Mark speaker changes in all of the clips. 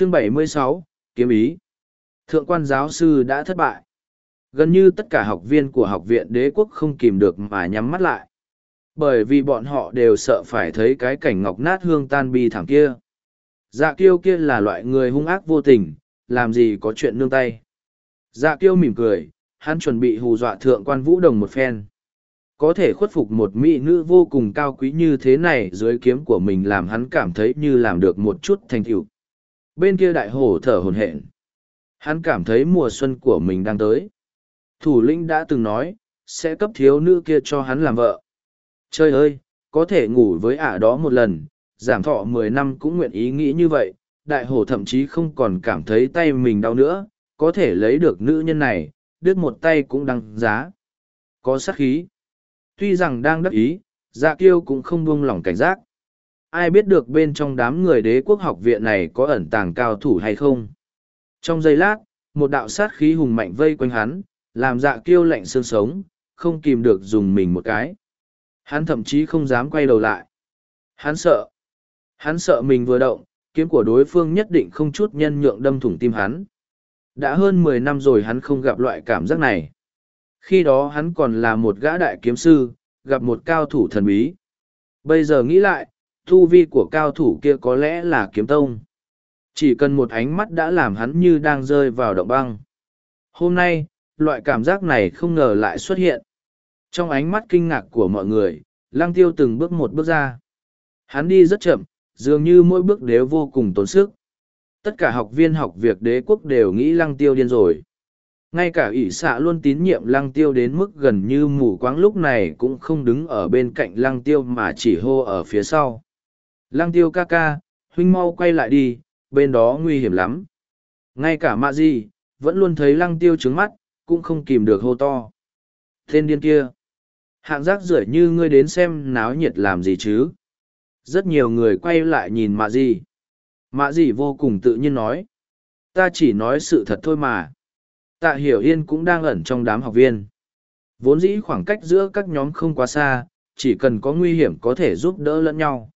Speaker 1: Chương 76, Kiếm ý. Thượng quan giáo sư đã thất bại. Gần như tất cả học viên của học viện đế quốc không kìm được mà nhắm mắt lại. Bởi vì bọn họ đều sợ phải thấy cái cảnh ngọc nát hương tan bi thảm kia. Dạ kiêu kia là loại người hung ác vô tình, làm gì có chuyện nương tay. Dạ kiêu mỉm cười, hắn chuẩn bị hù dọa thượng quan vũ đồng một phen. Có thể khuất phục một mỹ nữ vô cùng cao quý như thế này dưới kiếm của mình làm hắn cảm thấy như làm được một chút thành tựu. Bên kia đại hổ thở hồn hển. Hắn cảm thấy mùa xuân của mình đang tới. Thủ lĩnh đã từng nói, sẽ cấp thiếu nữ kia cho hắn làm vợ. Trời ơi, có thể ngủ với ả đó một lần, giảm thọ mười năm cũng nguyện ý nghĩ như vậy, đại hổ thậm chí không còn cảm thấy tay mình đau nữa, có thể lấy được nữ nhân này, đứt một tay cũng đăng giá. Có sắc khí. Tuy rằng đang đắc ý, dạ kiêu cũng không buông lỏng cảnh giác. Ai biết được bên trong đám người đế quốc học viện này có ẩn tàng cao thủ hay không? Trong giây lát, một đạo sát khí hùng mạnh vây quanh hắn, làm dạ kiêu lạnh xương sống, không kìm được dùng mình một cái. Hắn thậm chí không dám quay đầu lại. Hắn sợ. Hắn sợ mình vừa động, kiếm của đối phương nhất định không chút nhân nhượng đâm thủng tim hắn. Đã hơn mười năm rồi hắn không gặp loại cảm giác này. Khi đó hắn còn là một gã đại kiếm sư, gặp một cao thủ thần bí. Bây giờ nghĩ lại, thu vi của cao thủ kia có lẽ là kiếm tông. Chỉ cần một ánh mắt đã làm hắn như đang rơi vào động băng. Hôm nay, loại cảm giác này không ngờ lại xuất hiện. Trong ánh mắt kinh ngạc của mọi người, lăng tiêu từng bước một bước ra. Hắn đi rất chậm, dường như mỗi bước đều vô cùng tốn sức. Tất cả học viên học việc đế quốc đều nghĩ lăng tiêu điên rồi. Ngay cả ỷ xạ luôn tín nhiệm lăng tiêu đến mức gần như mù quáng lúc này cũng không đứng ở bên cạnh lăng tiêu mà chỉ hô ở phía sau. Lăng tiêu ca ca, huynh mau quay lại đi, bên đó nguy hiểm lắm. Ngay cả mạ gì, vẫn luôn thấy lăng tiêu trứng mắt, cũng không kìm được hô to. Tên điên kia. Hạng giác rưởi như ngươi đến xem náo nhiệt làm gì chứ. Rất nhiều người quay lại nhìn mạ gì. Mạ gì vô cùng tự nhiên nói. Ta chỉ nói sự thật thôi mà. Tạ Hiểu Yên cũng đang ẩn trong đám học viên. Vốn dĩ khoảng cách giữa các nhóm không quá xa, chỉ cần có nguy hiểm có thể giúp đỡ lẫn nhau.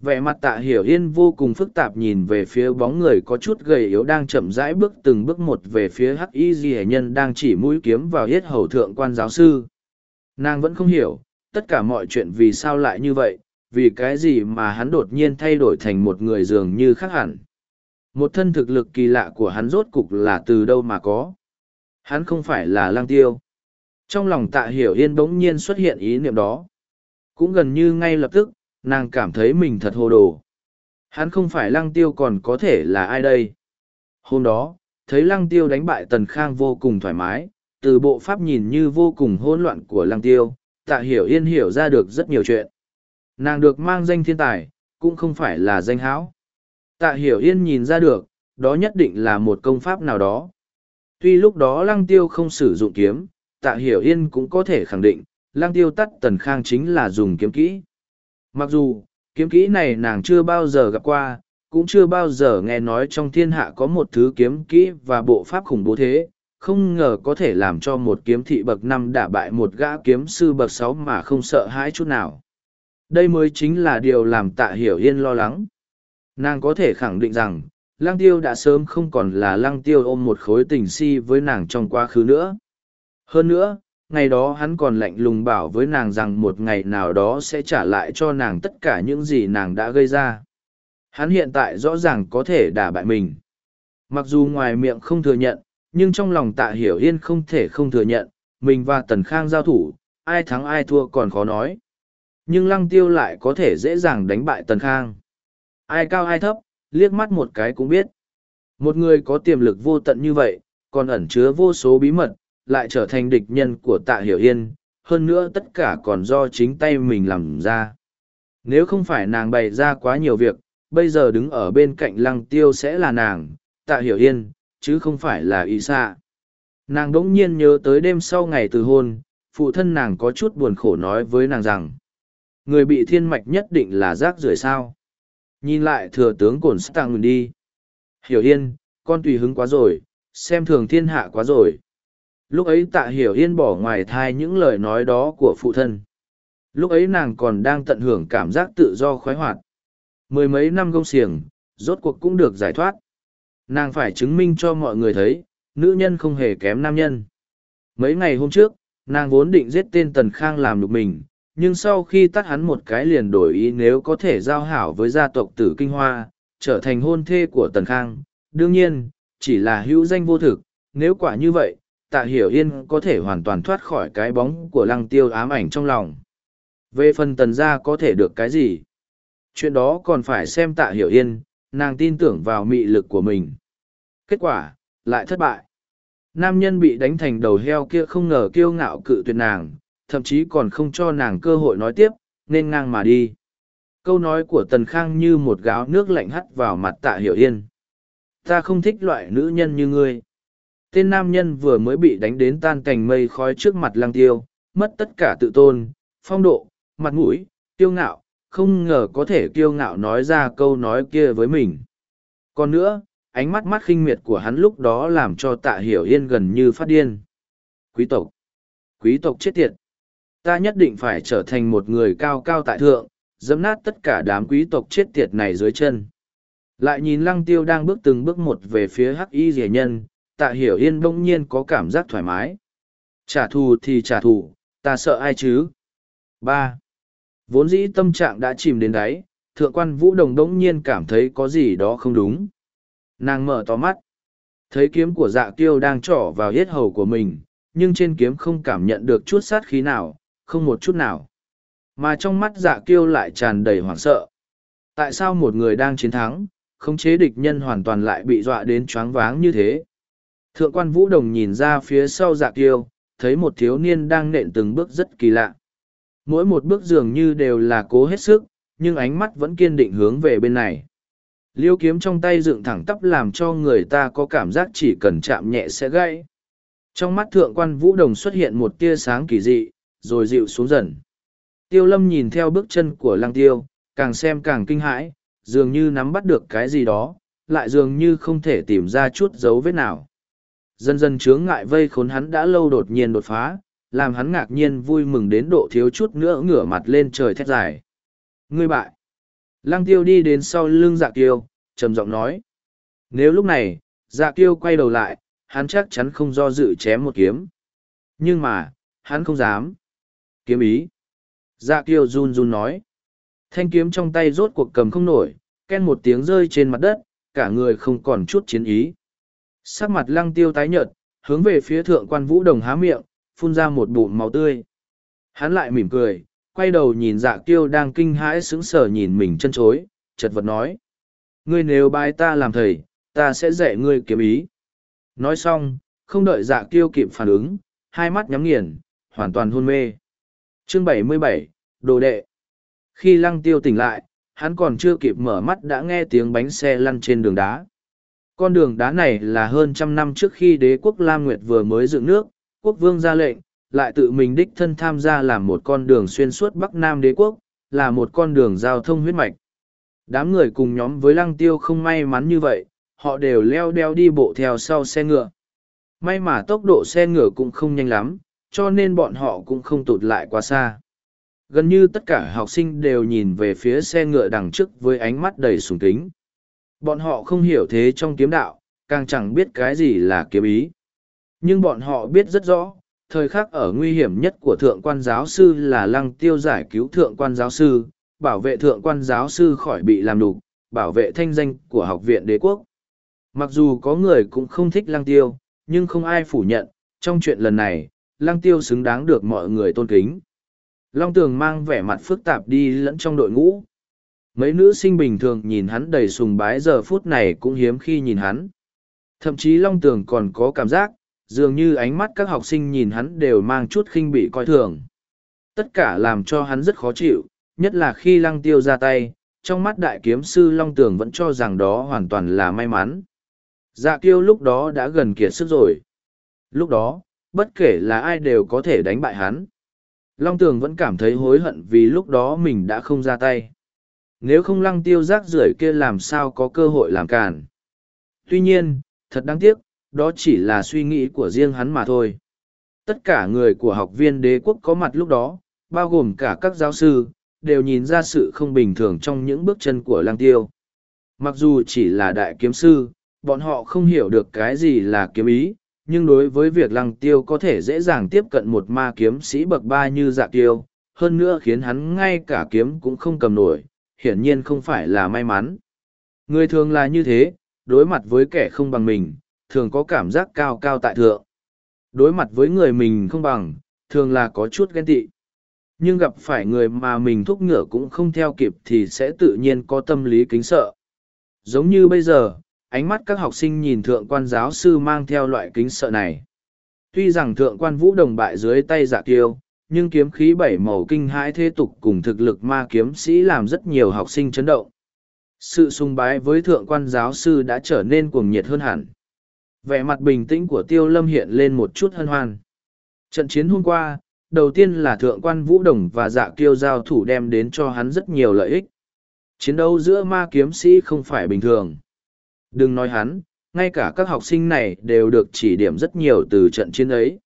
Speaker 1: Vẻ mặt tạ hiểu yên vô cùng phức tạp nhìn về phía bóng người có chút gầy yếu đang chậm rãi bước từng bước một về phía hắc y di nhân đang chỉ mũi kiếm vào hết hầu thượng quan giáo sư. Nàng vẫn không hiểu, tất cả mọi chuyện vì sao lại như vậy, vì cái gì mà hắn đột nhiên thay đổi thành một người dường như khác hẳn. Một thân thực lực kỳ lạ của hắn rốt cục là từ đâu mà có. Hắn không phải là lang tiêu. Trong lòng tạ hiểu yên bỗng nhiên xuất hiện ý niệm đó. Cũng gần như ngay lập tức, nàng cảm thấy mình thật hồ đồ. Hắn không phải lăng tiêu còn có thể là ai đây. Hôm đó, thấy lăng tiêu đánh bại tần khang vô cùng thoải mái, từ bộ pháp nhìn như vô cùng hỗn loạn của lăng tiêu, tạ hiểu yên hiểu ra được rất nhiều chuyện. Nàng được mang danh thiên tài, cũng không phải là danh hão. Tạ hiểu yên nhìn ra được, đó nhất định là một công pháp nào đó. Tuy lúc đó lăng tiêu không sử dụng kiếm, tạ hiểu yên cũng có thể khẳng định, lăng tiêu tắt tần khang chính là dùng kiếm kỹ. Mặc dù, kiếm kỹ này nàng chưa bao giờ gặp qua, cũng chưa bao giờ nghe nói trong thiên hạ có một thứ kiếm kỹ và bộ pháp khủng bố thế, không ngờ có thể làm cho một kiếm thị bậc năm đả bại một gã kiếm sư bậc sáu mà không sợ hãi chút nào. Đây mới chính là điều làm tạ hiểu yên lo lắng. Nàng có thể khẳng định rằng, lăng tiêu đã sớm không còn là lăng tiêu ôm một khối tình si với nàng trong quá khứ nữa. Hơn nữa, ngày đó hắn còn lạnh lùng bảo với nàng rằng một ngày nào đó sẽ trả lại cho nàng tất cả những gì nàng đã gây ra. Hắn hiện tại rõ ràng có thể đả bại mình. Mặc dù ngoài miệng không thừa nhận, nhưng trong lòng tạ hiểu yên không thể không thừa nhận, mình và tần khang giao thủ, ai thắng ai thua còn khó nói. Nhưng lăng tiêu lại có thể dễ dàng đánh bại tần khang. Ai cao ai thấp, liếc mắt một cái cũng biết. Một người có tiềm lực vô tận như vậy, còn ẩn chứa vô số bí mật lại trở thành địch nhân của tạ hiểu yên, hơn nữa tất cả còn do chính tay mình làm ra. Nếu không phải nàng bày ra quá nhiều việc, bây giờ đứng ở bên cạnh lăng tiêu sẽ là nàng, tạ hiểu yên, chứ không phải là y xạ. Nàng đỗng nhiên nhớ tới đêm sau ngày từ hôn, phụ thân nàng có chút buồn khổ nói với nàng rằng, người bị thiên mạch nhất định là rác rưởi sao. Nhìn lại thừa tướng cổn stang đi. Hiểu yên, con tùy hứng quá rồi, xem thường thiên hạ quá rồi lúc ấy tạ hiểu yên bỏ ngoài thai những lời nói đó của phụ thân lúc ấy nàng còn đang tận hưởng cảm giác tự do khoái hoạt mười mấy năm gông xiềng rốt cuộc cũng được giải thoát Nàng phải chứng minh cho mọi người thấy, nữ nhân không hề kém nam nhân. Mấy ngày hôm trước, nàng vốn định giết tên Tần Khang làm nhục mình, nhưng sau khi tắt hắn một cái liền đổi ý nếu có thể giao hảo với gia tộc tử Kinh Hoa, trở thành hôn thê của Tần Khang. Đương nhiên, chỉ là hữu danh vô thực, nếu quả như vậy, tạ hiểu yên có thể hoàn toàn thoát khỏi cái bóng của lăng tiêu ám ảnh trong lòng. Về phần tần gia có thể được cái gì? Chuyện đó còn phải xem tạ hiểu yên, nàng tin tưởng vào mị lực của mình. Kết quả, lại thất bại. Nam nhân bị đánh thành đầu heo kia không ngờ kiêu ngạo cự tuyệt nàng, thậm chí còn không cho nàng cơ hội nói tiếp, nên ngang mà đi. Câu nói của Tần Khang như một gáo nước lạnh hắt vào mặt tạ hiểu yên. Ta không thích loại nữ nhân như ngươi. Tên nam nhân vừa mới bị đánh đến tan cành mây khói trước mặt lang tiêu, mất tất cả tự tôn, phong độ, mặt mũi, kiêu ngạo, không ngờ có thể kiêu ngạo nói ra câu nói kia với mình. Còn nữa, ánh mắt mắt khinh miệt của hắn lúc đó làm cho tạ hiểu yên gần như phát điên. Quý tộc! Quý tộc chết tiệt! Ta nhất định phải trở thành một người cao cao tại thượng, dẫm nát tất cả đám quý tộc chết tiệt này dưới chân. Lại nhìn lăng tiêu đang bước từng bước một về phía hắc y rẻ nhân, tạ hiểu yên bỗng nhiên có cảm giác thoải mái. Trả thù thì trả thù, ta sợ ai chứ? ba Vốn dĩ tâm trạng đã chìm đến đáy, thượng quan vũ đồng bỗng nhiên cảm thấy có gì đó không đúng. Nàng mở to mắt. Thấy kiếm của dạ kiêu đang trỏ vào hết hầu của mình, nhưng trên kiếm không cảm nhận được chút sát khí nào, không một chút nào. Mà trong mắt dạ kiêu lại tràn đầy hoảng sợ. Tại sao một người đang chiến thắng, khống chế địch nhân hoàn toàn lại bị dọa đến choáng váng như thế? Thượng quan Vũ Đồng nhìn ra phía sau dạ kiêu, thấy một thiếu niên đang nện từng bước rất kỳ lạ. Mỗi một bước dường như đều là cố hết sức, nhưng ánh mắt vẫn kiên định hướng về bên này. Liêu kiếm trong tay dựng thẳng tắp làm cho người ta có cảm giác chỉ cần chạm nhẹ sẽ gãy. Trong mắt thượng quan Vũ Đồng xuất hiện một tia sáng kỳ dị, rồi dịu xuống dần. Tiêu lâm nhìn theo bước chân của lăng tiêu, càng xem càng kinh hãi, dường như nắm bắt được cái gì đó, lại dường như không thể tìm ra chút dấu vết nào. Dần dần chướng ngại vây khốn hắn đã lâu đột nhiên đột phá, làm hắn ngạc nhiên vui mừng đến độ thiếu chút nữa ngửa mặt lên trời thét dài. Ngươi bại. Lăng tiêu đi đến sau lưng dạ kiêu, trầm giọng nói. Nếu lúc này, dạ kiêu quay đầu lại, hắn chắc chắn không do dự chém một kiếm. Nhưng mà, hắn không dám. Kiếm ý. Dạ kiêu run run nói. Thanh kiếm trong tay rốt cuộc cầm không nổi, ken một tiếng rơi trên mặt đất, cả người không còn chút chiến ý. Sắc mặt lăng tiêu tái nhợt, hướng về phía thượng quan vũ đồng há miệng, phun ra một bụng máu tươi. Hắn lại mỉm cười, quay đầu nhìn dạ kiêu đang kinh hãi sững sờ nhìn mình chân chối, chật vật nói. Ngươi nếu bái ta làm thầy, ta sẽ dạy ngươi kiếm ý. Nói xong, không đợi dạ kiêu kịp phản ứng, hai mắt nhắm nghiền, hoàn toàn hôn mê. Chương 77, Đồ đệ. Khi lăng tiêu tỉnh lại, hắn còn chưa kịp mở mắt đã nghe tiếng bánh xe lăn trên đường đá. Con đường đá này là hơn trăm năm trước khi đế quốc Lam Nguyệt vừa mới dựng nước, quốc vương ra lệnh, lại tự mình đích thân tham gia làm một con đường xuyên suốt Bắc Nam đế quốc, là một con đường giao thông huyết mạch. Đám người cùng nhóm với lăng tiêu không may mắn như vậy, họ đều leo đeo đi bộ theo sau xe ngựa. May mà tốc độ xe ngựa cũng không nhanh lắm, cho nên bọn họ cũng không tụt lại quá xa. Gần như tất cả học sinh đều nhìn về phía xe ngựa đằng trước với ánh mắt đầy sùng kính. Bọn họ không hiểu thế trong kiếm đạo, càng chẳng biết cái gì là kiếm ý. Nhưng bọn họ biết rất rõ, thời khắc ở nguy hiểm nhất của thượng quan giáo sư là lăng tiêu giải cứu thượng quan giáo sư, bảo vệ thượng quan giáo sư khỏi bị làm đục, bảo vệ thanh danh của học viện đế quốc. Mặc dù có người cũng không thích lăng tiêu, nhưng không ai phủ nhận, trong chuyện lần này, lăng tiêu xứng đáng được mọi người tôn kính. Long tường mang vẻ mặt phức tạp đi lẫn trong đội ngũ. Mấy nữ sinh bình thường nhìn hắn đầy sùng bái giờ phút này cũng hiếm khi nhìn hắn. Thậm chí Long tường còn có cảm giác, dường như ánh mắt các học sinh nhìn hắn đều mang chút khinh bị coi thường. Tất cả làm cho hắn rất khó chịu, nhất là khi lăng tiêu ra tay, trong mắt đại kiếm sư Long Tường vẫn cho rằng đó hoàn toàn là may mắn. Dạ kiêu lúc đó đã gần kiệt sức rồi. Lúc đó, bất kể là ai đều có thể đánh bại hắn. Long Tường vẫn cảm thấy hối hận vì lúc đó mình đã không ra tay. Nếu không lăng tiêu rác rưởi kia làm sao có cơ hội làm càn. Tuy nhiên, thật đáng tiếc, đó chỉ là suy nghĩ của riêng hắn mà thôi. Tất cả người của học viên đế quốc có mặt lúc đó, bao gồm cả các giáo sư, đều nhìn ra sự không bình thường trong những bước chân của lăng tiêu. Mặc dù chỉ là đại kiếm sư, bọn họ không hiểu được cái gì là kiếm ý, nhưng đối với việc lăng tiêu có thể dễ dàng tiếp cận một ma kiếm sĩ bậc ba như dạ tiêu, hơn nữa khiến hắn ngay cả kiếm cũng không cầm nổi, hiển nhiên không phải là may mắn. Người thường là như thế, đối mặt với kẻ không bằng mình, thường có cảm giác cao cao tại thượng. Đối mặt với người mình không bằng, thường là có chút ghen tị. Nhưng gặp phải người mà mình thúc ngựa cũng không theo kịp thì sẽ tự nhiên có tâm lý kính sợ. Giống như bây giờ, ánh mắt các học sinh nhìn thượng quan giáo sư mang theo loại kính sợ này. Tuy rằng thượng quan vũ đồng bại dưới tay giả kiêu, nhưng kiếm khí bảy màu kinh hãi thế tục cùng thực lực ma kiếm sĩ làm rất nhiều học sinh chấn động. Sự sung bái với thượng quan giáo sư đã trở nên cuồng nhiệt hơn hẳn. Vẻ mặt bình tĩnh của tiêu lâm hiện lên một chút hân hoan. Trận chiến hôm qua, đầu tiên là thượng quan vũ đồng và dạ kiêu giao thủ đem đến cho hắn rất nhiều lợi ích. Chiến đấu giữa ma kiếm sĩ không phải bình thường. Đừng nói hắn, ngay cả các học sinh này đều được chỉ điểm rất nhiều từ trận chiến ấy.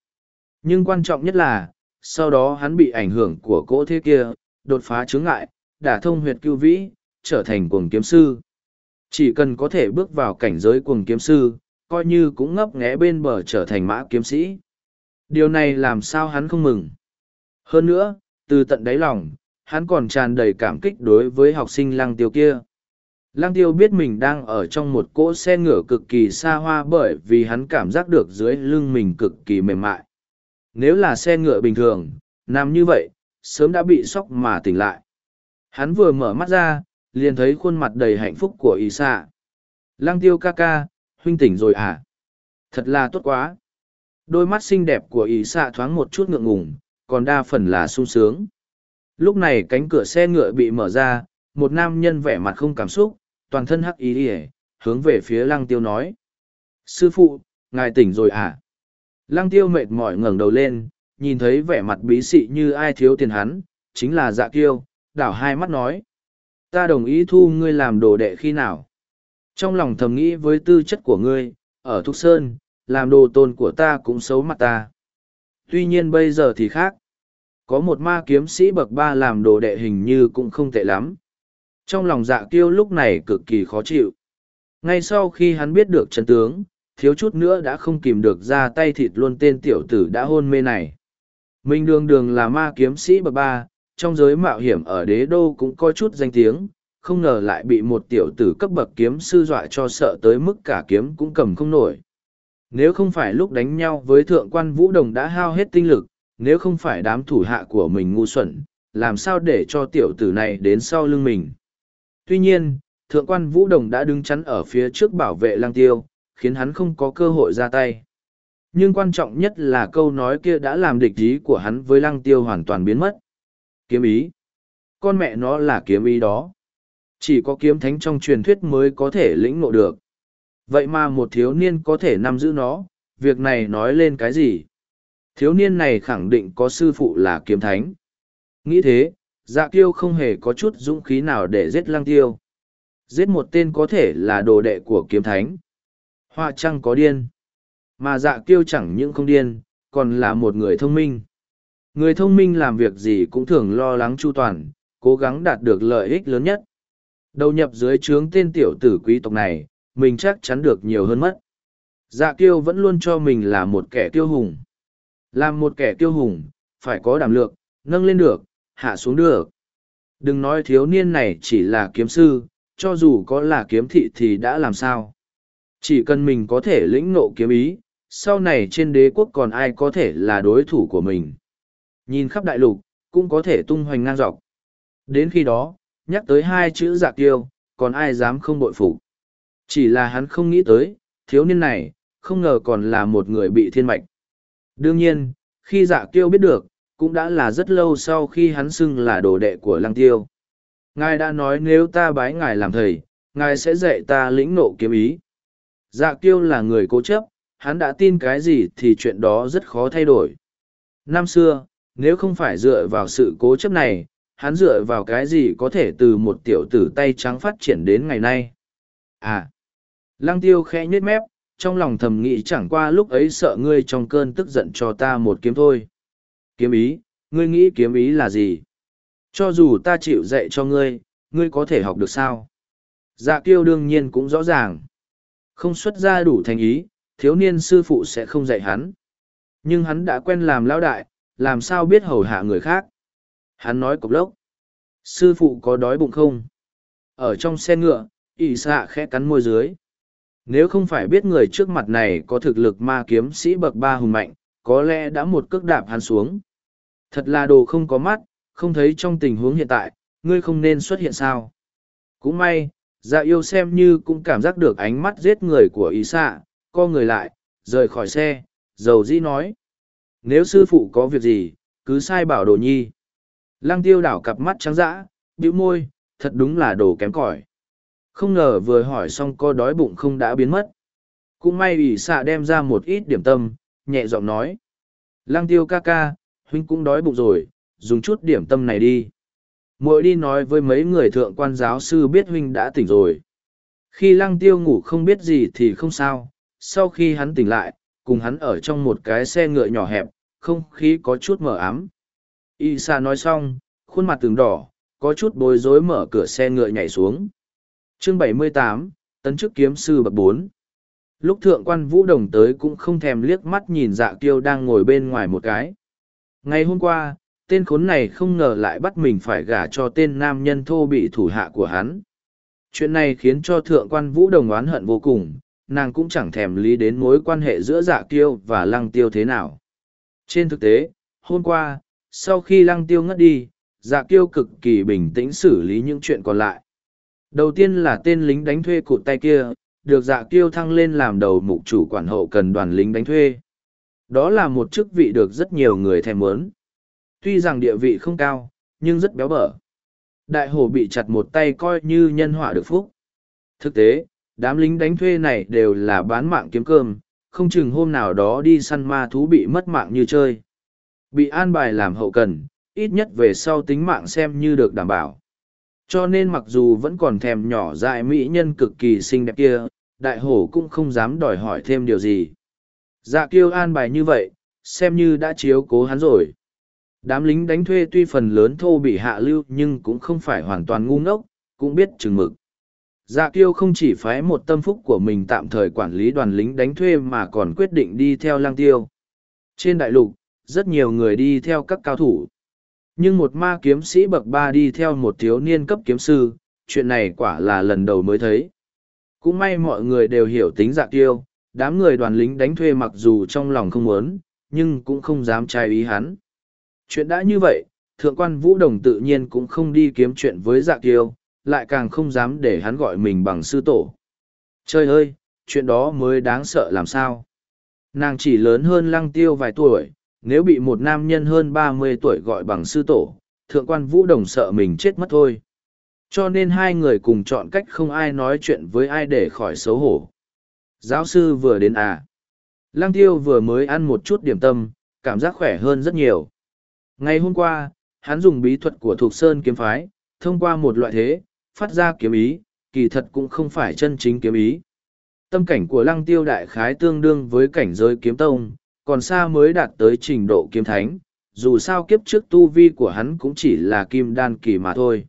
Speaker 1: Nhưng quan trọng nhất là, sau đó hắn bị ảnh hưởng của cỗ thế kia, đột phá chướng ngại, đả thông huyệt cưu vĩ, trở thành cuồng kiếm sư. Chỉ cần có thể bước vào cảnh giới cuồng kiếm sư, coi như cũng ngấp nghé bên bờ trở thành mã kiếm sĩ. Điều này làm sao hắn không mừng. Hơn nữa, từ tận đáy lòng, hắn còn tràn đầy cảm kích đối với học sinh lăng tiêu kia. Lăng tiêu biết mình đang ở trong một cỗ xe ngựa cực kỳ xa hoa bởi vì hắn cảm giác được dưới lưng mình cực kỳ mềm mại. Nếu là xe ngựa bình thường, nằm như vậy, sớm đã bị sốc mà tỉnh lại. Hắn vừa mở mắt ra, liền thấy khuôn mặt đầy hạnh phúc của Y xạ. Lăng tiêu ca ca, huynh tỉnh rồi à? Thật là tốt quá. Đôi mắt xinh đẹp của Y xạ thoáng một chút ngượng ngùng, còn đa phần là sung sướng. Lúc này cánh cửa xe ngựa bị mở ra, một nam nhân vẻ mặt không cảm xúc, toàn thân hắc ý ỉa hướng về phía lăng tiêu nói sư phụ ngài tỉnh rồi à lăng tiêu mệt mỏi ngẩng đầu lên nhìn thấy vẻ mặt bí xị như ai thiếu tiền hắn chính là dạ kiêu đảo hai mắt nói. Ta đồng ý thu ngươi làm đồ đệ khi nào? Trong lòng thầm nghĩ với tư chất của ngươi ở thúc sơn làm đồ tôn của ta cũng xấu mặt ta. Tuy nhiên bây giờ thì khác. Có một ma kiếm sĩ bậc ba làm đồ đệ hình như cũng không tệ lắm. Trong lòng dạ kiêu lúc này cực kỳ khó chịu. Ngay sau khi hắn biết được chân tướng, thiếu chút nữa đã không kìm được ra tay thịt luôn tên tiểu tử đã hôn mê này. Minh đường đường là ma kiếm sĩ bậc ba, trong giới mạo hiểm ở đế đô cũng có chút danh tiếng, không ngờ lại bị một tiểu tử cấp bậc kiếm sư dọa cho sợ tới mức cả kiếm cũng cầm không nổi. Nếu không phải lúc đánh nhau với thượng quan vũ đồng đã hao hết tinh lực, nếu không phải đám thủ hạ của mình ngu xuẩn, làm sao để cho tiểu tử này đến sau lưng mình. Tuy nhiên, thượng quan Vũ Đồng đã đứng chắn ở phía trước bảo vệ lang tiêu, khiến hắn không có cơ hội ra tay. Nhưng quan trọng nhất là câu nói kia đã làm địch ý của hắn với lăng tiêu hoàn toàn biến mất. Kiếm ý. Con mẹ nó là kiếm ý đó. Chỉ có kiếm thánh trong truyền thuyết mới có thể lĩnh ngộ được. Vậy mà một thiếu niên có thể nắm giữ nó, việc này nói lên cái gì? Thiếu niên này khẳng định có sư phụ là kiếm thánh. Nghĩ thế, dạ Tiêu không hề có chút dũng khí nào để giết lăng tiêu. Giết một tên có thể là đồ đệ của kiếm thánh. Hoa trăng có điên. Mà dạ kiêu chẳng những không điên, còn là một người thông minh. Người thông minh làm việc gì cũng thường lo lắng chu toàn, cố gắng đạt được lợi ích lớn nhất. Đầu nhập dưới trướng tên tiểu tử quý tộc này, mình chắc chắn được nhiều hơn mất. Dạ kiêu vẫn luôn cho mình là một kẻ tiêu hùng. Làm một kẻ tiêu hùng, phải có đảm lược, nâng lên được, hạ xuống được. Đừng nói thiếu niên này chỉ là kiếm sư, cho dù có là kiếm thị thì đã làm sao. Chỉ cần mình có thể lĩnh nộ kiếm ý, sau này trên đế quốc còn ai có thể là đối thủ của mình. Nhìn khắp đại lục, cũng có thể tung hoành ngang dọc. Đến khi đó, nhắc tới hai chữ dạ giả tiêu, còn ai dám không bội phục. Chỉ là hắn không nghĩ tới, thiếu niên này, không ngờ còn là một người bị thiên mạch. Đương nhiên, khi dạ giả tiêu biết được, cũng đã là rất lâu sau khi hắn xưng là đồ đệ của lăng tiêu. Ngài đã nói nếu ta bái ngài làm thầy, ngài sẽ dạy ta lĩnh nộ kiếm ý. Dạ tiêu là người cố chấp, hắn đã tin cái gì thì chuyện đó rất khó thay đổi. Năm xưa, nếu không phải dựa vào sự cố chấp này, hắn dựa vào cái gì có thể từ một tiểu tử tay trắng phát triển đến ngày nay. À, lăng tiêu khẽ nhếch mép, trong lòng thầm nghĩ chẳng qua lúc ấy sợ ngươi trong cơn tức giận cho ta một kiếm thôi. Kiếm ý, ngươi nghĩ kiếm ý là gì? Cho dù ta chịu dạy cho ngươi, ngươi có thể học được sao? Dạ kiêu đương nhiên cũng rõ ràng. Không xuất ra đủ thành ý, thiếu niên sư phụ sẽ không dạy hắn. Nhưng hắn đã quen làm lão đại, làm sao biết hầu hạ người khác. Hắn nói cục lốc. Sư phụ có đói bụng không? Ở trong xe ngựa, ỷ xạ khẽ cắn môi dưới. Nếu không phải biết người trước mặt này có thực lực ma kiếm sĩ bậc ba hùng mạnh, có lẽ đã một cước đạp hắn xuống. Thật là đồ không có mắt, không thấy trong tình huống hiện tại, ngươi không nên xuất hiện sao. Cũng may, dạ yêu xem như cũng cảm giác được ánh mắt giết người của ý xạ, co người lại, rời khỏi xe, dầu dĩ nói. Nếu sư phụ có việc gì, cứ sai bảo đồ nhi. Lăng tiêu đảo cặp mắt trắng dã, bĩu môi, thật đúng là đồ kém cỏi. Không ngờ vừa hỏi xong co đói bụng không đã biến mất. Cũng may ỷ xạ đem ra một ít điểm tâm, nhẹ giọng nói. Lăng tiêu ca ca, huynh cũng đói bụng rồi, dùng chút điểm tâm này đi. Muội đi nói với mấy người thượng quan giáo sư biết huynh đã tỉnh rồi. Khi lăng tiêu ngủ không biết gì thì không sao, sau khi hắn tỉnh lại, cùng hắn ở trong một cái xe ngựa nhỏ hẹp, không khí có chút mờ ám. Y sa nói xong, khuôn mặt từng đỏ, có chút bối rối mở cửa xe ngựa nhảy xuống. chương 78, tấn chức kiếm sư bậc bốn. Lúc thượng quan vũ đồng tới cũng không thèm liếc mắt nhìn dạ kiêu đang ngồi bên ngoài một cái. Ngày hôm qua, tên khốn này không ngờ lại bắt mình phải gả cho tên nam nhân thô bị thủ hạ của hắn. Chuyện này khiến cho thượng quan vũ đồng oán hận vô cùng, nàng cũng chẳng thèm lý đến mối quan hệ giữa dạ kiêu và lăng tiêu thế nào. Trên thực tế, hôm qua, sau khi lăng tiêu ngất đi, dạ kiêu cực kỳ bình tĩnh xử lý những chuyện còn lại. Đầu tiên là tên lính đánh thuê cụt tay kia, được dạ kiêu thăng lên làm đầu mục chủ quản hậu cần đoàn lính đánh thuê. Đó là một chức vị được rất nhiều người thèm muốn. Tuy rằng địa vị không cao, nhưng rất béo bở. Đại hổ bị chặt một tay coi như nhân họa được phúc. Thực tế, đám lính đánh thuê này đều là bán mạng kiếm cơm, không chừng hôm nào đó đi săn ma thú bị mất mạng như chơi. Bị an bài làm hậu cần, ít nhất về sau tính mạng xem như được đảm bảo. Cho nên mặc dù vẫn còn thèm nhỏ dại mỹ nhân cực kỳ xinh đẹp kia, đại hổ cũng không dám đòi hỏi thêm điều gì. Dạ kiêu an bài như vậy, xem như đã chiếu cố hắn rồi. Đám lính đánh thuê tuy phần lớn thô bị hạ lưu nhưng cũng không phải hoàn toàn ngu ngốc, cũng biết chừng mực. Dạ kiêu không chỉ phái một tâm phúc của mình tạm thời quản lý đoàn lính đánh thuê mà còn quyết định đi theo lang tiêu. Trên đại lục, rất nhiều người đi theo các cao thủ. Nhưng một ma kiếm sĩ bậc ba đi theo một thiếu niên cấp kiếm sư, chuyện này quả là lần đầu mới thấy. Cũng may mọi người đều hiểu tính dạ kiêu, đám người đoàn lính đánh thuê mặc dù trong lòng không muốn, nhưng cũng không dám trai ý hắn. Chuyện đã như vậy, thượng quan vũ đồng tự nhiên cũng không đi kiếm chuyện với dạ kiêu, lại càng không dám để hắn gọi mình bằng sư tổ. Trời ơi, chuyện đó mới đáng sợ làm sao. Nàng chỉ lớn hơn lăng tiêu vài tuổi, nếu bị một nam nhân hơn ba mươi tuổi gọi bằng sư tổ, thượng quan vũ đồng sợ mình chết mất thôi. Cho nên hai người cùng chọn cách không ai nói chuyện với ai để khỏi xấu hổ. Giáo sư vừa đến à. Lăng tiêu vừa mới ăn một chút điểm tâm, cảm giác khỏe hơn rất nhiều. Ngày hôm qua, hắn dùng bí thuật của Thục Sơn kiếm phái, thông qua một loại thế, phát ra kiếm ý, kỳ thật cũng không phải chân chính kiếm ý. Tâm cảnh của lăng tiêu đại khái tương đương với cảnh giới kiếm tông, còn xa mới đạt tới trình độ kiếm thánh, dù sao kiếp trước tu vi của hắn cũng chỉ là kim đan kỳ mà thôi.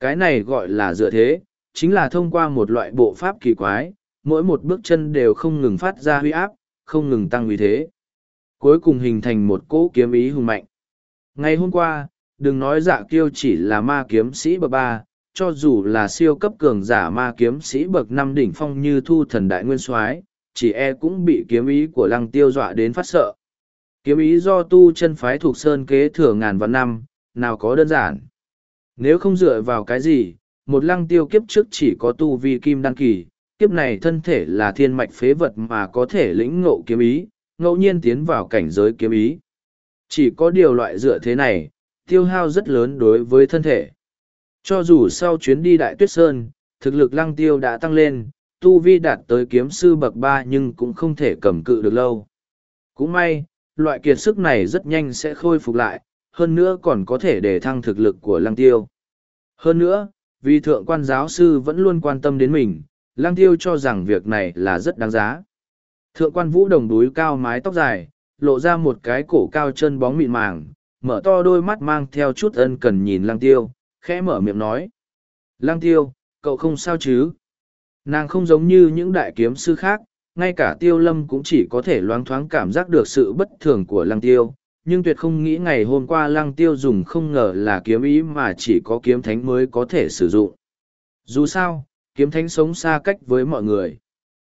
Speaker 1: Cái này gọi là dựa thế, chính là thông qua một loại bộ pháp kỳ quái, mỗi một bước chân đều không ngừng phát ra huy áp, không ngừng tăng uy thế. Cuối cùng hình thành một cỗ kiếm ý hùng mạnh. Ngày hôm qua, đừng nói dạ kiêu chỉ là ma kiếm sĩ bậc ba, cho dù là siêu cấp cường giả ma kiếm sĩ bậc năm đỉnh phong như thu thần đại nguyên soái chỉ e cũng bị kiếm ý của lăng tiêu dọa đến phát sợ. Kiếm ý do tu chân phái thuộc sơn kế thừa ngàn vạn năm, nào có đơn giản. Nếu không dựa vào cái gì, một lăng tiêu kiếp trước chỉ có tu vi kim đăng kỳ, kiếp này thân thể là thiên mạch phế vật mà có thể lĩnh ngộ kiếm ý, ngẫu nhiên tiến vào cảnh giới kiếm ý. Chỉ có điều loại dựa thế này, tiêu hao rất lớn đối với thân thể. Cho dù sau chuyến đi Đại Tuyết Sơn, thực lực lăng tiêu đã tăng lên, tu vi đạt tới kiếm sư bậc ba nhưng cũng không thể cầm cự được lâu. Cũng may, loại kiệt sức này rất nhanh sẽ khôi phục lại, hơn nữa còn có thể để thăng thực lực của lăng tiêu. Hơn nữa, vì thượng quan giáo sư vẫn luôn quan tâm đến mình, lăng tiêu cho rằng việc này là rất đáng giá. Thượng quan vũ đồng đuối cao mái tóc dài, lộ ra một cái cổ cao chân bóng mịn màng, mở to đôi mắt mang theo chút ân cần nhìn lăng tiêu, khẽ mở miệng nói. Lăng tiêu, cậu không sao chứ? Nàng không giống như những đại kiếm sư khác, ngay cả tiêu lâm cũng chỉ có thể loáng thoáng cảm giác được sự bất thường của lăng tiêu, nhưng tuyệt không nghĩ ngày hôm qua lăng tiêu dùng không ngờ là kiếm ý mà chỉ có kiếm thánh mới có thể sử dụng. Dù sao, kiếm thánh sống xa cách với mọi người.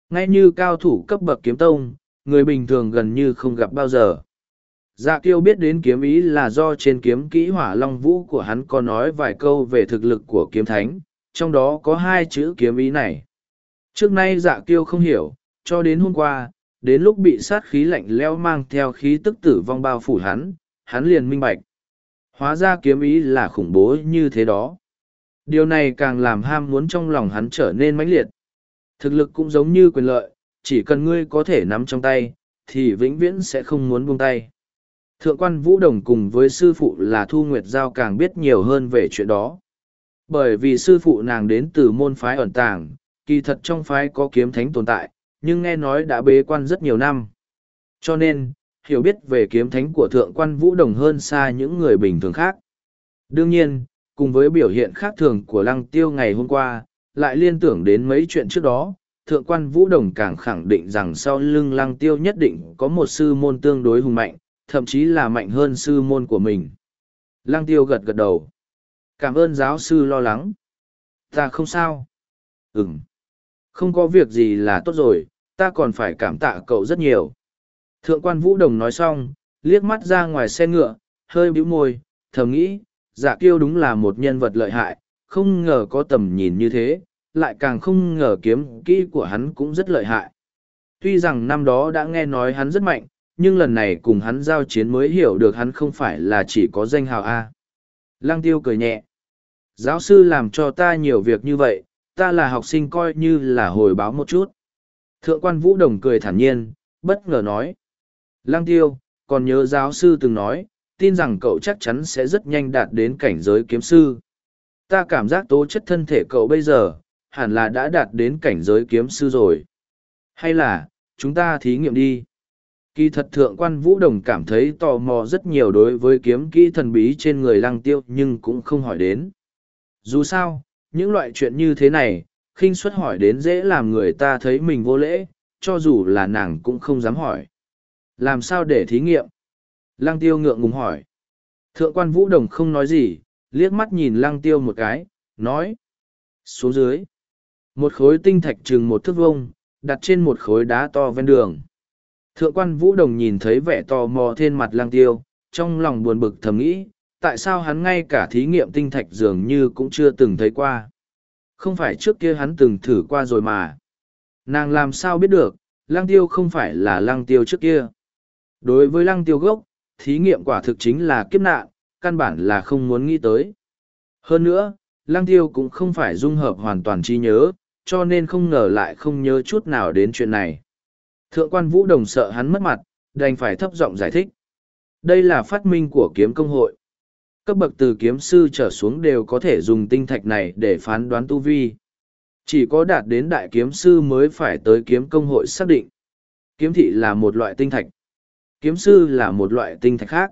Speaker 1: Ngay như cao thủ cấp bậc kiếm tông, người bình thường gần như không gặp bao giờ. Dạ kiêu biết đến kiếm ý là do trên kiếm kỹ hỏa long vũ của hắn có nói vài câu về thực lực của kiếm thánh, trong đó có hai chữ kiếm ý này. Trước nay dạ kiêu không hiểu, cho đến hôm qua, đến lúc bị sát khí lạnh leo mang theo khí tức tử vong bao phủ hắn, hắn liền minh bạch. Hóa ra kiếm ý là khủng bố như thế đó. Điều này càng làm ham muốn trong lòng hắn trở nên mãnh liệt. Thực lực cũng giống như quyền lợi, chỉ cần ngươi có thể nắm trong tay, thì vĩnh viễn sẽ không muốn buông tay. Thượng quan Vũ Đồng cùng với sư phụ là Thu Nguyệt Giao càng biết nhiều hơn về chuyện đó. Bởi vì sư phụ nàng đến từ môn phái ẩn tàng, kỳ thật trong phái có kiếm thánh tồn tại, nhưng nghe nói đã bế quan rất nhiều năm. Cho nên, hiểu biết về kiếm thánh của thượng quan Vũ Đồng hơn xa những người bình thường khác. Đương nhiên, cùng với biểu hiện khác thường của lăng tiêu ngày hôm qua, lại liên tưởng đến mấy chuyện trước đó, thượng quan Vũ Đồng càng khẳng định rằng sau lưng lăng tiêu nhất định có một sư môn tương đối hùng mạnh, thậm chí là mạnh hơn sư môn của mình. Lăng tiêu gật gật đầu. Cảm ơn giáo sư lo lắng. Ta không sao. Ừm. Không có việc gì là tốt rồi, ta còn phải cảm tạ cậu rất nhiều. Thượng quan Vũ Đồng nói xong, liếc mắt ra ngoài xe ngựa, hơi bĩu môi, thầm nghĩ, dạ kiêu đúng là một nhân vật lợi hại, không ngờ có tầm nhìn như thế, lại càng không ngờ kiếm kỹ của hắn cũng rất lợi hại. Tuy rằng năm đó đã nghe nói hắn rất mạnh, nhưng lần này cùng hắn giao chiến mới hiểu được hắn không phải là chỉ có danh hào A. Lăng tiêu cười nhẹ. Giáo sư làm cho ta nhiều việc như vậy, ta là học sinh coi như là hồi báo một chút. Thượng quan Vũ Đồng cười thản nhiên, bất ngờ nói. Lăng tiêu, còn nhớ giáo sư từng nói, tin rằng cậu chắc chắn sẽ rất nhanh đạt đến cảnh giới kiếm sư. Ta cảm giác tố chất thân thể cậu bây giờ, hẳn là đã đạt đến cảnh giới kiếm sư rồi. Hay là, chúng ta thí nghiệm đi. Kỳ thật thượng quan Vũ Đồng cảm thấy tò mò rất nhiều đối với kiếm kỹ thần bí trên người lăng tiêu nhưng cũng không hỏi đến. Dù sao, những loại chuyện như thế này, khinh suất hỏi đến dễ làm người ta thấy mình vô lễ, cho dù là nàng cũng không dám hỏi. Làm sao để thí nghiệm? Lăng tiêu ngượng ngùng hỏi. Thượng quan Vũ Đồng không nói gì, liếc mắt nhìn lăng tiêu một cái, nói. Xuống dưới. Một khối tinh thạch chừng một thước vông, đặt trên một khối đá to ven đường. Thượng quan Vũ Đồng nhìn thấy vẻ tò mò trên mặt Lang tiêu, trong lòng buồn bực thầm nghĩ, tại sao hắn ngay cả thí nghiệm tinh thạch dường như cũng chưa từng thấy qua. Không phải trước kia hắn từng thử qua rồi mà. Nàng làm sao biết được, Lang tiêu không phải là Lang tiêu trước kia. Đối với lăng tiêu gốc, thí nghiệm quả thực chính là kiếp nạn, căn bản là không muốn nghĩ tới. Hơn nữa, lăng tiêu cũng không phải dung hợp hoàn toàn trí nhớ, cho nên không ngờ lại không nhớ chút nào đến chuyện này. Thượng quan Vũ Đồng sợ hắn mất mặt, đành phải thấp giọng giải thích. Đây là phát minh của kiếm công hội. Cấp bậc từ kiếm sư trở xuống đều có thể dùng tinh thạch này để phán đoán tu vi. Chỉ có đạt đến đại kiếm sư mới phải tới kiếm công hội xác định. Kiếm thị là một loại tinh thạch. Kiếm sư là một loại tinh thạch khác.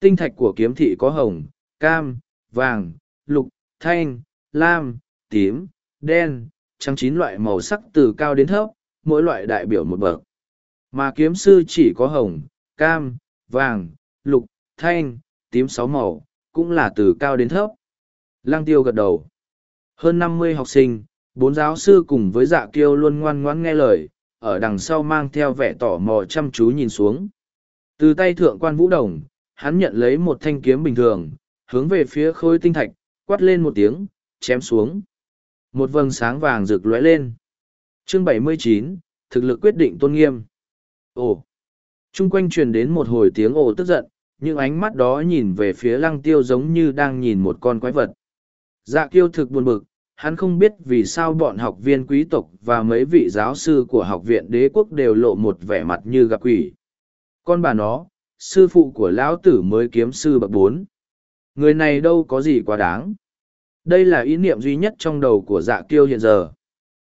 Speaker 1: Tinh thạch của kiếm thị có hồng, cam, vàng, lục, thanh, lam, tím, đen, trắng chín loại màu sắc từ cao đến thấp, mỗi loại đại biểu một bậc. Mà kiếm sư chỉ có hồng, cam, vàng, lục, thanh, tím sáu màu, cũng là từ cao đến thấp. Lăng tiêu gật đầu. Hơn năm mươi học sinh, bốn giáo sư cùng với dạ kiêu luôn ngoan ngoãn nghe lời, ở đằng sau mang theo vẻ tỏ mò chăm chú nhìn xuống. Từ tay thượng quan vũ đồng, hắn nhận lấy một thanh kiếm bình thường, hướng về phía khối tinh thạch, quát lên một tiếng, chém xuống. Một vầng sáng vàng rực lóe lên. Chương 79, thực lực quyết định tôn nghiêm. Ồ! Trung quanh truyền đến một hồi tiếng ồ tức giận, những ánh mắt đó nhìn về phía lăng tiêu giống như đang nhìn một con quái vật. Dạ kiêu thực buồn bực, hắn không biết vì sao bọn học viên quý tộc và mấy vị giáo sư của học viện đế quốc đều lộ một vẻ mặt như gặp quỷ. Con bà nó, sư phụ của lão tử mới kiếm sư bậc bốn. Người này đâu có gì quá đáng. Đây là ý niệm duy nhất trong đầu của dạ kiêu hiện giờ.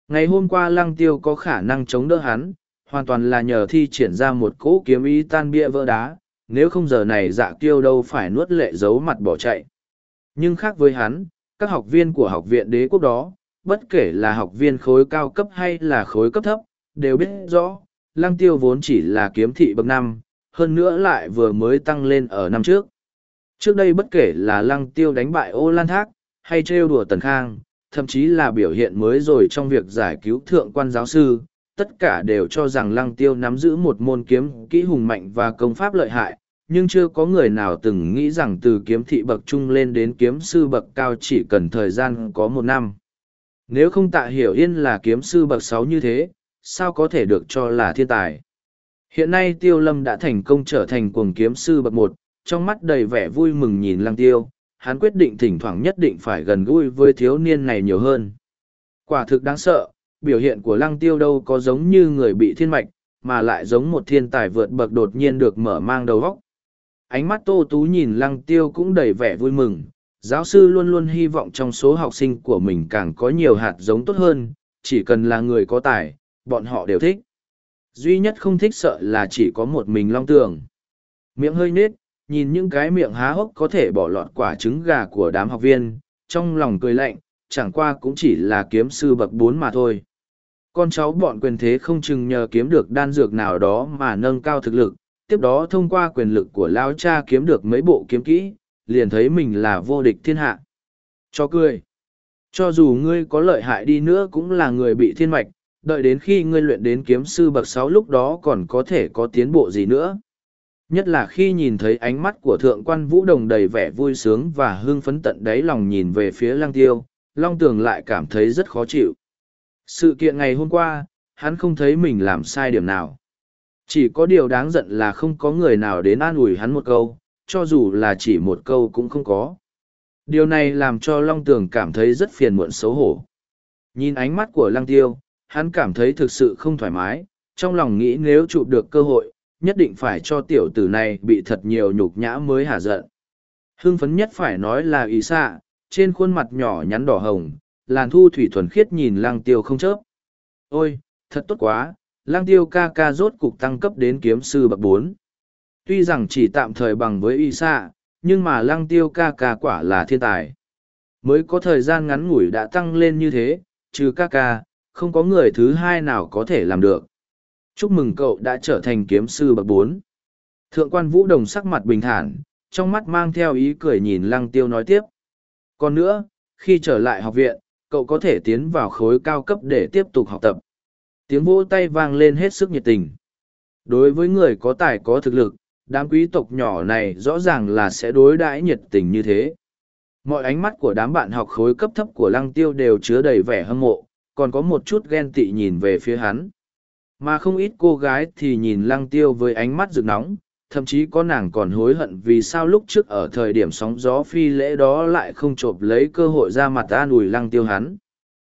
Speaker 1: Ngày hôm qua lăng tiêu có khả năng chống đỡ hắn, hoàn toàn là nhờ thi triển ra một cỗ kiếm ý tan bia vỡ đá, nếu không giờ này dạ kiêu đâu phải nuốt lệ giấu mặt bỏ chạy. Nhưng khác với hắn, các học viên của học viện đế quốc đó, bất kể là học viên khối cao cấp hay là khối cấp thấp, đều biết rõ, lăng tiêu vốn chỉ là kiếm thị bậc năm, hơn nữa lại vừa mới tăng lên ở năm trước. Trước đây bất kể là lăng tiêu đánh bại ô lan thác, hay trêu đùa tần khang, thậm chí là biểu hiện mới rồi trong việc giải cứu thượng quan giáo sư, tất cả đều cho rằng lăng tiêu nắm giữ một môn kiếm kỹ hùng mạnh và công pháp lợi hại, nhưng chưa có người nào từng nghĩ rằng từ kiếm thị bậc trung lên đến kiếm sư bậc cao chỉ cần thời gian có một năm. Nếu không tạ hiểu yên là kiếm sư bậc sáu như thế, sao có thể được cho là thiên tài? Hiện nay tiêu lâm đã thành công trở thành cuồng kiếm sư bậc một, trong mắt đầy vẻ vui mừng nhìn lăng tiêu, hắn quyết định thỉnh thoảng nhất định phải gần gũi với thiếu niên này nhiều hơn. Quả thực đáng sợ, biểu hiện của lăng tiêu đâu có giống như người bị thiên mạch, mà lại giống một thiên tài vượt bậc đột nhiên được mở mang đầu óc. Ánh mắt tô tú nhìn lăng tiêu cũng đầy vẻ vui mừng, giáo sư luôn luôn hy vọng trong số học sinh của mình càng có nhiều hạt giống tốt hơn, chỉ cần là người có tài, bọn họ đều thích. Duy nhất không thích sợ là chỉ có một mình long tường. Miệng hơi nết, nhìn những cái miệng há hốc có thể bỏ lọt quả trứng gà của đám học viên, trong lòng cười lạnh, chẳng qua cũng chỉ là kiếm sư bậc bốn mà thôi. Con cháu bọn quyền thế không chừng nhờ kiếm được đan dược nào đó mà nâng cao thực lực, tiếp đó thông qua quyền lực của lao cha kiếm được mấy bộ kiếm kỹ, liền thấy mình là vô địch thiên hạ. Cho cười. Cho dù ngươi có lợi hại đi nữa cũng là người bị thiên mạch, đợi đến khi ngươi luyện đến kiếm sư bậc sáu lúc đó còn có thể có tiến bộ gì nữa. Nhất là khi nhìn thấy ánh mắt của thượng quan vũ đồng đầy vẻ vui sướng và hưng phấn tận đáy lòng nhìn về phía lăng tiêu, long tường lại cảm thấy rất khó chịu. Sự kiện ngày hôm qua, hắn không thấy mình làm sai điểm nào. Chỉ có điều đáng giận là không có người nào đến an ủi hắn một câu, cho dù là chỉ một câu cũng không có. Điều này làm cho Long Tường cảm thấy rất phiền muộn xấu hổ. Nhìn ánh mắt của Lăng Tiêu, hắn cảm thấy thực sự không thoải mái, trong lòng nghĩ nếu chụp được cơ hội, nhất định phải cho tiểu tử này bị thật nhiều nhục nhã mới hả giận. Hưng phấn nhất phải nói là ý xạ, trên khuôn mặt nhỏ nhắn đỏ hồng, làn thu thủy thuần khiết nhìn Lăng Tiêu không chớp. Ôi, thật tốt quá, Lăng Tiêu ca ca rốt cục tăng cấp đến kiếm sư bậc bốn Tuy rằng chỉ tạm thời bằng với y xạ, nhưng mà lăng tiêu ca ca quả là thiên tài. Mới có thời gian ngắn ngủi đã tăng lên như thế, trừ ca ca, không có người thứ hai nào có thể làm được. Chúc mừng cậu đã trở thành kiếm sư bậc bốn. Thượng quan vũ đồng sắc mặt bình thản, trong mắt mang theo ý cười nhìn lăng tiêu nói tiếp. Còn nữa, khi trở lại học viện, cậu có thể tiến vào khối cao cấp để tiếp tục học tập. Tiếng vỗ tay vang lên hết sức nhiệt tình. Đối với người có tài có thực lực, đám quý tộc nhỏ này rõ ràng là sẽ đối đãi nhiệt tình như thế mọi ánh mắt của đám bạn học khối cấp thấp của lăng tiêu đều chứa đầy vẻ hâm mộ còn có một chút ghen tị nhìn về phía hắn mà không ít cô gái thì nhìn lăng tiêu với ánh mắt rực nóng thậm chí có nàng còn hối hận vì sao lúc trước ở thời điểm sóng gió phi lễ đó lại không chộp lấy cơ hội ra mặt an ủi lăng tiêu hắn.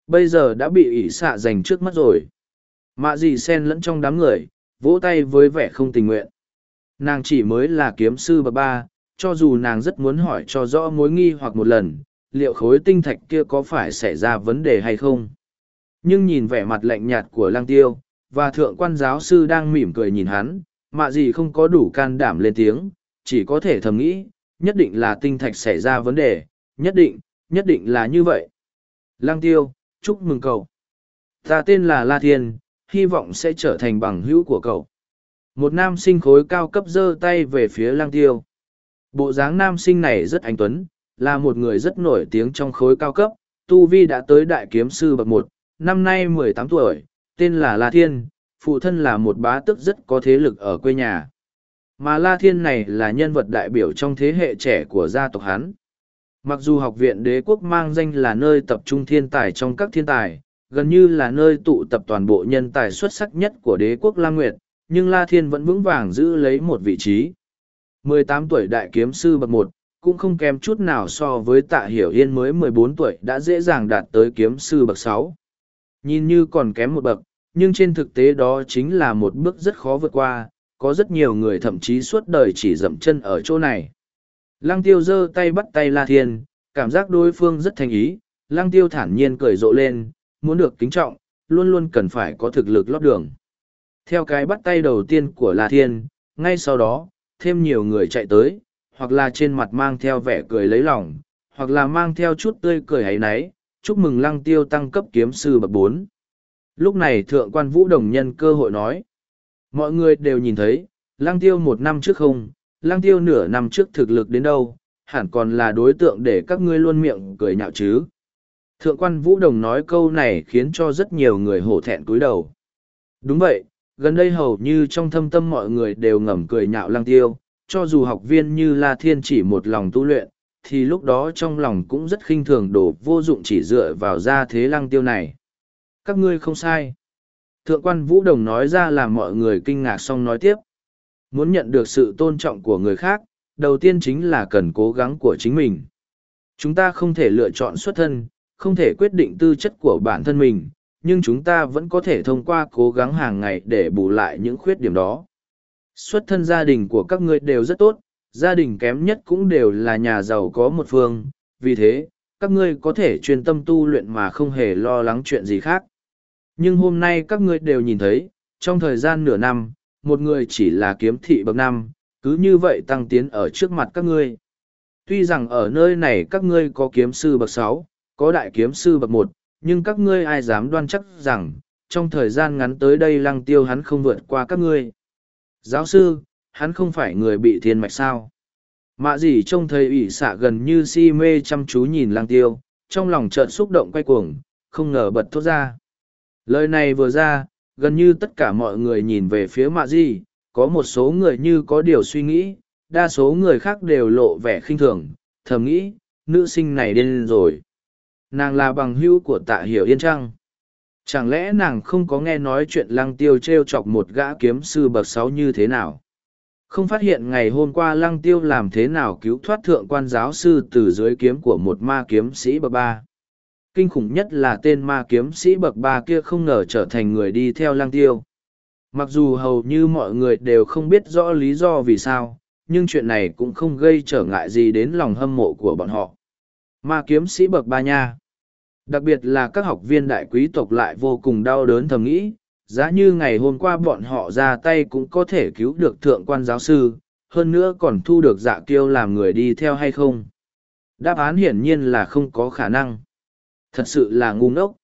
Speaker 1: Bây giờ đã bị ỷ xạ giành trước mắt rồi. Mạ dì sen lẫn trong đám người vỗ tay với vẻ không tình nguyện. Nàng chỉ mới là kiếm sư bậc ba, cho dù nàng rất muốn hỏi cho rõ mối nghi hoặc một lần, liệu khối tinh thạch kia có phải xảy ra vấn đề hay không. Nhưng nhìn vẻ mặt lạnh nhạt của lang tiêu, và thượng quan giáo sư đang mỉm cười nhìn hắn, mạ gì không có đủ can đảm lên tiếng, chỉ có thể thầm nghĩ, nhất định là tinh thạch xảy ra vấn đề, nhất định, nhất định là như vậy. Lang tiêu, chúc mừng cậu. Ta tên là La Thiên, hy vọng sẽ trở thành bằng hữu của cậu. Một nam sinh khối cao cấp giơ tay về phía lang tiêu. Bộ dáng nam sinh này rất anh tuấn, là một người rất nổi tiếng trong khối cao cấp, Tu Vi đã tới đại kiếm sư bậc một, năm nay mười tám tuổi, tên là La Thiên, phụ thân là một bá tước rất có thế lực ở quê nhà. Mà La Thiên này là nhân vật đại biểu trong thế hệ trẻ của gia tộc hắn. Mặc dù học viện đế quốc mang danh là nơi tập trung thiên tài trong các thiên tài, gần như là nơi tụ tập toàn bộ nhân tài xuất sắc nhất của đế quốc La Nguyệt, nhưng La Thiên vẫn vững vàng giữ lấy một vị trí. 18 tuổi đại kiếm sư bậc một cũng không kém chút nào so với tạ hiểu yên mới 14 tuổi đã dễ dàng đạt tới kiếm sư bậc sáu. Nhìn như còn kém một bậc, nhưng trên thực tế đó chính là một bước rất khó vượt qua, có rất nhiều người thậm chí suốt đời chỉ dậm chân ở chỗ này. Lăng tiêu giơ tay bắt tay La Thiên, cảm giác đối phương rất thành ý, lăng tiêu thản nhiên cười rộ lên, muốn được kính trọng, luôn luôn cần phải có thực lực lót đường. Theo cái bắt tay đầu tiên của La Thiên, ngay sau đó, thêm nhiều người chạy tới, hoặc là trên mặt mang theo vẻ cười lấy lòng, hoặc là mang theo chút tươi cười ấy náy, chúc mừng lăng tiêu tăng cấp kiếm sư bậc bốn. Lúc này thượng quan vũ đồng nhân cơ hội nói. Mọi người đều nhìn thấy, lăng tiêu một năm trước không, lăng tiêu nửa năm trước thực lực đến đâu, hẳn còn là đối tượng để các ngươi luôn miệng cười nhạo chứ. Thượng quan Vũ Đồng nói câu này khiến cho rất nhiều người hổ thẹn cúi đầu. Đúng vậy, gần đây hầu như trong thâm tâm mọi người đều ngầm cười nhạo lăng tiêu, cho dù học viên như La Thiên chỉ một lòng tu luyện, thì lúc đó trong lòng cũng rất khinh thường đổ vô dụng chỉ dựa vào ra thế lăng tiêu này. Các ngươi không sai. Thượng quan Vũ Đồng nói ra làm mọi người kinh ngạc xong nói tiếp. Muốn nhận được sự tôn trọng của người khác, đầu tiên chính là cần cố gắng của chính mình. Chúng ta không thể lựa chọn xuất thân, không thể quyết định tư chất của bản thân mình, nhưng chúng ta vẫn có thể thông qua cố gắng hàng ngày để bù lại những khuyết điểm đó. Xuất thân gia đình của các ngươi đều rất tốt, gia đình kém nhất cũng đều là nhà giàu có một phương, vì thế, các ngươi có thể chuyên tâm tu luyện mà không hề lo lắng chuyện gì khác. Nhưng hôm nay các ngươi đều nhìn thấy, trong thời gian nửa năm, một người chỉ là kiếm thị bậc năm, cứ như vậy tăng tiến ở trước mặt các ngươi. Tuy rằng ở nơi này các ngươi có kiếm sư bậc sáu, có đại kiếm sư bậc một, nhưng các ngươi ai dám đoan chắc rằng, trong thời gian ngắn tới đây lăng tiêu hắn không vượt qua các ngươi. Giáo sư, hắn không phải người bị thiên mạch sao? Mạ gì trông thấy ủy xạ gần như si mê chăm chú nhìn Lang tiêu, trong lòng chợt xúc động quay cuồng, không ngờ bật thốt ra. Lời này vừa ra, gần như tất cả mọi người nhìn về phía mạ gì, có một số người như có điều suy nghĩ, đa số người khác đều lộ vẻ khinh thường, thầm nghĩ, nữ sinh này điên rồi. Nàng là bằng hữu của tạ hiểu yên trăng. Chẳng lẽ nàng không có nghe nói chuyện lăng tiêu t r e o chọc một gã kiếm sư bậc sáu như thế nào? Không phát hiện ngày hôm qua lăng tiêu làm thế nào cứu thoát thượng quan giáo sư từ dưới kiếm của một ma kiếm sĩ bậc ba. Kinh khủng nhất là tên ma kiếm sĩ bậc ba kia không ngờ trở thành người đi theo lăng tiêu. Mặc dù hầu như mọi người đều không biết rõ lý do vì sao, nhưng chuyện này cũng không gây trở ngại gì đến lòng hâm mộ của bọn họ. Ma kiếm sĩ bậc ba nha. Đặc biệt là các học viên đại quý tộc lại vô cùng đau đớn thầm nghĩ giá như ngày hôm qua bọn họ ra tay cũng có thể cứu được thượng quan giáo sư hơn nữa còn thu được dạ kiêu làm người đi theo hay không đáp án hiển nhiên là không có khả năng thật sự là ngu ngốc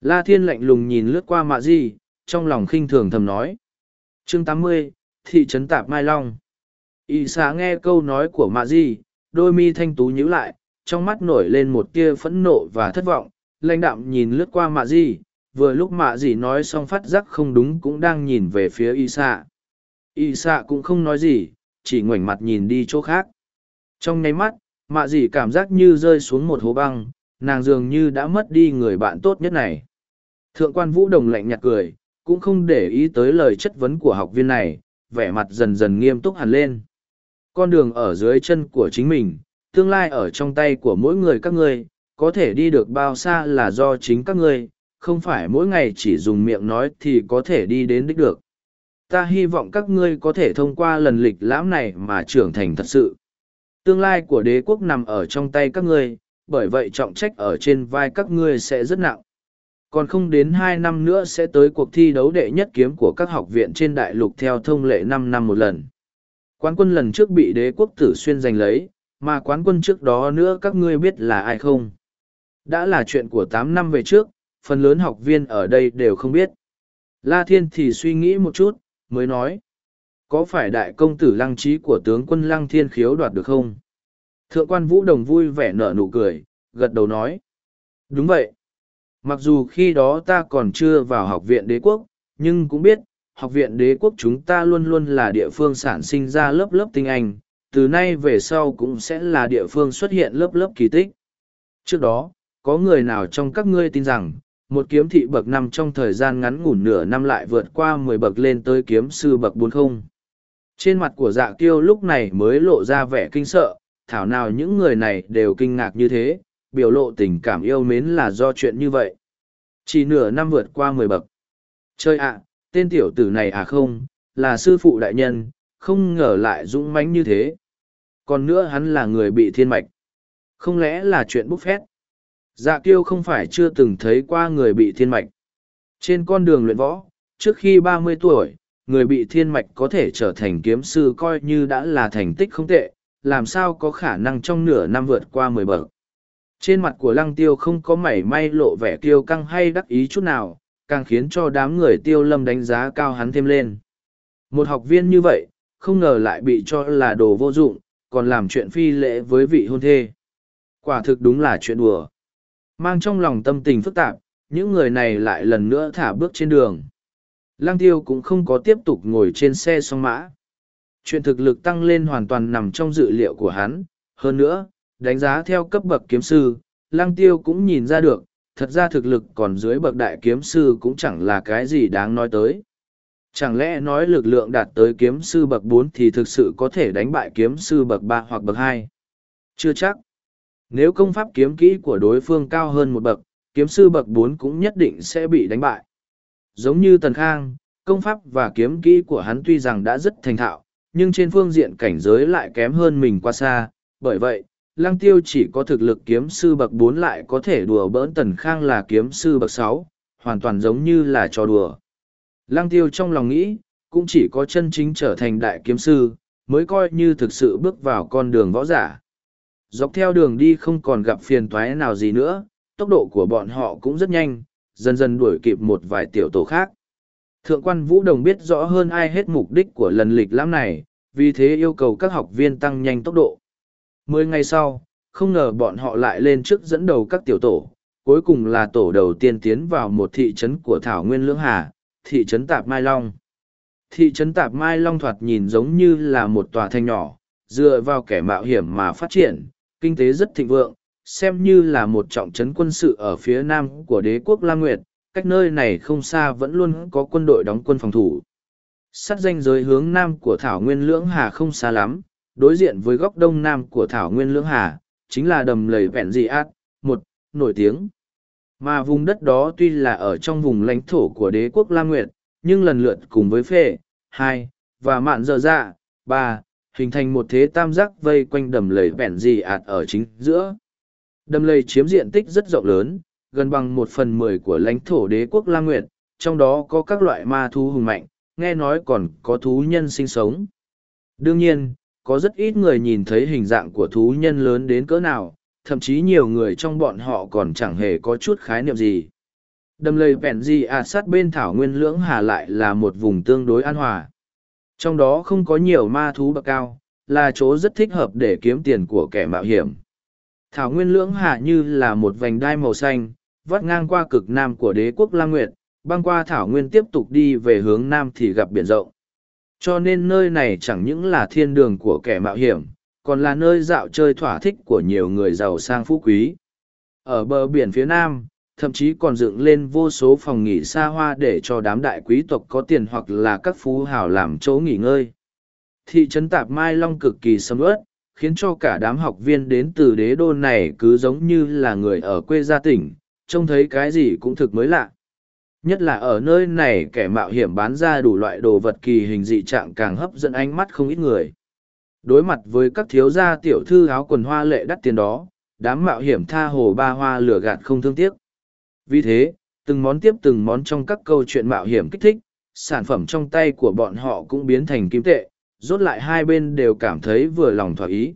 Speaker 1: la thiên lạnh lùng nhìn lướt qua mạ di trong lòng khinh thường thầm nói. chương tám mươi thị trấn Tạp Mai Long. Y xá nghe câu nói của mạ di, đôi mi thanh tú nhíu lại, trong mắt nổi lên một tia phẫn nộ và thất vọng, lãnh đạm nhìn lướt qua mạ di, vừa lúc mạ dì nói xong phát giác không đúng cũng đang nhìn về phía y xạ. Y xạ cũng không nói gì, chỉ ngoảnh mặt nhìn đi chỗ khác. Trong nháy mắt, mạ dì cảm giác như rơi xuống một hố băng, nàng dường như đã mất đi người bạn tốt nhất này. Thượng quan vũ đồng lạnh nhạt cười, cũng không để ý tới lời chất vấn của học viên này, vẻ mặt dần dần nghiêm túc hẳn lên. Con đường ở dưới chân của chính mình, tương lai ở trong tay của mỗi người các ngươi, có thể đi được bao xa là do chính các ngươi, không phải mỗi ngày chỉ dùng miệng nói thì có thể đi đến đích được. Ta hy vọng các ngươi có thể thông qua lần lịch lãm này mà trưởng thành thật sự. Tương lai của đế quốc nằm ở trong tay các ngươi, bởi vậy trọng trách ở trên vai các ngươi sẽ rất nặng còn không đến hai năm nữa sẽ tới cuộc thi đấu đệ nhất kiếm của các học viện trên đại lục theo thông lệ năm năm một lần. Quán quân lần trước bị đế quốc tử xuyên giành lấy, mà quán quân trước đó nữa các ngươi biết là ai không? Đã là chuyện của tám năm về trước, phần lớn học viên ở đây đều không biết. La Thiên thì suy nghĩ một chút, mới nói. Có phải đại công tử lăng trí của tướng quân lăng thiên khiếu đoạt được không? Thượng quan Vũ Đồng vui vẻ nở nụ cười, gật đầu nói. Đúng vậy. Mặc dù khi đó ta còn chưa vào học viện đế quốc, nhưng cũng biết, học viện đế quốc chúng ta luôn luôn là địa phương sản sinh ra lớp lớp tinh anh, từ nay về sau cũng sẽ là địa phương xuất hiện lớp lớp kỳ tích. Trước đó, có người nào trong các ngươi tin rằng, một kiếm thị bậc năm trong thời gian ngắn ngủn nửa năm lại vượt qua mười bậc lên tới kiếm sư bậc bốn không? Trên mặt của dạ kiêu lúc này mới lộ ra vẻ kinh sợ, thảo nào những người này đều kinh ngạc như thế, biểu lộ tình cảm yêu mến là do chuyện như vậy. Chỉ nửa năm vượt qua mười bậc. Chơi ạ, tên tiểu tử này à không, là sư phụ đại nhân, không ngờ lại dũng mãnh như thế. Còn nữa hắn là người bị thiên mạch. Không lẽ là chuyện bút phét? Dạ kiêu không phải chưa từng thấy qua người bị thiên mạch. Trên con đường luyện võ, trước khi ba mươi tuổi, người bị thiên mạch có thể trở thành kiếm sư coi như đã là thành tích không tệ, làm sao có khả năng trong nửa năm vượt qua mười bậc. Trên mặt của lăng tiêu không có mảy may lộ vẻ kiêu căng hay đắc ý chút nào, càng khiến cho đám người tiêu lâm đánh giá cao hắn thêm lên. Một học viên như vậy, không ngờ lại bị cho là đồ vô dụng, còn làm chuyện phi lễ với vị hôn thê. Quả thực đúng là chuyện đùa. Mang trong lòng tâm tình phức tạp, những người này lại lần nữa thả bước trên đường. Lăng tiêu cũng không có tiếp tục ngồi trên xe song mã. Chuyện thực lực tăng lên hoàn toàn nằm trong dự liệu của hắn. Hơn nữa, đánh giá theo cấp bậc kiếm sư, lăng tiêu cũng nhìn ra được, thật ra thực lực còn dưới bậc đại kiếm sư cũng chẳng là cái gì đáng nói tới. Chẳng lẽ nói lực lượng đạt tới kiếm sư bậc bốn thì thực sự có thể đánh bại kiếm sư bậc ba hoặc bậc hai? Chưa chắc. Nếu công pháp kiếm kỹ của đối phương cao hơn một bậc, kiếm sư bậc bốn cũng nhất định sẽ bị đánh bại. Giống như Tần Khang, công pháp và kiếm kỹ của hắn tuy rằng đã rất thành thạo, nhưng trên phương diện cảnh giới lại kém hơn mình qua xa. Bởi vậy, Lăng Tiêu chỉ có thực lực kiếm sư bậc bốn lại có thể đùa bỡn Tần Khang là kiếm sư bậc sáu, hoàn toàn giống như là trò đùa. Lăng Tiêu trong lòng nghĩ, cũng chỉ có chân chính trở thành đại kiếm sư, mới coi như thực sự bước vào con đường võ giả. Dọc theo đường đi không còn gặp phiền toái nào gì nữa, tốc độ của bọn họ cũng rất nhanh, dần dần đuổi kịp một vài tiểu tổ khác. Thượng quan Vũ Đồng biết rõ hơn ai hết mục đích của lần lịch lãm này, vì thế yêu cầu các học viên tăng nhanh tốc độ. Mười ngày sau, không ngờ bọn họ lại lên trước dẫn đầu các tiểu tổ, cuối cùng là tổ đầu tiên tiến vào một thị trấn của Thảo Nguyên Lưỡng Hà, thị trấn Tạp Mai Long. Thị trấn Tạp Mai Long thoạt nhìn giống như là một tòa thanh nhỏ, dựa vào kẻ mạo hiểm mà phát triển, kinh tế rất thịnh vượng, xem như là một trọng trấn quân sự ở phía nam của đế quốc La Nguyệt, cách nơi này không xa vẫn luôn có quân đội đóng quân phòng thủ. Sát danh giới hướng nam của Thảo Nguyên Lưỡng Hà không xa lắm, đối diện với góc đông nam của Thảo Nguyên Lưỡng Hà, chính là đầm lầy vẹn dị ác, một, nổi tiếng. Mà vùng đất đó tuy là ở trong vùng lãnh thổ của đế quốc La Nguyệt, nhưng lần lượt cùng với phệ, hai, và mạn dở dạ, ba, hình thành một thế tam giác vây quanh đầm lầy vẹn gì ạt ở chính giữa. Đầm lầy chiếm diện tích rất rộng lớn, gần bằng một phần mười của lãnh thổ đế quốc La Nguyệt, trong đó có các loại ma thú hùng mạnh, nghe nói còn có thú nhân sinh sống. Đương nhiên, có rất ít người nhìn thấy hình dạng của thú nhân lớn đến cỡ nào, thậm chí nhiều người trong bọn họ còn chẳng hề có chút khái niệm gì. Đầm lầy vẹn gì ạt sát bên thảo nguyên lưỡng hà lại là một vùng tương đối an hòa. Trong đó không có nhiều ma thú bậc cao, là chỗ rất thích hợp để kiếm tiền của kẻ mạo hiểm. Thảo nguyên lưỡng hà như là một vành đai màu xanh, vắt ngang qua cực nam của đế quốc La Nguyệt, băng qua Thảo nguyên tiếp tục đi về hướng nam thì gặp biển rộng. Cho nên nơi này chẳng những là thiên đường của kẻ mạo hiểm, còn là nơi dạo chơi thỏa thích của nhiều người giàu sang phú quý. Ở bờ biển phía nam, thậm chí còn dựng lên vô số phòng nghỉ xa hoa để cho đám đại quý tộc có tiền hoặc là các phú hào làm chỗ nghỉ ngơi. Thị trấn Tạp Mai Long cực kỳ sầm ớt, khiến cho cả đám học viên đến từ đế đô này cứ giống như là người ở quê gia tỉnh, trông thấy cái gì cũng thực mới lạ. Nhất là ở nơi này kẻ mạo hiểm bán ra đủ loại đồ vật kỳ hình dị trạng càng hấp dẫn ánh mắt không ít người. Đối mặt với các thiếu gia tiểu thư áo quần hoa lệ đắt tiền đó, đám mạo hiểm tha hồ ba hoa lửa gạt không thương tiếc. Vì thế, từng món tiếp từng món trong các câu chuyện mạo hiểm kích thích, sản phẩm trong tay của bọn họ cũng biến thành kim tệ, rốt lại hai bên đều cảm thấy vừa lòng thỏa ý.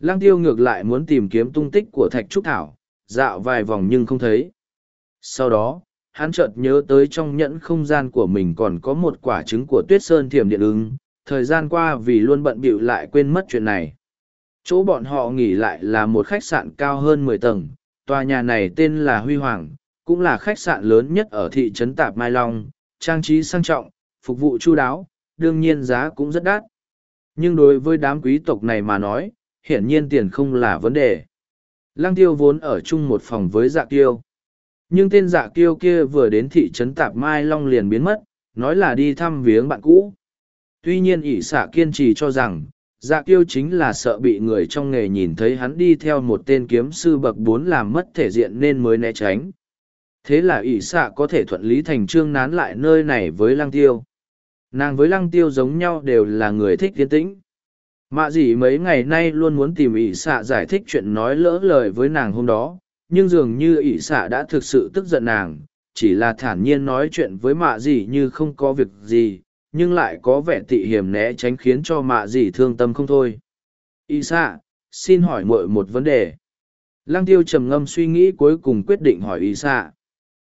Speaker 1: Lăng tiêu ngược lại muốn tìm kiếm tung tích của thạch trúc thảo, dạo vài vòng nhưng không thấy. Sau đó, hắn chợt nhớ tới trong nhẫn không gian của mình còn có một quả trứng của tuyết sơn thiểm điện ứng, thời gian qua vì luôn bận bịu lại quên mất chuyện này. Chỗ bọn họ nghỉ lại là một khách sạn cao hơn mười tầng, tòa nhà này tên là Huy Hoàng, cũng là khách sạn lớn nhất ở thị trấn Tạp Mai Long, trang trí sang trọng, phục vụ chu đáo, đương nhiên giá cũng rất đắt. Nhưng đối với đám quý tộc này mà nói, hiển nhiên tiền không là vấn đề. Lăng tiêu vốn ở chung một phòng với dạ tiêu. Nhưng tên dạ tiêu kia vừa đến thị trấn Tạp Mai Long liền biến mất, nói là đi thăm viếng bạn cũ. Tuy nhiên ỷ xạ kiên trì cho rằng, dạ tiêu chính là sợ bị người trong nghề nhìn thấy hắn đi theo một tên kiếm sư bậc bốn làm mất thể diện nên mới né tránh. Thế là ỷ xạ có thể thuận lý thành trương nán lại nơi này với lăng tiêu. Nàng với lăng tiêu giống nhau đều là người thích tiến tĩnh. Mạ dì mấy ngày nay luôn muốn tìm ỷ xạ giải thích chuyện nói lỡ lời với nàng hôm đó, nhưng dường như ỷ xạ đã thực sự tức giận nàng, chỉ là thản nhiên nói chuyện với mạ dì như không có việc gì, nhưng lại có vẻ tị hiểm né tránh khiến cho mạ dì thương tâm không thôi. ỷ xạ, xin hỏi muội một vấn đề. Lăng tiêu trầm ngâm suy nghĩ cuối cùng quyết định hỏi ỷ xạ.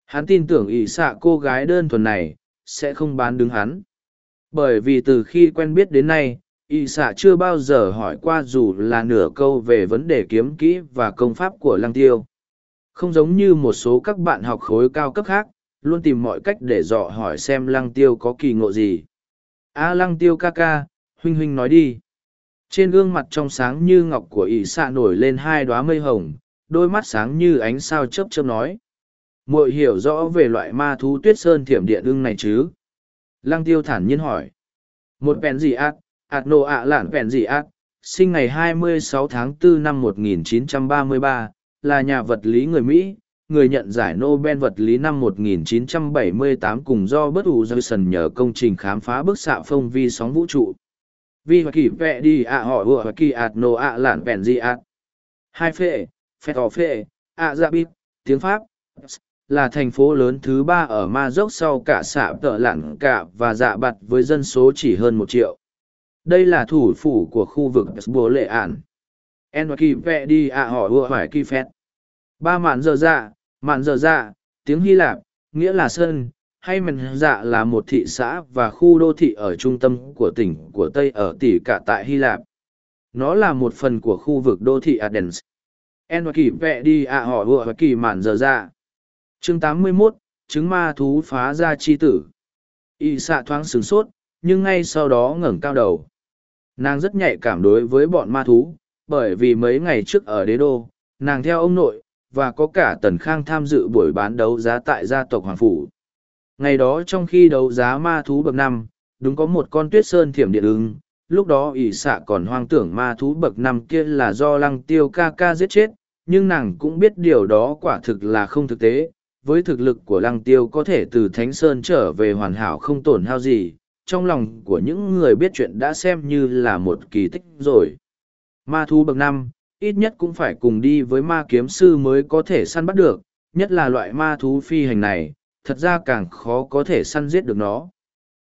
Speaker 1: Hắn tin tưởng ỷ xạ cô gái đơn thuần này, sẽ không bán đứng hắn. Bởi vì từ khi quen biết đến nay, ỷ xạ chưa bao giờ hỏi qua dù là nửa câu về vấn đề kiếm kỹ và công pháp của lăng tiêu. Không giống như một số các bạn học khối cao cấp khác, luôn tìm mọi cách để dò hỏi xem lăng tiêu có kỳ ngộ gì. A lăng tiêu ca ca, huynh huynh nói đi. Trên gương mặt trong sáng như ngọc của ỷ xạ nổi lên hai đoá mây hồng, đôi mắt sáng như ánh sao chớp chớp nói muội hiểu rõ về loại ma thú tuyết sơn thiểm điện ưng này chứ? Lăng tiêu thản nhiên hỏi. Một bèn gì ác, ạt nộ ạ lạn bèn gì ác, sinh ngày 26 tháng 4 năm 1933, là nhà vật lý người Mỹ, người nhận giải Nobel vật lý năm 1978 cùng do bất ủ Johnson nhờ công trình khám phá bức xạ phong vi sóng vũ trụ. Vi hoa kỳ vẹ đi ạ họ ủa hoa kỳ ạt nộ ạ lản bèn gì ác. Hai phệ, phệ tỏ phệ, ạ dạ bít, tiếng Pháp, là thành phố lớn thứ ba ở ma dốc sau cả xạ tợ lặn cả và dạ bặt với dân số chỉ hơn một triệu. Đây là thủ phủ của khu vực Bồ Lệ Ản. En kỳ vẹ đi ạ họ ủa hoài kỳ phét. Ba mạn dơ dạ, mạn dơ dạ, tiếng Hy Lạp, nghĩa là sơn, hay mần dạ là một thị xã và khu đô thị ở trung tâm của tỉnh của Tây ở tỷ cả tại Hy Lạp. Nó là một phần của khu vực đô thị Athens. En kỳ vẹ đi ạ họ ủa kỳ mạn dơ dạ. Chương 81, trứng ma thú phá ra chi tử. Y xạ thoáng sửng sốt, nhưng ngay sau đó ngẩng cao đầu. Nàng rất nhạy cảm đối với bọn ma thú, bởi vì mấy ngày trước ở đế đô, nàng theo ông nội, và có cả tần khang tham dự buổi bán đấu giá tại gia tộc Hoàng Phủ. Ngày đó trong khi đấu giá ma thú bậc năm, đúng có một con tuyết sơn thiểm điện ứng, lúc đó ỷ xạ còn hoang tưởng ma thú bậc năm kia là do lăng tiêu ca ca giết chết, nhưng nàng cũng biết điều đó quả thực là không thực tế. Với thực lực của lăng tiêu có thể từ Thánh Sơn trở về hoàn hảo không tổn hao gì, trong lòng của những người biết chuyện đã xem như là một kỳ tích rồi. Ma thú bậc năm, ít nhất cũng phải cùng đi với ma kiếm sư mới có thể săn bắt được, nhất là loại ma thú phi hành này, thật ra càng khó có thể săn giết được nó.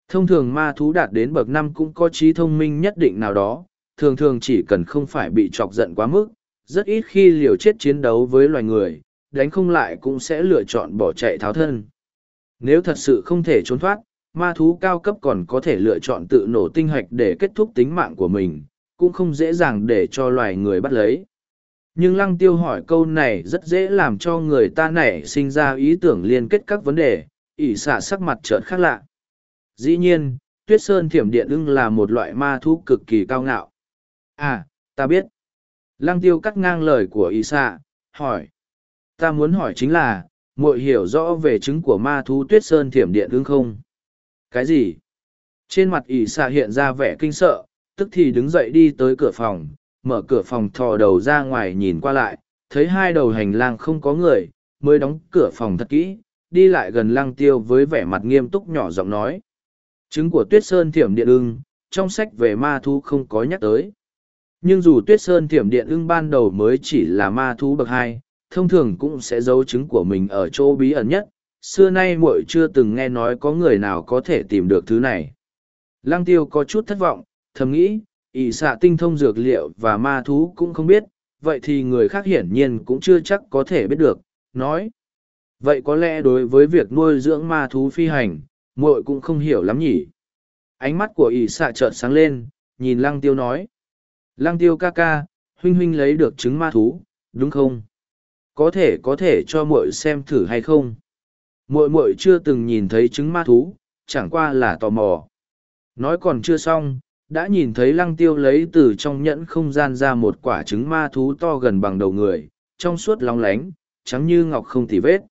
Speaker 1: Thông thường ma thú đạt đến bậc năm cũng có trí thông minh nhất định nào đó, thường thường chỉ cần không phải bị chọc giận quá mức, rất ít khi liều chết chiến đấu với loài người, đánh không lại cũng sẽ lựa chọn bỏ chạy tháo thân. Nếu thật sự không thể trốn thoát, ma thú cao cấp còn có thể lựa chọn tự nổ tinh hạch để kết thúc tính mạng của mình, cũng không dễ dàng để cho loài người bắt lấy. Nhưng lăng tiêu hỏi câu này rất dễ làm cho người ta nảy sinh ra ý tưởng liên kết các vấn đề, ỉ xạ sắc mặt chợt khác lạ. Dĩ nhiên, tuyết sơn thiểm điện ưng là một loại ma thú cực kỳ cao ngạo. À, ta biết. Lăng tiêu cắt ngang lời của ỉ xạ, hỏi. Ta muốn hỏi chính là, muội hiểu rõ về chứng của ma thú tuyết sơn thiểm điện ưng không? Cái gì? Trên mặt ỷ xạ hiện ra vẻ kinh sợ, tức thì đứng dậy đi tới cửa phòng, mở cửa phòng thò đầu ra ngoài nhìn qua lại, thấy hai đầu hành lang không có người, mới đóng cửa phòng thật kỹ, đi lại gần lăng tiêu với vẻ mặt nghiêm túc nhỏ giọng nói. Trứng của tuyết sơn thiểm điện ưng, trong sách về ma thú không có nhắc tới. Nhưng dù tuyết sơn thiểm điện ưng ban đầu mới chỉ là ma thú bậc hai, thông thường cũng sẽ giấu trứng của mình ở chỗ bí ẩn nhất. Xưa nay muội chưa từng nghe nói có người nào có thể tìm được thứ này. Lăng tiêu có chút thất vọng, thầm nghĩ, ỷ xạ tinh thông dược liệu và ma thú cũng không biết, vậy thì người khác hiển nhiên cũng chưa chắc có thể biết được, nói. Vậy có lẽ đối với việc nuôi dưỡng ma thú phi hành, muội cũng không hiểu lắm nhỉ. Ánh mắt của ỷ xạ chợt sáng lên, nhìn lăng tiêu nói. Lăng tiêu ca ca, huynh huynh lấy được trứng ma thú, đúng không? Có thể có thể cho muội xem thử hay không? Muội muội chưa từng nhìn thấy trứng ma thú, chẳng qua là tò mò. Nói còn chưa xong, đã nhìn thấy lăng tiêu lấy từ trong nhẫn không gian ra một quả trứng ma thú to gần bằng đầu người, trong suốt lóng lánh, trắng như ngọc không tì vết.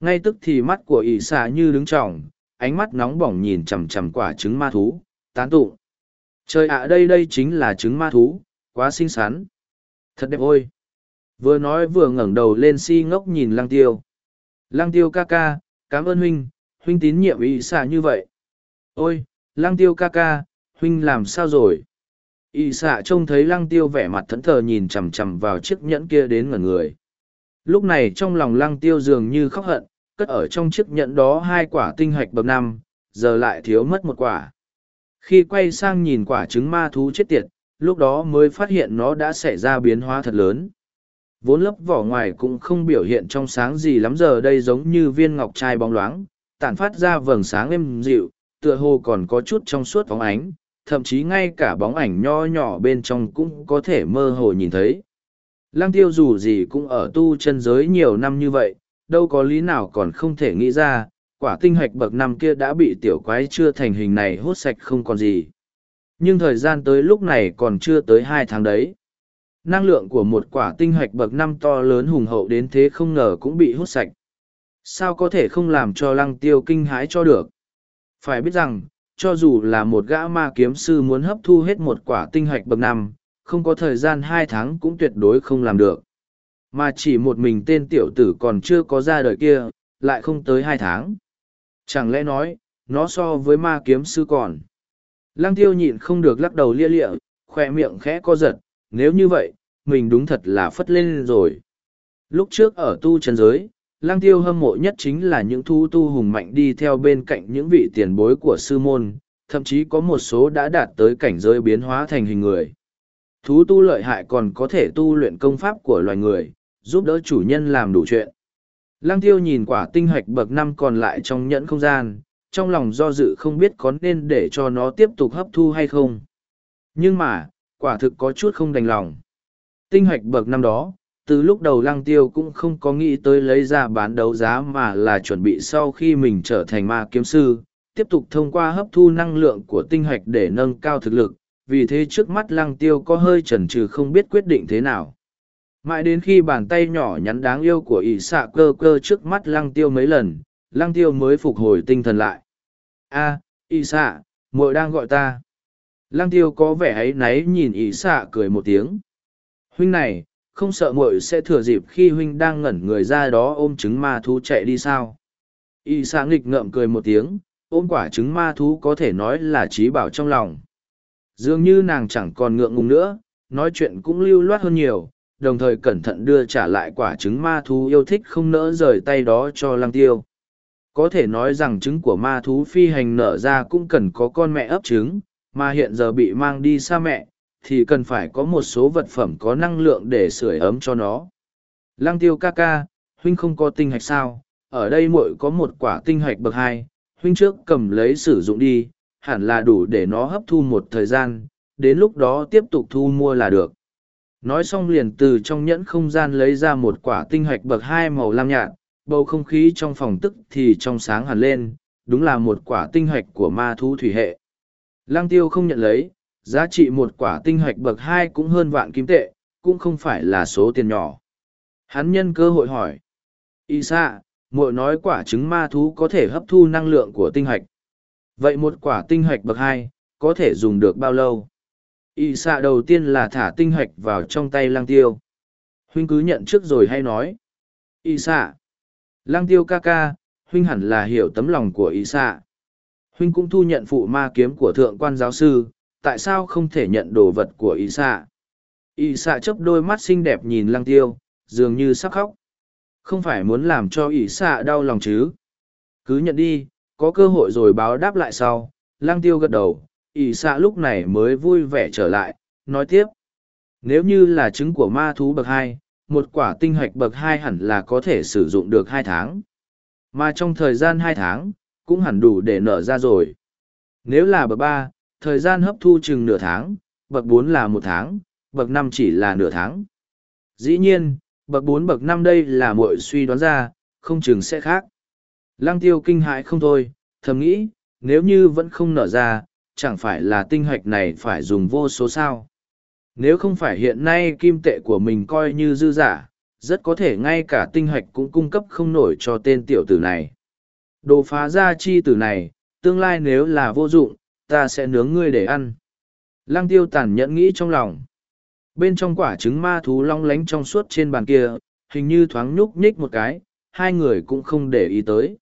Speaker 1: Ngay tức thì mắt của ỷ xạ như đứng tròng, ánh mắt nóng bỏng nhìn chằm chằm quả trứng ma thú, tán tụng. Trời ạ đây đây chính là trứng ma thú, quá xinh xắn. Thật đẹp ôi! Vừa nói vừa ngẩng đầu lên si ngốc nhìn lăng tiêu. Lăng tiêu ca ca, cảm ơn huynh, huynh tín nhiệm ý xạ như vậy. Ôi, lăng tiêu ca ca, huynh làm sao rồi y xạ trông thấy lăng tiêu vẻ mặt thẫn thờ nhìn chằm chằm vào chiếc nhẫn kia đến ngẩn người lúc này trong lòng lăng tiêu dường như khóc hận cất ở trong chiếc nhẫn đó hai quả tinh hạch bậc năm giờ lại thiếu mất một quả khi quay sang nhìn quả trứng ma thú chết tiệt lúc đó mới phát hiện nó đã xảy ra biến hóa thật lớn Vốn lớp vỏ ngoài cũng không biểu hiện trong sáng gì lắm giờ đây giống như viên ngọc trai bóng loáng, tản phát ra vầng sáng êm dịu, tựa hồ còn có chút trong suốt bóng ánh, thậm chí ngay cả bóng ảnh nho nhỏ bên trong cũng có thể mơ hồ nhìn thấy. Lăng tiêu dù gì cũng ở tu chân giới nhiều năm như vậy, đâu có lý nào còn không thể nghĩ ra, quả tinh hạch bậc năm kia đã bị tiểu quái chưa thành hình này hút sạch không còn gì. Nhưng thời gian tới lúc này còn chưa tới hai tháng đấy. Năng lượng của một quả tinh hoạch bậc năm to lớn hùng hậu đến thế không ngờ cũng bị hút sạch. Sao có thể không làm cho lăng tiêu kinh hãi cho được? Phải biết rằng, cho dù là một gã ma kiếm sư muốn hấp thu hết một quả tinh hoạch bậc năm, không có thời gian hai tháng cũng tuyệt đối không làm được. Mà chỉ một mình tên tiểu tử còn chưa có ra đời kia, lại không tới hai tháng. Chẳng lẽ nói, nó so với ma kiếm sư còn. Lăng tiêu nhịn không được lắc đầu lia lịa, khoe miệng khẽ co giật, nếu như vậy, mình đúng thật là phất lên rồi. Lúc trước ở tu chân giới, lang tiêu hâm mộ nhất chính là những thu tu hùng mạnh đi theo bên cạnh những vị tiền bối của sư môn, thậm chí có một số đã đạt tới cảnh giới biến hóa thành hình người. Thú tu lợi hại còn có thể tu luyện công pháp của loài người, giúp đỡ chủ nhân làm đủ chuyện. Lăng tiêu nhìn quả tinh hạch bậc năm còn lại trong nhẫn không gian, trong lòng do dự không biết có nên để cho nó tiếp tục hấp thu hay không. Nhưng mà, quả thực có chút không đành lòng. Tinh hoạch bậc năm đó, từ lúc đầu lăng tiêu cũng không có nghĩ tới lấy ra bán đấu giá mà là chuẩn bị sau khi mình trở thành ma kiếm sư, tiếp tục thông qua hấp thu năng lượng của tinh hoạch để nâng cao thực lực, vì thế trước mắt lăng tiêu có hơi chần chừ không biết quyết định thế nào. Mãi đến khi bàn tay nhỏ nhắn đáng yêu của ỷ xạ cơ cơ trước mắt lăng tiêu mấy lần, lăng tiêu mới phục hồi tinh thần lại. a à, ỷ xạ, muội đang gọi ta. Lăng tiêu có vẻ ấy náy nhìn ý xạ cười một tiếng. Huynh này, không sợ muội sẽ thừa dịp khi huynh đang ngẩn người ra đó ôm trứng ma thú chạy đi sao. Y xạ nghịch ngợm cười một tiếng, ôm quả trứng ma thú có thể nói là trí bảo trong lòng. Dường như nàng chẳng còn ngượng ngùng nữa, nói chuyện cũng lưu loát hơn nhiều, đồng thời cẩn thận đưa trả lại quả trứng ma thú yêu thích không nỡ rời tay đó cho lăng tiêu. Có thể nói rằng trứng của ma thú phi hành nở ra cũng cần có con mẹ ấp trứng, mà hiện giờ bị mang đi xa mẹ, thì cần phải có một số vật phẩm có năng lượng để sưởi ấm cho nó. Lăng tiêu ca ca, huynh không có tinh hạch sao, ở đây muội có một quả tinh hạch bậc hai, huynh trước cầm lấy sử dụng đi, hẳn là đủ để nó hấp thu một thời gian, đến lúc đó tiếp tục thu mua là được. Nói xong liền từ trong nhẫn không gian lấy ra một quả tinh hạch bậc hai màu lam nhạt, bầu không khí trong phòng tức thì trong sáng hẳn lên, đúng là một quả tinh hạch của ma thú thủy hệ. Lăng tiêu không nhận lấy, giá trị một quả tinh hạch bậc hai cũng hơn vạn kim tệ, cũng không phải là số tiền nhỏ. Hắn nhân cơ hội hỏi. Y xạ, muội nói quả trứng ma thú có thể hấp thu năng lượng của tinh hạch. Vậy một quả tinh hạch bậc hai có thể dùng được bao lâu? Y xạ đầu tiên là thả tinh hạch vào trong tay lang tiêu. Huynh cứ nhận trước rồi hay nói. Y xạ. Lang tiêu ca ca, huynh hẳn là hiểu tấm lòng của y xạ. Huynh cũng thu nhận phụ ma kiếm của thượng quan giáo sư, tại sao không thể nhận đồ vật của y xạ? Y xạ chấp đôi mắt xinh đẹp nhìn lang tiêu, dường như sắp khóc. Không phải muốn làm cho y xạ đau lòng chứ. Cứ nhận đi, có cơ hội rồi báo đáp lại sau. Lang tiêu gật đầu, Y xạ lúc này mới vui vẻ trở lại nói tiếp nếu như là trứng của ma thú bậc hai một quả tinh hạch bậc hai hẳn là có thể sử dụng được hai tháng mà trong thời gian hai tháng cũng hẳn đủ để nở ra rồi nếu là bậc ba thời gian hấp thu chừng nửa tháng bậc bốn là một tháng bậc năm chỉ là nửa tháng dĩ nhiên bậc bốn bậc năm đây là muội suy đoán ra không chừng sẽ khác lăng tiêu kinh hãi không thôi thầm nghĩ nếu như vẫn không nở ra chẳng phải là tinh hạch này phải dùng vô số sao. Nếu không phải hiện nay kim tệ của mình coi như dư giả, rất có thể ngay cả tinh hạch cũng cung cấp không nổi cho tên tiểu tử này. Đồ phá ra chi tử này, tương lai nếu là vô dụng, ta sẽ nướng ngươi để ăn. Lăng tiêu tàn nhẫn nghĩ trong lòng. Bên trong quả trứng ma thú long lánh trong suốt trên bàn kia, hình như thoáng nhúc nhích một cái, hai người cũng không để ý tới.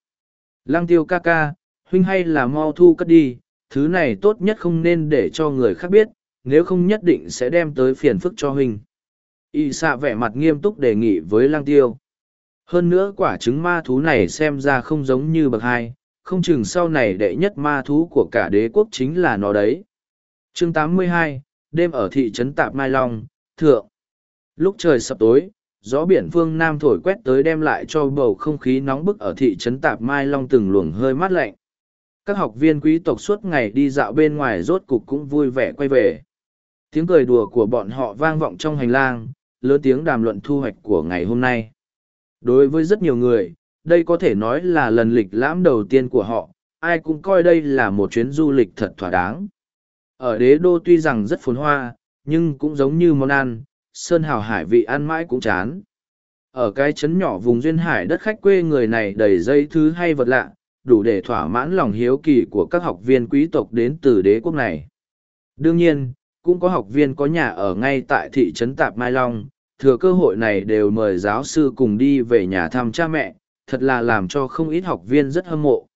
Speaker 1: Lăng tiêu ca ca, huynh hay là mau thu cất đi, thứ này tốt nhất không nên để cho người khác biết nếu không nhất định sẽ đem tới phiền phức cho huynh y xạ vẻ mặt nghiêm túc đề nghị với lang tiêu hơn nữa quả trứng ma thú này xem ra không giống như bậc hai không chừng sau này đệ nhất ma thú của cả đế quốc chính là nó đấy chương 82, đêm ở thị trấn tạp mai long thượng lúc trời sập tối gió biển phương Nam thổi quét tới đem lại cho bầu không khí nóng bức ở thị trấn Tạp Mai Long từng luồng hơi mát lạnh. Các học viên quý tộc suốt ngày đi dạo bên ngoài rốt cục cũng vui vẻ quay về. Tiếng cười đùa của bọn họ vang vọng trong hành lang, lớn tiếng đàm luận thu hoạch của ngày hôm nay. Đối với rất nhiều người, đây có thể nói là lần lịch lãm đầu tiên của họ, ai cũng coi đây là một chuyến du lịch thật thỏa đáng. Ở đế đô tuy rằng rất phồn hoa, nhưng cũng giống như món ăn, sơn hào hải vị ăn mãi cũng chán. Ở cái trấn nhỏ vùng duyên hải đất khách quê người này đầy dây thứ hay vật lạ, đủ để thỏa mãn lòng hiếu kỳ của các học viên quý tộc đến từ đế quốc này. Đương nhiên, cũng có học viên có nhà ở ngay tại thị trấn Tạp Mai Long, thừa cơ hội này đều mời giáo sư cùng đi về nhà thăm cha mẹ, thật là làm cho không ít học viên rất hâm mộ.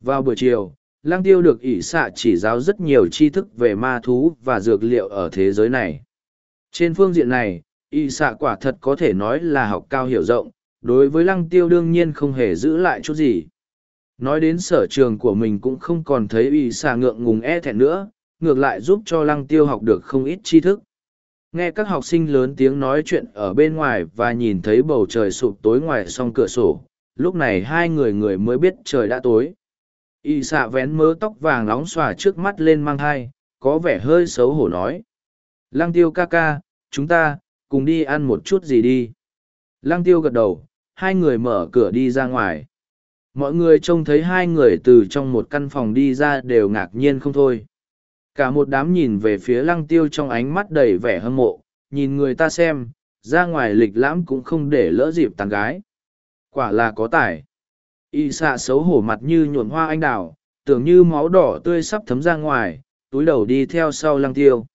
Speaker 1: Vào buổi chiều, Lăng Tiêu được ỷ xạ chỉ giáo rất nhiều tri thức về ma thú và dược liệu ở thế giới này. Trên phương diện này, ỷ xạ quả thật có thể nói là học cao hiểu rộng, đối với Lăng Tiêu đương nhiên không hề giữ lại chút gì. Nói đến sở trường của mình cũng không còn thấy ỷ xạ ngượng ngùng e thẹn nữa, ngược lại giúp cho Lăng Tiêu học được không ít tri thức. Nghe các học sinh lớn tiếng nói chuyện ở bên ngoài và nhìn thấy bầu trời sụp tối ngoài song cửa sổ, lúc này hai người người mới biết trời đã tối. Y xạ vén mớ tóc vàng nóng xòa trước mắt lên mang thai có vẻ hơi xấu hổ nói. Lăng tiêu ca ca chúng ta cùng đi ăn một chút gì đi. Lăng tiêu gật đầu hai người mở cửa đi ra ngoài. Mọi người trông thấy hai người từ trong một căn phòng đi ra đều ngạc nhiên không thôi cả một đám nhìn về phía lăng tiêu trong ánh mắt đầy vẻ hâm mộ, nhìn người ta xem, ra ngoài lịch lãm cũng không để lỡ dịp tàn gái. Quả là có tài. Y xạ xấu hổ mặt như nhuộm hoa anh đào, tưởng như máu đỏ tươi sắp thấm ra ngoài, túi đầu đi theo sau lăng tiêu.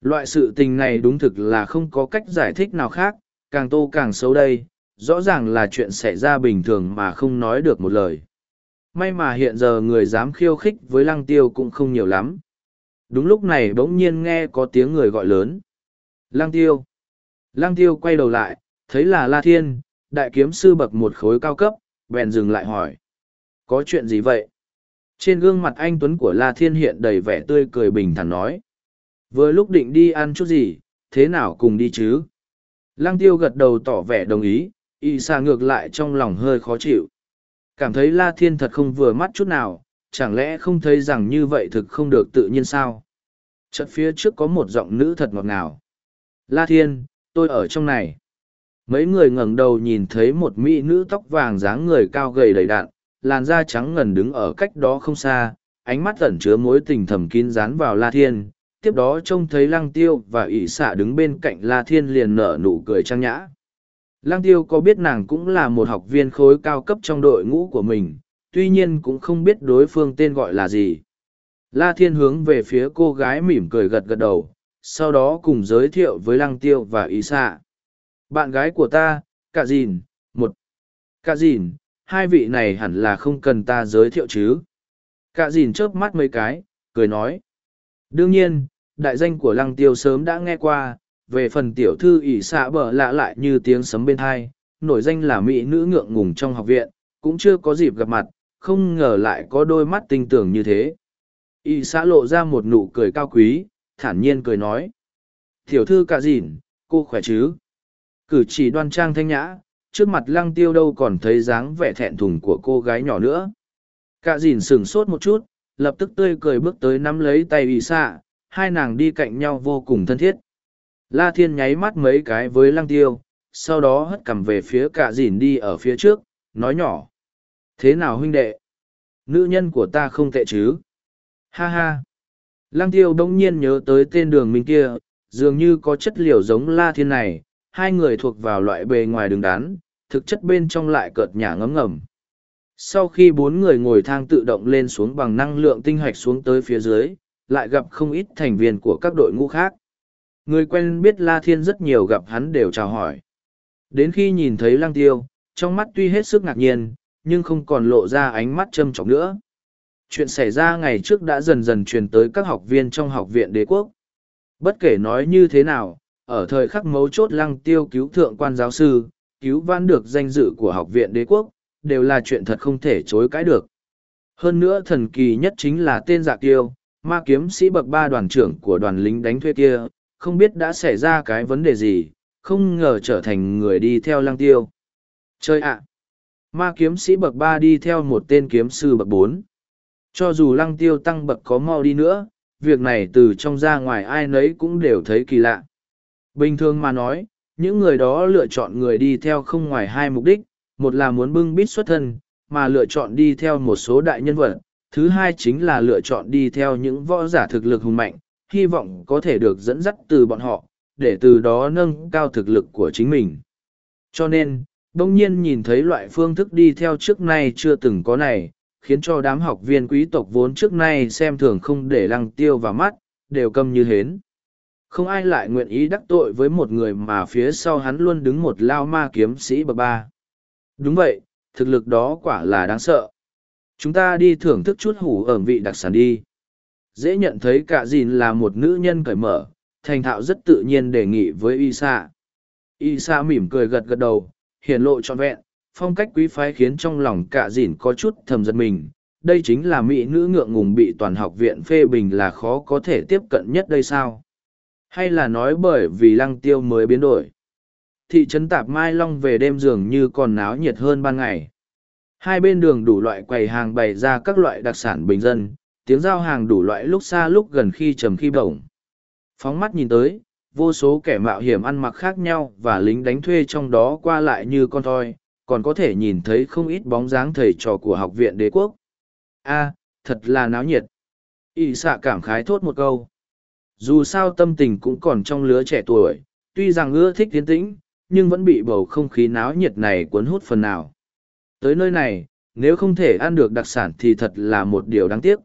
Speaker 1: Loại sự tình này đúng thực là không có cách giải thích nào khác, càng tô càng xấu đây, rõ ràng là chuyện xảy ra bình thường mà không nói được một lời. May mà hiện giờ người dám khiêu khích với lăng tiêu cũng không nhiều lắm đúng lúc này bỗng nhiên nghe có tiếng người gọi lớn Lang tiêu Lang tiêu quay đầu lại thấy là la thiên đại kiếm sư bậc một khối cao cấp bèn dừng lại hỏi. Có chuyện gì vậy? Trên gương mặt anh Tuấn của La Thiên hiện đầy vẻ tươi cười bình thản nói. Vừa lúc định đi ăn chút gì, thế nào cùng đi chứ? Lăng tiêu gật đầu tỏ vẻ đồng ý, y xa ngược lại trong lòng hơi khó chịu. Cảm thấy La Thiên thật không vừa mắt chút nào, chẳng lẽ không thấy rằng như vậy thực không được tự nhiên sao? Chợt phía trước có một giọng nữ thật ngọt ngào. La Thiên, tôi ở trong này mấy người ngẩng đầu nhìn thấy một mỹ nữ tóc vàng dáng người cao gầy đầy đạn làn da trắng ngần đứng ở cách đó không xa ánh mắt tẩn chứa mối tình thầm kín dán vào la thiên tiếp đó trông thấy lăng tiêu và ỷ xạ đứng bên cạnh la thiên liền nở nụ cười trang nhã lăng tiêu có biết nàng cũng là một học viên khối cao cấp trong đội ngũ của mình tuy nhiên cũng không biết đối phương tên gọi là gì la thiên hướng về phía cô gái mỉm cười gật gật đầu sau đó cùng giới thiệu với lăng tiêu và Ý xạ bạn gái của ta, cạ dìn, một. cạ dìn, hai vị này hẳn là không cần ta giới thiệu chứ. cạ dìn chớp mắt mấy cái, cười nói. Đương nhiên, đại danh của lăng tiêu sớm đã nghe qua, về phần tiểu thư ỷ xạ bở lạ lại như tiếng sấm bên thai, nổi danh là mỹ nữ ngượng ngùng trong học viện, cũng chưa có dịp gặp mặt, không ngờ lại có đôi mắt tinh tưởng như thế. y xã lộ ra một nụ cười cao quý, thản nhiên cười nói. Tiểu thư cả dìn, cô khỏe chứ? cử chỉ đoan trang thanh nhã trước mặt lăng tiêu đâu còn thấy dáng vẻ thẹn thùng của cô gái nhỏ nữa cả dìn sửng sốt một chút lập tức tươi cười bước tới nắm lấy tay y xã, hai nàng đi cạnh nhau vô cùng thân thiết la thiên nháy mắt mấy cái với lăng tiêu sau đó hất cằm về phía cả dìn đi ở phía trước nói nhỏ thế nào huynh đệ nữ nhân của ta không tệ chứ ha ha lăng tiêu đông nhiên nhớ tới tên đường minh kia dường như có chất liều giống la thiên này hai người thuộc vào loại bề ngoài đường đán, thực chất bên trong lại cợt nhả ngấm ngầm. Sau khi bốn người ngồi thang tự động lên xuống bằng năng lượng tinh hạch xuống tới phía dưới, lại gặp không ít thành viên của các đội ngũ khác. Người quen biết La Thiên rất nhiều gặp hắn đều chào hỏi. Đến khi nhìn thấy Lăng Tiêu, trong mắt tuy hết sức ngạc nhiên, nhưng không còn lộ ra ánh mắt châm trọng nữa. Chuyện xảy ra ngày trước đã dần dần truyền tới các học viên trong học viện đế quốc. Bất kể nói như thế nào, ở thời khắc mấu chốt lăng tiêu cứu thượng quan giáo sư, cứu vãn được danh dự của học viện đế quốc, đều là chuyện thật không thể chối cãi được. Hơn nữa thần kỳ nhất chính là tên dạ tiêu, ma kiếm sĩ bậc ba đoàn trưởng của đoàn lính đánh thuê kia, không biết đã xảy ra cái vấn đề gì, không ngờ trở thành người đi theo lăng tiêu. Chơi ạ! Ma kiếm sĩ bậc ba đi theo một tên kiếm sư bậc bốn. Cho dù lăng tiêu tăng bậc có mau đi nữa, việc này từ trong ra ngoài ai nấy cũng đều thấy kỳ lạ. Bình thường mà nói, những người đó lựa chọn người đi theo không ngoài hai mục đích, một là muốn bưng bít xuất thân, mà lựa chọn đi theo một số đại nhân vật, thứ hai chính là lựa chọn đi theo những võ giả thực lực hùng mạnh, hy vọng có thể được dẫn dắt từ bọn họ, để từ đó nâng cao thực lực của chính mình. Cho nên, đông nhiên nhìn thấy loại phương thức đi theo trước nay chưa từng có này, khiến cho đám học viên quý tộc vốn trước nay xem thường không để lăng tiêu vào mắt, đều câm như hến. Không ai lại nguyện ý đắc tội với một người mà phía sau hắn luôn đứng một lao ma kiếm sĩ bậc ba. Đúng vậy, thực lực đó quả là đáng sợ. Chúng ta đi thưởng thức chút hủ ẩm vị đặc sản đi. Dễ nhận thấy cả dìn là một nữ nhân cởi mở, thành thạo rất tự nhiên đề nghị với Isa. Isa mỉm cười gật gật đầu, hiển lộ trọn vẹn, phong cách quý phái khiến trong lòng cả dìn có chút thầm giật mình. Đây chính là mỹ nữ ngượng ngùng bị toàn học viện phê bình là khó có thể tiếp cận nhất đây sao? Hay là nói bởi vì lăng tiêu mới biến đổi? Thị trấn Tạp Mai Long về đêm dường như còn náo nhiệt hơn ban ngày. Hai bên đường đủ loại quầy hàng bày ra các loại đặc sản bình dân, tiếng giao hàng đủ loại lúc xa lúc gần khi trầm khi bổng. Phóng mắt nhìn tới, vô số kẻ mạo hiểm ăn mặc khác nhau và lính đánh thuê trong đó qua lại như con thoi, còn có thể nhìn thấy không ít bóng dáng thầy trò của học viện đế quốc. a thật là náo nhiệt. ỵ xạ cảm khái thốt một câu. Dù sao tâm tình cũng còn trong lứa trẻ tuổi, tuy rằng ưa thích tiến tĩnh, nhưng vẫn bị bầu không khí náo nhiệt này cuốn hút phần nào. Tới nơi này, nếu không thể ăn được đặc sản thì thật là một điều đáng tiếc.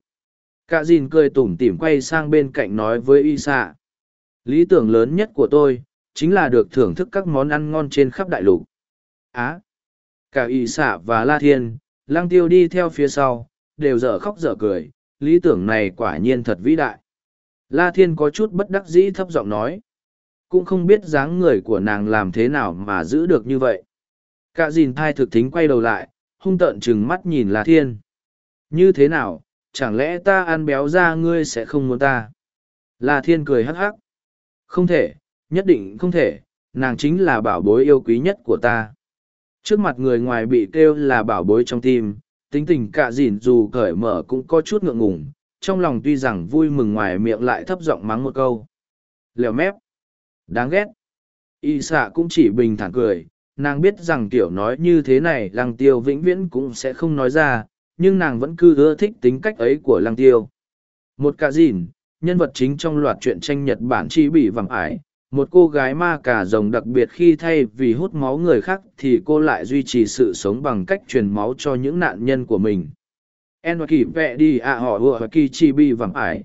Speaker 1: Cả dìn cười tủm tỉm quay sang bên cạnh nói với y xạ. Lý tưởng lớn nhất của tôi, chính là được thưởng thức các món ăn ngon trên khắp đại lục. Á! cả y xạ và la thiên, lang tiêu đi theo phía sau, đều dở khóc dở cười, lý tưởng này quả nhiên thật vĩ đại. La thiên có chút bất đắc dĩ thấp giọng nói. Cũng không biết dáng người của nàng làm thế nào mà giữ được như vậy. Cả dìn thai thực thính quay đầu lại, hung tợn chừng mắt nhìn La Thiên. Như thế nào, chẳng lẽ ta ăn béo ra ngươi sẽ không muốn ta? La Thiên cười hắc hắc. Không thể, nhất định không thể, nàng chính là bảo bối yêu quý nhất của ta. Trước mặt người ngoài bị kêu là bảo bối trong tim, tính tình cả dìn dù cởi mở cũng có chút ngượng ngùng, trong lòng tuy rằng vui mừng ngoài miệng lại thấp giọng mắng một câu. Lèo mép. Đáng ghét. Y xạ cũng chỉ bình thản cười, nàng biết rằng tiểu nói như thế này lăng tiêu vĩnh viễn cũng sẽ không nói ra, nhưng nàng vẫn cứ ưa thích tính cách ấy của lăng tiêu. Một cả dìn, nhân vật chính trong loạt truyện tranh Nhật Bản chi bị vàng ải, một cô gái ma cà rồng đặc biệt khi thay vì hút máu người khác thì cô lại duy trì sự sống bằng cách truyền máu cho những nạn nhân của mình. En kỳ vẹ đi à họ vừa kỳ chi bị vàng ải.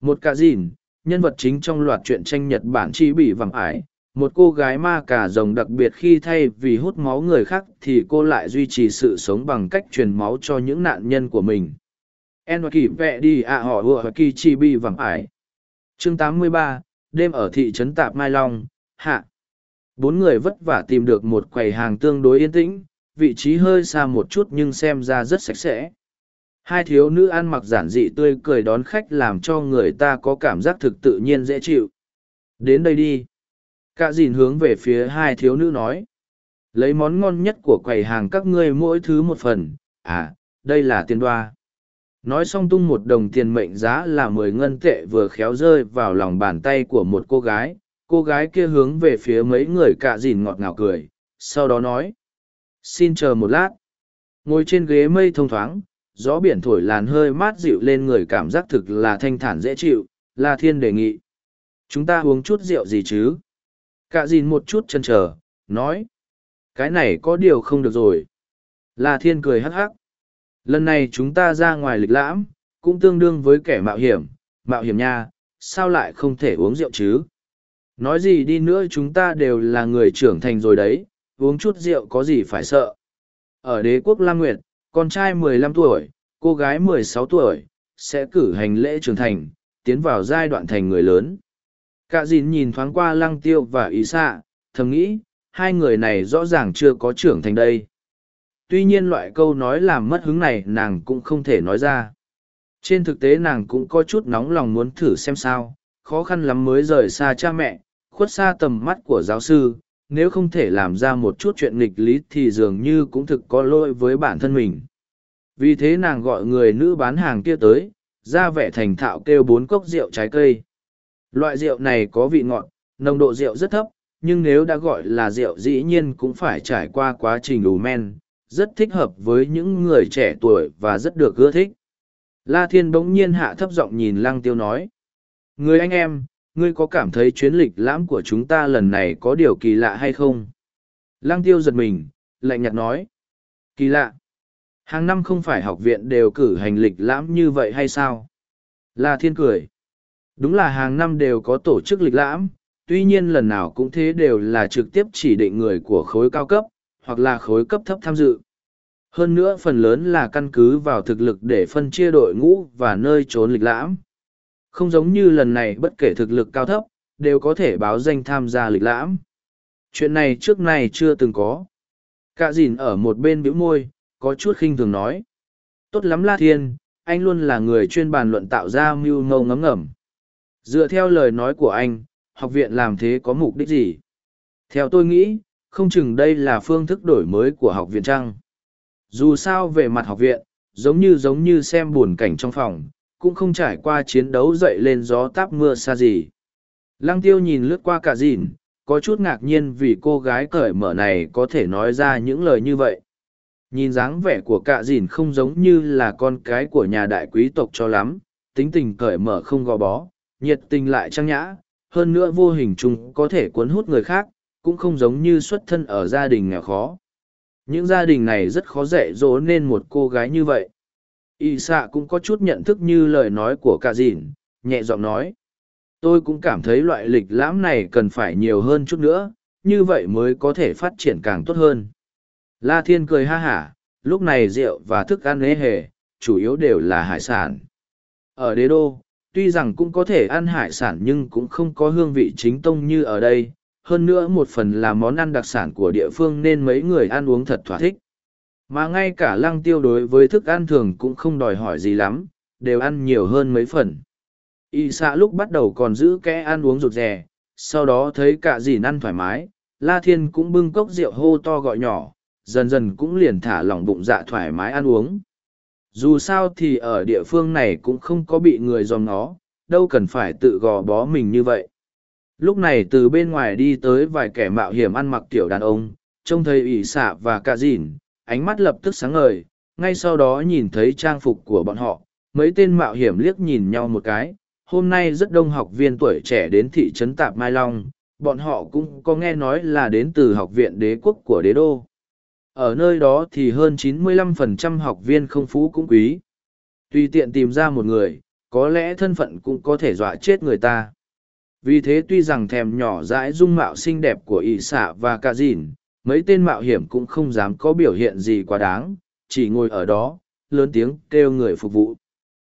Speaker 1: Một cà dìn, nhân vật chính trong loạt truyện tranh Nhật Bản chi bị vàng ải, một cô gái ma cà rồng đặc biệt khi thay vì hút máu người khác thì cô lại duy trì sự sống bằng cách truyền máu cho những nạn nhân của mình en kỳ vẹ đi ạ họ vừa kỳ chi bi vàng ải chương 83, đêm ở thị trấn tạp mai long hạ bốn người vất vả tìm được một quầy hàng tương đối yên tĩnh vị trí hơi xa một chút nhưng xem ra rất sạch sẽ hai thiếu nữ ăn mặc giản dị tươi cười đón khách làm cho người ta có cảm giác thực tự nhiên dễ chịu đến đây đi Cả dìn hướng về phía hai thiếu nữ nói. Lấy món ngon nhất của quầy hàng các ngươi mỗi thứ một phần. À, đây là tiền đoa. Nói xong tung một đồng tiền mệnh giá là mười ngân tệ vừa khéo rơi vào lòng bàn tay của một cô gái. Cô gái kia hướng về phía mấy người cạ dìn ngọt ngào cười, sau đó nói. Xin chờ một lát. Ngồi trên ghế mây thông thoáng, gió biển thổi làn hơi mát dịu lên người cảm giác thực là thanh thản dễ chịu, La Thiên đề nghị. Chúng ta uống chút rượu gì chứ? Cạ dìn một chút chân chờ, nói. Cái này có điều không được rồi. La Thiên cười hắc hắc. Lần này chúng ta ra ngoài lịch lãm, cũng tương đương với kẻ mạo hiểm, mạo hiểm nha, sao lại không thể uống rượu chứ? Nói gì đi nữa chúng ta đều là người trưởng thành rồi đấy, uống chút rượu có gì phải sợ. Ở đế quốc Lam Nguyệt, con trai 15 tuổi, cô gái 16 tuổi, sẽ cử hành lễ trưởng thành, tiến vào giai đoạn thành người lớn. Cả dìn nhìn thoáng qua lăng tiêu và ý xạ, thầm nghĩ, hai người này rõ ràng chưa có trưởng thành đây. Tuy nhiên loại câu nói làm mất hứng này nàng cũng không thể nói ra. Trên thực tế nàng cũng có chút nóng lòng muốn thử xem sao, khó khăn lắm mới rời xa cha mẹ, khuất xa tầm mắt của giáo sư, nếu không thể làm ra một chút chuyện nghịch lý thì dường như cũng thực có lỗi với bản thân mình. Vì thế nàng gọi người nữ bán hàng kia tới, ra vẻ thành thạo kêu bốn cốc rượu trái cây. Loại rượu này có vị ngọt, nồng độ rượu rất thấp, nhưng nếu đã gọi là rượu dĩ nhiên cũng phải trải qua quá trình ủ men, rất thích hợp với những người trẻ tuổi và rất được ưa thích. La Thiên bỗng nhiên hạ thấp giọng nhìn Lăng Tiêu nói. Người anh em, ngươi có cảm thấy chuyến lịch lãm của chúng ta lần này có điều kỳ lạ hay không? Lăng Tiêu giật mình, lạnh nhạt nói. Kỳ lạ. Hàng năm không phải học viện đều cử hành lịch lãm như vậy hay sao? La Thiên cười. Đúng là hàng năm đều có tổ chức lịch lãm, tuy nhiên lần nào cũng thế đều là trực tiếp chỉ định người của khối cao cấp, hoặc là khối cấp thấp tham dự. Hơn nữa phần lớn là căn cứ vào thực lực để phân chia đội ngũ và nơi trốn lịch lãm. Không giống như lần này bất kể thực lực cao thấp, đều có thể báo danh tham gia lịch lãm. Chuyện này trước này chưa từng có. Cả dìn ở một bên biểu môi, có chút khinh thường nói. Tốt lắm La Thiên, anh luôn là người chuyên bàn luận tạo ra mưu ngâu ngấm ngầm. Dựa theo lời nói của anh, học viện làm thế có mục đích gì? Theo tôi nghĩ, không chừng đây là phương thức đổi mới của học viện trăng. Dù sao về mặt học viện, giống như giống như xem buồn cảnh trong phòng, cũng không trải qua chiến đấu dậy lên gió táp mưa xa gì. Lăng tiêu nhìn lướt qua cả dìn, có chút ngạc nhiên vì cô gái cởi mở này có thể nói ra những lời như vậy. Nhìn dáng vẻ của cả dìn không giống như là con cái của nhà đại quý tộc cho lắm, tính tình cởi mở không gò bó, nhiệt tình lại trang nhã, hơn nữa vô hình chung có thể cuốn hút người khác, cũng không giống như xuất thân ở gia đình nghèo khó. Những gia đình này rất khó dạy dỗ nên một cô gái như vậy. Y xạ cũng có chút nhận thức như lời nói của cả dìn, nhẹ giọng nói. Tôi cũng cảm thấy loại lịch lãm này cần phải nhiều hơn chút nữa, như vậy mới có thể phát triển càng tốt hơn. La Thiên cười ha hả, lúc này rượu và thức ăn ế hề, chủ yếu đều là hải sản. Ở đế đô, tuy rằng cũng có thể ăn hải sản nhưng cũng không có hương vị chính tông như ở đây, hơn nữa một phần là món ăn đặc sản của địa phương nên mấy người ăn uống thật thỏa thích. Mà ngay cả lăng tiêu đối với thức ăn thường cũng không đòi hỏi gì lắm, đều ăn nhiều hơn mấy phần. Y xạ lúc bắt đầu còn giữ kẽ ăn uống rụt rè, sau đó thấy cả dìn ăn thoải mái, La Thiên cũng bưng cốc rượu hô to gọi nhỏ, dần dần cũng liền thả lỏng bụng dạ thoải mái ăn uống. Dù sao thì ở địa phương này cũng không có bị người dòm nó, đâu cần phải tự gò bó mình như vậy lúc này từ bên ngoài đi tới vài kẻ mạo hiểm ăn mặc tiểu đàn ông, trông thấy ỷ xạ và cà dìn, ánh mắt lập tức sáng ngời, ngay sau đó nhìn thấy trang phục của bọn họ, mấy tên mạo hiểm liếc nhìn nhau một cái. Hôm nay rất đông học viên tuổi trẻ đến thị trấn tạp mai long, bọn họ cũng có nghe nói là đến từ học viện đế quốc của đế đô. Ở nơi đó thì hơn 95% học viên không phú cũng quý. Tùy tiện tìm ra một người, có lẽ thân phận cũng có thể dọa chết người ta vì thế tuy rằng thèm nhỏ dãi dung mạo xinh đẹp của ỷ xạ và ca dìn, mấy tên mạo hiểm cũng không dám có biểu hiện gì quá đáng, chỉ ngồi ở đó, lớn tiếng kêu người phục vụ.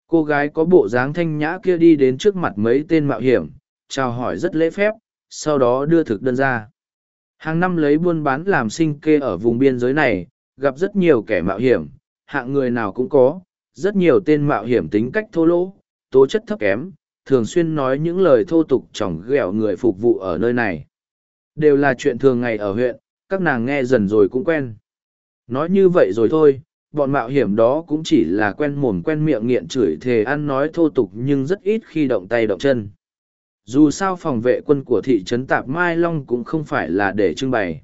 Speaker 1: Cô gái có bộ dáng thanh nhã kia đi đến trước mặt mấy tên mạo hiểm, chào hỏi rất lễ phép, sau đó đưa thực đơn ra. Hàng năm lấy buôn bán làm sinh kê ở vùng biên giới này, gặp rất nhiều kẻ mạo hiểm, hạng người nào cũng có, rất nhiều tên mạo hiểm tính cách thô lỗ, tố chất thấp kém thường xuyên nói những lời thô tục chỏng ghẹo người phục vụ ở nơi này. Đều là chuyện thường ngày ở huyện, các nàng nghe dần rồi cũng quen. Nói như vậy rồi thôi, bọn mạo hiểm đó cũng chỉ là quen mồm quen miệng nghiện chửi thề ăn nói thô tục nhưng rất ít khi động tay động chân. Dù sao phòng vệ quân của thị trấn Tạp Mai Long cũng không phải là để trưng bày.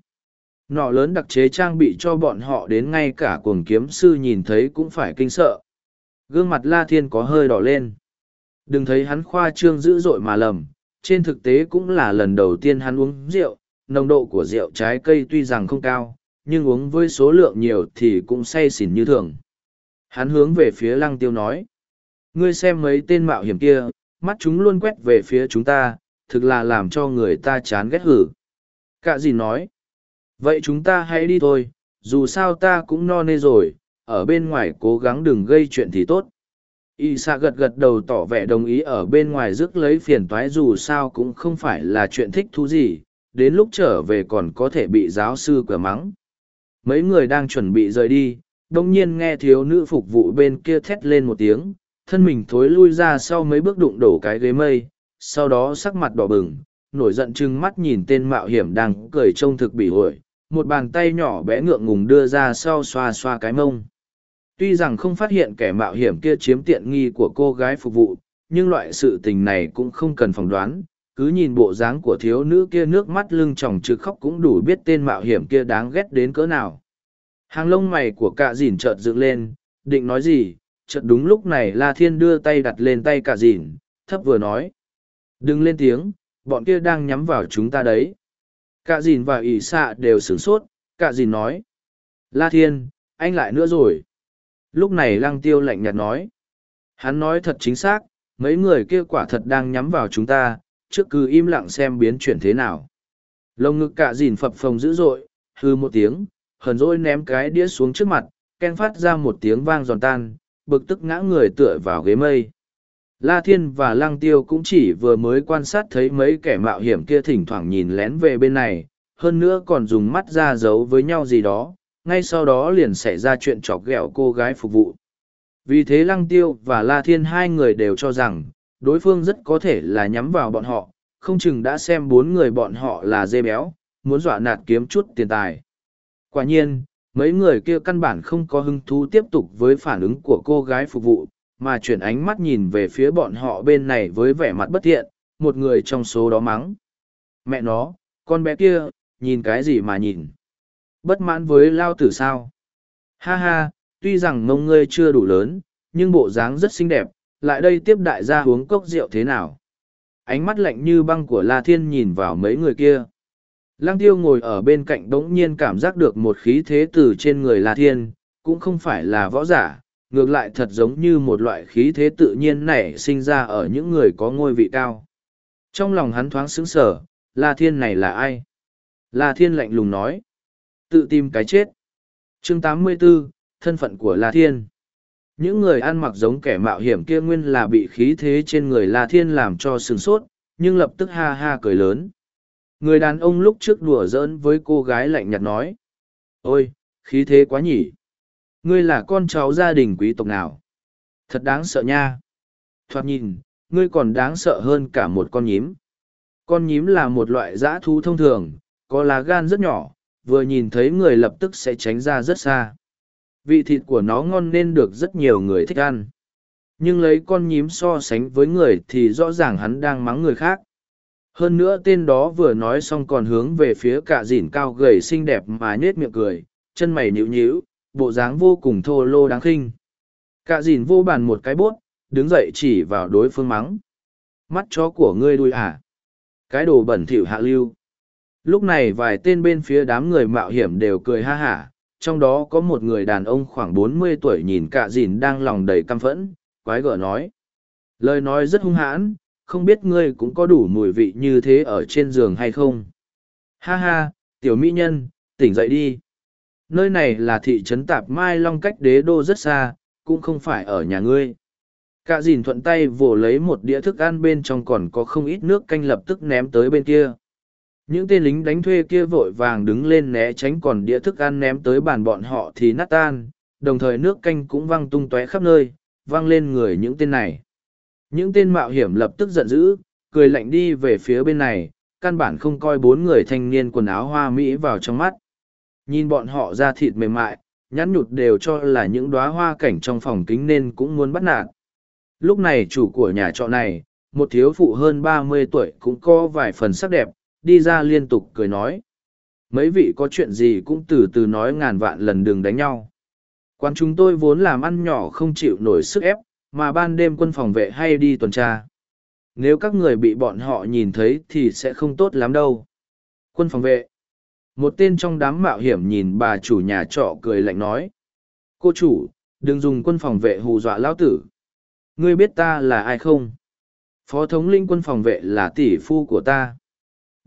Speaker 1: Nọ lớn đặc chế trang bị cho bọn họ đến ngay cả cuồng kiếm sư nhìn thấy cũng phải kinh sợ. Gương mặt La Thiên có hơi đỏ lên. Đừng thấy hắn khoa trương dữ dội mà lầm, trên thực tế cũng là lần đầu tiên hắn uống rượu, nồng độ của rượu trái cây tuy rằng không cao, nhưng uống với số lượng nhiều thì cũng say xỉn như thường. Hắn hướng về phía lăng tiêu nói. Ngươi xem mấy tên mạo hiểm kia, mắt chúng luôn quét về phía chúng ta, thực là làm cho người ta chán ghét hử. Cả gì nói. Vậy chúng ta hãy đi thôi, dù sao ta cũng no nê rồi, ở bên ngoài cố gắng đừng gây chuyện thì tốt y xạ gật gật đầu tỏ vẻ đồng ý ở bên ngoài rước lấy phiền toái dù sao cũng không phải là chuyện thích thú gì đến lúc trở về còn có thể bị giáo sư cửa mắng mấy người đang chuẩn bị rời đi đông nhiên nghe thiếu nữ phục vụ bên kia thét lên một tiếng thân mình thối lui ra sau mấy bước đụng đổ cái ghế mây sau đó sắc mặt đỏ bừng nổi giận chừng mắt nhìn tên mạo hiểm đang cười trông thực bỉ ổi, một bàn tay nhỏ bé ngượng ngùng đưa ra sau xoa xoa cái mông. Tuy rằng không phát hiện kẻ mạo hiểm kia chiếm tiện nghi của cô gái phục vụ, nhưng loại sự tình này cũng không cần phỏng đoán, cứ nhìn bộ dáng của thiếu nữ kia nước mắt lưng tròng trực khóc cũng đủ biết tên mạo hiểm kia đáng ghét đến cỡ nào. Hàng lông mày của cạ dìn chợt dựng lên, định nói gì, chợt đúng lúc này La Thiên đưa tay đặt lên tay cạ dìn, thấp vừa nói. Đừng lên tiếng, bọn kia đang nhắm vào chúng ta đấy. Cạ dìn và ỷ xạ đều sửng sốt, cạ dìn nói. La Thiên, anh lại nữa rồi. Lúc này lăng tiêu lạnh nhạt nói. Hắn nói thật chính xác, mấy người kia quả thật đang nhắm vào chúng ta, trước cứ im lặng xem biến chuyển thế nào. Lông ngực cạ dìn phập phồng dữ dội, hư một tiếng, hờn dỗi ném cái đĩa xuống trước mặt, ken phát ra một tiếng vang giòn tan, bực tức ngã người tựa vào ghế mây. La Thiên và Lăng Tiêu cũng chỉ vừa mới quan sát thấy mấy kẻ mạo hiểm kia thỉnh thoảng nhìn lén về bên này, hơn nữa còn dùng mắt ra giấu với nhau gì đó, ngay sau đó liền xảy ra chuyện chọc ghẹo cô gái phục vụ. Vì thế Lăng Tiêu và La Thiên hai người đều cho rằng, đối phương rất có thể là nhắm vào bọn họ, không chừng đã xem bốn người bọn họ là dê béo, muốn dọa nạt kiếm chút tiền tài. Quả nhiên, mấy người kia căn bản không có hứng thú tiếp tục với phản ứng của cô gái phục vụ, mà chuyển ánh mắt nhìn về phía bọn họ bên này với vẻ mặt bất thiện, một người trong số đó mắng. Mẹ nó, con bé kia, nhìn cái gì mà nhìn? Bất mãn với lao tử sao? Ha ha, tuy rằng mông ngươi chưa đủ lớn, nhưng bộ dáng rất xinh đẹp, lại đây tiếp đại gia uống cốc rượu thế nào? Ánh mắt lạnh như băng của La Thiên nhìn vào mấy người kia. Lăng tiêu ngồi ở bên cạnh bỗng nhiên cảm giác được một khí thế từ trên người La Thiên, cũng không phải là võ giả, ngược lại thật giống như một loại khí thế tự nhiên nảy sinh ra ở những người có ngôi vị cao. Trong lòng hắn thoáng sững sở, La Thiên này là ai? La Thiên lạnh lùng nói. Tự tìm cái chết. chương 84, thân phận của La Thiên. Những người ăn mặc giống kẻ mạo hiểm kia nguyên là bị khí thế trên người La Thiên làm cho sừng sốt, nhưng lập tức ha ha cười lớn. Người đàn ông lúc trước đùa giỡn với cô gái lạnh nhạt nói. Ôi, khí thế quá nhỉ. Ngươi là con cháu gia đình quý tộc nào? Thật đáng sợ nha. Thoạt nhìn, ngươi còn đáng sợ hơn cả một con nhím. Con nhím là một loại dã thú thông thường, có lá gan rất nhỏ, vừa nhìn thấy người lập tức sẽ tránh ra rất xa. Vị thịt của nó ngon nên được rất nhiều người thích ăn. Nhưng lấy con nhím so sánh với người thì rõ ràng hắn đang mắng người khác. Hơn nữa tên đó vừa nói xong còn hướng về phía cả dìn cao gầy xinh đẹp mà nhết miệng cười, chân mày nhíu nhíu, bộ dáng vô cùng thô lô đáng khinh. Cả dìn vô bàn một cái bốt, đứng dậy chỉ vào đối phương mắng. Mắt chó của ngươi đuôi à? Cái đồ bẩn thỉu hạ lưu. Lúc này vài tên bên phía đám người mạo hiểm đều cười ha hả, trong đó có một người đàn ông khoảng bốn mươi tuổi nhìn cả dìn đang lòng đầy căm phẫn, quái gở nói. Lời nói rất hung hãn, không biết ngươi cũng có đủ mùi vị như thế ở trên giường hay không. Ha ha, tiểu mỹ nhân, tỉnh dậy đi. Nơi này là thị trấn Tạp Mai Long cách đế đô rất xa, cũng không phải ở nhà ngươi. Cả dìn thuận tay vồ lấy một đĩa thức ăn bên trong còn có không ít nước canh lập tức ném tới bên kia. Những tên lính đánh thuê kia vội vàng đứng lên né tránh còn đĩa thức ăn ném tới bàn bọn họ thì nát tan, đồng thời nước canh cũng văng tung tóe khắp nơi, văng lên người những tên này. Những tên mạo hiểm lập tức giận dữ, cười lạnh đi về phía bên này, căn bản không coi bốn người thanh niên quần áo hoa mỹ vào trong mắt. Nhìn bọn họ ra thịt mềm mại, nhắn nhụt đều cho là những đóa hoa cảnh trong phòng kính nên cũng muốn bắt nạt. Lúc này chủ của nhà trọ này, một thiếu phụ hơn ba mươi tuổi cũng có vài phần sắc đẹp, đi ra liên tục cười nói. Mấy vị có chuyện gì cũng từ từ nói ngàn vạn lần đừng đánh nhau. Quán chúng tôi vốn làm ăn nhỏ không chịu nổi sức ép, mà ban đêm quân phòng vệ hay đi tuần tra. Nếu các người bị bọn họ nhìn thấy thì sẽ không tốt lắm đâu. Quân phòng vệ. Một tên trong đám mạo hiểm nhìn bà chủ nhà trọ cười lạnh nói. Cô chủ, đừng dùng quân phòng vệ hù dọa lão tử. Ngươi biết ta là ai không? Phó thống linh quân phòng vệ là tỷ phu của ta.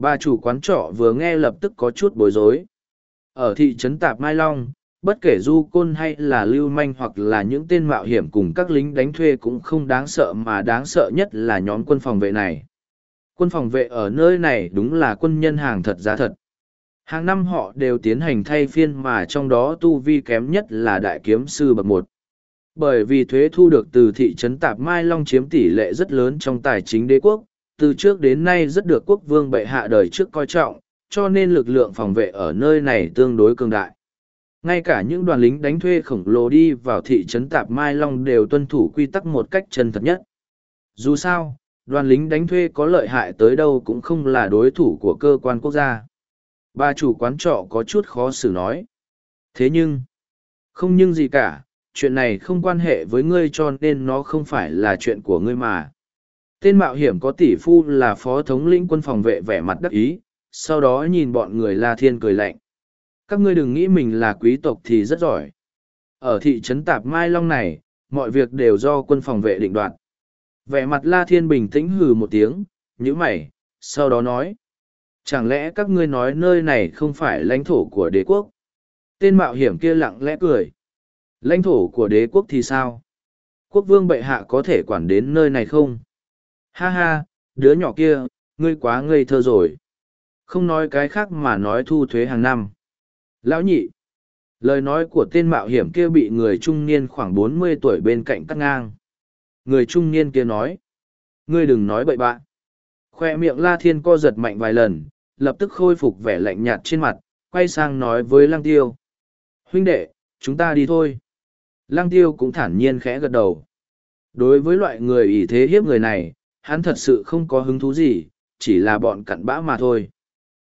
Speaker 1: Bà chủ quán trọ vừa nghe lập tức có chút bối rối. Ở thị trấn Tạp Mai Long, bất kể du côn hay là lưu manh hoặc là những tên mạo hiểm cùng các lính đánh thuê cũng không đáng sợ mà đáng sợ nhất là nhóm quân phòng vệ này. Quân phòng vệ ở nơi này đúng là quân nhân hàng thật giá thật. Hàng năm họ đều tiến hành thay phiên mà trong đó tu vi kém nhất là đại kiếm sư bậc một. Bởi vì thuế thu được từ thị trấn Tạp Mai Long chiếm tỷ lệ rất lớn trong tài chính đế quốc, từ trước đến nay rất được quốc vương bệ hạ đời trước coi trọng, cho nên lực lượng phòng vệ ở nơi này tương đối cường đại. Ngay cả những đoàn lính đánh thuê khổng lồ đi vào thị trấn Tạp Mai Long đều tuân thủ quy tắc một cách chân thật nhất. Dù sao, đoàn lính đánh thuê có lợi hại tới đâu cũng không là đối thủ của cơ quan quốc gia. Bà chủ quán trọ có chút khó xử nói. Thế nhưng, không nhưng gì cả, chuyện này không quan hệ với ngươi cho nên nó không phải là chuyện của ngươi mà. Tên mạo hiểm có tỷ phu là phó thống lĩnh quân phòng vệ vẻ mặt đắc ý, sau đó nhìn bọn người La Thiên cười lạnh. Các ngươi đừng nghĩ mình là quý tộc thì rất giỏi. Ở thị trấn Tạp Mai Long này, mọi việc đều do quân phòng vệ định đoạt. Vẻ mặt La Thiên bình tĩnh hừ một tiếng, nhíu mày, sau đó nói. Chẳng lẽ các ngươi nói nơi này không phải lãnh thổ của đế quốc? Tên mạo hiểm kia lặng lẽ cười. Lãnh thổ của đế quốc thì sao? Quốc vương bệ hạ có thể quản đến nơi này không? Ha ha, đứa nhỏ kia, ngươi quá ngây thơ rồi. Không nói cái khác mà nói thu thuế hàng năm. Lão nhị. Lời nói của tên mạo hiểm kia bị người trung niên khoảng bốn mươi tuổi bên cạnh cắt ngang. Người trung niên kia nói. Ngươi đừng nói bậy bạ. Khoe miệng La Thiên co giật mạnh vài lần, lập tức khôi phục vẻ lạnh nhạt trên mặt, quay sang nói với Lăng Tiêu. Huynh đệ, chúng ta đi thôi. Lăng Tiêu cũng thản nhiên khẽ gật đầu. Đối với loại người ỷ thế hiếp người này, hắn thật sự không có hứng thú gì, chỉ là bọn cặn bã mà thôi.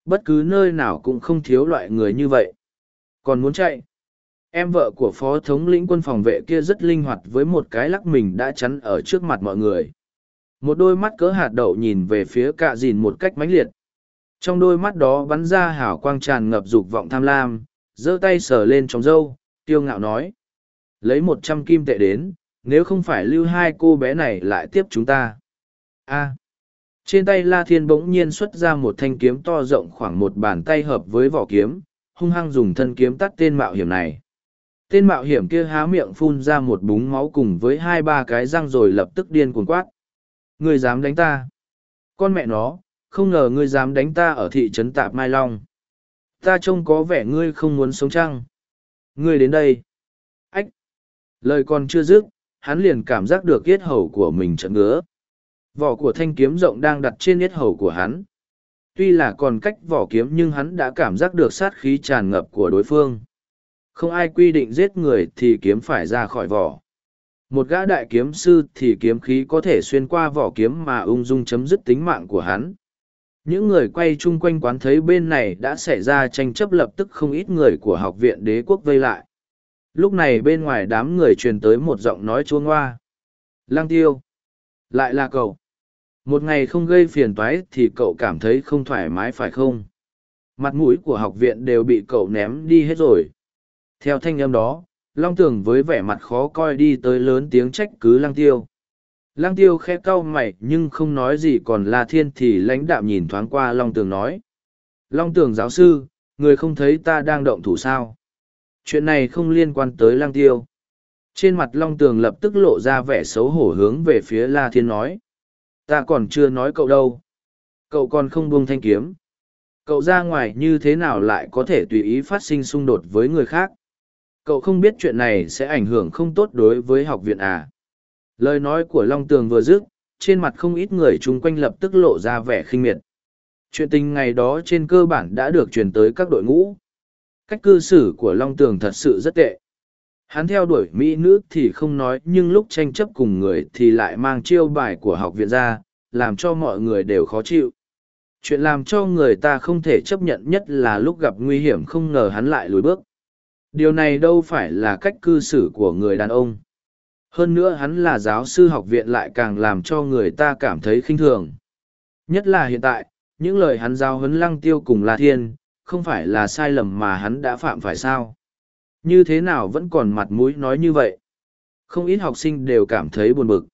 Speaker 1: Bất cứ nơi nào cũng không thiếu loại người như vậy. Còn muốn chạy? Em vợ của phó thống lĩnh quân phòng vệ kia rất linh hoạt với một cái lắc mình đã chắn ở trước mặt mọi người. Một đôi mắt cỡ hạt đậu nhìn về phía cạ dìn một cách mãnh liệt. Trong đôi mắt đó bắn ra hào quang tràn ngập dục vọng tham lam, giơ tay sờ lên trong râu, tiêu ngạo nói. Lấy một trăm kim tệ đến, nếu không phải lưu hai cô bé này lại tiếp chúng ta. A. Trên tay La Thiên bỗng nhiên xuất ra một thanh kiếm to rộng khoảng một bàn tay hợp với vỏ kiếm, hung hăng dùng thân kiếm tắt tên mạo hiểm này. Tên mạo hiểm kia há miệng phun ra một búng máu cùng với hai ba cái răng rồi lập tức điên cuồng quát. Ngươi dám đánh ta? Con mẹ nó, không ngờ ngươi dám đánh ta ở thị trấn Tạp Mai Long. Ta trông có vẻ ngươi không muốn sống chăng? Ngươi đến đây. Ách! Lời còn chưa dứt, hắn liền cảm giác được yết hầu của mình trận ngứa. Vỏ của thanh kiếm rộng đang đặt trên yết hầu của hắn. Tuy là còn cách vỏ kiếm nhưng hắn đã cảm giác được sát khí tràn ngập của đối phương. Không ai quy định giết người thì kiếm phải ra khỏi vỏ. Một gã đại kiếm sư thì kiếm khí có thể xuyên qua vỏ kiếm mà ung dung chấm dứt tính mạng của hắn. Những người quay chung quanh quán thấy bên này đã xảy ra tranh chấp lập tức không ít người của học viện đế quốc vây lại. Lúc này bên ngoài đám người truyền tới một giọng nói chuông hoa. Lăng tiêu. Lại là cậu. Một ngày không gây phiền toái thì cậu cảm thấy không thoải mái phải không? Mặt mũi của học viện đều bị cậu ném đi hết rồi. Theo thanh âm đó, Long Tường với vẻ mặt khó coi đi tới lớn tiếng trách cứ Lăng Tiêu. Lăng Tiêu khẽ cau mày nhưng không nói gì còn La Thiên thì lãnh đạm nhìn thoáng qua Long Tường nói. Long Tường giáo sư, người không thấy ta đang động thủ sao? Chuyện này không liên quan tới Lăng Tiêu. Trên mặt Long Tường lập tức lộ ra vẻ xấu hổ hướng về phía La Thiên nói. Ta còn chưa nói cậu đâu. Cậu còn không buông thanh kiếm. Cậu ra ngoài như thế nào lại có thể tùy ý phát sinh xung đột với người khác? Cậu không biết chuyện này sẽ ảnh hưởng không tốt đối với học viện à? Lời nói của Long Tường vừa dứt, trên mặt không ít người chung quanh lập tức lộ ra vẻ khinh miệt. Chuyện tình ngày đó trên cơ bản đã được truyền tới các đội ngũ. Cách cư xử của Long Tường thật sự rất tệ. Hắn theo đuổi Mỹ nữ thì không nói nhưng lúc tranh chấp cùng người thì lại mang chiêu bài của học viện ra, làm cho mọi người đều khó chịu. Chuyện làm cho người ta không thể chấp nhận nhất là lúc gặp nguy hiểm không ngờ hắn lại lùi bước. Điều này đâu phải là cách cư xử của người đàn ông. Hơn nữa hắn là giáo sư học viện lại càng làm cho người ta cảm thấy khinh thường. Nhất là hiện tại, những lời hắn giao huấn lăng tiêu cùng La Thiên, không phải là sai lầm mà hắn đã phạm phải sao. Như thế nào vẫn còn mặt mũi nói như vậy? Không ít học sinh đều cảm thấy buồn bực.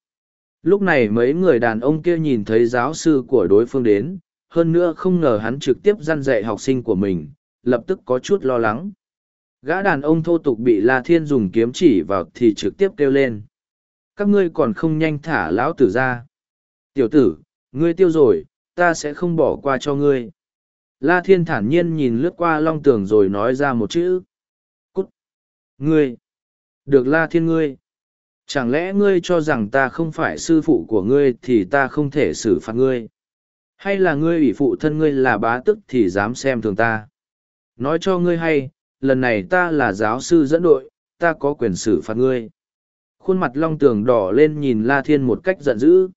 Speaker 1: Lúc này mấy người đàn ông kia nhìn thấy giáo sư của đối phương đến, hơn nữa không ngờ hắn trực tiếp gian dạy học sinh của mình, lập tức có chút lo lắng. Gã đàn ông thô tục bị La Thiên dùng kiếm chỉ vào thì trực tiếp kêu lên. Các ngươi còn không nhanh thả lão tử ra. Tiểu tử, ngươi tiêu rồi, ta sẽ không bỏ qua cho ngươi. La Thiên thản nhiên nhìn lướt qua long tường rồi nói ra một chữ. Ngươi! Được La Thiên ngươi! Chẳng lẽ ngươi cho rằng ta không phải sư phụ của ngươi thì ta không thể xử phạt ngươi? Hay là ngươi ủy phụ thân ngươi là bá tức thì dám xem thường ta? Nói cho ngươi hay, lần này ta là giáo sư dẫn đội, ta có quyền xử phạt ngươi. Khuôn mặt long tường đỏ lên nhìn La Thiên một cách giận dữ.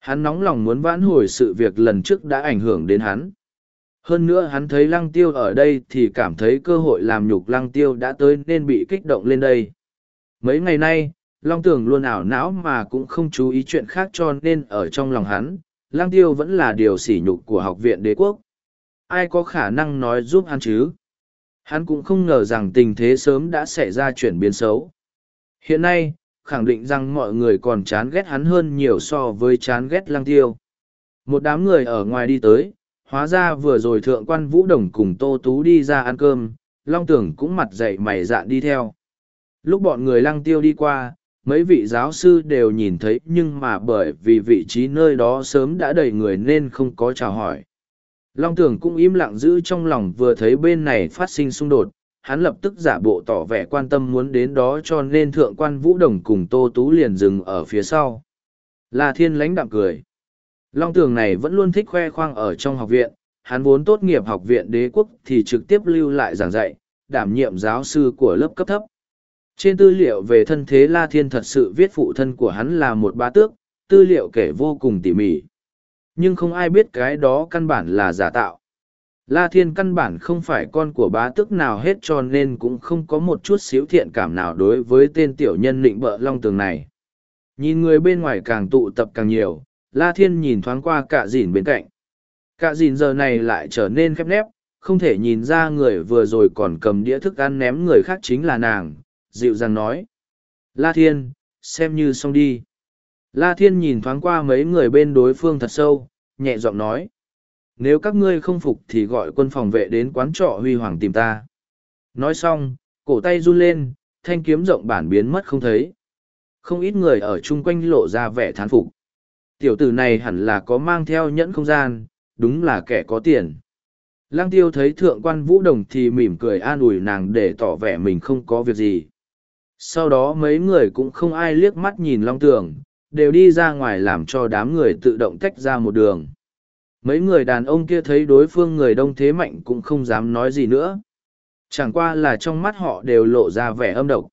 Speaker 1: Hắn nóng lòng muốn vãn hồi sự việc lần trước đã ảnh hưởng đến hắn. Hơn nữa hắn thấy lăng tiêu ở đây thì cảm thấy cơ hội làm nhục lăng tiêu đã tới nên bị kích động lên đây. Mấy ngày nay, Long Tường luôn ảo não mà cũng không chú ý chuyện khác cho nên ở trong lòng hắn, lăng tiêu vẫn là điều sỉ nhục của học viện đế quốc. Ai có khả năng nói giúp hắn chứ? Hắn cũng không ngờ rằng tình thế sớm đã xảy ra chuyển biến xấu. Hiện nay, khẳng định rằng mọi người còn chán ghét hắn hơn nhiều so với chán ghét lăng tiêu. Một đám người ở ngoài đi tới, hóa ra vừa rồi thượng quan vũ đồng cùng tô tú đi ra ăn cơm, long tưởng cũng mặt dậy mày dạn đi theo. Lúc bọn người lăng tiêu đi qua, mấy vị giáo sư đều nhìn thấy nhưng mà bởi vì vị trí nơi đó sớm đã đầy người nên không có chào hỏi. Long tưởng cũng im lặng giữ trong lòng vừa thấy bên này phát sinh xung đột, hắn lập tức giả bộ tỏ vẻ quan tâm muốn đến đó cho nên thượng quan vũ đồng cùng tô tú liền dừng ở phía sau. La thiên lãnh đạm cười. Long tường này vẫn luôn thích khoe khoang ở trong học viện, hắn vốn tốt nghiệp học viện đế quốc thì trực tiếp lưu lại giảng dạy, đảm nhiệm giáo sư của lớp cấp thấp. Trên tư liệu về thân thế La Thiên thật sự viết phụ thân của hắn là một bá tước, tư liệu kể vô cùng tỉ mỉ. Nhưng không ai biết cái đó căn bản là giả tạo. La Thiên căn bản không phải con của bá tước nào hết cho nên cũng không có một chút xíu thiện cảm nào đối với tên tiểu nhân định bợ long tường này. Nhìn người bên ngoài càng tụ tập càng nhiều, La Thiên nhìn thoáng qua cả dìn bên cạnh. Cả dìn giờ này lại trở nên khép nép, không thể nhìn ra người vừa rồi còn cầm đĩa thức ăn ném người khác chính là nàng, dịu dàng nói. La Thiên, xem như xong đi. La Thiên nhìn thoáng qua mấy người bên đối phương thật sâu, nhẹ giọng nói. Nếu các ngươi không phục thì gọi quân phòng vệ đến quán trọ huy hoàng tìm ta. Nói xong, cổ tay run lên, thanh kiếm rộng bản biến mất không thấy. Không ít người ở chung quanh lộ ra vẻ thán phục. Tiểu tử này hẳn là có mang theo nhẫn không gian, đúng là kẻ có tiền. Lăng tiêu thấy thượng quan vũ đồng thì mỉm cười an ủi nàng để tỏ vẻ mình không có việc gì. Sau đó mấy người cũng không ai liếc mắt nhìn long tường, đều đi ra ngoài làm cho đám người tự động tách ra một đường. Mấy người đàn ông kia thấy đối phương người đông thế mạnh cũng không dám nói gì nữa. Chẳng qua là trong mắt họ đều lộ ra vẻ âm độc.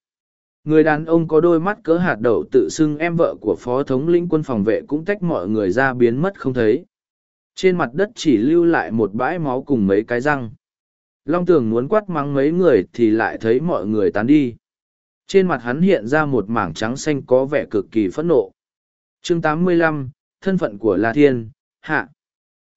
Speaker 1: Người đàn ông có đôi mắt cỡ hạt đậu tự xưng em vợ của phó thống lĩnh quân phòng vệ cũng tách mọi người ra biến mất không thấy. Trên mặt đất chỉ lưu lại một bãi máu cùng mấy cái răng. Long tường muốn quát mắng mấy người thì lại thấy mọi người tán đi. Trên mặt hắn hiện ra một mảng trắng xanh có vẻ cực kỳ phẫn nộ. chương 85, thân phận của La Thiên, hạ.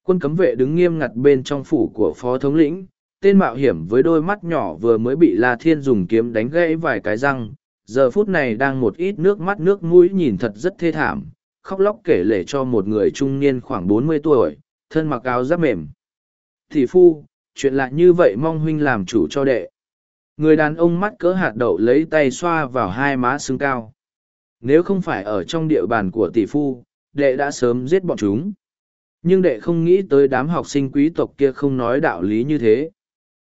Speaker 1: Quân cấm vệ đứng nghiêm ngặt bên trong phủ của phó thống lĩnh, tên mạo hiểm với đôi mắt nhỏ vừa mới bị La Thiên dùng kiếm đánh gãy vài cái răng, giờ phút này đang một ít nước mắt nước mũi nhìn thật rất thê thảm, khóc lóc kể lể cho một người trung niên khoảng bốn mươi tuổi, thân mặc áo giáp mềm. Thì phu, chuyện lạ như vậy mong huynh làm chủ cho đệ. Người đàn ông mắt cỡ hạt đậu lấy tay xoa vào hai má xương cao. Nếu không phải ở trong địa bàn của tỷ phu, đệ đã sớm giết bọn chúng. Nhưng đệ không nghĩ tới đám học sinh quý tộc kia không nói đạo lý như thế.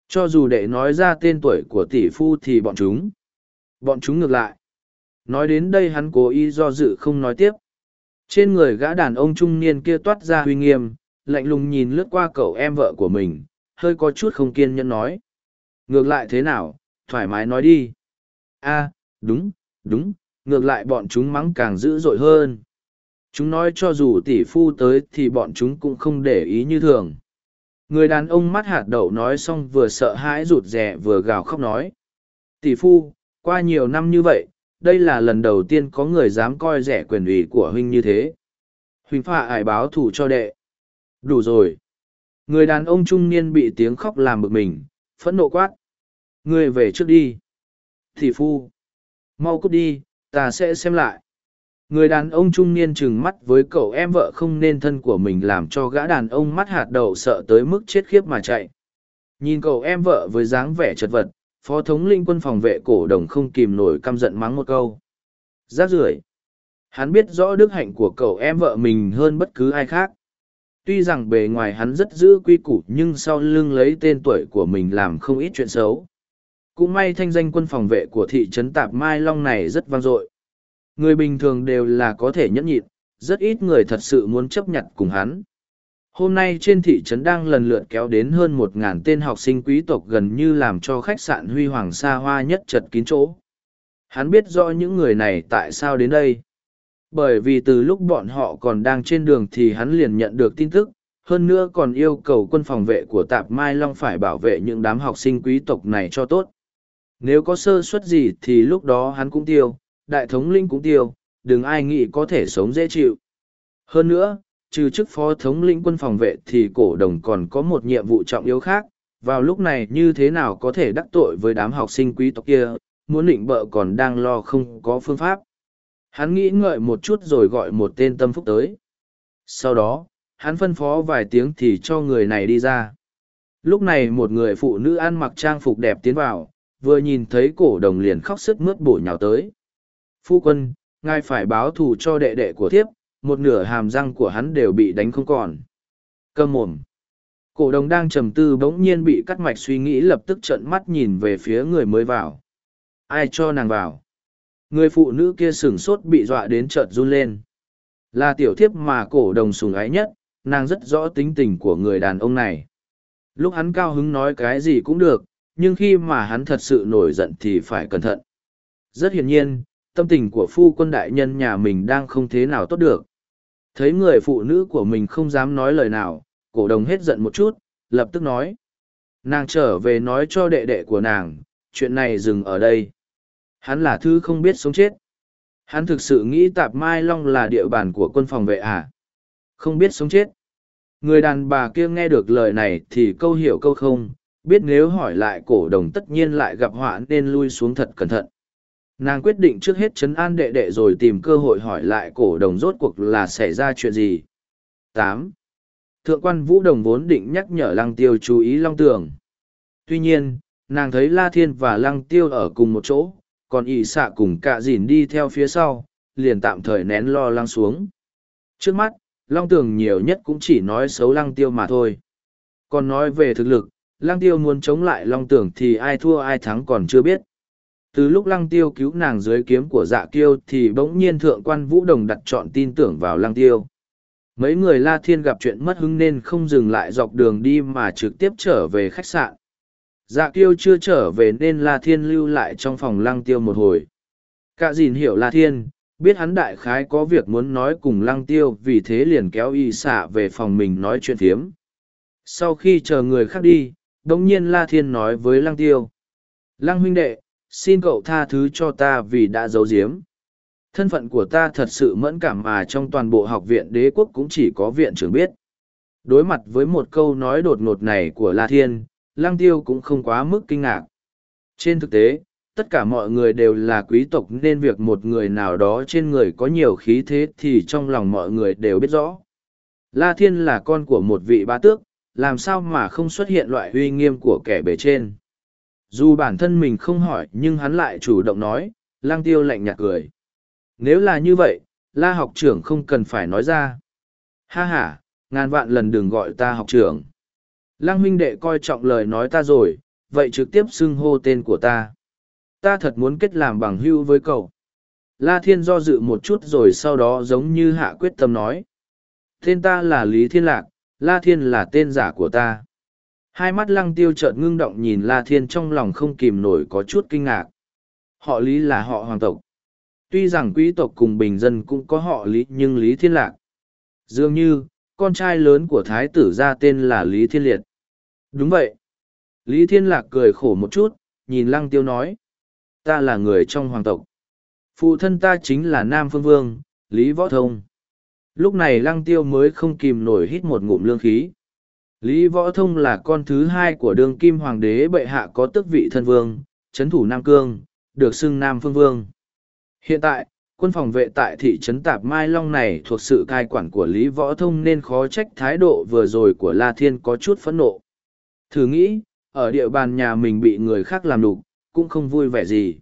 Speaker 1: Cho dù đệ nói ra tên tuổi của tỷ phu thì bọn chúng. Bọn chúng ngược lại. Nói đến đây hắn cố ý do dự không nói tiếp. Trên người gã đàn ông trung niên kia toát ra huy nghiêm, lạnh lùng nhìn lướt qua cậu em vợ của mình, hơi có chút không kiên nhẫn nói. Ngược lại thế nào, thoải mái nói đi. a đúng, đúng, ngược lại bọn chúng mắng càng dữ dội hơn. Chúng nói cho dù tỷ phu tới thì bọn chúng cũng không để ý như thường. Người đàn ông mắt hạt đậu nói xong vừa sợ hãi rụt rè vừa gào khóc nói. Tỷ phu, qua nhiều năm như vậy, đây là lần đầu tiên có người dám coi rẻ quyền ủy của huynh như thế. Huynh phạ ải báo thù cho đệ. Đủ rồi. Người đàn ông trung niên bị tiếng khóc làm bực mình, phẫn nộ quát. Ngươi về trước đi. Thị phu. Mau cút đi, ta sẽ xem lại. Người đàn ông trung niên trừng mắt với cậu em vợ không nên thân của mình làm cho gã đàn ông mắt hạt đầu sợ tới mức chết khiếp mà chạy. Nhìn cậu em vợ với dáng vẻ chật vật, phó thống linh quân phòng vệ cổ đồng không kìm nổi căm giận mắng một câu. Rác rưởi Hắn biết rõ đức hạnh của cậu em vợ mình hơn bất cứ ai khác. Tuy rằng bề ngoài hắn rất giữ quy củ nhưng sau lưng lấy tên tuổi của mình làm không ít chuyện xấu. Cũng may thanh danh quân phòng vệ của thị trấn Tạp Mai Long này rất vang dội. Người bình thường đều là có thể nhẫn nhịn, rất ít người thật sự muốn chấp nhận cùng hắn. Hôm nay trên thị trấn đang lần lượt kéo đến hơn một ngàn tên học sinh quý tộc gần như làm cho khách sạn huy hoàng xa hoa nhất chật kín chỗ. Hắn biết rõ những người này tại sao đến đây. Bởi vì từ lúc bọn họ còn đang trên đường thì hắn liền nhận được tin tức, hơn nữa còn yêu cầu quân phòng vệ của Tạp Mai Long phải bảo vệ những đám học sinh quý tộc này cho tốt. Nếu có sơ suất gì thì lúc đó hắn cũng tiêu, đại thống linh cũng tiêu, đừng ai nghĩ có thể sống dễ chịu. Hơn nữa, trừ chức phó thống lĩnh quân phòng vệ thì cổ đồng còn có một nhiệm vụ trọng yếu khác, vào lúc này như thế nào có thể đắc tội với đám học sinh quý tộc kia, muốn định bợ còn đang lo không có phương pháp. Hắn nghĩ ngợi một chút rồi gọi một tên tâm phúc tới. Sau đó, hắn phân phó vài tiếng thì cho người này đi ra. Lúc này một người phụ nữ ăn mặc trang phục đẹp tiến vào, vừa nhìn thấy cổ đồng liền khóc sức mướt bổ nhào tới. Phu quân, ngài phải báo thù cho đệ đệ của thiếp, một nửa hàm răng của hắn đều bị đánh không còn. Câm mồm. Cổ đồng đang trầm tư bỗng nhiên bị cắt mạch suy nghĩ lập tức trợn mắt nhìn về phía người mới vào. Ai cho nàng vào? Người phụ nữ kia sửng sốt bị dọa đến chợt run lên. Là tiểu thiếp mà cổ đồng sùng ái nhất, nàng rất rõ tính tình của người đàn ông này. Lúc hắn cao hứng nói cái gì cũng được, nhưng khi mà hắn thật sự nổi giận thì phải cẩn thận. Rất hiển nhiên, tâm tình của phu quân đại nhân nhà mình đang không thế nào tốt được. Thấy người phụ nữ của mình không dám nói lời nào, cổ đồng hết giận một chút, lập tức nói. Nàng trở về nói cho đệ đệ của nàng, chuyện này dừng ở đây. Hắn là thư không biết sống chết. Hắn thực sự nghĩ Tạp Mai Long là địa bàn của quân phòng vệ à? Không biết sống chết. Người đàn bà kia nghe được lời này thì câu hiểu câu không, biết nếu hỏi lại cổ đồng tất nhiên lại gặp họa nên lui xuống thật cẩn thận nàng quyết định trước hết chấn an đệ đệ rồi tìm cơ hội hỏi lại cổ đồng rốt cuộc là xảy ra chuyện gì. Tám. Thượng quan vũ đồng vốn định nhắc nhở lăng tiêu chú ý long tường. Tuy nhiên, nàng thấy la thiên và lăng tiêu ở cùng một chỗ, còn ỵ xạ cùng cạ dìn đi theo phía sau, liền tạm thời nén lo lăng xuống. Trước mắt, long tường nhiều nhất cũng chỉ nói xấu lăng tiêu mà thôi. Còn nói về thực lực, lăng tiêu muốn chống lại long tường thì ai thua ai thắng còn chưa biết từ lúc lăng tiêu cứu nàng dưới kiếm của dạ kiêu thì bỗng nhiên thượng quan vũ đồng đặt chọn tin tưởng vào lăng tiêu. Mấy người la thiên gặp chuyện mất hứng nên không dừng lại dọc đường đi mà trực tiếp trở về khách sạn. Dạ kiêu chưa trở về nên la thiên lưu lại trong phòng lăng tiêu một hồi. Cả dìn hiểu la thiên, biết hắn đại khái có việc muốn nói cùng lăng tiêu vì thế liền kéo y xạ về phòng mình nói chuyện phiếm. Sau khi chờ người khác đi đ ỗ n g nhiên la thiên nói với lăng tiêu. Lăng huynh đệ xin cậu tha thứ cho ta vì đã giấu giếm. Thân phận của ta thật sự mẫn cảm mà trong toàn bộ học viện đế quốc cũng chỉ có viện trưởng biết. Đối mặt với một câu nói đột ngột này của la thiên lang tiêu cũng không quá mức kinh ngạc. Trên thực tế, tất cả mọi người đều là quý tộc nên việc một người nào đó trên người có nhiều khí thế thì trong lòng mọi người đều biết rõ. La thiên là con của một vị bá tước, làm sao mà không xuất hiện loại uy nghiêm của kẻ bề trên? Dù bản thân mình không hỏi nhưng hắn lại chủ động nói, lang tiêu lạnh nhạt cười. Nếu là như vậy, la học trưởng không cần phải nói ra. Ha ha, ngàn vạn lần đừng gọi ta học trưởng. Lăng huynh đệ coi trọng lời nói ta rồi, vậy trực tiếp xưng hô tên của ta. Ta thật muốn kết làm bằng hưu với cậu. La Thiên do dự một chút rồi sau đó giống như hạ quyết tâm nói. Tên ta là Lý Thiên Lạc, La Thiên là tên giả của ta. Hai mắt lăng tiêu chợt ngưng động nhìn La Thiên trong lòng không kìm nổi có chút kinh ngạc. Họ Lý là họ hoàng tộc. Tuy rằng quý tộc cùng bình dân cũng có họ Lý nhưng Lý Thiên Lạc. Dường như, con trai lớn của thái tử ra tên là Lý Thiên Liệt. Đúng vậy. Lý Thiên Lạc cười khổ một chút, nhìn lăng tiêu nói. Ta là người trong hoàng tộc. Phụ thân ta chính là Nam Phương Vương, Lý Võ Thông. Lúc này lăng tiêu mới không kìm nổi hít một ngụm lương khí. Lý Võ Thông là con thứ hai của đường kim hoàng đế bệ hạ có tước vị thân vương, chấn thủ Nam Cương, được xưng Nam Phương Vương. Hiện tại, quân phòng vệ tại thị trấn Tạp Mai Long này thuộc sự cai quản của Lý Võ Thông nên khó trách thái độ vừa rồi của La Thiên có chút phẫn nộ. Thử nghĩ, ở địa bàn nhà mình bị người khác làm đục, cũng không vui vẻ gì.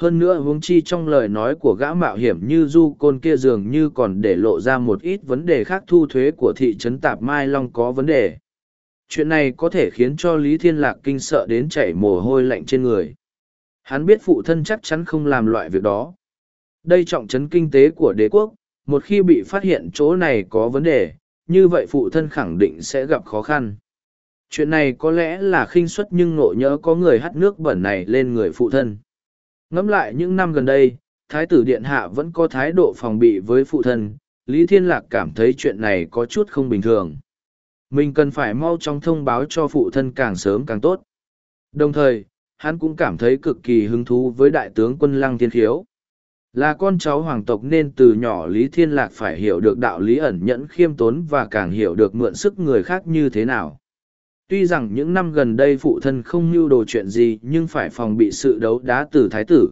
Speaker 1: Hơn nữa huống chi trong lời nói của gã mạo hiểm như du côn kia dường như còn để lộ ra một ít vấn đề khác thu thuế của thị trấn Tạp Mai Long có vấn đề. Chuyện này có thể khiến cho Lý Thiên Lạc kinh sợ đến chảy mồ hôi lạnh trên người. Hắn biết phụ thân chắc chắn không làm loại việc đó. Đây trọng trấn kinh tế của đế quốc, một khi bị phát hiện chỗ này có vấn đề, như vậy phụ thân khẳng định sẽ gặp khó khăn. Chuyện này có lẽ là khinh suất nhưng nộ nhớ có người hắt nước bẩn này lên người phụ thân. Ngẫm lại những năm gần đây, Thái tử Điện Hạ vẫn có thái độ phòng bị với phụ thân, Lý Thiên Lạc cảm thấy chuyện này có chút không bình thường. Mình cần phải mau chóng thông báo cho phụ thân càng sớm càng tốt. Đồng thời, hắn cũng cảm thấy cực kỳ hứng thú với đại tướng quân Lăng Thiên Khiếu. Là con cháu hoàng tộc nên từ nhỏ Lý Thiên Lạc phải hiểu được đạo lý ẩn nhẫn khiêm tốn và càng hiểu được mượn sức người khác như thế nào. Tuy rằng những năm gần đây phụ thân không mưu đồ chuyện gì nhưng phải phòng bị sự đấu đá từ thái tử.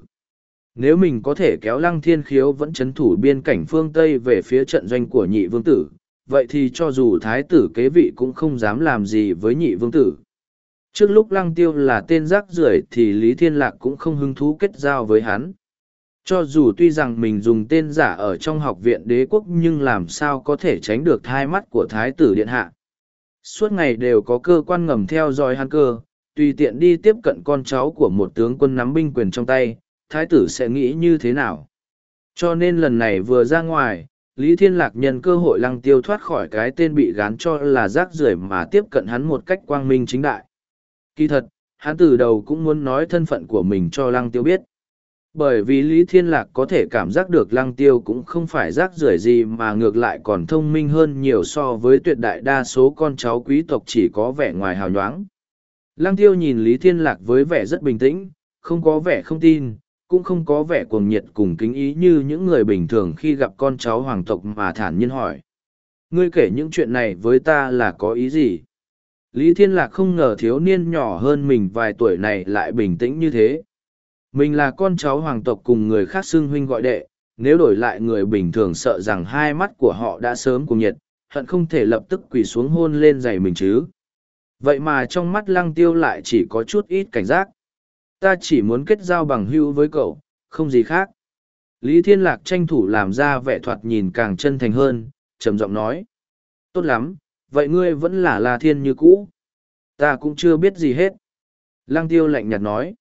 Speaker 1: Nếu mình có thể kéo lăng thiên khiếu vẫn chấn thủ biên cảnh phương Tây về phía trận doanh của nhị vương tử, vậy thì cho dù thái tử kế vị cũng không dám làm gì với nhị vương tử. Trước lúc lăng tiêu là tên rác rưởi thì Lý Thiên Lạc cũng không hứng thú kết giao với hắn. Cho dù tuy rằng mình dùng tên giả ở trong học viện đế quốc nhưng làm sao có thể tránh được thai mắt của thái tử điện hạ. Suốt ngày đều có cơ quan ngầm theo dõi hắn cơ, tùy tiện đi tiếp cận con cháu của một tướng quân nắm binh quyền trong tay, thái tử sẽ nghĩ như thế nào. Cho nên lần này vừa ra ngoài, Lý Thiên Lạc nhân cơ hội lăng tiêu thoát khỏi cái tên bị gán cho là rác rưởi mà tiếp cận hắn một cách quang minh chính đại. Kỳ thật, hắn từ đầu cũng muốn nói thân phận của mình cho lăng tiêu biết. Bởi vì Lý Thiên Lạc có thể cảm giác được lăng tiêu cũng không phải rác rưởi gì mà ngược lại còn thông minh hơn nhiều so với tuyệt đại đa số con cháu quý tộc chỉ có vẻ ngoài hào nhoáng. Lăng tiêu nhìn Lý Thiên Lạc với vẻ rất bình tĩnh, không có vẻ không tin, cũng không có vẻ cuồng nhiệt cùng kính ý như những người bình thường khi gặp con cháu hoàng tộc mà thản nhiên hỏi. Ngươi kể những chuyện này với ta là có ý gì? Lý Thiên Lạc không ngờ thiếu niên nhỏ hơn mình vài tuổi này lại bình tĩnh như thế. Mình là con cháu hoàng tộc cùng người khác xưng huynh gọi đệ, nếu đổi lại người bình thường sợ rằng hai mắt của họ đã sớm cùng nhiệt, hận không thể lập tức quỳ xuống hôn lên giày mình chứ. Vậy mà trong mắt lăng tiêu lại chỉ có chút ít cảnh giác. Ta chỉ muốn kết giao bằng hữu với cậu, không gì khác. Lý Thiên Lạc tranh thủ làm ra vẻ thoạt nhìn càng chân thành hơn, trầm giọng nói. Tốt lắm, vậy ngươi vẫn là La Thiên như cũ. Ta cũng chưa biết gì hết. Lăng tiêu lạnh nhạt nói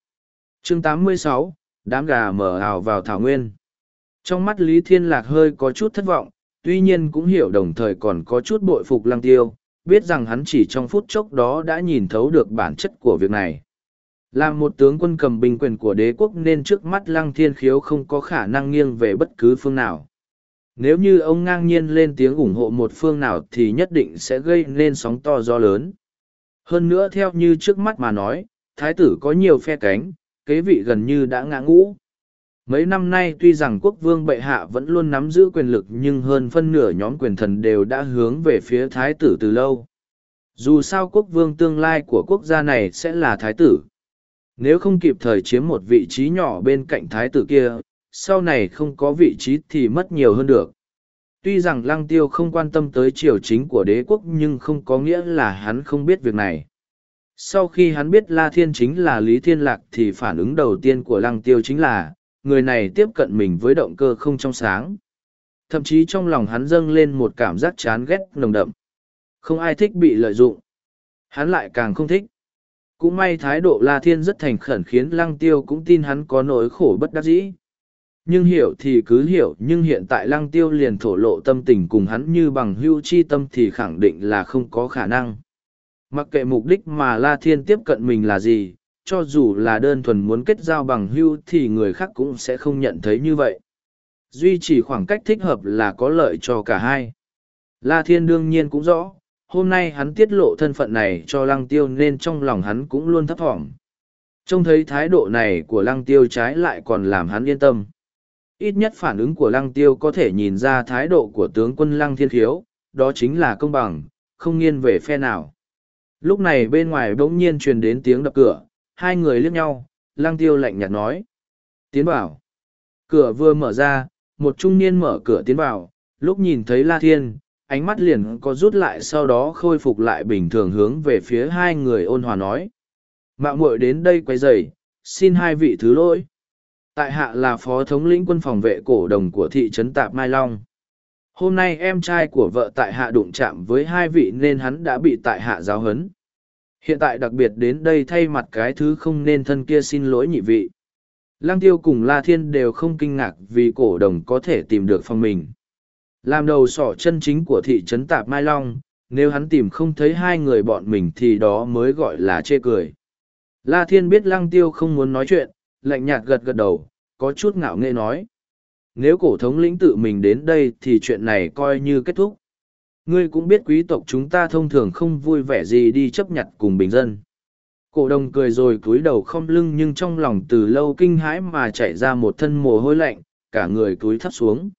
Speaker 1: chương 86, đám gà mở ảo vào thảo nguyên. Trong mắt Lý Thiên Lạc hơi có chút thất vọng, tuy nhiên cũng hiểu đồng thời còn có chút bội phục lăng tiêu, biết rằng hắn chỉ trong phút chốc đó đã nhìn thấu được bản chất của việc này. Là một tướng quân cầm binh quyền của đế quốc nên trước mắt lăng thiên khiếu không có khả năng nghiêng về bất cứ phương nào. Nếu như ông ngang nhiên lên tiếng ủng hộ một phương nào thì nhất định sẽ gây nên sóng to gió lớn. Hơn nữa theo như trước mắt mà nói, thái tử có nhiều phe cánh, kế vị gần như đã ngã ngũ. Mấy năm nay tuy rằng quốc vương bệ hạ vẫn luôn nắm giữ quyền lực nhưng hơn phân nửa nhóm quyền thần đều đã hướng về phía thái tử từ lâu. Dù sao quốc vương tương lai của quốc gia này sẽ là thái tử. Nếu không kịp thời chiếm một vị trí nhỏ bên cạnh thái tử kia, sau này không có vị trí thì mất nhiều hơn được. Tuy rằng lăng tiêu không quan tâm tới triều chính của đế quốc nhưng không có nghĩa là hắn không biết việc này. Sau khi hắn biết La Thiên chính là Lý Thiên Lạc thì phản ứng đầu tiên của lăng tiêu chính là, người này tiếp cận mình với động cơ không trong sáng. Thậm chí trong lòng hắn dâng lên một cảm giác chán ghét nồng đậm. Không ai thích bị lợi dụng. Hắn lại càng không thích. Cũng may thái độ La Thiên rất thành khẩn khiến Lăng Tiêu cũng tin hắn có nỗi khổ bất đắc dĩ. Nhưng hiểu thì cứ hiểu nhưng hiện tại Lăng Tiêu liền thổ lộ tâm tình cùng hắn như bằng hưu chi tâm thì khẳng định là không có khả năng. Mặc kệ mục đích mà La Thiên tiếp cận mình là gì, cho dù là đơn thuần muốn kết giao bằng hưu thì người khác cũng sẽ không nhận thấy như vậy. Duy trì khoảng cách thích hợp là có lợi cho cả hai. La Thiên đương nhiên cũng rõ, hôm nay hắn tiết lộ thân phận này cho lăng tiêu nên trong lòng hắn cũng luôn thấp thỏm trông thấy thái độ này của lăng tiêu trái lại còn làm hắn yên tâm ít nhất phản ứng của lăng tiêu có thể nhìn ra thái độ của tướng quân lăng thiên khiếu đó chính là công bằng không nghiêng về phe nào lúc này bên ngoài bỗng nhiên truyền đến tiếng đập cửa hai người liếc nhau lăng tiêu lạnh nhạt nói tiến vào cửa vừa mở ra một trung niên mở cửa tiến vào lúc nhìn thấy la thiên ánh mắt liền có rút lại sau đó khôi phục lại bình thường hướng về phía hai người ôn hòa nói. Mạng muội đến đây quay rầy, xin hai vị thứ lỗi. Tại hạ là phó thống lĩnh quân phòng vệ cổ đồng của thị trấn Tạp Mai Long. Hôm nay em trai của vợ tại hạ đụng chạm với hai vị nên hắn đã bị tại hạ giáo hấn. Hiện tại đặc biệt đến đây thay mặt cái thứ không nên thân kia xin lỗi nhị vị. Lăng tiêu cùng La Thiên đều không kinh ngạc vì cổ đồng có thể tìm được phòng mình. Làm đầu sỏ chân chính của thị trấn Tạp Mai Long, nếu hắn tìm không thấy hai người bọn mình thì đó mới gọi là chê cười. La Thiên biết Lăng Tiêu không muốn nói chuyện, lạnh nhạt gật gật đầu, có chút ngạo nghễ nói. Nếu cổ thống lĩnh tự mình đến đây thì chuyện này coi như kết thúc. Ngươi cũng biết quý tộc chúng ta thông thường không vui vẻ gì đi chấp nhận cùng bình dân. Cổ đồng cười rồi cúi đầu không lưng nhưng trong lòng từ lâu kinh hãi mà chạy ra một thân mồ hôi lạnh, cả người cúi thấp xuống.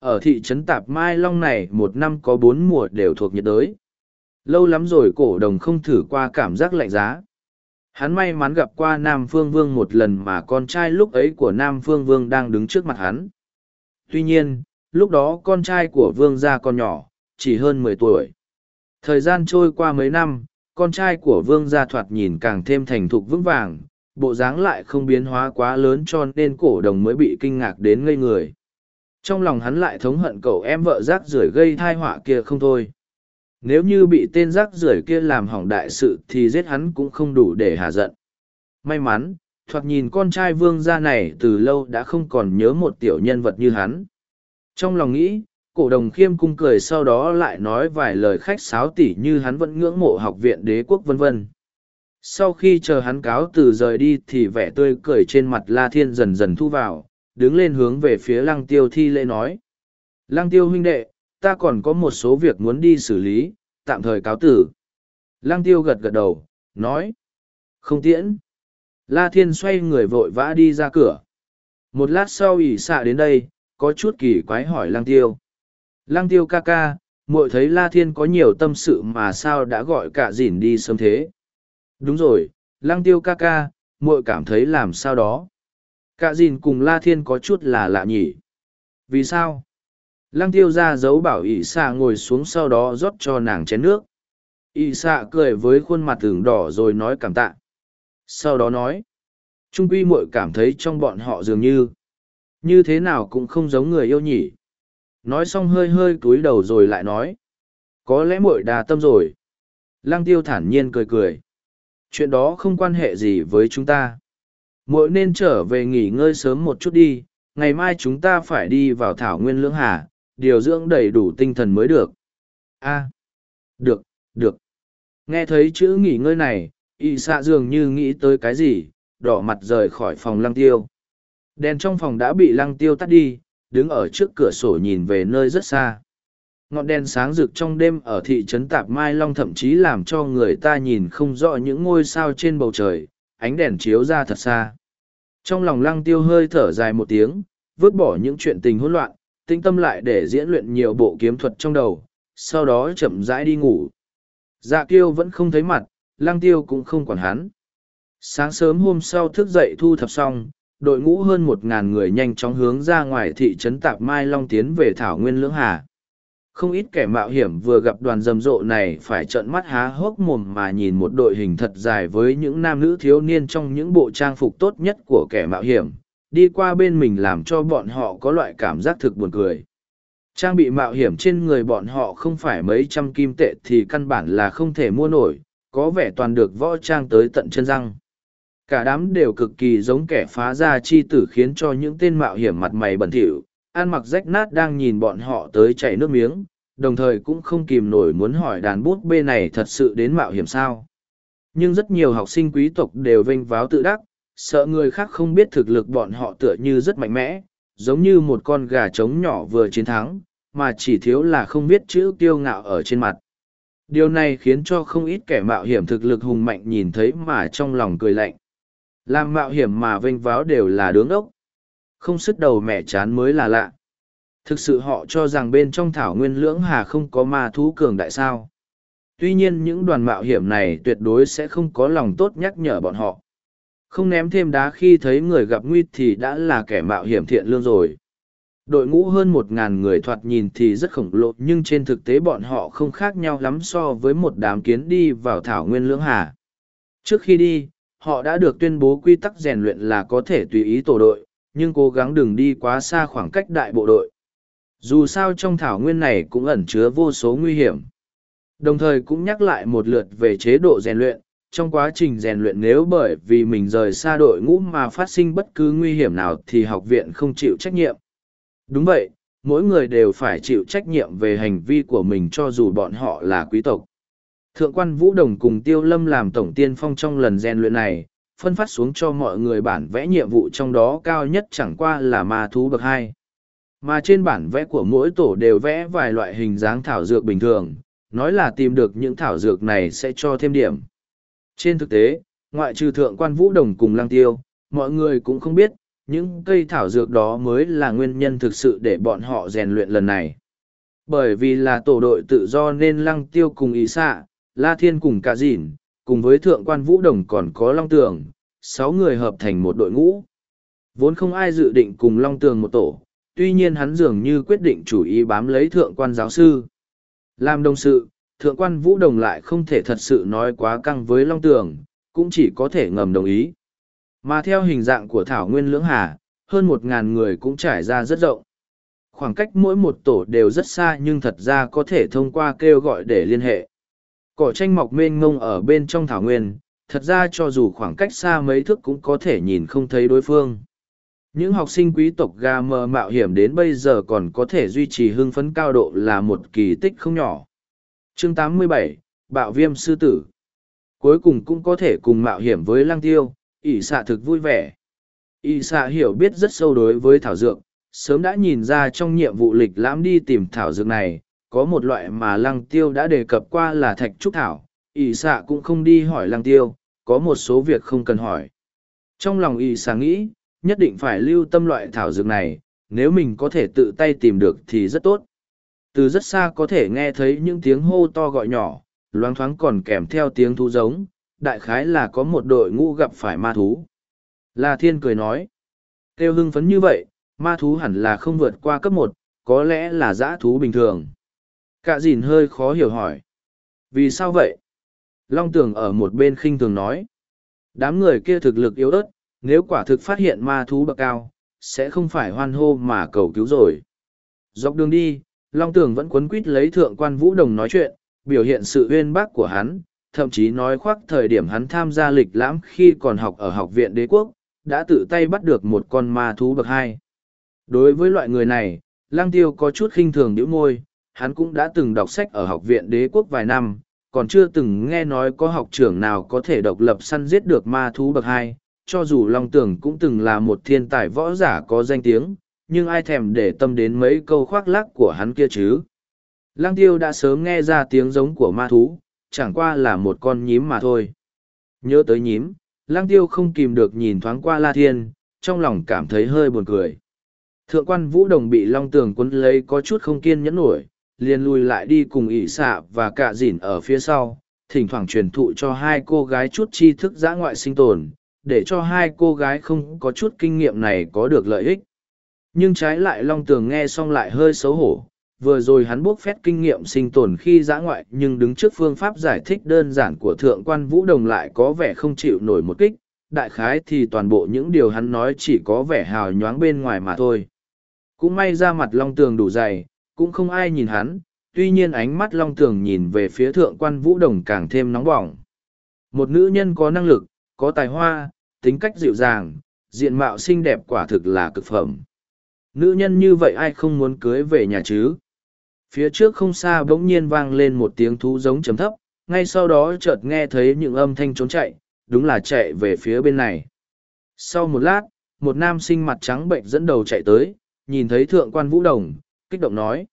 Speaker 1: Ở thị trấn Tạp Mai Long này một năm có bốn mùa đều thuộc nhiệt đới. Lâu lắm rồi cổ đồng không thử qua cảm giác lạnh giá. Hắn may mắn gặp qua Nam Phương Vương một lần mà con trai lúc ấy của Nam Phương Vương đang đứng trước mặt hắn. Tuy nhiên, lúc đó con trai của Vương gia còn nhỏ, chỉ hơn mười tuổi. Thời gian trôi qua mấy năm, con trai của Vương gia thoạt nhìn càng thêm thành thục vững vàng, bộ dáng lại không biến hóa quá lớn cho nên cổ đồng mới bị kinh ngạc đến ngây người. Trong lòng hắn lại thống hận cậu em vợ rác rưởi gây thai họa kia không thôi nếu như bị tên rác rưởi kia làm hỏng đại sự thì giết hắn cũng không đủ để hạ giận. May mắn, thoạt nhìn con trai vương gia này từ lâu đã không còn nhớ một tiểu nhân vật như hắn. Trong lòng nghĩ, cổ đồng khiêm cung cười sau đó lại nói vài lời khách sáo tỉ như hắn vẫn ngưỡng mộ học viện đế quốc vân vân. Sau khi chờ hắn cáo từ rời đi thì vẻ tươi cười trên mặt La Thiên dần dần thu vào, đứng lên hướng về phía lăng tiêu thi lễ nói. Lăng tiêu huynh đệ, ta còn có một số việc muốn đi xử lý, tạm thời cáo tử. Lăng tiêu gật gật đầu, nói. Không tiễn. La Thiên xoay người vội vã đi ra cửa. Một lát sau ỉ xạ đến đây, có chút kỳ quái hỏi Lăng tiêu. Lăng tiêu ca ca, muội thấy La Thiên có nhiều tâm sự mà sao đã gọi cả dìn đi sớm thế. Đúng rồi, Lăng tiêu ca ca, muội cảm thấy làm sao đó. Cả dìn cùng La Thiên có chút là lạ nhỉ. Vì sao? Lăng tiêu ra dấu bảo ỷ xạ ngồi xuống sau đó rót cho nàng chén nước. ỷ xạ cười với khuôn mặt tưởng đỏ rồi nói cảm tạ. Sau đó nói. Trung quy muội cảm thấy trong bọn họ dường như. Như thế nào cũng không giống người yêu nhỉ. Nói xong hơi hơi cúi đầu rồi lại nói. Có lẽ muội đà tâm rồi. Lăng tiêu thản nhiên cười cười. Chuyện đó không quan hệ gì với chúng ta. muội nên trở về nghỉ ngơi sớm một chút đi. Ngày mai chúng ta phải đi vào thảo nguyên lưỡng hà, điều dưỡng đầy đủ tinh thần mới được. A. được, được. Nghe thấy chữ nghỉ ngơi này, y xạ dường như nghĩ tới cái gì, đỏ mặt rời khỏi phòng lăng tiêu. Đèn trong phòng đã bị lăng tiêu tắt đi, đứng ở trước cửa sổ nhìn về nơi rất xa. Ngọn đèn sáng rực trong đêm ở thị trấn Tạp Mai Long thậm chí làm cho người ta nhìn không rõ những ngôi sao trên bầu trời, ánh đèn chiếu ra thật xa. Trong lòng lăng tiêu hơi thở dài một tiếng, vứt bỏ những chuyện tình hỗn loạn, tinh tâm lại để diễn luyện nhiều bộ kiếm thuật trong đầu, sau đó chậm rãi đi ngủ. Dạ kiêu vẫn không thấy mặt, lang tiêu cũng không quản hắn. Sáng sớm hôm sau thức dậy thu thập xong, đội ngũ hơn một ngàn người nhanh chóng hướng ra ngoài thị trấn Tạp Mai Long tiến về Thảo Nguyên Lưỡng Hà. Không ít kẻ mạo hiểm vừa gặp đoàn rầm rộ này phải trợn mắt há hốc mồm mà nhìn một đội hình thật dài với những nam nữ thiếu niên trong những bộ trang phục tốt nhất của kẻ mạo hiểm, đi qua bên mình làm cho bọn họ có loại cảm giác thực buồn cười. Trang bị mạo hiểm trên người bọn họ không phải mấy trăm kim tệ thì căn bản là không thể mua nổi, có vẻ toàn được võ trang tới tận chân răng. Cả đám đều cực kỳ giống kẻ phá ra chi tử khiến cho những tên mạo hiểm mặt mày bẩn thỉu, ăn mặc rách nát đang nhìn bọn họ tới chảy nước miếng, đồng thời cũng không kìm nổi muốn hỏi đàn bút bê này thật sự đến mạo hiểm sao. Nhưng rất nhiều học sinh quý tộc đều vênh váo tự đắc, sợ người khác không biết thực lực bọn họ tựa như rất mạnh mẽ, giống như một con gà trống nhỏ vừa chiến thắng, mà chỉ thiếu là không biết chữ kiêu ngạo ở trên mặt. Điều này khiến cho không ít kẻ mạo hiểm thực lực hùng mạnh nhìn thấy mà trong lòng cười lạnh. Làm mạo hiểm mà vênh váo đều là đứng ốc. Không sức đầu mẹ chán mới là lạ. Thực sự họ cho rằng bên trong thảo nguyên lưỡng hà không có ma thú cường đại sao. Tuy nhiên những đoàn mạo hiểm này tuyệt đối sẽ không có lòng tốt nhắc nhở bọn họ. Không ném thêm đá khi thấy người gặp nguy thì đã là kẻ mạo hiểm thiện lương rồi. Đội ngũ hơn một ngàn người thoạt nhìn thì rất khổng lồ nhưng trên thực tế bọn họ không khác nhau lắm so với một đám kiến đi vào thảo nguyên lưỡng hà. Trước khi đi, họ đã được tuyên bố quy tắc rèn luyện là có thể tùy ý tổ đội, nhưng cố gắng đừng đi quá xa khoảng cách đại bộ đội. Dù sao trong thảo nguyên này cũng ẩn chứa vô số nguy hiểm. Đồng thời cũng nhắc lại một lượt về chế độ rèn luyện, trong quá trình rèn luyện nếu bởi vì mình rời xa đội ngũ mà phát sinh bất cứ nguy hiểm nào thì học viện không chịu trách nhiệm. Đúng vậy, mỗi người đều phải chịu trách nhiệm về hành vi của mình cho dù bọn họ là quý tộc. Thượng quan Vũ Đồng cùng Tiêu Lâm làm tổng tiên phong trong lần rèn luyện này, phân phát xuống cho mọi người bản vẽ nhiệm vụ trong đó cao nhất chẳng qua là ma thú bậc hai. Mà trên bản vẽ của mỗi tổ đều vẽ vài loại hình dáng thảo dược bình thường, nói là tìm được những thảo dược này sẽ cho thêm điểm. Trên thực tế, ngoại trừ thượng quan Vũ Đồng cùng Lăng Tiêu, mọi người cũng không biết, những cây thảo dược đó mới là nguyên nhân thực sự để bọn họ rèn luyện lần này. Bởi vì là tổ đội tự do nên Lăng Tiêu cùng Ý xạ, La Thiên cùng cả dìn, cùng với thượng quan Vũ Đồng còn có Long Tường, sáu người hợp thành một đội ngũ. Vốn không ai dự định cùng Long Tường một tổ, tuy nhiên hắn dường như quyết định chủ ý bám lấy thượng quan giáo sư. Làm đồng sự, thượng quan Vũ Đồng lại không thể thật sự nói quá căng với Long Tường, cũng chỉ có thể ngầm đồng ý. Mà theo hình dạng của Thảo Nguyên Lưỡng Hà, hơn một ngàn người cũng trải ra rất rộng. Khoảng cách mỗi một tổ đều rất xa nhưng thật ra có thể thông qua kêu gọi để liên hệ. Cỏ tranh mọc mênh ngông ở bên trong Thảo Nguyên, thật ra cho dù khoảng cách xa mấy thước cũng có thể nhìn không thấy đối phương. Những học sinh quý tộc gà mờ mạo hiểm đến bây giờ còn có thể duy trì hưng phấn cao độ là một kỳ tích không nhỏ. Chương 87, Bạo viêm sư tử. Cuối cùng cũng có thể cùng mạo hiểm với lăng tiêu, ỷ xạ thực vui vẻ ỷ xạ hiểu biết rất sâu đối với thảo dược sớm đã nhìn ra trong nhiệm vụ lịch lãm đi tìm thảo dược này có một loại mà lăng tiêu đã đề cập qua là thạch trúc thảo ỷ xạ cũng không đi hỏi lăng tiêu có một số việc không cần hỏi trong lòng ỷ xạ nghĩ nhất định phải lưu tâm loại thảo dược này nếu mình có thể tự tay tìm được thì rất tốt từ rất xa có thể nghe thấy những tiếng hô to gọi nhỏ loáng thoáng còn kèm theo tiếng thú giống đại khái là có một đội ngũ gặp phải ma thú. La Thiên cười nói, kêu hưng phấn như vậy, ma thú hẳn là không vượt qua cấp một, có lẽ là dã thú bình thường. Cả dìn hơi khó hiểu hỏi. Vì sao vậy? Long Tường ở một bên khinh thường nói. Đám người kia thực lực yếu ớt, nếu quả thực phát hiện ma thú bậc cao, sẽ không phải hoan hô mà cầu cứu rồi. Dọc đường đi, Long Tường vẫn quấn quít lấy thượng quan Vũ Đồng nói chuyện, biểu hiện sự uyên bác của hắn, thậm chí nói khoác thời điểm hắn tham gia lịch lãm khi còn học ở học viện đế quốc, đã tự tay bắt được một con ma thú bậc hai. Đối với loại người này, Lang Tiêu có chút khinh thường nhíu môi, hắn cũng đã từng đọc sách ở học viện đế quốc vài năm, còn chưa từng nghe nói có học trưởng nào có thể độc lập săn giết được ma thú bậc hai. cho dù Long Tưởng cũng từng là một thiên tài võ giả có danh tiếng, nhưng ai thèm để tâm đến mấy câu khoác lác của hắn kia chứ. Lăng tiêu đã sớm nghe ra tiếng giống của ma thú, chẳng qua là một con nhím mà thôi. Nhớ tới nhím, lang tiêu không kìm được nhìn thoáng qua La Thiên, trong lòng cảm thấy hơi buồn cười. Thượng quan Vũ Đồng bị Long Tường quấn lấy có chút không kiên nhẫn nổi, liền lùi lại đi cùng ỷ xạ và cạ dỉn ở phía sau, thỉnh thoảng truyền thụ cho hai cô gái chút tri thức giã ngoại sinh tồn, để cho hai cô gái không có chút kinh nghiệm này có được lợi ích. Nhưng trái lại Long Tường nghe xong lại hơi xấu hổ, vừa rồi hắn bốc phép kinh nghiệm sinh tồn khi giã ngoại nhưng đứng trước phương pháp giải thích đơn giản của thượng quan vũ đồng lại có vẻ không chịu nổi một kích đại khái thì toàn bộ những điều hắn nói chỉ có vẻ hào nhoáng bên ngoài mà thôi cũng may ra mặt long tường đủ dày cũng không ai nhìn hắn, tuy nhiên ánh mắt long tường nhìn về phía thượng quan vũ đồng càng thêm nóng bỏng. Một nữ nhân có năng lực, có tài hoa, tính cách dịu dàng, diện mạo xinh đẹp quả thực là cực phẩm. Nữ nhân như vậy ai không muốn cưới về nhà chứ? Phía trước không xa bỗng nhiên vang lên một tiếng thú giống chấm thấp, ngay sau đó chợt nghe thấy những âm thanh trốn chạy, đúng là chạy về phía bên này. Sau một lát, một nam sinh mặt trắng bệnh dẫn đầu chạy tới, nhìn thấy thượng quan vũ đồng kích động nói.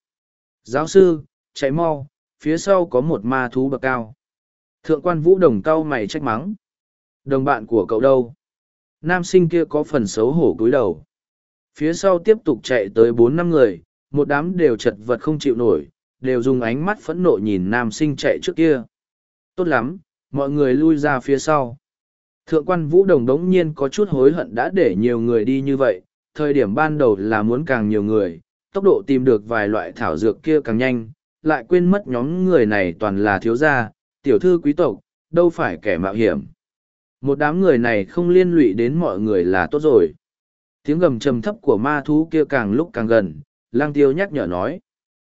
Speaker 1: Giáo sư chạy mau phía sau có một ma thú bậc cao. Thượng quan vũ đồng cau mày trách mắng. Đồng bạn của cậu đâu? Nam sinh kia có phần xấu hổ cúi đầu. Phía sau tiếp tục chạy tới bốn năm người một đám đều chật vật không chịu nổi, đều dùng ánh mắt phẫn nộ nhìn nam sinh chạy trước kia. Tốt lắm, mọi người lui ra phía sau. Thượng quan Vũ Đồng đống nhiên có chút hối hận đã để nhiều người đi như vậy, thời điểm ban đầu là muốn càng nhiều người, tốc độ tìm được vài loại thảo dược kia càng nhanh, lại quên mất nhóm người này toàn là thiếu gia, tiểu thư quý tộc, đâu phải kẻ mạo hiểm. Một đám người này không liên lụy đến mọi người là tốt rồi. Tiếng gầm trầm thấp của ma thú kia càng lúc càng gần, lang tiêu nhắc nhở nói.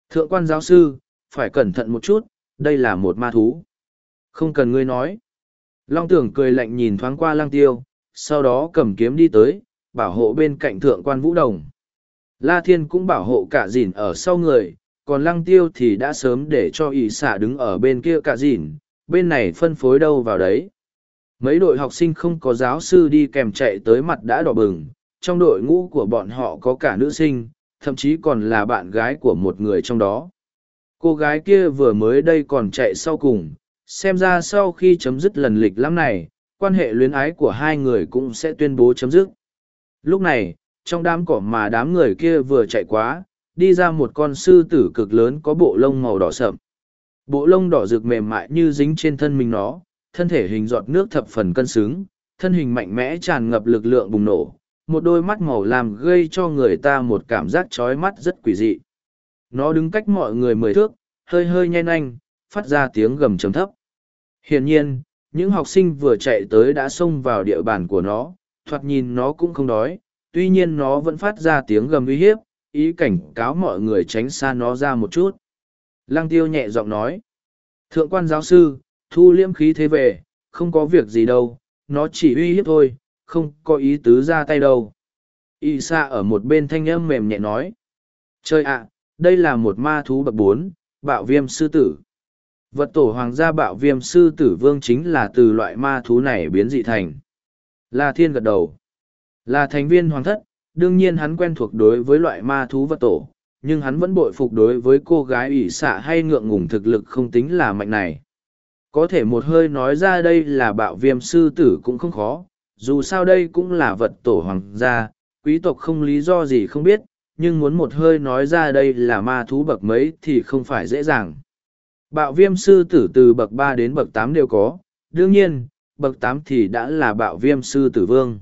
Speaker 1: Thượng quan giáo sư, phải cẩn thận một chút, đây là một ma thú. Không cần ngươi nói. Long tưởng cười lạnh nhìn thoáng qua lang tiêu, sau đó cầm kiếm đi tới, bảo hộ bên cạnh thượng quan vũ đồng. La Thiên cũng bảo hộ cả dìn ở sau người, còn lăng tiêu thì đã sớm để cho ỷ xạ đứng ở bên kia cả dìn, bên này phân phối đâu vào đấy. Mấy đội học sinh không có giáo sư đi kèm chạy tới mặt đã đỏ bừng, trong đội ngũ của bọn họ có cả nữ sinh, thậm chí còn là bạn gái của một người trong đó. Cô gái kia vừa mới đây còn chạy sau cùng, xem ra sau khi chấm dứt lần lịch lắm này, quan hệ luyến ái của hai người cũng sẽ tuyên bố chấm dứt. Lúc này, trong đám cỏ mà đám người kia vừa chạy quá, đi ra một con sư tử cực lớn có bộ lông màu đỏ sậm. Bộ lông đỏ rực mềm mại như dính trên thân mình nó, thân thể hình giọt nước thập phần cân xứng, thân hình mạnh mẽ tràn ngập lực lượng bùng nổ, một đôi mắt màu làm gây cho người ta một cảm giác chói mắt rất quỷ dị. Nó đứng cách mọi người mười thước, hơi hơi nhanh anh, phát ra tiếng gầm trầm thấp. Hiển nhiên, những học sinh vừa chạy tới đã xông vào địa bàn của nó, thoạt nhìn nó cũng không đói, tuy nhiên nó vẫn phát ra tiếng gầm uy hiếp, ý cảnh cáo mọi người tránh xa nó ra một chút. Lăng tiêu nhẹ giọng nói. Thượng quan giáo sư, thu liễm khí thế về, không có việc gì đâu, nó chỉ uy hiếp thôi, không có ý tứ ra tay đâu. Y sa ở một bên thanh âm mềm nhẹ nói. Trời ạ, đây là một ma thú bậc bốn, bạo viêm sư tử. Vật tổ hoàng gia bạo viêm sư tử vương chính là từ loại ma thú này biến dị thành. La Thiên gật đầu. Là thành viên hoàng thất, đương nhiên hắn quen thuộc đối với loại ma thú vật tổ, nhưng hắn vẫn bội phục đối với cô gái ủy xạ hay ngượng ngùng thực lực không tính là mạnh này. Có thể một hơi nói ra đây là bạo viêm sư tử cũng không khó, dù sao đây cũng là vật tổ hoàng gia, quý tộc không lý do gì không biết, nhưng muốn một hơi nói ra đây là ma thú bậc mấy thì không phải dễ dàng. Bạo viêm sư tử từ bậc ba đến bậc tám đều có, đương nhiên, bậc tám thì đã là bạo viêm sư tử vương.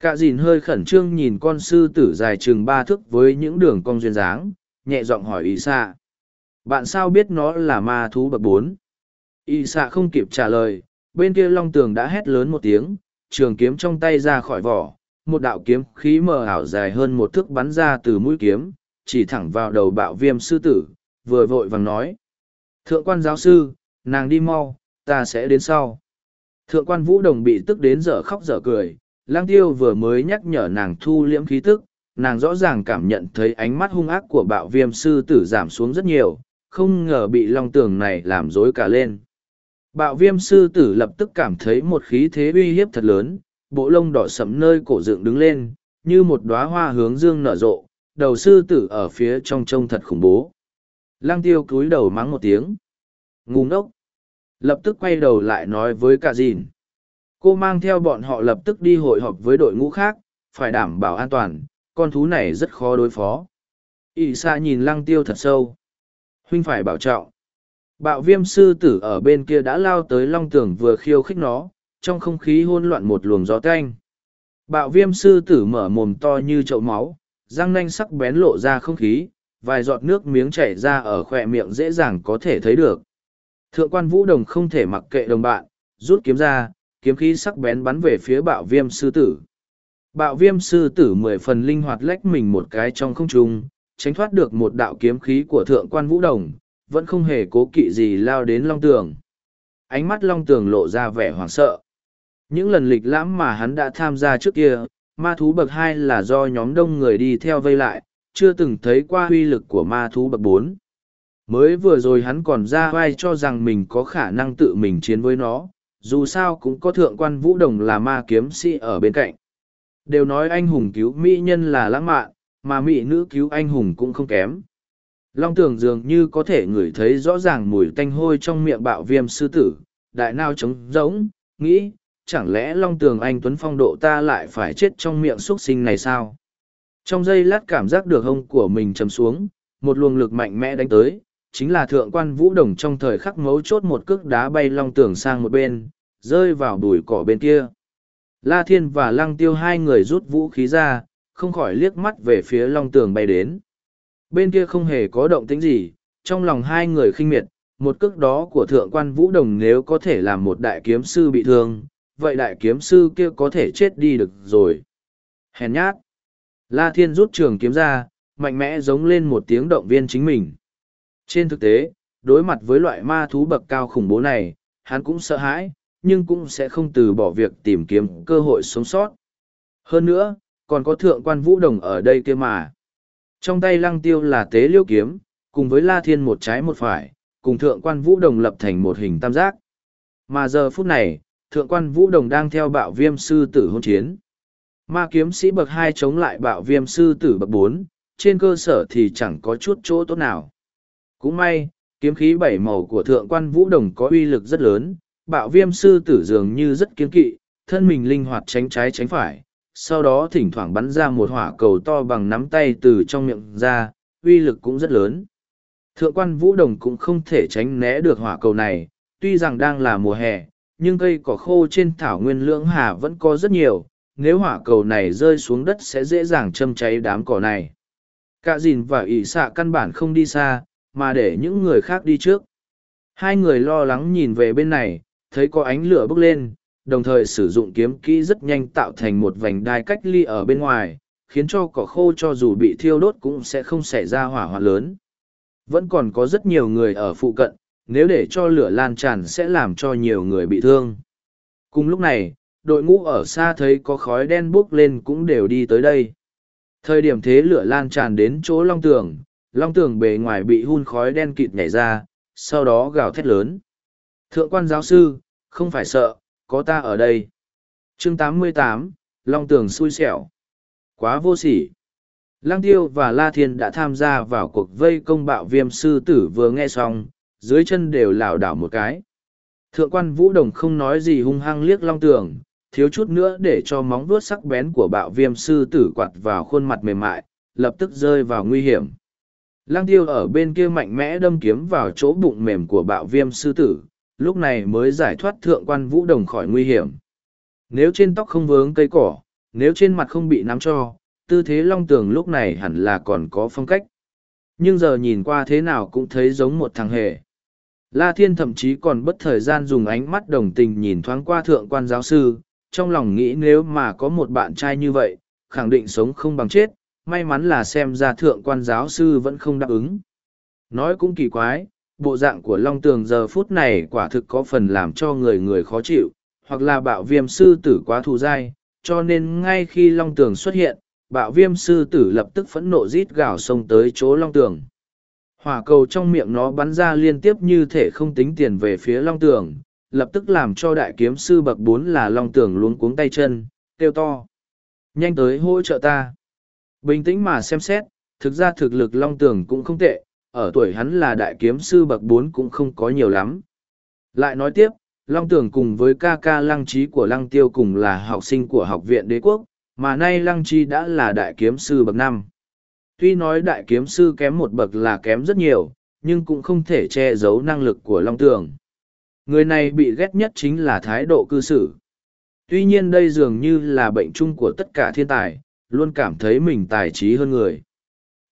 Speaker 1: Cả dìn hơi khẩn trương nhìn con sư tử dài chừng ba thước với những đường cong duyên dáng, nhẹ giọng hỏi ý xạ. Bạn sao biết nó là ma thú bậc bốn? Y xạ không kịp trả lời, bên kia long tường đã hét lớn một tiếng, trường kiếm trong tay ra khỏi vỏ, một đạo kiếm khí mờ ảo dài hơn một thước bắn ra từ mũi kiếm, chỉ thẳng vào đầu bạo viêm sư tử, vừa vội vàng nói. Thượng quan giáo sư, nàng đi mau, ta sẽ đến sau. Thượng quan vũ đồng bị tức đến giờ khóc giờ cười, lang tiêu vừa mới nhắc nhở nàng thu liễm khí tức, nàng rõ ràng cảm nhận thấy ánh mắt hung ác của bạo viêm sư tử giảm xuống rất nhiều, không ngờ bị long tường này làm rối cả lên. Bạo viêm sư tử lập tức cảm thấy một khí thế uy hiếp thật lớn, bộ lông đỏ sẫm nơi cổ dựng đứng lên, như một đóa hoa hướng dương nở rộ, đầu sư tử ở phía trong trông thật khủng bố. Lăng tiêu cúi đầu mắng một tiếng. Ngu ngốc. Lập tức quay đầu lại nói với cả dìn. Cô mang theo bọn họ lập tức đi hội họp với đội ngũ khác, phải đảm bảo an toàn, con thú này rất khó đối phó. ỷ xa nhìn lăng tiêu thật sâu. Huynh phải bảo trọng. Bạo viêm sư tử ở bên kia đã lao tới long tường vừa khiêu khích nó, trong không khí hôn loạn một luồng gió canh. Bạo viêm sư tử mở mồm to như chậu máu, răng nanh sắc bén lộ ra không khí, vài giọt nước miếng chảy ra ở khoe miệng dễ dàng có thể thấy được. Thượng quan vũ đồng không thể mặc kệ đồng bạn, rút kiếm ra, kiếm khí sắc bén bắn về phía bạo viêm sư tử. Bạo viêm sư tử mười phần linh hoạt lách mình một cái trong không trung, tránh thoát được một đạo kiếm khí của thượng quan vũ đồng, vẫn không hề cố kỵ gì lao đến long tường. Ánh mắt long tường lộ ra vẻ hoảng sợ. Những lần lịch lãm mà hắn đã tham gia trước kia, ma thú bậc hai là do nhóm đông người đi theo vây lại, chưa từng thấy qua uy lực của ma thú bậc bốn. Mới vừa rồi hắn còn ra vai cho rằng mình có khả năng tự mình chiến với nó, dù sao cũng có thượng quan vũ đồng là ma kiếm sĩ ở bên cạnh. Đều nói anh hùng cứu mỹ nhân là lãng mạn, mà mỹ nữ cứu anh hùng cũng không kém. Long tường dường như có thể ngửi thấy rõ ràng mùi tanh hôi trong miệng bạo viêm sư tử, đại nao trống rỗng, nghĩ, chẳng lẽ long tường anh tuấn phong độ ta lại phải chết trong miệng x u ấ t sinh này sao trong giây lát cảm giác được hông của mình chầm xuống một luồng lực mạnh mẽ đánh tới chính là thượng quan vũ đồng trong thời khắc mấu chốt một cước đá bay long tường sang một bên rơi vào bùi cỏ bên kia la thiên và lăng tiêu hai người rút vũ khí ra không khỏi liếc mắt về phía long tường bay đến bên kia không hề có động tính gì trong lòng hai người khinh miệt một cước đó của thượng quan vũ đồng nếu có thể làm một đại kiếm sư bị thương vậy đại kiếm sư kia có thể chết đi được rồi. Hèn nhát. La Thiên rút trường kiếm ra, mạnh mẽ giống lên một tiếng động viên chính mình. Trên thực tế, đối mặt với loại ma thú bậc cao khủng bố này, hắn cũng sợ hãi, nhưng cũng sẽ không từ bỏ việc tìm kiếm cơ hội sống sót. Hơn nữa, còn có thượng quan vũ đồng ở đây kia mà. Trong tay lăng tiêu là tế liêu kiếm, cùng với la thiên một trái một phải, cùng thượng quan vũ đồng lập thành một hình tam giác. Mà giờ phút này, thượng quan vũ đồng đang theo bạo viêm sư tử hôn chiến. Ma kiếm sĩ bậc hai chống lại bạo viêm sư tử bậc bốn, trên cơ sở thì chẳng có chút chỗ tốt nào. Cũng may, kiếm khí bảy màu của thượng quan vũ đồng có uy lực rất lớn, bạo viêm sư tử dường như rất kiên kỵ, thân mình linh hoạt tránh trái tránh phải, sau đó thỉnh thoảng bắn ra một hỏa cầu to bằng nắm tay từ trong miệng ra, uy lực cũng rất lớn. Thượng quan vũ đồng cũng không thể tránh né được hỏa cầu này, tuy rằng đang là mùa hè, nhưng cây cỏ khô trên thảo nguyên lưỡng hà vẫn có rất nhiều, nếu hỏa cầu này rơi xuống đất sẽ dễ dàng châm cháy đám cỏ này. Cả dìn và ỷ xạ căn bản không đi xa, mà để những người khác đi trước. Hai người lo lắng nhìn về bên này, thấy có ánh lửa bốc lên, đồng thời sử dụng kiếm kỹ rất nhanh tạo thành một vành đai cách ly ở bên ngoài, khiến cho cỏ khô cho dù bị thiêu đốt cũng sẽ không xảy ra hỏa hoạn lớn. Vẫn còn có rất nhiều người ở phụ cận, nếu để cho lửa lan tràn sẽ làm cho nhiều người bị thương. Cùng lúc này, đội ngũ ở xa thấy có khói đen bốc lên cũng đều đi tới đây. Thời điểm thế lửa lan tràn đến chỗ long tường, long tường bề ngoài bị hun khói đen kịt nhảy ra, sau đó gào thét lớn. Thượng quan giáo sư, không phải sợ, có ta ở đây. chương 88, long tường xui xẻo. Quá vô sỉ. Lăng tiêu và La Thiên đã tham gia vào cuộc vây công bạo viêm sư tử vừa nghe xong, dưới chân đều lảo đảo một cái. Thượng quan Vũ Đồng không nói gì hung hăng liếc long tường, thiếu chút nữa để cho móng vuốt sắc bén của bạo viêm sư tử quạt vào khuôn mặt mềm mại, lập tức rơi vào nguy hiểm. Lăng tiêu ở bên kia mạnh mẽ đâm kiếm vào chỗ bụng mềm của bạo viêm sư tử, lúc này mới giải thoát thượng quan Vũ Đồng khỏi nguy hiểm. Nếu trên tóc không vướng cây cỏ, nếu trên mặt không bị nắm cho, tư thế long tường lúc này hẳn là còn có phong cách. Nhưng giờ nhìn qua thế nào cũng thấy giống một thằng hề. La Thiên thậm chí còn bất thời gian dùng ánh mắt đồng tình nhìn thoáng qua thượng quan giáo sư, trong lòng nghĩ nếu mà có một bạn trai như vậy, khẳng định sống không bằng chết, may mắn là xem ra thượng quan giáo sư vẫn không đáp ứng. Nói cũng kỳ quái, bộ dạng của Long Tường giờ phút này quả thực có phần làm cho người người khó chịu, hoặc là bạo viêm sư tử quá thù dai, cho nên ngay khi Long Tường xuất hiện, bạo viêm sư tử lập tức phẫn nộ rít gào xông tới chỗ Long Tường. Hỏa cầu trong miệng nó bắn ra liên tiếp như thể không tính tiền về phía long tường lập tức làm cho đại kiếm sư bậc bốn là long tường luống cuống tay chân kêu to. Nhanh tới hỗ trợ ta. Bình tĩnh mà xem xét thực ra thực lực long tường cũng không tệ ở tuổi hắn là đại kiếm sư bậc bốn cũng không có nhiều lắm lại nói tiếp long tường cùng với ca ca lăng trí của lăng tiêu cùng là học sinh của học viện đế quốc mà nay lăng trí đã là đại kiếm sư bậc năm Tuy nói đại kiếm sư kém một bậc là kém rất nhiều, nhưng cũng không thể che giấu năng lực của Long Tường. Người này bị ghét nhất chính là thái độ cư xử. Tuy nhiên đây dường như là bệnh chung của tất cả thiên tài, luôn cảm thấy mình tài trí hơn người.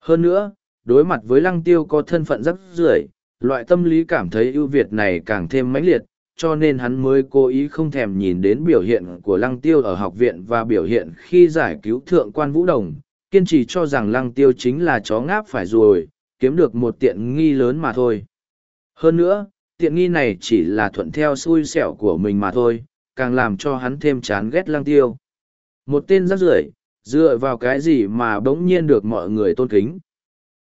Speaker 1: Hơn nữa, đối mặt với lăng tiêu có thân phận rất rưởi, loại tâm lý cảm thấy ưu việt này càng thêm mãnh liệt, cho nên hắn mới cố ý không thèm nhìn đến biểu hiện của lăng tiêu ở học viện và biểu hiện khi giải cứu thượng quan vũ đồng, kiên trì cho rằng lăng tiêu chính là chó ngáp phải rồi, kiếm được một tiện nghi lớn mà thôi. Hơn nữa, tiện nghi này chỉ là thuận theo xui xẻo của mình mà thôi, càng làm cho hắn thêm chán ghét lăng tiêu. Một tên rắc rưởi dựa vào cái gì mà bỗng nhiên được mọi người tôn kính.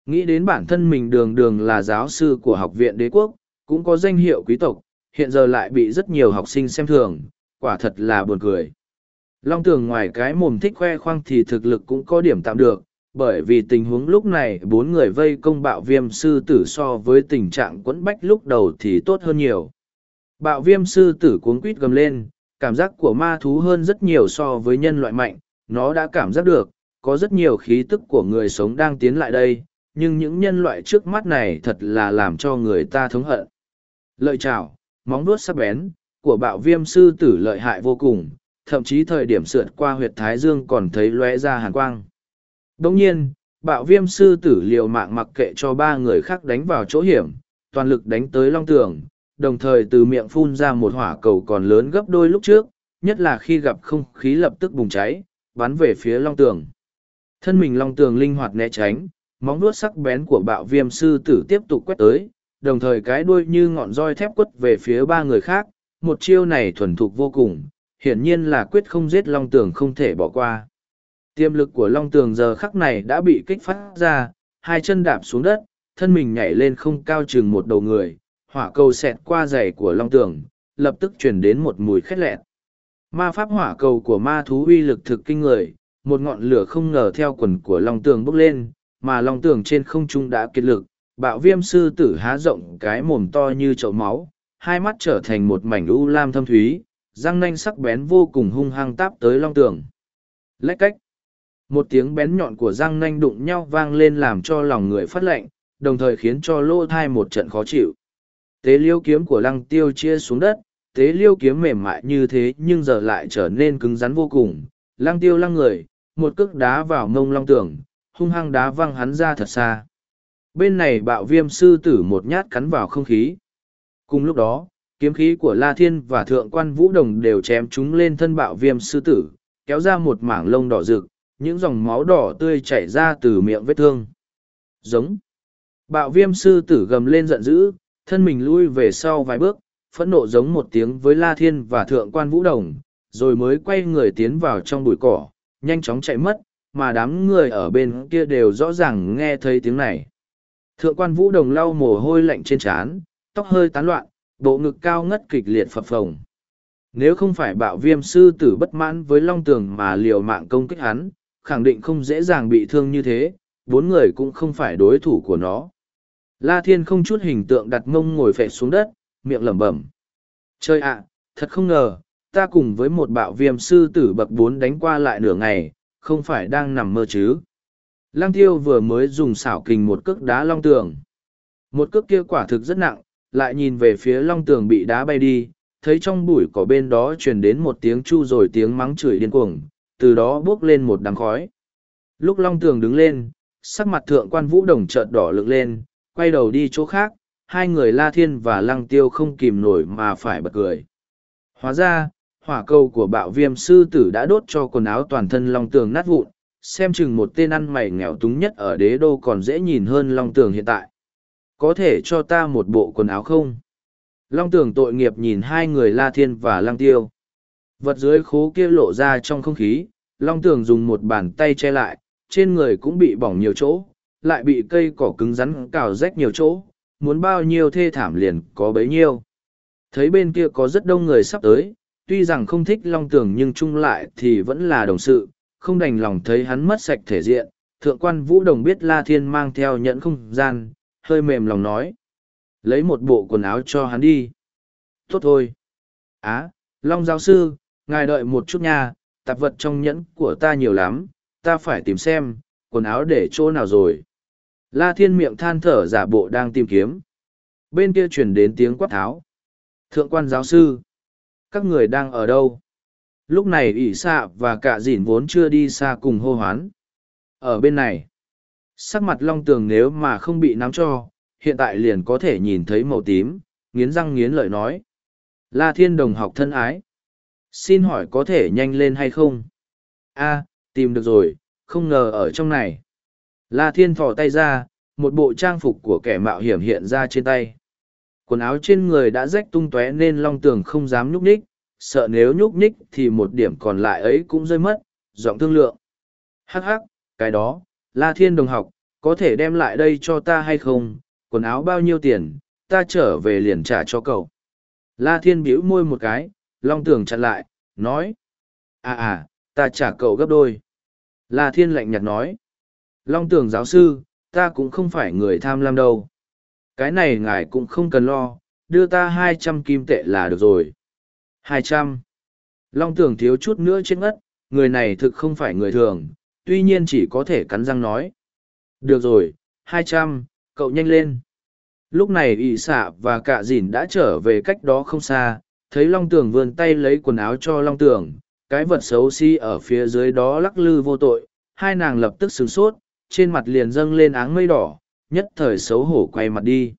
Speaker 1: Nghĩ đến bản thân mình đường đường là giáo sư của học viện đế quốc, cũng có danh hiệu quý tộc, hiện giờ lại bị rất nhiều học sinh xem thường, quả thật là buồn cười. Long tường ngoài cái mồm thích khoe khoang thì thực lực cũng có điểm tạm được, bởi vì tình huống lúc này bốn người vây công bạo viêm sư tử so với tình trạng quẫn bách lúc đầu thì tốt hơn nhiều. Bạo viêm sư tử cuống quít gầm lên, cảm giác của ma thú hơn rất nhiều so với nhân loại mạnh, nó đã cảm giác được, có rất nhiều khí tức của người sống đang tiến lại đây, nhưng những nhân loại trước mắt này thật là làm cho người ta thống hận. Lợi chảo, móng vuốt sắc bén, của bạo viêm sư tử lợi hại vô cùng, thậm chí thời điểm sượt qua huyệt thái dương còn thấy lóe ra hàn quang. Đồng nhiên, bạo viêm sư tử liều mạng mặc kệ cho ba người khác đánh vào chỗ hiểm, toàn lực đánh tới long tường, đồng thời từ miệng phun ra một hỏa cầu còn lớn gấp đôi lúc trước, nhất là khi gặp không khí lập tức bùng cháy, bắn về phía long tường. Thân mình long tường linh hoạt né tránh, móng vuốt sắc bén của bạo viêm sư tử tiếp tục quét tới, đồng thời cái đuôi như ngọn roi thép quất về phía ba người khác, một chiêu này thuần thục vô cùng, hiển nhiên là quyết không giết long tường không thể bỏ qua. Tiềm lực của Long Tường giờ khắc này đã bị kích phát ra, hai chân đạp xuống đất, thân mình nhảy lên không cao chừng một đầu người, hỏa cầu xẹt qua giày của Long Tường, lập tức truyền đến một mùi khét lẹt. Ma pháp hỏa cầu của ma thú uy lực thực kinh người, một ngọn lửa không ngờ theo quần của Long Tường bốc lên, mà Long Tường trên không trung đã kiệt lực, bạo viêm sư tử há rộng cái mồm to như chậu máu, hai mắt trở thành một mảnh u lam thâm thúy, răng nanh sắc bén vô cùng hung hăng táp tới Long Tường. Lách cách một tiếng bén nhọn của răng nanh đụng nhau vang lên làm cho lòng người phát lạnh đồng thời khiến cho lỗ thai một trận khó chịu tế liêu kiếm của lăng tiêu chia xuống đất tế liêu kiếm mềm mại như thế nhưng giờ lại trở nên cứng rắn vô cùng lăng tiêu lăng người một cước đá vào mông long tường hung hăng đá văng hắn ra thật xa bên này bạo viêm sư tử một nhát cắn vào không khí cùng lúc đó kiếm khí của la thiên và thượng quan vũ đồng đều chém chúng lên thân bạo viêm sư tử kéo ra một mảng lông đỏ rực những dòng máu đỏ tươi chảy ra từ miệng vết thương. Giống. Bạo viêm sư tử gầm lên giận dữ, thân mình lui về sau vài bước, phẫn nộ giống một tiếng với La Thiên và Thượng quan Vũ Đồng, rồi mới quay người tiến vào trong bụi cỏ, nhanh chóng chạy mất, mà đám người ở bên kia đều rõ ràng nghe thấy tiếng này. Thượng quan Vũ Đồng lau mồ hôi lạnh trên trán, tóc hơi tán loạn, bộ ngực cao ngất kịch liệt phập phồng. Nếu không phải bạo viêm sư tử bất mãn với long tường mà liều mạng công kích hắn, khẳng định không dễ dàng bị thương như thế, bốn người cũng không phải đối thủ của nó. La Thiên không chút hình tượng đặt mông ngồi phệ xuống đất, miệng lẩm bẩm. Chơi ạ, thật không ngờ, ta cùng với một bạo viêm sư tử bậc bốn đánh qua lại nửa ngày, không phải đang nằm mơ chứ. Lăng tiêu vừa mới dùng xảo kình một cước đá long tường. Một cước kia quả thực rất nặng, lại nhìn về phía long tường bị đá bay đi, thấy trong bụi cỏ bên đó truyền đến một tiếng chu rồi tiếng mắng chửi điên cuồng, từ đó buốc lên một đám khói. Lúc Long Tường đứng lên, sắc mặt thượng quan vũ đồng chợt đỏ lực lên, quay đầu đi chỗ khác, hai người La Thiên và Lăng Tiêu không kìm nổi mà phải bật cười. Hóa ra, hỏa cầu của bạo viêm sư tử đã đốt cho quần áo toàn thân Long Tường nát vụn, xem chừng một tên ăn mày nghèo túng nhất ở đế đô còn dễ nhìn hơn Long Tường hiện tại. Có thể cho ta một bộ quần áo không? Long Tường tội nghiệp nhìn hai người La Thiên và Lang Tiêu. Vật dưới khố kia lộ ra trong không khí, Long Tường dùng một bàn tay che lại, trên người cũng bị bỏng nhiều chỗ, lại bị cây cỏ cứng rắn cào rách nhiều chỗ, muốn bao nhiêu thê thảm liền có bấy nhiêu. Thấy bên kia có rất đông người sắp tới, tuy rằng không thích Long Tường nhưng chung lại thì vẫn là đồng sự, không đành lòng thấy hắn mất sạch thể diện. Thượng quan Vũ Đồng biết La Thiên mang theo nhẫn không gian, hơi mềm lòng nói. Lấy một bộ quần áo cho hắn đi. Tốt thôi. Á, Long giáo sư, ngài đợi một chút nha tạp vật trong nhẫn của ta nhiều lắm ta phải tìm xem quần áo để chỗ nào rồi la thiên miệng than thở giả bộ đang tìm kiếm bên kia truyền đến tiếng quát tháo thượng quan giáo sư các người đang ở đâu? Lúc này ỷ xạ và cả dìn vốn chưa đi xa cùng hô hoán. Ở bên này, sắc mặt long tường nếu mà không bị nắm cho, hiện tại liền có thể nhìn thấy màu tím, nghiến răng nghiến lợi nói. La thiên đồng học thân ái, xin hỏi có thể nhanh lên hay không? A, tìm được rồi, không ngờ ở trong này. La thiên thò tay ra, một bộ trang phục của kẻ mạo hiểm hiện ra trên tay quần áo trên người đã rách tung tóe nên long tường không dám nhúc nhích sợ nếu nhúc nhích thì một điểm còn lại ấy cũng rơi mất giọng thương lượng hắc hắc cái đó la thiên đồng học có thể đem lại đây cho ta hay không quần áo bao nhiêu tiền ta trở về liền trả cho cậu la thiên bĩu môi một cái Long Tường chặn lại, nói. À à, ta trả cậu gấp đôi. La Thiên lạnh nhạt nói. Long Tường giáo sư, ta cũng không phải người tham lam đâu. Cái này ngài cũng không cần lo, đưa ta hai trăm kim tệ là được rồi. Hai trăm. Long tưởng thiếu chút nữa chết ngất, người này thực không phải người thường, tuy nhiên chỉ có thể cắn răng nói. Được rồi, hai trăm, cậu nhanh lên. Lúc này ỷ xạ và cả dìn đã trở về cách đó không xa, thấy long tường vươn tay lấy quần áo cho long tường cái vật xấu xí ở phía dưới đó lắc lư vô tội hai nàng lập tức sửng sốt trên mặt liền dâng lên áng mây đỏ nhất thời xấu hổ quay mặt đi.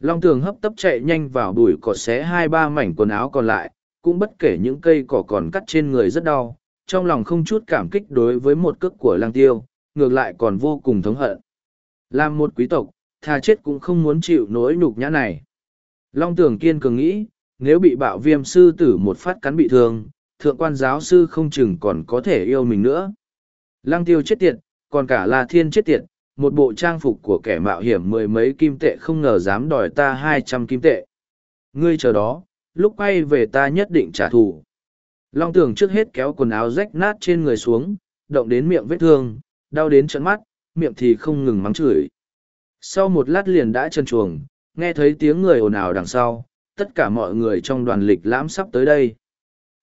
Speaker 1: Long tường hấp tấp chạy nhanh vào đùi cỏ xé hai ba mảnh quần áo còn lại cũng bất kể những cây cỏ còn cắt trên người rất đau trong lòng không chút cảm kích đối với một cước của lang tiêu ngược lại còn vô cùng thống hận. Làm một quý tộc thà chết cũng không muốn chịu nỗi nhục nhã này. Long tường kiên cường nghĩ nếu bị bạo viêm sư tử một phát cắn bị thương, thượng quan giáo sư không chừng còn có thể yêu mình nữa. Lăng tiêu chết tiệt, còn cả La Thiên chết tiệt, một bộ trang phục của kẻ mạo hiểm mười mấy kim tệ không ngờ dám đòi ta hai trăm kim tệ. Ngươi chờ đó, lúc quay về ta nhất định trả thù. Long tường trước hết kéo quần áo rách nát trên người xuống, động đến miệng vết thương, đau đến trận mắt, miệng thì không ngừng mắng chửi. Sau một lát liền đã chân chuồng, nghe thấy tiếng người ồn ào đằng sau, tất cả mọi người trong đoàn lịch lãm sắp tới đây.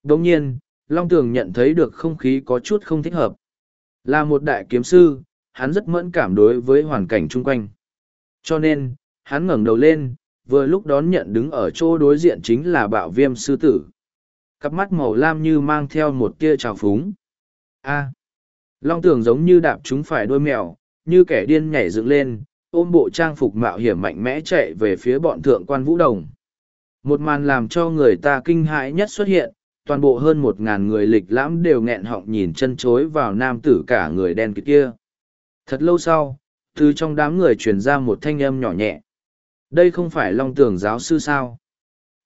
Speaker 1: Đồng nhiên, Long Tường nhận thấy được không khí có chút không thích hợp. Là một đại kiếm sư, hắn rất mẫn cảm đối với hoàn cảnh chung quanh. Cho nên, hắn ngẩng đầu lên, vừa lúc đón nhận đứng ở chỗ đối diện chính là bạo viêm sư tử. Cặp mắt màu lam như mang theo một tia trào phúng. A. Long tường giống như đạp chúng phải đôi mèo, như kẻ điên nhảy dựng lên, ôm bộ trang phục mạo hiểm mạnh mẽ chạy về phía bọn thượng quan vũ đồng. Một màn làm cho người ta kinh hãi nhất xuất hiện, toàn bộ hơn một ngàn người lịch lãm đều nghẹn họng nhìn chân chối vào nam tử cả người đen kịt kia. Thật lâu sau, từ trong đám người truyền ra một thanh âm nhỏ nhẹ. Đây không phải Long Tường giáo sư sao?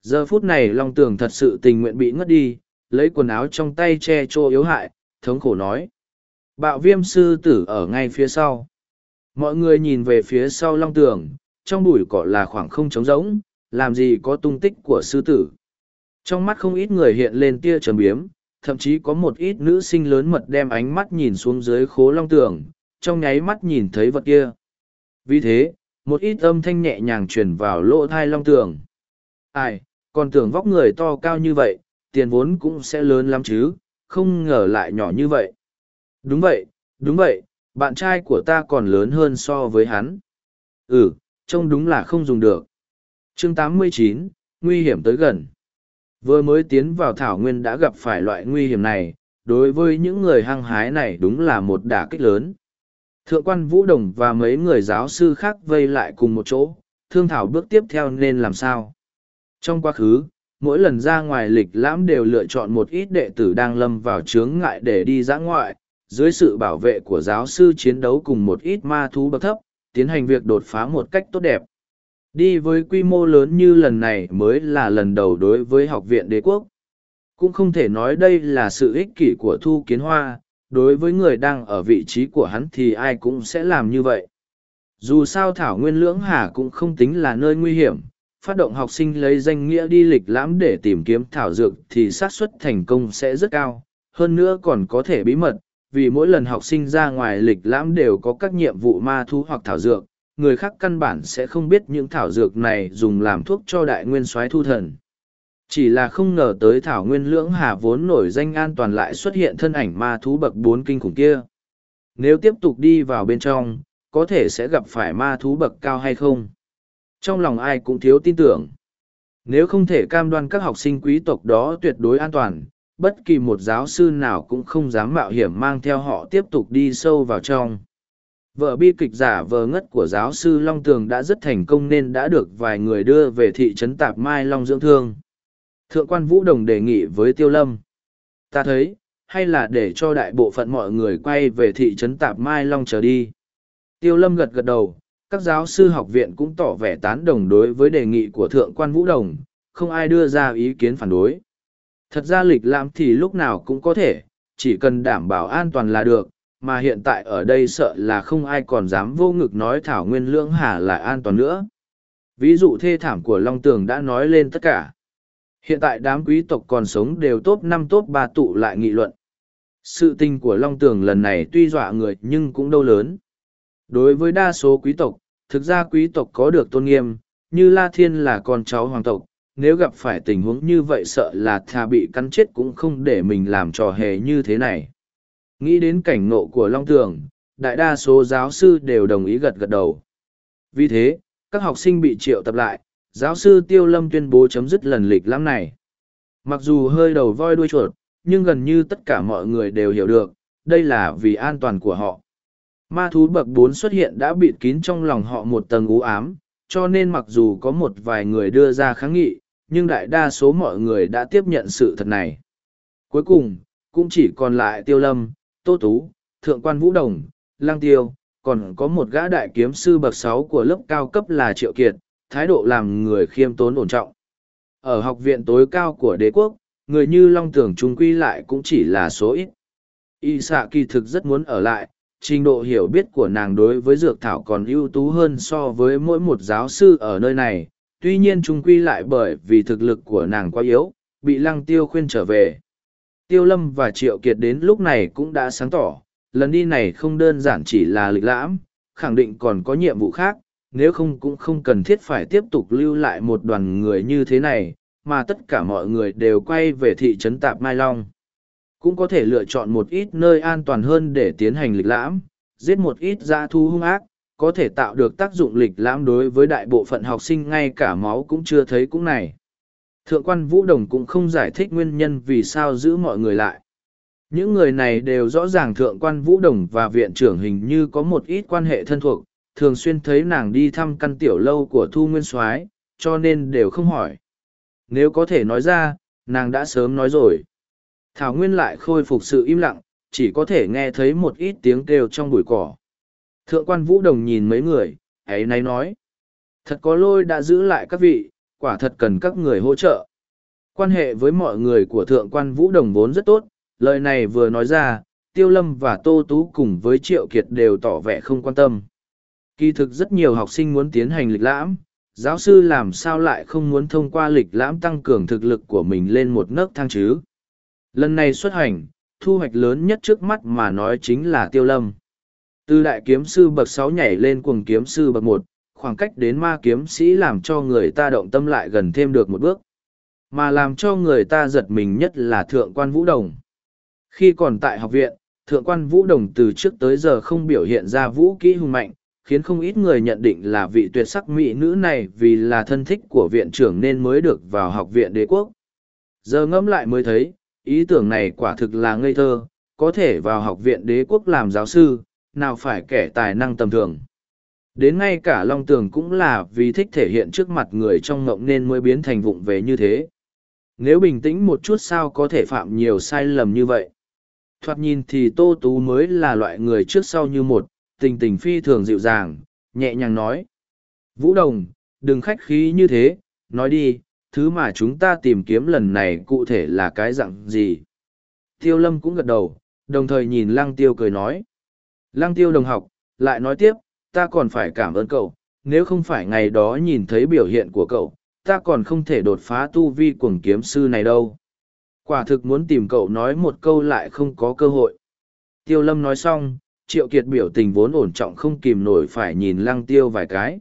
Speaker 1: Giờ phút này Long Tường thật sự tình nguyện bị ngất đi, lấy quần áo trong tay che chỗ yếu hại, thống khổ nói. Bạo viêm sư tử ở ngay phía sau. Mọi người nhìn về phía sau Long Tường, trong bụi cỏ là khoảng không trống rỗng, làm gì có tung tích của sư tử. Trong mắt không ít người hiện lên tia trầm biếm, thậm chí có một ít nữ sinh lớn mật đem ánh mắt nhìn xuống dưới khố long tường, trong nháy mắt nhìn thấy vật kia. Vì thế, một ít âm thanh nhẹ nhàng truyền vào lỗ thai long tường. Ai, còn tưởng vóc người to cao như vậy, tiền vốn cũng sẽ lớn lắm chứ, không ngờ lại nhỏ như vậy. Đúng vậy, đúng vậy, bạn trai của ta còn lớn hơn so với hắn. Ừ, trông đúng là không dùng được. chương 89, nguy hiểm tới gần. Vừa mới tiến vào thảo nguyên đã gặp phải loại nguy hiểm này, đối với những người hăng hái này đúng là một đả kích lớn. Thượng quan Vũ Đồng và mấy người giáo sư khác vây lại cùng một chỗ, thương thảo bước tiếp theo nên làm sao. Trong quá khứ, mỗi lần ra ngoài lịch lãm đều lựa chọn một ít đệ tử đang lâm vào chướng ngại để đi dã ngoại, dưới sự bảo vệ của giáo sư chiến đấu cùng một ít ma thú bậc thấp, tiến hành việc đột phá một cách tốt đẹp. Đi với quy mô lớn như lần này mới là lần đầu đối với học viện đế quốc. Cũng không thể nói đây là sự ích kỷ của Thu Kiến Hoa, đối với người đang ở vị trí của hắn thì ai cũng sẽ làm như vậy. Dù sao Thảo Nguyên Lưỡng Hà cũng không tính là nơi nguy hiểm, phát động học sinh lấy danh nghĩa đi lịch lãm để tìm kiếm thảo dược thì xác suất thành công sẽ rất cao, hơn nữa còn có thể bí mật, vì mỗi lần học sinh ra ngoài lịch lãm đều có các nhiệm vụ ma thú hoặc thảo dược, người khác căn bản sẽ không biết những thảo dược này dùng làm thuốc cho đại nguyên soái thu thần. Chỉ là không ngờ tới thảo nguyên lưỡng hà vốn nổi danh an toàn lại xuất hiện thân ảnh ma thú bậc bốn kinh khủng kia. Nếu tiếp tục đi vào bên trong, có thể sẽ gặp phải ma thú bậc cao hay không? Trong lòng ai cũng thiếu tin tưởng. Nếu không thể cam đoan các học sinh quý tộc đó tuyệt đối an toàn, bất kỳ một giáo sư nào cũng không dám mạo hiểm mang theo họ tiếp tục đi sâu vào trong. Vợ bi kịch giả vờ ngất của giáo sư Long Tường đã rất thành công nên đã được vài người đưa về thị trấn Tạp Mai Long dưỡng thương. Thượng quan Vũ Đồng đề nghị với Tiêu Lâm. Ta thấy, hay là để cho đại bộ phận mọi người quay về thị trấn Tạp Mai Long trở đi. Tiêu Lâm gật gật đầu, các giáo sư học viện cũng tỏ vẻ tán đồng đối với đề nghị của Thượng quan Vũ Đồng, không ai đưa ra ý kiến phản đối. Thật ra lịch lãm thì lúc nào cũng có thể, chỉ cần đảm bảo an toàn là được, mà hiện tại ở đây sợ là không ai còn dám vô ngực nói thảo nguyên lưỡng hà là an toàn nữa. Ví dụ thê thảm của Long Tường đã nói lên tất cả. Hiện tại đám quý tộc còn sống đều top năm top ba tụ lại nghị luận. Sự tình của Long Tường lần này tuy dọa người nhưng cũng đâu lớn. Đối với đa số quý tộc, thực ra quý tộc có được tôn nghiêm, như La Thiên là con cháu hoàng tộc, nếu gặp phải tình huống như vậy sợ là thà bị cắn chết cũng không để mình làm trò hề như thế này. Nghĩ đến cảnh ngộ của Long Tường, đại đa số giáo sư đều đồng ý gật gật đầu. Vì thế, các học sinh bị triệu tập lại, giáo sư Tiêu Lâm tuyên bố chấm dứt lần lịch lãm này. Mặc dù hơi đầu voi đuôi chuột, nhưng gần như tất cả mọi người đều hiểu được, đây là vì an toàn của họ. Ma thú bậc bốn xuất hiện đã bịt kín trong lòng họ một tầng u ám, cho nên mặc dù có một vài người đưa ra kháng nghị, nhưng đại đa số mọi người đã tiếp nhận sự thật này. Cuối cùng, cũng chỉ còn lại Tiêu Lâm, Tô Tú, Thượng quan Vũ Đồng, Lang Tiêu, còn có một gã đại kiếm sư bậc sáu của lớp cao cấp là Triệu Kiệt, thái độ làm người khiêm tốn ổn trọng. Ở học viện tối cao của đế quốc, người như Long Tưởng trung quy lại cũng chỉ là số ít. y xạ kỳ thực rất muốn ở lại trình độ hiểu biết của nàng đối với dược thảo còn ưu tú hơn so với mỗi một giáo sư ở nơi này tuy nhiên trung quy lại bởi vì thực lực của nàng quá yếu bị lăng tiêu khuyên trở về tiêu lâm và triệu kiệt đến lúc này cũng đã sáng tỏ lần đi này không đơn giản chỉ là lịch lãm khẳng định còn có nhiệm vụ khác nếu không cũng không cần thiết phải tiếp tục lưu lại một đoàn người như thế này mà tất cả mọi người đều quay về thị trấn tạp mai long cũng có thể lựa chọn một ít nơi an toàn hơn để tiến hành lịch lãm, giết một ít dã thu hung ác, có thể tạo được tác dụng lịch lãm đối với đại bộ phận học sinh ngay cả máu cũng chưa thấy cũng này. Thượng quan Vũ Đồng cũng không giải thích nguyên nhân vì sao giữ mọi người lại. Những người này đều rõ ràng thượng quan Vũ Đồng và viện trưởng hình như có một ít quan hệ thân thuộc, thường xuyên thấy nàng đi thăm căn tiểu lâu của Thu Nguyên Soái, cho nên đều không hỏi. Nếu có thể nói ra, nàng đã sớm nói rồi. Thảo Nguyên lại khôi phục sự im lặng, chỉ có thể nghe thấy một ít tiếng kêu trong bụi cỏ. Thượng quan Vũ Đồng nhìn mấy người, ấy nay nói. Thật có lôi đã giữ lại các vị, quả thật cần các người hỗ trợ. Quan hệ với mọi người của Thượng quan Vũ Đồng vốn rất tốt, lời này vừa nói ra, Tiêu Lâm và Tô Tú cùng với Triệu Kiệt đều tỏ vẻ không quan tâm. Kỳ thực rất nhiều học sinh muốn tiến hành lịch lãm, giáo sư làm sao lại không muốn thông qua lịch lãm tăng cường thực lực của mình lên một nấc thang chứ Lần này xuất hành, thu hoạch lớn nhất trước mắt mà nói chính là tiêu lâm. Từ đại kiếm sư bậc sáu nhảy lên cuồng kiếm sư bậc một, khoảng cách đến ma kiếm sĩ làm cho người ta động tâm lại gần thêm được một bước. Mà làm cho người ta giật mình nhất là thượng quan vũ đồng. Khi còn tại học viện, thượng quan vũ đồng từ trước tới giờ không biểu hiện ra vũ kỹ hùng mạnh, khiến không ít người nhận định là vị tuyệt sắc mỹ nữ này vì là thân thích của viện trưởng nên mới được vào học viện đế quốc. Giờ ngẫm lại mới thấy, ý tưởng này quả thực là ngây thơ, có thể vào học viện đế quốc làm giáo sư, nào phải kẻ tài năng tầm thường. Đến ngay cả Long Tường cũng là vì thích thể hiện trước mặt người trong ngộng nên mới biến thành vụng về như thế. Nếu bình tĩnh một chút sao có thể phạm nhiều sai lầm như vậy? Thoạt nhìn thì Tô Tú mới là loại người trước sau như một, tình tình phi thường dịu dàng, nhẹ nhàng nói. Vũ Đồng, đừng khách khí như thế, nói đi, thứ mà chúng ta tìm kiếm lần này cụ thể là cái dạng gì. Tiêu lâm cũng gật đầu, đồng thời nhìn lăng tiêu cười nói. Lăng tiêu đồng học, lại nói tiếp, ta còn phải cảm ơn cậu, nếu không phải ngày đó nhìn thấy biểu hiện của cậu, ta còn không thể đột phá tu vi cuồng kiếm sư này đâu. Quả thực muốn tìm cậu nói một câu lại không có cơ hội. Tiêu lâm nói xong, triệu kiệt biểu tình vốn ổn trọng không kìm nổi phải nhìn lăng tiêu vài cái.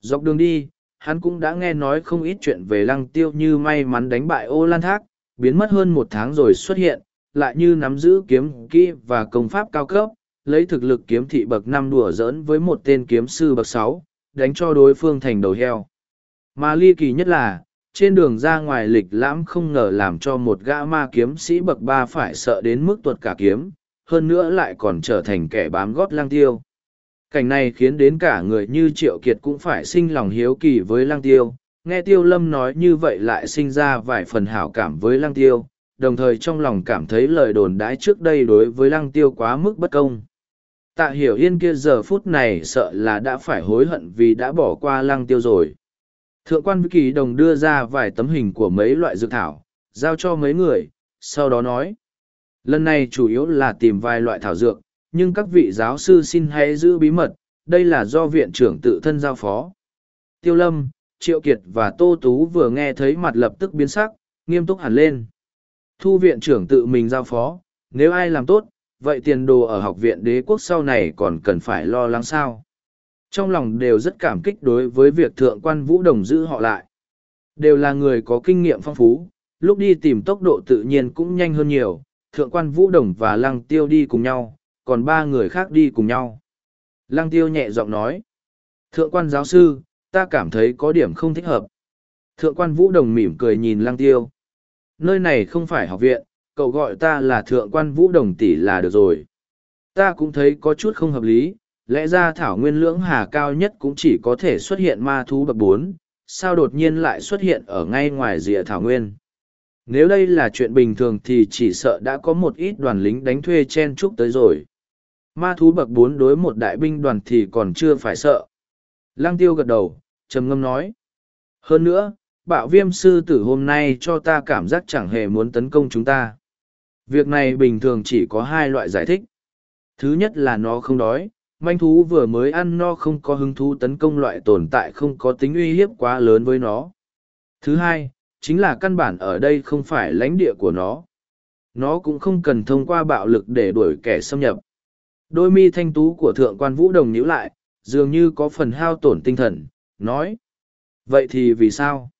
Speaker 1: Dọc đường đi, hắn cũng đã nghe nói không ít chuyện về lăng tiêu như may mắn đánh bại ô lan thác, biến mất hơn một tháng rồi xuất hiện, lại như nắm giữ kiếm kỹ và công pháp cao cấp, lấy thực lực kiếm thị bậc năm đùa giỡn với một tên kiếm sư bậc sáu, đánh cho đối phương thành đầu heo. Mà ly kỳ nhất là, trên đường ra ngoài lịch lãm không ngờ làm cho một gã ma kiếm sĩ bậc ba phải sợ đến mức tuột cả kiếm, hơn nữa lại còn trở thành kẻ bám gót lang tiêu. Cảnh này khiến đến cả người như Triệu Kiệt cũng phải sinh lòng hiếu kỳ với Lang Tiêu, nghe Tiêu Lâm nói như vậy lại sinh ra vài phần hảo cảm với Lang Tiêu, đồng thời trong lòng cảm thấy lời đồn đãi trước đây đối với Lăng Tiêu quá mức bất công. Tạ hiểu yên kia giờ phút này sợ là đã phải hối hận vì đã bỏ qua Lăng Tiêu rồi. Thượng quan kỳ đồng đưa ra vài tấm hình của mấy loại dược thảo, giao cho mấy người, sau đó nói. Lần này chủ yếu là tìm vài loại thảo dược, nhưng các vị giáo sư xin hãy giữ bí mật, đây là do viện trưởng tự thân giao phó. Tiêu Lâm, Triệu Kiệt và Tô Tú vừa nghe thấy mặt lập tức biến sắc, nghiêm túc hẳn lên. Thu viện trưởng tự mình giao phó, nếu ai làm tốt, vậy tiền đồ ở học viện đế quốc sau này còn cần phải lo lắng sao. Trong lòng đều rất cảm kích đối với việc thượng quan vũ đồng giữ họ lại. Đều là người có kinh nghiệm phong phú, lúc đi tìm tốc độ tự nhiên cũng nhanh hơn nhiều, thượng quan vũ đồng và lăng tiêu đi cùng nhau, còn ba người khác đi cùng nhau. Lăng tiêu nhẹ giọng nói. Thượng quan giáo sư, ta cảm thấy có điểm không thích hợp. Thượng quan vũ đồng mỉm cười nhìn lăng tiêu. Nơi này không phải học viện, cậu gọi ta là thượng quan vũ đồng tỷ là được rồi. Ta cũng thấy có chút không hợp lý, lẽ ra thảo nguyên lưỡng hà cao nhất cũng chỉ có thể xuất hiện ma thú bậc bốn, sao đột nhiên lại xuất hiện ở ngay ngoài rìa thảo nguyên. Nếu đây là chuyện bình thường thì chỉ sợ đã có một ít đoàn lính đánh thuê chen chúc tới rồi. Ma thú bậc bốn đối một đại binh đoàn thì còn chưa phải sợ. Lang tiêu gật đầu, trầm ngâm nói. Hơn nữa, bạo viêm sư tử hôm nay cho ta cảm giác chẳng hề muốn tấn công chúng ta. Việc này bình thường chỉ có hai loại giải thích. Thứ nhất là nó không đói, manh thú vừa mới ăn no không có hứng thú tấn công loại tồn tại không có tính uy hiếp quá lớn với nó. Thứ hai, chính là căn bản ở đây không phải lãnh địa của nó. Nó cũng không cần thông qua bạo lực để đuổi kẻ xâm nhập. Đôi mi thanh tú của thượng quan vũ đồng nhíu lại, dường như có phần hao tổn tinh thần, nói. Vậy thì vì sao?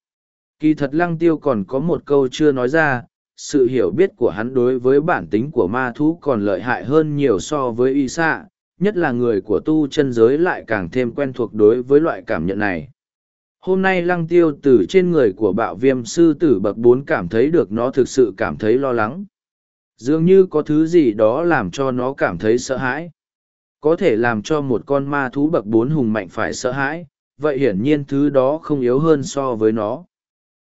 Speaker 1: Kỳ thật lăng tiêu còn có một câu chưa nói ra, sự hiểu biết của hắn đối với bản tính của ma thú còn lợi hại hơn nhiều so với y xạ, nhất là người của tu chân giới lại càng thêm quen thuộc đối với loại cảm nhận này. Hôm nay lăng tiêu từ trên người của bạo viêm sư tử bậc bốn cảm thấy được nó thực sự cảm thấy lo lắng. Dường như có thứ gì đó làm cho nó cảm thấy sợ hãi. Có thể làm cho một con ma thú bậc bốn hùng mạnh phải sợ hãi, vậy hiển nhiên thứ đó không yếu hơn so với nó.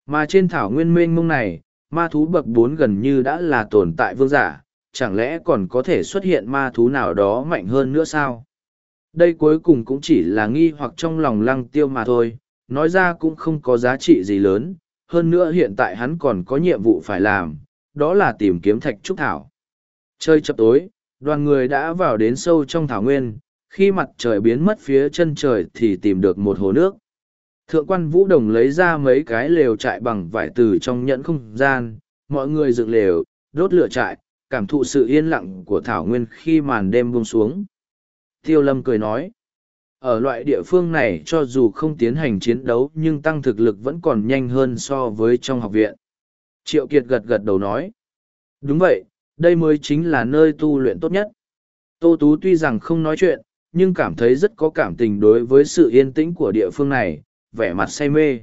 Speaker 1: Mà trên thảo nguyên mênh mông này, ma thú bậc bốn gần như đã là tồn tại vương giả, chẳng lẽ còn có thể xuất hiện ma thú nào đó mạnh hơn nữa sao? Đây cuối cùng cũng chỉ là nghi hoặc trong lòng lăng tiêu mà thôi, nói ra cũng không có giá trị gì lớn, hơn nữa hiện tại hắn còn có nhiệm vụ phải làm, đó là tìm kiếm thạch trúc thảo. Chơi chập tối, đoàn người đã vào đến sâu trong thảo nguyên, khi mặt trời biến mất phía chân trời thì tìm được một hồ nước. Thượng quan Vũ Đồng lấy ra mấy cái lều trại bằng vải từ trong nhẫn không gian, mọi người dựng lều, đốt lửa trại, cảm thụ sự yên lặng của thảo nguyên khi màn đêm buông xuống. Tiêu Lâm cười nói, ở loại địa phương này cho dù không tiến hành chiến đấu nhưng tăng thực lực vẫn còn nhanh hơn so với trong học viện. Triệu Kiệt gật gật đầu nói, đúng vậy, đây mới chính là nơi tu luyện tốt nhất. Tô Tú tuy rằng không nói chuyện, nhưng cảm thấy rất có cảm tình đối với sự yên tĩnh của địa phương này, vẻ mặt say mê.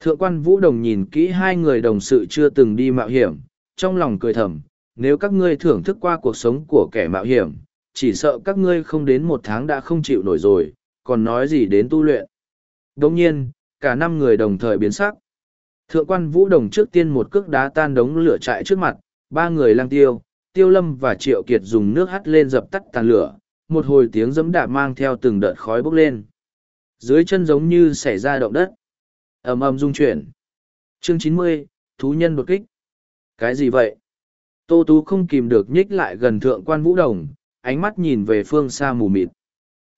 Speaker 1: Thượng quan Vũ Đồng nhìn kỹ hai người đồng sự chưa từng đi mạo hiểm, trong lòng cười thầm, nếu các ngươi thưởng thức qua cuộc sống của kẻ mạo hiểm, chỉ sợ các ngươi không đến một tháng đã không chịu nổi rồi, còn nói gì đến tu luyện. Đồng nhiên, cả năm người đồng thời biến sắc. Thượng quan Vũ Đồng trước tiên một cước đá tan đống lửa trại trước mặt, ba người lang tiêu, tiêu lâm và triệu kiệt dùng nước hắt lên dập tắt tàn lửa, một hồi tiếng giấm đạp mang theo từng đợt khói bốc lên. Dưới chân giống như xảy ra động đất. Ầm ầm rung chuyển. Chương chín mươi thú nhân đột kích. Cái gì vậy? Tô tú không kìm được nhích lại gần thượng quan vũ đồng ánh mắt nhìn về phương xa mù mịt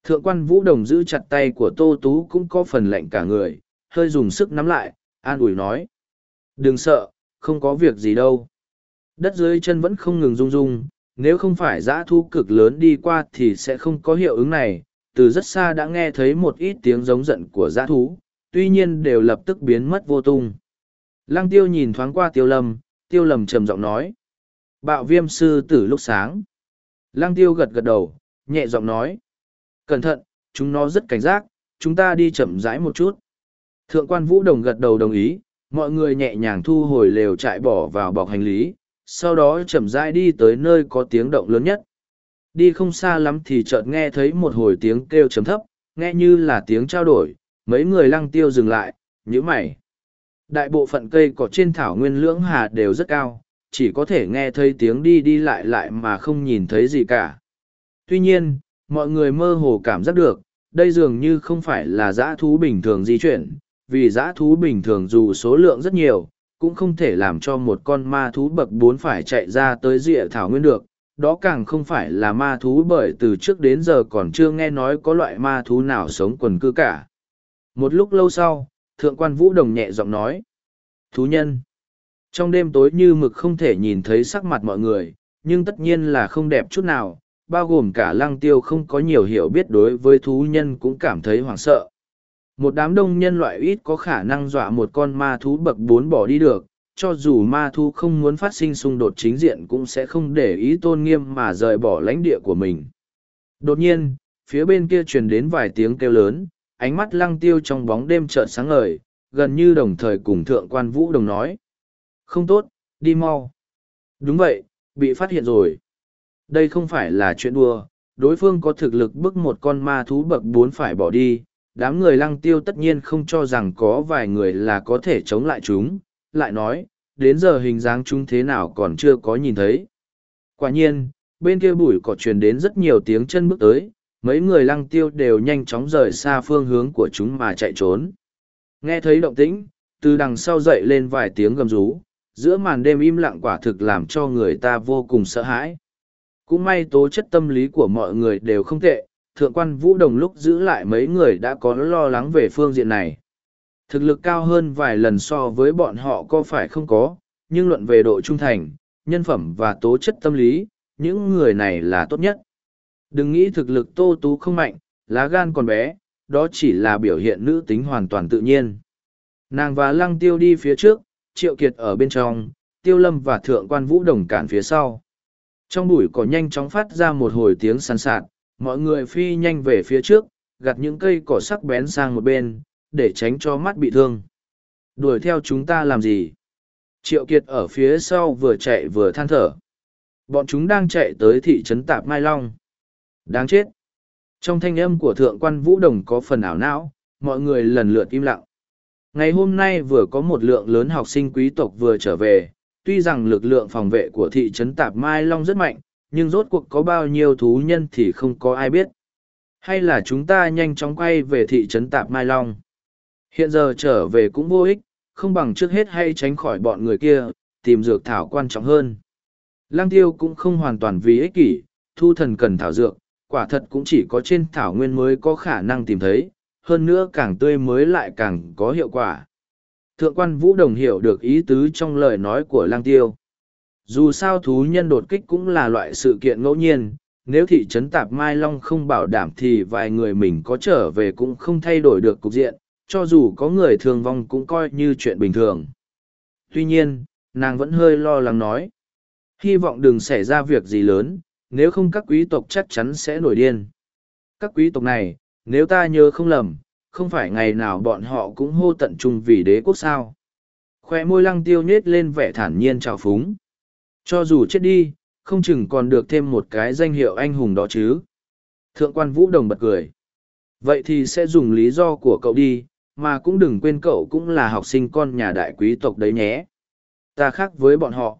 Speaker 1: thượng quan vũ đồng giữ chặt tay của tô tú cũng có phần lạnh cả người hơi dùng sức nắm lại an ủi nói đừng sợ không có việc gì đâu đất dưới chân vẫn không ngừng rung rung nếu không phải dã thu cực lớn đi qua thì sẽ không có hiệu ứng này từ rất xa đã nghe thấy một ít tiếng giống giận của dã thú, tuy nhiên đều lập tức biến mất vô tung. Lăng tiêu nhìn thoáng qua tiêu lâm, tiêu lầm trầm giọng nói. Bạo viêm sư tử lúc sáng. Lăng tiêu gật gật đầu, nhẹ giọng nói. Cẩn thận, chúng nó rất cảnh giác, chúng ta đi chậm rãi một chút. Thượng quan vũ đồng gật đầu đồng ý, mọi người nhẹ nhàng thu hồi lều trại bỏ vào bọc hành lý, sau đó chậm rãi đi tới nơi có tiếng động lớn nhất. Đi không xa lắm thì chợt nghe thấy một hồi tiếng kêu chấm thấp, nghe như là tiếng trao đổi, mấy người lăng tiêu dừng lại, như mày. Đại bộ phận cây cỏ trên thảo nguyên lưỡng hà đều rất cao, chỉ có thể nghe thấy tiếng đi đi lại lại mà không nhìn thấy gì cả. Tuy nhiên, mọi người mơ hồ cảm giác được, đây dường như không phải là dã thú bình thường di chuyển, vì dã thú bình thường dù số lượng rất nhiều, cũng không thể làm cho một con ma thú bậc bốn phải chạy ra tới rịa thảo nguyên được, đó càng không phải là ma thú bởi từ trước đến giờ còn chưa nghe nói có loại ma thú nào sống quần cư cả. Một lúc lâu sau, thượng quan vũ đồng nhẹ giọng nói. Thú nhân. Trong đêm tối như mực không thể nhìn thấy sắc mặt mọi người, nhưng tất nhiên là không đẹp chút nào, bao gồm cả lăng tiêu không có nhiều hiểu biết đối với thú nhân cũng cảm thấy hoảng sợ. Một đám đông nhân loại ít có khả năng dọa một con ma thú bậc bốn bỏ đi được, cho dù ma thú không muốn phát sinh xung đột chính diện cũng sẽ không để ý tôn nghiêm mà rời bỏ lãnh địa của mình. Đột nhiên, phía bên kia truyền đến vài tiếng kêu lớn, ánh mắt lăng tiêu trong bóng đêm trợn sáng ngời, gần như đồng thời cùng thượng quan vũ đồng nói. Không tốt, đi mau. Đúng vậy, bị phát hiện rồi. Đây không phải là chuyện đùa, đối phương có thực lực bức một con ma thú bậc bốn phải bỏ đi. Đám người lăng tiêu tất nhiên không cho rằng có vài người là có thể chống lại chúng, lại nói, đến giờ hình dáng chúng thế nào còn chưa có nhìn thấy. Quả nhiên, bên kia bụi cỏ truyền đến rất nhiều tiếng chân bước tới, mấy người lăng tiêu đều nhanh chóng rời xa phương hướng của chúng mà chạy trốn. Nghe thấy động tĩnh, từ đằng sau dậy lên vài tiếng gầm rú, giữa màn đêm im lặng quả thực làm cho người ta vô cùng sợ hãi cũng may tố chất tâm lý của mọi người đều không tệ, thượng quan vũ đồng lúc giữ lại mấy người đã có lo lắng về phương diện này. Thực lực cao hơn vài lần so với bọn họ có phải không có, nhưng luận về độ trung thành, nhân phẩm và tố chất tâm lý, những người này là tốt nhất. Đừng nghĩ thực lực tô tú không mạnh, lá gan còn bé, đó chỉ là biểu hiện nữ tính hoàn toàn tự nhiên. Nàng và lăng tiêu đi phía trước, triệu kiệt ở bên trong, tiêu lâm và thượng quan vũ đồng cản phía sau trong bụi cỏ nhanh chóng phát ra một hồi tiếng sàn sạt, mọi người phi nhanh về phía trước, gặt những cây cỏ sắc bén sang một bên, để tránh cho mắt bị thương. Đuổi theo chúng ta làm gì? Triệu kiệt ở phía sau vừa chạy vừa than thở. Bọn chúng đang chạy tới thị trấn tạp mai long. Đáng chết. Trong thanh âm của thượng quan vũ đồng có phần ảo não, mọi người lần lượt im lặng. Ngày hôm nay vừa có một lượng lớn học sinh quý tộc vừa trở về tuy rằng lực lượng phòng vệ của thị trấn tạp mai long rất mạnh, nhưng rốt cuộc có bao nhiêu thú nhân thì không có ai biết. Hay là chúng ta nhanh chóng quay về thị trấn tạp mai long? Hiện giờ trở về cũng vô ích, không bằng trước hết hay tránh khỏi bọn người kia, tìm dược thảo quan trọng hơn. Lang tiêu cũng không hoàn toàn vì ích kỷ, thu thần cần thảo dược, quả thật cũng chỉ có trên thảo nguyên mới có khả năng tìm thấy, hơn nữa càng tươi mới lại càng có hiệu quả thượng quan vũ đồng hiểu được ý tứ trong lời nói của lang tiêu. Dù sao thú nhân đột kích cũng là loại sự kiện ngẫu nhiên, nếu thị trấn tạp mai long không bảo đảm thì vài người mình có trở về cũng không thay đổi được cục diện, cho dù có người thương vong cũng coi như chuyện bình thường. Tuy nhiên, nàng vẫn hơi lo lắng nói, hy vọng đừng xảy ra việc gì lớn, nếu không các quý tộc chắc chắn sẽ nổi điên. Các quý tộc này, nếu ta nhớ không lầm không phải ngày nào bọn họ cũng hô tận trung vì đế quốc sao. Khoe môi lăng tiêu nhết lên vẻ thản nhiên trào phúng. Cho dù chết đi, không chừng còn được thêm một cái danh hiệu anh hùng đó chứ. Thượng quan vũ đồng bật cười. Vậy thì sẽ dùng lý do của cậu đi, mà cũng đừng quên cậu cũng là học sinh con nhà đại quý tộc đấy nhé. Ta khác với bọn họ.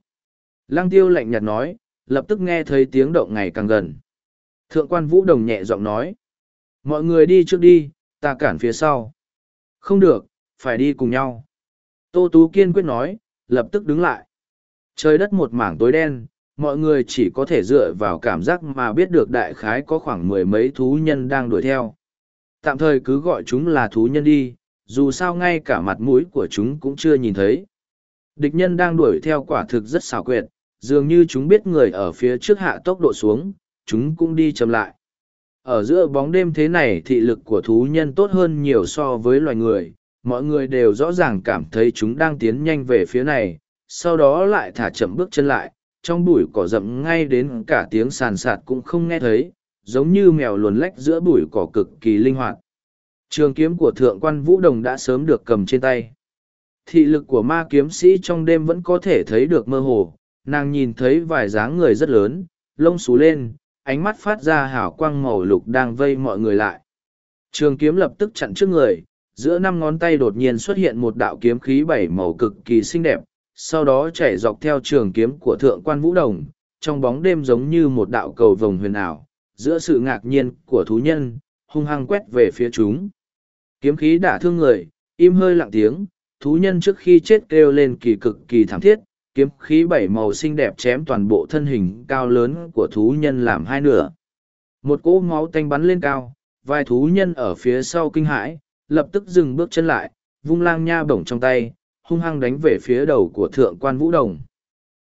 Speaker 1: Lăng tiêu lạnh nhạt nói, lập tức nghe thấy tiếng động ngày càng gần. Thượng quan vũ đồng nhẹ giọng nói. Mọi người đi trước đi ta cản phía sau. Không được, phải đi cùng nhau. Tô tú kiên quyết nói, lập tức đứng lại. Trời đất một mảng tối đen, mọi người chỉ có thể dựa vào cảm giác mà biết được đại khái có khoảng mười mấy thú nhân đang đuổi theo. Tạm thời cứ gọi chúng là thú nhân đi, dù sao ngay cả mặt mũi của chúng cũng chưa nhìn thấy. Địch nhân đang đuổi theo quả thực rất xảo quyệt, dường như chúng biết người ở phía trước hạ tốc độ xuống, chúng cũng đi chậm lại ở giữa bóng đêm thế này thị lực của thú nhân tốt hơn nhiều so với loài người. Mọi người đều rõ ràng cảm thấy chúng đang tiến nhanh về phía này, sau đó lại thả chậm bước chân lại. Trong bụi cỏ rậm ngay đến cả tiếng sàn sạt cũng không nghe thấy, giống như mèo luồn lách giữa bụi cỏ cực kỳ linh hoạt. Trường kiếm của thượng quan vũ đồng đã sớm được cầm trên tay. Thị lực của ma kiếm sĩ trong đêm vẫn có thể thấy được mơ hồ. Nàng nhìn thấy vài dáng người rất lớn, lông xú lên ánh mắt phát ra hào quang màu lục đang vây mọi người lại. Trường kiếm lập tức chặn trước người, giữa năm ngón tay đột nhiên xuất hiện một đạo kiếm khí bảy màu cực kỳ xinh đẹp, sau đó chảy dọc theo trường kiếm của thượng quan vũ đồng, trong bóng đêm giống như một đạo cầu vồng huyền ảo, giữa sự ngạc nhiên của thú nhân, hung hăng quét về phía chúng. Kiếm khí đả thương người, im hơi lặng tiếng, thú nhân trước khi chết kêu lên kỳ cực kỳ thảm thiết kiếm khí bảy màu xinh đẹp chém toàn bộ thân hình cao lớn của thú nhân làm hai nửa. Một cỗ máu tanh bắn lên cao, vài thú nhân ở phía sau kinh hãi, lập tức dừng bước chân lại, vung lang nha bổng trong tay, hung hăng đánh về phía đầu của thượng quan vũ đồng.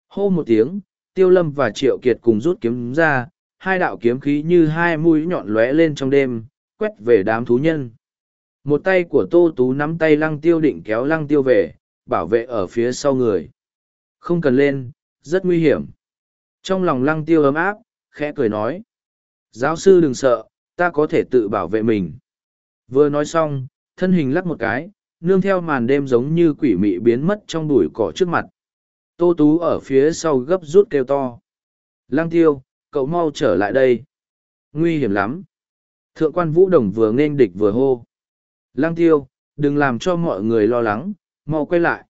Speaker 1: Hô một tiếng, tiêu lâm và triệu kiệt cùng rút kiếm ra, hai đạo kiếm khí như hai mũi nhọn lóe lên trong đêm, quét về đám thú nhân. Một tay của tô tú nắm tay lăng tiêu định kéo lăng tiêu về, bảo vệ ở phía sau người không cần lên, rất nguy hiểm. Trong lòng lăng tiêu ấm áp, khẽ cười nói, giáo sư đừng sợ, ta có thể tự bảo vệ mình. Vừa nói xong, thân hình lắc một cái, nương theo màn đêm giống như quỷ mị biến mất trong bụi cỏ trước mặt. Tô tú ở phía sau gấp rút kêu to, lăng tiêu, cậu mau trở lại đây. Nguy hiểm lắm. Thượng quan vũ đồng vừa nghênh địch vừa hô, lăng tiêu, đừng làm cho mọi người lo lắng, mau quay lại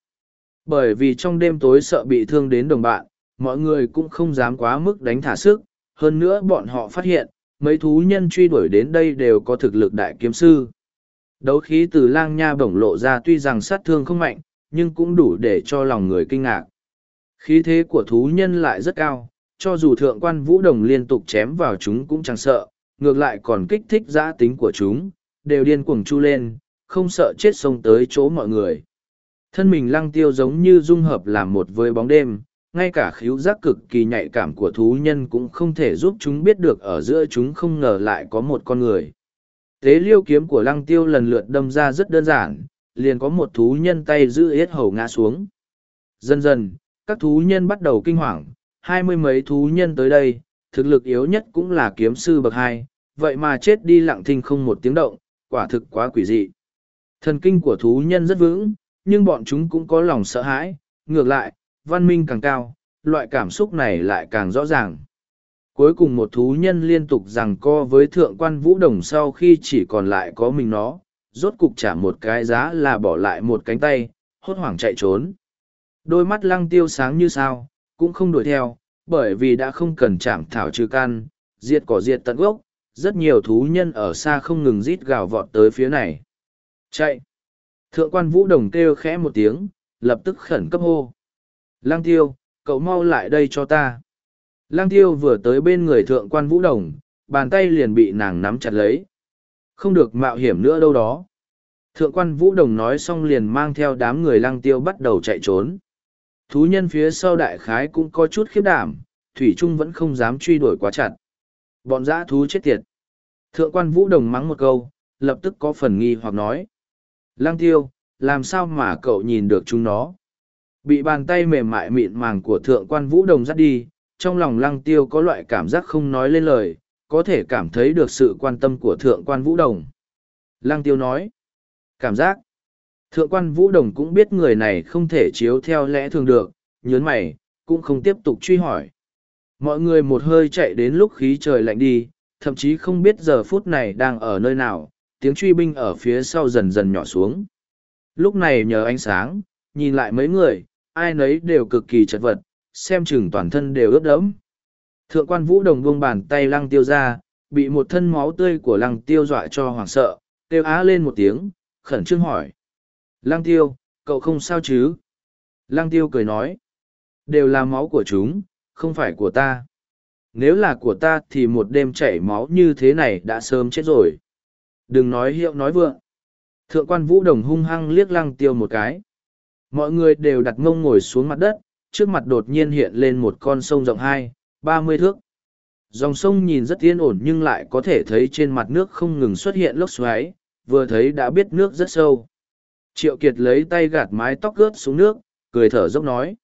Speaker 1: bởi vì trong đêm tối sợ bị thương đến đồng bạn mọi người cũng không dám quá mức đánh thả sức. Hơn nữa bọn họ phát hiện mấy thú nhân truy đuổi đến đây đều có thực lực đại kiếm sư. Đấu khí từ lang nha bổng lộ ra tuy rằng sát thương không mạnh nhưng cũng đủ để cho lòng người kinh ngạc. Khí thế của thú nhân lại rất cao, cho dù thượng quan vũ đồng liên tục chém vào chúng cũng chẳng sợ, ngược lại còn kích thích giã tính của chúng, đều điên cuồng chu lên, không sợ chết xông tới chỗ mọi người. Thân mình lăng tiêu giống như dung hợp làm một với bóng đêm, ngay cả khíu giác cực kỳ nhạy cảm của thú nhân cũng không thể giúp chúng biết được ở giữa chúng không ngờ lại có một con người. Tế liêu kiếm của lăng tiêu lần lượt đâm ra rất đơn giản, liền có một thú nhân tay giữ hết hầu ngã xuống. Dần dần, các thú nhân bắt đầu kinh hoàng, hai mươi mấy thú nhân tới đây, thực lực yếu nhất cũng là kiếm sư bậc hai, vậy mà chết đi lặng thinh không một tiếng động, quả thực quá quỷ dị. Thần kinh của thú nhân rất vững, nhưng bọn chúng cũng có lòng sợ hãi, ngược lại, văn minh càng cao, loại cảm xúc này lại càng rõ ràng. Cuối cùng một thú nhân liên tục rằng co với thượng quan vũ đồng sau khi chỉ còn lại có mình nó, rốt cục trả một cái giá là bỏ lại một cánh tay, hốt hoảng chạy trốn. Đôi mắt lăng tiêu sáng như sao, cũng không đuổi theo, bởi vì đã không cần chạm thảo trừ căn, diệt cỏ diệt tận gốc, rất nhiều thú nhân ở xa không ngừng rít gào vọt tới phía này. Chạy! Thượng quan vũ đồng kêu khẽ một tiếng, lập tức khẩn cấp hô. Lang tiêu, cậu mau lại đây cho ta. Lang tiêu vừa tới bên người thượng quan vũ đồng, bàn tay liền bị nàng nắm chặt lấy. Không được mạo hiểm nữa đâu đó. Thượng quan vũ đồng nói xong liền mang theo đám người lăng tiêu bắt đầu chạy trốn. Thú nhân phía sau đại khái cũng có chút khiếp đảm, Thủy Trung vẫn không dám truy đuổi quá chặt. Bọn dã thú chết tiệt. Thượng quan vũ đồng mắng một câu, lập tức có phần nghi hoặc nói. Lăng tiêu, làm sao mà cậu nhìn được chúng nó? Bị bàn tay mềm mại mịn màng của thượng quan vũ đồng dắt đi, trong lòng lăng tiêu có loại cảm giác không nói lên lời, có thể cảm thấy được sự quan tâm của thượng quan vũ đồng. Lăng tiêu nói, cảm giác, thượng quan vũ đồng cũng biết người này không thể chiếu theo lẽ thường được, nhớn mày, cũng không tiếp tục truy hỏi. Mọi người một hơi chạy đến lúc khí trời lạnh đi, thậm chí không biết giờ phút này đang ở nơi nào, tiếng truy binh ở phía sau dần dần nhỏ xuống. Lúc này nhờ ánh sáng, nhìn lại mấy người, ai nấy đều cực kỳ chật vật, xem chừng toàn thân đều ướt đẫm. Thượng quan vũ đồng buông bàn tay lăng tiêu ra, bị một thân máu tươi của lăng tiêu dọa cho hoảng sợ, tiêu á lên một tiếng, khẩn trương hỏi. Lăng tiêu, cậu không sao chứ? Lăng tiêu cười nói. Đều là máu của chúng, không phải của ta. Nếu là của ta thì một đêm chảy máu như thế này đã sớm chết rồi. Đừng nói hiệu nói vượng. Thượng quan vũ đồng hung hăng liếc lăng tiêu một cái. Mọi người đều đặt mông ngồi xuống mặt đất, trước mặt đột nhiên hiện lên một con sông rộng hai, ba mươi thước. Dòng sông nhìn rất yên ổn nhưng lại có thể thấy trên mặt nước không ngừng xuất hiện lốc xoáy, vừa thấy đã biết nước rất sâu. Triệu Kiệt lấy tay gạt mái tóc ướt xuống nước, cười thở dốc nói.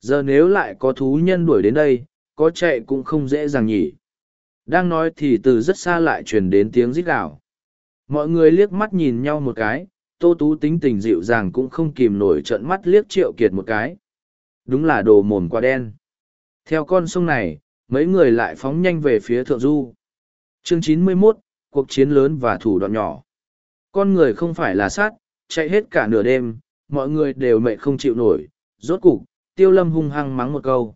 Speaker 1: Giờ nếu lại có thú nhân đuổi đến đây, có chạy cũng không dễ dàng nhỉ. Đang nói thì từ rất xa lại truyền đến tiếng rít gào. Mọi người liếc mắt nhìn nhau một cái, Tô Tú tính tình dịu dàng cũng không kìm nổi trận mắt liếc Triệu Kiệt một cái. Đúng là đồ mồm quá đen. Theo con sông này, mấy người lại phóng nhanh về phía thượng du. Chương 91, cuộc chiến lớn và thủ đoạn nhỏ. Con người không phải là sát, chạy hết cả nửa đêm, mọi người đều mệt không chịu nổi. Rốt cục, tiêu lâm hung hăng mắng một câu.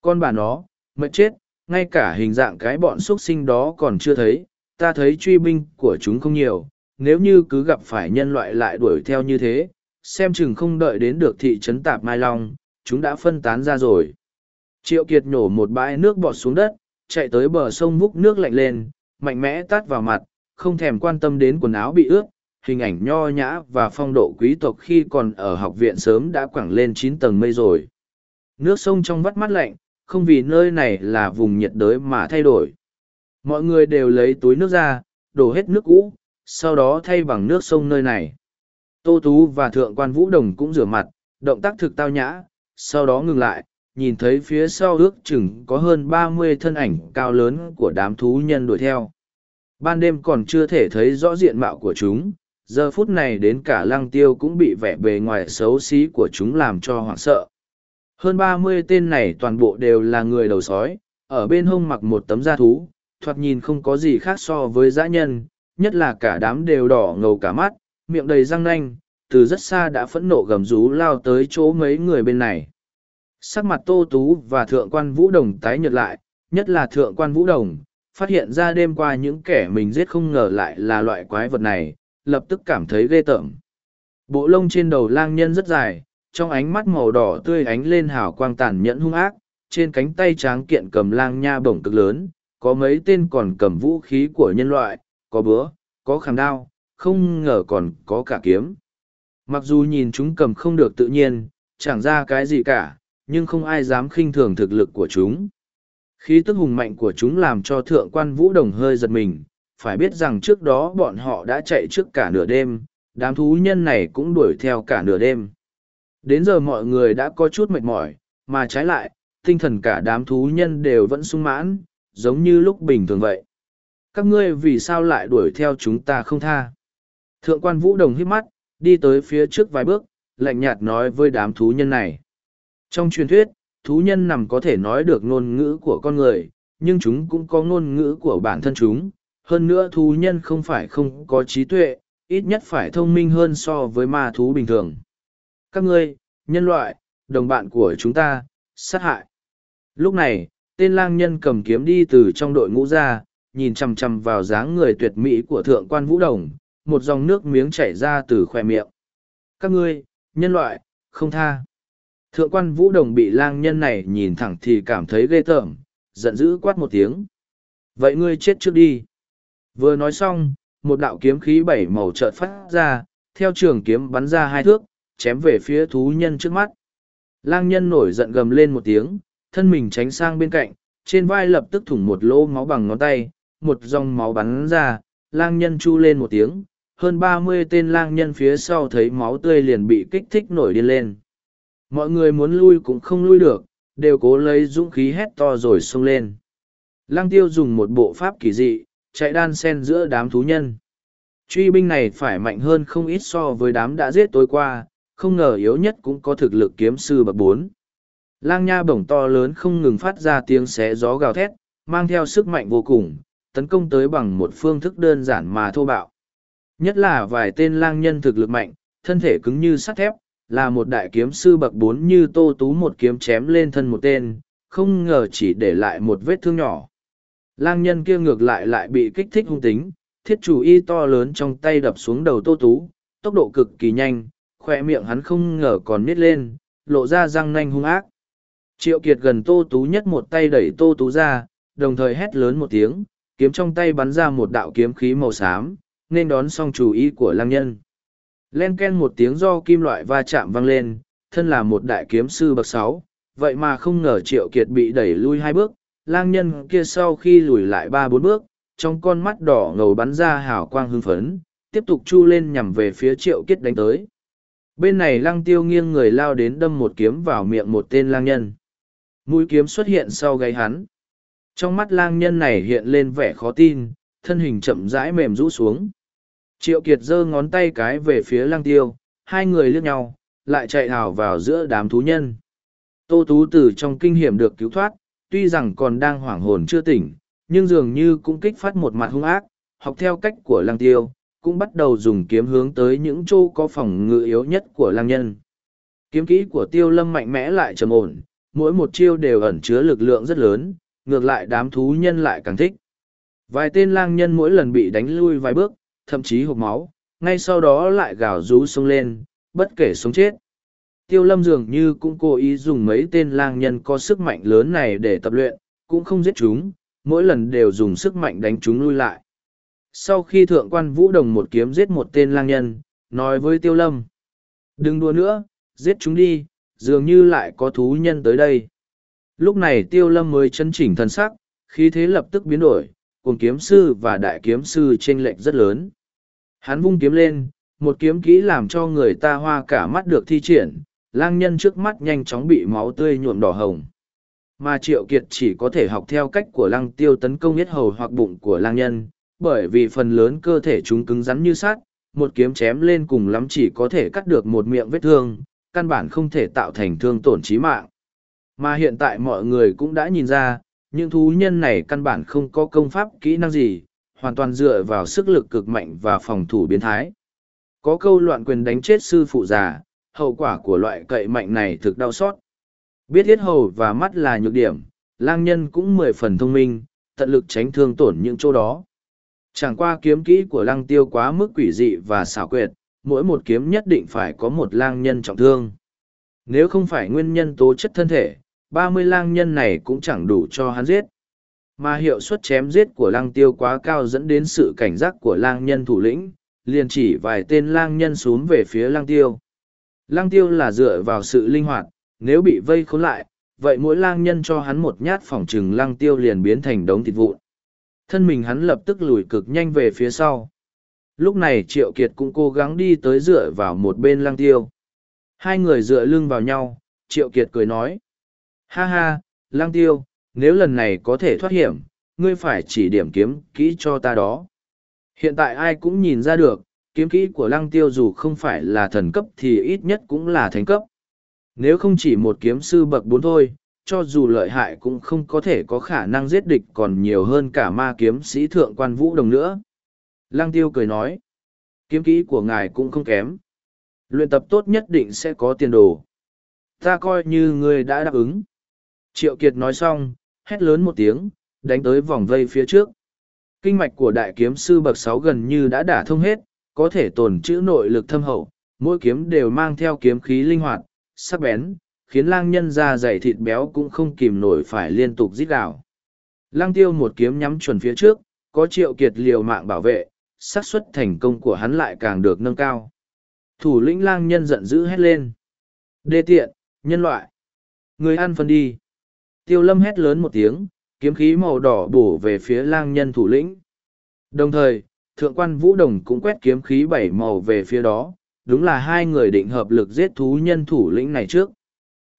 Speaker 1: Con bà nó, mệt chết, ngay cả hình dạng cái bọn xuất sinh đó còn chưa thấy, ta thấy truy binh của chúng không nhiều, nếu như cứ gặp phải nhân loại lại đuổi theo như thế, xem chừng không đợi đến được thị trấn Tạp Mai Long, chúng đã phân tán ra rồi. Triệu Kiệt nhổ một bãi nước bọt xuống đất, chạy tới bờ sông múc nước lạnh lên, mạnh mẽ tát vào mặt, không thèm quan tâm đến quần áo bị ướt, hình ảnh nho nhã và phong độ quý tộc khi còn ở học viện sớm đã quẳng lên chín tầng mây rồi. Nước sông trong vắt mắt lạnh, không vì nơi này là vùng nhiệt đới mà thay đổi. Mọi người đều lấy túi nước ra, đổ hết nước cũ, sau đó thay bằng nước sông nơi này. Tô Tú và Thượng quan Vũ Đồng cũng rửa mặt, động tác thực tao nhã, sau đó ngừng lại, nhìn thấy phía sau ước chừng có hơn ba mươi thân ảnh cao lớn của đám thú nhân đuổi theo. Ban đêm còn chưa thể thấy rõ diện mạo của chúng, giờ phút này đến cả lăng tiêu cũng bị vẻ bề ngoài xấu xí của chúng làm cho hoảng sợ. Hơn ba mươi tên này toàn bộ đều là người đầu sói, ở bên hông mặc một tấm da thú, thoạt nhìn không có gì khác so với dã nhân, nhất là cả đám đều đỏ ngầu cả mắt, miệng đầy răng nanh, từ rất xa đã phẫn nộ gầm rú lao tới chỗ mấy người bên này. Sắc mặt Tô Tú và Thượng quan Vũ Đồng tái nhợt lại, nhất là Thượng quan Vũ Đồng, phát hiện ra đêm qua những kẻ mình giết không ngờ lại là loại quái vật này, lập tức cảm thấy ghê tởm. Bộ lông trên đầu lang nhân rất dài, trong ánh mắt màu đỏ tươi ánh lên hào quang tàn nhẫn hung ác, trên cánh tay tráng kiện cầm lang nha bổng cực lớn, có mấy tên còn cầm vũ khí của nhân loại, có búa, có khảm đao, không ngờ còn có cả kiếm. Mặc dù nhìn chúng cầm không được tự nhiên, chẳng ra cái gì cả, nhưng không ai dám khinh thường thực lực của chúng. Khí tức hùng mạnh của chúng làm cho thượng quan vũ đồng hơi giật mình, phải biết rằng trước đó bọn họ đã chạy trước cả nửa đêm, đám thú nhân này cũng đuổi theo cả nửa đêm. Đến giờ mọi người đã có chút mệt mỏi, mà trái lại, tinh thần cả đám thú nhân đều vẫn sung mãn, giống như lúc bình thường vậy. Các ngươi vì sao lại đuổi theo chúng ta không tha? Thượng quan vũ đồng hít mắt, đi tới phía trước vài bước, lạnh nhạt nói với đám thú nhân này. Trong truyền thuyết, thú nhân nằm có thể nói được ngôn ngữ của con người, nhưng chúng cũng có ngôn ngữ của bản thân chúng. Hơn nữa thú nhân không phải không có trí tuệ, ít nhất phải thông minh hơn so với ma thú bình thường. Các ngươi, nhân loại, đồng bạn của chúng ta, sát hại. Lúc này, tên lang nhân cầm kiếm đi từ trong đội ngũ ra, nhìn chằm chằm vào dáng người tuyệt mỹ của thượng quan vũ đồng, một dòng nước miếng chảy ra từ khoe miệng. Các ngươi, nhân loại, không tha. Thượng quan vũ đồng bị lang nhân này nhìn thẳng thì cảm thấy ghê tởm, giận dữ quát một tiếng. Vậy ngươi chết trước đi. Vừa nói xong, một đạo kiếm khí bảy màu chợt phát ra, theo trường kiếm bắn ra hai thước, chém về phía thú nhân trước mắt. Lang nhân nổi giận gầm lên một tiếng, thân mình tránh sang bên cạnh, trên vai lập tức thủng một lỗ máu bằng ngón tay, một dòng máu bắn ra, lang nhân chu lên một tiếng, hơn ba mươi tên lang nhân phía sau thấy máu tươi liền bị kích thích nổi điên lên. Mọi người muốn lui cũng không lui được, đều cố lấy dũng khí hét to rồi xông lên. Lang tiêu dùng một bộ pháp kỳ dị, chạy đan sen giữa đám thú nhân. Truy binh này phải mạnh hơn không ít so với đám đã giết tối qua, không ngờ yếu nhất cũng có thực lực kiếm sư bậc bốn. Lang nha bổng to lớn không ngừng phát ra tiếng xé gió gào thét, mang theo sức mạnh vô cùng, tấn công tới bằng một phương thức đơn giản mà thô bạo. Nhất là vài tên lang nhân thực lực mạnh, thân thể cứng như sắt thép, là một đại kiếm sư bậc bốn như tô tú một kiếm chém lên thân một tên, không ngờ chỉ để lại một vết thương nhỏ. Lang nhân kia ngược lại lại bị kích thích hung tính, thiết chủ y to lớn trong tay đập xuống đầu tô tú, tốc độ cực kỳ nhanh, khoe miệng hắn không ngờ còn nít lên, lộ ra răng nanh hung ác. Triệu Kiệt gần Tô Tú nhất một tay đẩy Tô Tú ra, đồng thời hét lớn một tiếng, kiếm trong tay bắn ra một đạo kiếm khí màu xám, nên đón xong chủ ý của lang nhân. Len ken một tiếng do kim loại va chạm vang lên, thân là một đại kiếm sư bậc sáu, vậy mà không ngờ Triệu Kiệt bị đẩy lui hai bước, lang nhân kia sau khi lùi lại ba bốn bước, trong con mắt đỏ ngầu bắn ra hào quang hưng phấn, tiếp tục chu lên nhằm về phía Triệu Kiệt đánh tới. Bên này lăng tiêu nghiêng người lao đến đâm một kiếm vào miệng một tên lang nhân. Mũi kiếm xuất hiện sau gáy hắn. Trong mắt lang nhân này hiện lên vẻ khó tin, thân hình chậm rãi mềm rũ xuống. Triệu Kiệt giơ ngón tay cái về phía lang tiêu, hai người liếc nhau, lại chạy hào vào giữa đám thú nhân. Tô Tú từ trong kinh hiểm được cứu thoát, tuy rằng còn đang hoảng hồn chưa tỉnh, nhưng dường như cũng kích phát một mặt hung ác, học theo cách của lang tiêu, cũng bắt đầu dùng kiếm hướng tới những chỗ có phòng ngự yếu nhất của lang nhân. Kiếm kỹ của tiêu lâm mạnh mẽ lại trầm ổn, mỗi một chiêu đều ẩn chứa lực lượng rất lớn, ngược lại đám thú nhân lại càng thích. Vài tên lang nhân mỗi lần bị đánh lui vài bước, thậm chí hộp máu, ngay sau đó lại gào rú sông lên, bất kể sống chết. Tiêu lâm dường như cũng cố ý dùng mấy tên lang nhân có sức mạnh lớn này để tập luyện, cũng không giết chúng, mỗi lần đều dùng sức mạnh đánh chúng lui lại. Sau khi thượng quan vũ đồng một kiếm giết một tên lang nhân, nói với tiêu lâm. Đừng đùa nữa, giết chúng đi, dường như lại có thú nhân tới đây. Lúc này tiêu lâm mới chân chỉnh thân sắc, khí thế lập tức biến đổi, cùng kiếm sư và đại kiếm sư chênh lệch rất lớn. Hắn vung kiếm lên, một kiếm kỹ làm cho người ta hoa cả mắt được thi triển, lang nhân trước mắt nhanh chóng bị máu tươi nhuộm đỏ hồng. Mà Triệu Kiệt chỉ có thể học theo cách của lăng tiêu tấn công yết hầu hoặc bụng của lang nhân, bởi vì phần lớn cơ thể chúng cứng rắn như sắt, một kiếm chém lên cùng lắm chỉ có thể cắt được một miệng vết thương, căn bản không thể tạo thành thương tổn trí mạng. Mà hiện tại mọi người cũng đã nhìn ra, những thú nhân này căn bản không có công pháp kỹ năng gì, hoàn toàn dựa vào sức lực cực mạnh và phòng thủ biến thái. Có câu loạn quyền đánh chết sư phụ già, hậu quả của loại cậy mạnh này thực đau xót. Biết thiết hầu và mắt là nhược điểm, lang nhân cũng mười phần thông minh, tận lực tránh thương tổn những chỗ đó. Chẳng qua kiếm kỹ của lăng tiêu quá mức quỷ dị và xảo quyệt, mỗi một kiếm nhất định phải có một lang nhân trọng thương. Nếu không phải nguyên nhân tố chất thân thể, ba mươi lang nhân này cũng chẳng đủ cho hắn giết. Mà hiệu suất chém giết của lang tiêu quá cao dẫn đến sự cảnh giác của lang nhân thủ lĩnh, liền chỉ vài tên lang nhân xuống về phía lang tiêu. Lang tiêu là dựa vào sự linh hoạt, nếu bị vây khốn lại, vậy mỗi lang nhân cho hắn một nhát phòng trừng lang tiêu liền biến thành đống thịt vụn. Thân mình hắn lập tức lùi cực nhanh về phía sau. Lúc này Triệu Kiệt cũng cố gắng đi tới dựa vào một bên lang tiêu. Hai người dựa lưng vào nhau, Triệu Kiệt cười nói. Ha ha, lang tiêu, nếu lần này có thể thoát hiểm, ngươi phải chỉ điểm kiếm kỹ cho ta đó. Hiện tại ai cũng nhìn ra được, kiếm kỹ của lăng tiêu dù không phải là thần cấp thì ít nhất cũng là thánh cấp. Nếu không chỉ một kiếm sư bậc bốn thôi, cho dù lợi hại cũng không có thể có khả năng giết địch còn nhiều hơn cả ma kiếm sĩ thượng quan vũ đồng nữa. Lăng tiêu cười nói, kiếm kỹ của ngài cũng không kém. Luyện tập tốt nhất định sẽ có tiền đồ. Ta coi như ngươi đã đáp ứng. Triệu Kiệt nói xong, hét lớn một tiếng, đánh tới vòng vây phía trước. Kinh mạch của đại kiếm sư bậc sáu gần như đã đả thông hết, có thể tồn trữ nội lực thâm hậu, mỗi kiếm đều mang theo kiếm khí linh hoạt, sắc bén, khiến lang nhân da dày thịt béo cũng không kìm nổi phải liên tục rít gào. Lang tiêu một kiếm nhắm chuẩn phía trước, có triệu kiệt liều mạng bảo vệ, xác suất thành công của hắn lại càng được nâng cao. Thủ lĩnh lang nhân giận dữ hét lên. Đê tiện, nhân loại. Người ăn phân đi. Tiêu lâm hét lớn một tiếng, kiếm khí màu đỏ bổ về phía lang nhân thủ lĩnh. Đồng thời, thượng quan vũ đồng cũng quét kiếm khí bảy màu về phía đó, đúng là hai người định hợp lực giết thú nhân thủ lĩnh này trước.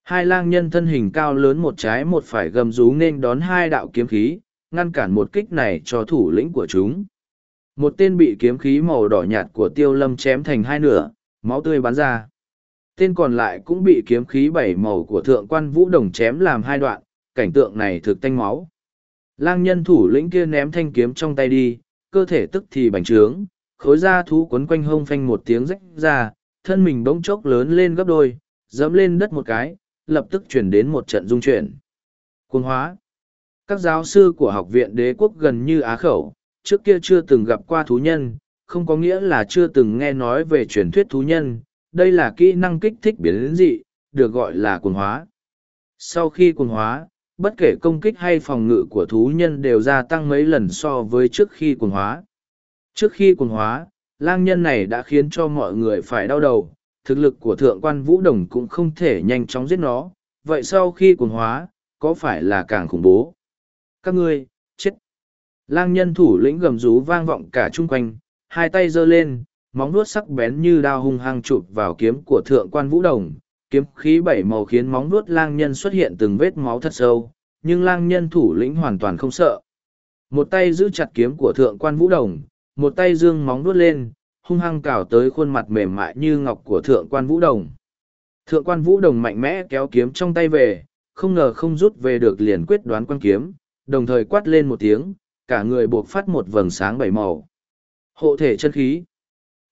Speaker 1: Hai lang nhân thân hình cao lớn một trái một phải gầm rú nên đón hai đạo kiếm khí, ngăn cản một kích này cho thủ lĩnh của chúng. Một tên bị kiếm khí màu đỏ nhạt của tiêu lâm chém thành hai nửa, máu tươi bắn ra. Tên còn lại cũng bị kiếm khí bảy màu của thượng quan vũ đồng chém làm hai đoạn, cảnh tượng này thực tanh máu. Lang nhân thủ lĩnh kia ném thanh kiếm trong tay đi, cơ thể tức thì bành trướng, khối da thú quấn quanh hông phanh một tiếng rách ra, thân mình bỗng chốc lớn lên gấp đôi, dẫm lên đất một cái, lập tức chuyển đến một trận dung chuyển. Cuồng hóa Các giáo sư của học viện đế quốc gần như á khẩu, trước kia chưa từng gặp qua thú nhân, không có nghĩa là chưa từng nghe nói về truyền thuyết thú nhân, đây là kỹ năng kích thích biến dị, được gọi là quần hóa. Sau khi quần hóa, bất kể công kích hay phòng ngự của thú nhân đều gia tăng mấy lần so với trước khi quần hóa. Trước khi quần hóa, lang nhân này đã khiến cho mọi người phải đau đầu, thực lực của thượng quan vũ đồng cũng không thể nhanh chóng giết nó, vậy sau khi quần hóa, có phải là càng khủng bố? Các ngươi! Lang nhân thủ lĩnh gầm rú vang vọng cả chung quanh, hai tay giơ lên, móng vuốt sắc bén như đao hung hăng chụp vào kiếm của thượng quan vũ đồng, kiếm khí bảy màu khiến móng vuốt lang nhân xuất hiện từng vết máu thật sâu, nhưng lang nhân thủ lĩnh hoàn toàn không sợ. Một tay giữ chặt kiếm của thượng quan vũ đồng, một tay dương móng vuốt lên, hung hăng cào tới khuôn mặt mềm mại như ngọc của thượng quan vũ đồng. Thượng quan vũ đồng mạnh mẽ kéo kiếm trong tay về, không ngờ không rút về được liền quyết đoán quan kiếm, đồng thời quát lên một tiếng, cả người buộc phát một vầng sáng bảy màu. Hộ thể chân khí.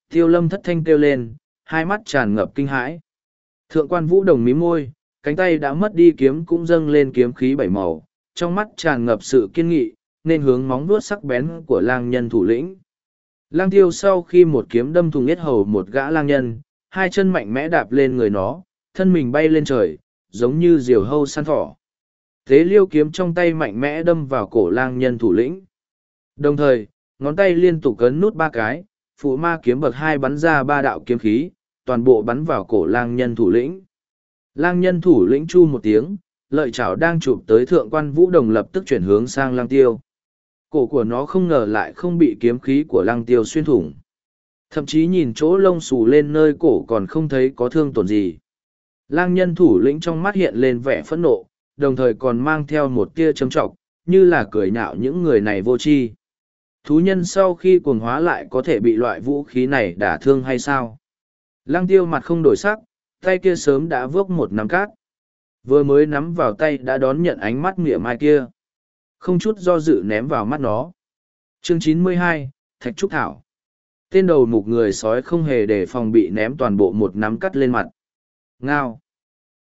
Speaker 1: Tiêu lâm thất thanh kêu lên, hai mắt tràn ngập kinh hãi. Thượng quan vũ đồng mí môi, cánh tay đã mất đi kiếm cũng dâng lên kiếm khí bảy màu, trong mắt tràn ngập sự kiên nghị, nên hướng móng vuốt sắc bén của lang nhân thủ lĩnh. Lang tiêu sau khi một kiếm đâm thùng yết hầu một gã lang nhân, hai chân mạnh mẽ đạp lên người nó, thân mình bay lên trời, giống như diều hâu săn thỏ. Thế liêu kiếm trong tay mạnh mẽ đâm vào cổ lang nhân thủ lĩnh. Đồng thời, ngón tay liên tục cấn nút ba cái, phụ ma kiếm bậc hai bắn ra ba đạo kiếm khí, toàn bộ bắn vào cổ lang nhân thủ lĩnh. Lang nhân thủ lĩnh chu một tiếng, lợi chảo đang chụp tới thượng quan vũ đồng lập tức chuyển hướng sang lang tiêu. Cổ của nó không ngờ lại không bị kiếm khí của lang tiêu xuyên thủng. Thậm chí nhìn chỗ lông xù lên nơi cổ còn không thấy có thương tổn gì. Lang nhân thủ lĩnh trong mắt hiện lên vẻ phẫn nộ, đồng thời còn mang theo một tia châm trọng, như là cười nhạo những người này vô tri. Thú nhân sau khi cuồng hóa lại có thể bị loại vũ khí này đả thương hay sao? Lăng tiêu mặt không đổi sắc, tay kia sớm đã vước một nắm cát. Vừa mới nắm vào tay đã đón nhận ánh mắt mỉa mai kia. Không chút do dự ném vào mắt nó. Chương 92, Thạch Trúc Thảo. Tên đầu mục người sói không hề để phòng bị ném toàn bộ một nắm cắt lên mặt. Ngao.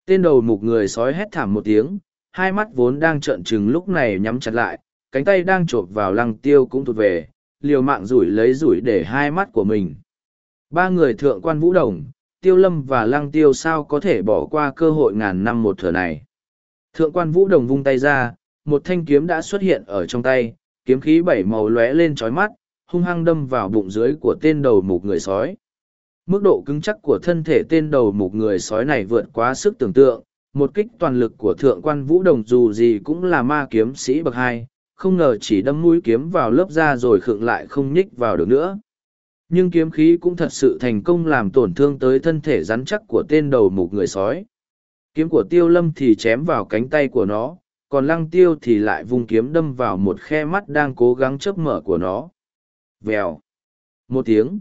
Speaker 1: Tên đầu mục người sói hét thảm một tiếng, hai mắt vốn đang trợn trừng lúc này nhắm chặt lại, cánh tay đang chộp vào lăng tiêu cũng tụt về, liều mạng rủi lấy rủi để hai mắt của mình. Ba người thượng quan vũ đồng, tiêu lâm và lăng tiêu sao có thể bỏ qua cơ hội ngàn năm một thở này. Thượng quan vũ đồng vung tay ra, một thanh kiếm đã xuất hiện ở trong tay, kiếm khí bảy màu lóe lên trói mắt, hung hăng đâm vào bụng dưới của tên đầu mục người sói. Mức độ cứng chắc của thân thể tên đầu mục người sói này vượt quá sức tưởng tượng, một kích toàn lực của thượng quan vũ đồng dù gì cũng là ma kiếm sĩ bậc hai, không ngờ chỉ đâm mũi kiếm vào lớp da rồi khựng lại không nhích vào được nữa. Nhưng kiếm khí cũng thật sự thành công làm tổn thương tới thân thể rắn chắc của tên đầu mục người sói. Kiếm của tiêu lâm thì chém vào cánh tay của nó, còn lăng tiêu thì lại vung kiếm đâm vào một khe mắt đang cố gắng chớp mở của nó. Vèo. Một tiếng.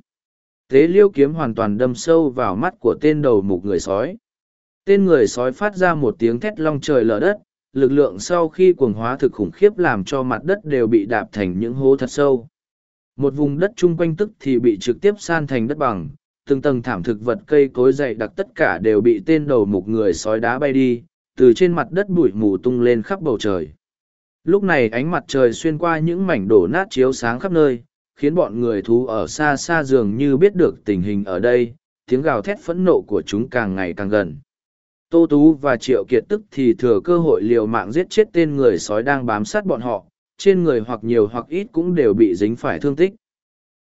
Speaker 1: Tế liêu kiếm hoàn toàn đâm sâu vào mắt của tên đầu mục người sói. Tên người sói phát ra một tiếng thét long trời lở đất, lực lượng sau khi cuồng hóa thực khủng khiếp làm cho mặt đất đều bị đạp thành những hố thật sâu. Một vùng đất chung quanh tức thì bị trực tiếp san thành đất bằng, từng tầng thảm thực vật cây cối dày đặc tất cả đều bị tên đầu mục người sói đá bay đi, từ trên mặt đất bụi mù tung lên khắp bầu trời. Lúc này ánh mặt trời xuyên qua những mảnh đổ nát chiếu sáng khắp nơi, khiến bọn người thú ở xa xa dường như biết được tình hình ở đây, tiếng gào thét phẫn nộ của chúng càng ngày càng gần. Tô Tú và Triệu Kiệt tức thì thừa cơ hội liều mạng giết chết tên người sói đang bám sát bọn họ, trên người hoặc nhiều hoặc ít cũng đều bị dính phải thương tích.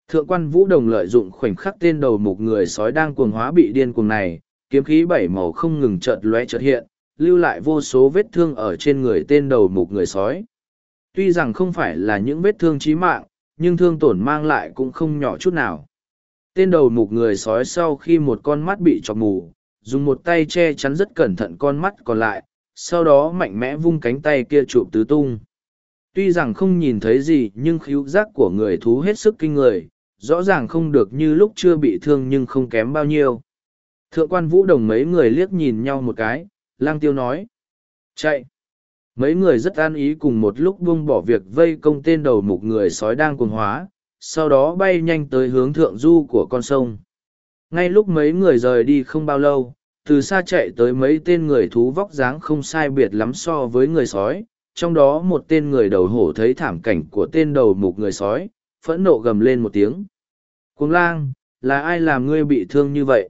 Speaker 1: Thượng quan Vũ Đồng lợi dụng khoảnh khắc tên đầu mục người sói đang cuồng hóa bị điên cuồng này, kiếm khí bảy màu không ngừng chợt lóe chợt hiện, lưu lại vô số vết thương ở trên người tên đầu mục người sói. Tuy rằng không phải là những vết thương chí mạng, nhưng thương tổn mang lại cũng không nhỏ chút nào. Tên đầu mục người sói sau khi một con mắt bị chọc mù, dùng một tay che chắn rất cẩn thận con mắt còn lại, sau đó mạnh mẽ vung cánh tay kia chụp tứ tung. Tuy rằng không nhìn thấy gì nhưng khíu giác của người thú hết sức kinh người, rõ ràng không được như lúc chưa bị thương nhưng không kém bao nhiêu. Thượng quan vũ đồng mấy người liếc nhìn nhau một cái, lang tiêu nói. Chạy! Mấy người rất an ý cùng một lúc buông bỏ việc vây công tên đầu mục người sói đang cuồng hóa, sau đó bay nhanh tới hướng thượng du của con sông. Ngay lúc mấy người rời đi không bao lâu, từ xa chạy tới mấy tên người thú vóc dáng không sai biệt lắm so với người sói, trong đó một tên người đầu hổ thấy thảm cảnh của tên đầu mục người sói, phẫn nộ gầm lên một tiếng. Cuồng lang, là ai làm ngươi bị thương như vậy?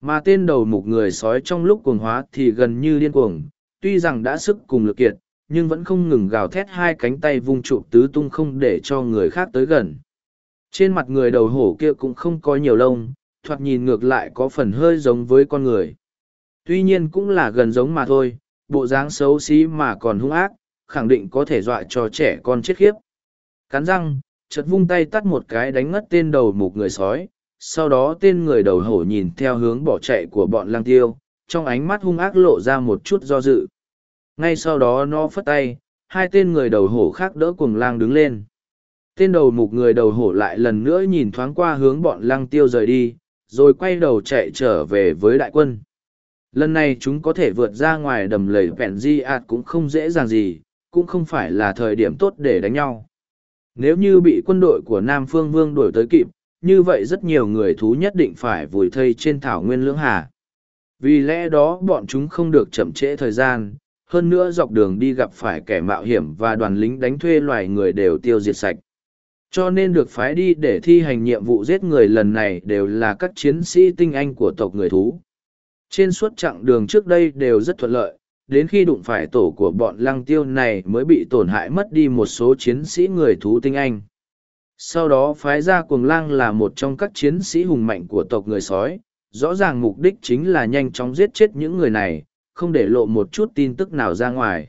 Speaker 1: Mà tên đầu mục người sói trong lúc cuồng hóa thì gần như điên cuồng, tuy rằng đã sức cùng lực kiệt, nhưng vẫn không ngừng gào thét hai cánh tay vung trụ tứ tung không để cho người khác tới gần. Trên mặt người đầu hổ kia cũng không có nhiều lông, thoạt nhìn ngược lại có phần hơi giống với con người. Tuy nhiên cũng là gần giống mà thôi, bộ dáng xấu xí mà còn hung ác, khẳng định có thể dọa cho trẻ con chết khiếp. Cắn răng, chợt vung tay tắt một cái đánh ngất tên đầu mục người sói, sau đó tên người đầu hổ nhìn theo hướng bỏ chạy của bọn lang tiêu, trong ánh mắt hung ác lộ ra một chút do dự. Ngay sau đó nó phất tay, hai tên người đầu hổ khác đỡ cuồng lang đứng lên. Tên đầu mục người đầu hổ lại lần nữa nhìn thoáng qua hướng bọn lang tiêu rời đi, rồi quay đầu chạy trở về với đại quân. Lần này chúng có thể vượt ra ngoài đầm lầy vẹn di ạt cũng không dễ dàng gì, cũng không phải là thời điểm tốt để đánh nhau. Nếu như bị quân đội của Nam Phương Vương đuổi tới kịp, như vậy rất nhiều người thú nhất định phải vùi thây trên thảo nguyên lưỡng hà. Vì lẽ đó bọn chúng không được chậm trễ thời gian, hơn nữa dọc đường đi gặp phải kẻ mạo hiểm và đoàn lính đánh thuê loài người đều tiêu diệt sạch. Cho nên được phái đi để thi hành nhiệm vụ giết người lần này đều là các chiến sĩ tinh anh của tộc người thú. Trên suốt chặng đường trước đây đều rất thuận lợi, đến khi đụng phải tổ của bọn lăng tiêu này mới bị tổn hại mất đi một số chiến sĩ người thú tinh anh. Sau đó phái ra cuồng lang là một trong các chiến sĩ hùng mạnh của tộc người sói, rõ ràng mục đích chính là nhanh chóng giết chết những người này, không để lộ một chút tin tức nào ra ngoài.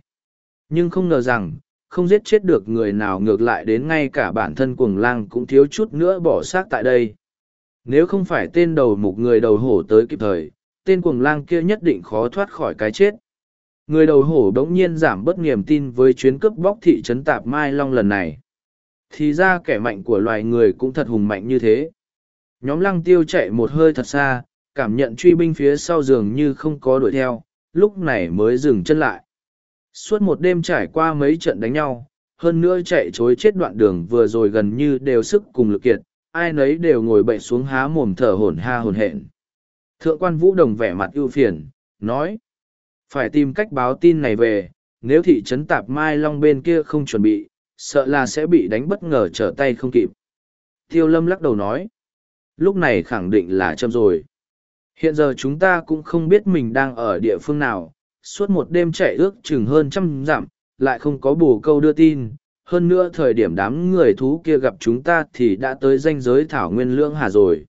Speaker 1: Nhưng không ngờ rằng, không giết chết được người nào ngược lại đến ngay cả bản thân cuồng lang cũng thiếu chút nữa bỏ xác tại đây. Nếu không phải tên đầu mục người đầu hổ tới kịp thời, tên cuồng lang kia nhất định khó thoát khỏi cái chết. Người đầu hổ đống nhiên giảm bất niềm tin với chuyến cướp bóc thị trấn Tạp Mai Long lần này. Thì ra kẻ mạnh của loài người cũng thật hùng mạnh như thế. Nhóm lăng tiêu chạy một hơi thật xa, cảm nhận truy binh phía sau giường như không có đuổi theo, lúc này mới dừng chân lại. Suốt một đêm trải qua mấy trận đánh nhau, hơn nữa chạy chối chết đoạn đường vừa rồi gần như đều sức cùng lực kiệt, ai nấy đều ngồi bệnh xuống há mồm thở hổn ha hồn hển. Thượng quan Vũ Đồng vẻ mặt ưu phiền, nói, phải tìm cách báo tin này về, nếu thị trấn Tạp Mai Long bên kia không chuẩn bị, sợ là sẽ bị đánh bất ngờ trở tay không kịp. Tiêu Lâm lắc đầu nói, lúc này khẳng định là châm rồi. Hiện giờ chúng ta cũng không biết mình đang ở địa phương nào, suốt một đêm chạy ước chừng hơn trăm dặm, lại không có bù câu đưa tin. Hơn nữa thời điểm đám người thú kia gặp chúng ta thì đã tới danh giới thảo nguyên lưỡng hà rồi.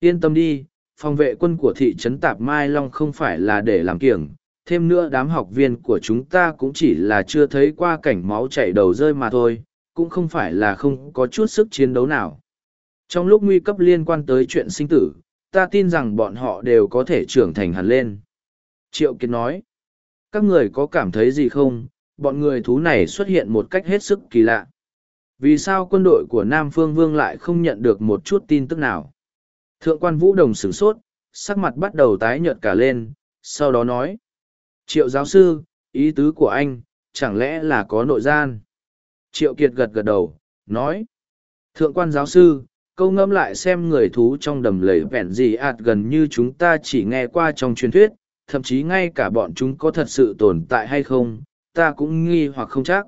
Speaker 1: Yên tâm đi, phòng vệ quân của thị trấn Tạp Mai Long không phải là để làm kiểng, thêm nữa đám học viên của chúng ta cũng chỉ là chưa thấy qua cảnh máu chảy đầu rơi mà thôi, cũng không phải là không có chút sức chiến đấu nào. Trong lúc nguy cấp liên quan tới chuyện sinh tử, ta tin rằng bọn họ đều có thể trưởng thành hẳn lên. Triệu Kiệt nói, các người có cảm thấy gì không, bọn người thú này xuất hiện một cách hết sức kỳ lạ. Vì sao quân đội của Nam Phương Vương lại không nhận được một chút tin tức nào? Thượng quan Vũ Đồng sửng sốt, sắc mặt bắt đầu tái nhợt cả lên, sau đó nói. Triệu giáo sư, ý tứ của anh, chẳng lẽ là có nội gian? Triệu Kiệt gật gật đầu, nói. Thượng quan giáo sư, câu ngâm lại xem người thú trong đầm lầy vẹn gì ạt gần như chúng ta chỉ nghe qua trong truyền thuyết, thậm chí ngay cả bọn chúng có thật sự tồn tại hay không, ta cũng nghi hoặc không chắc.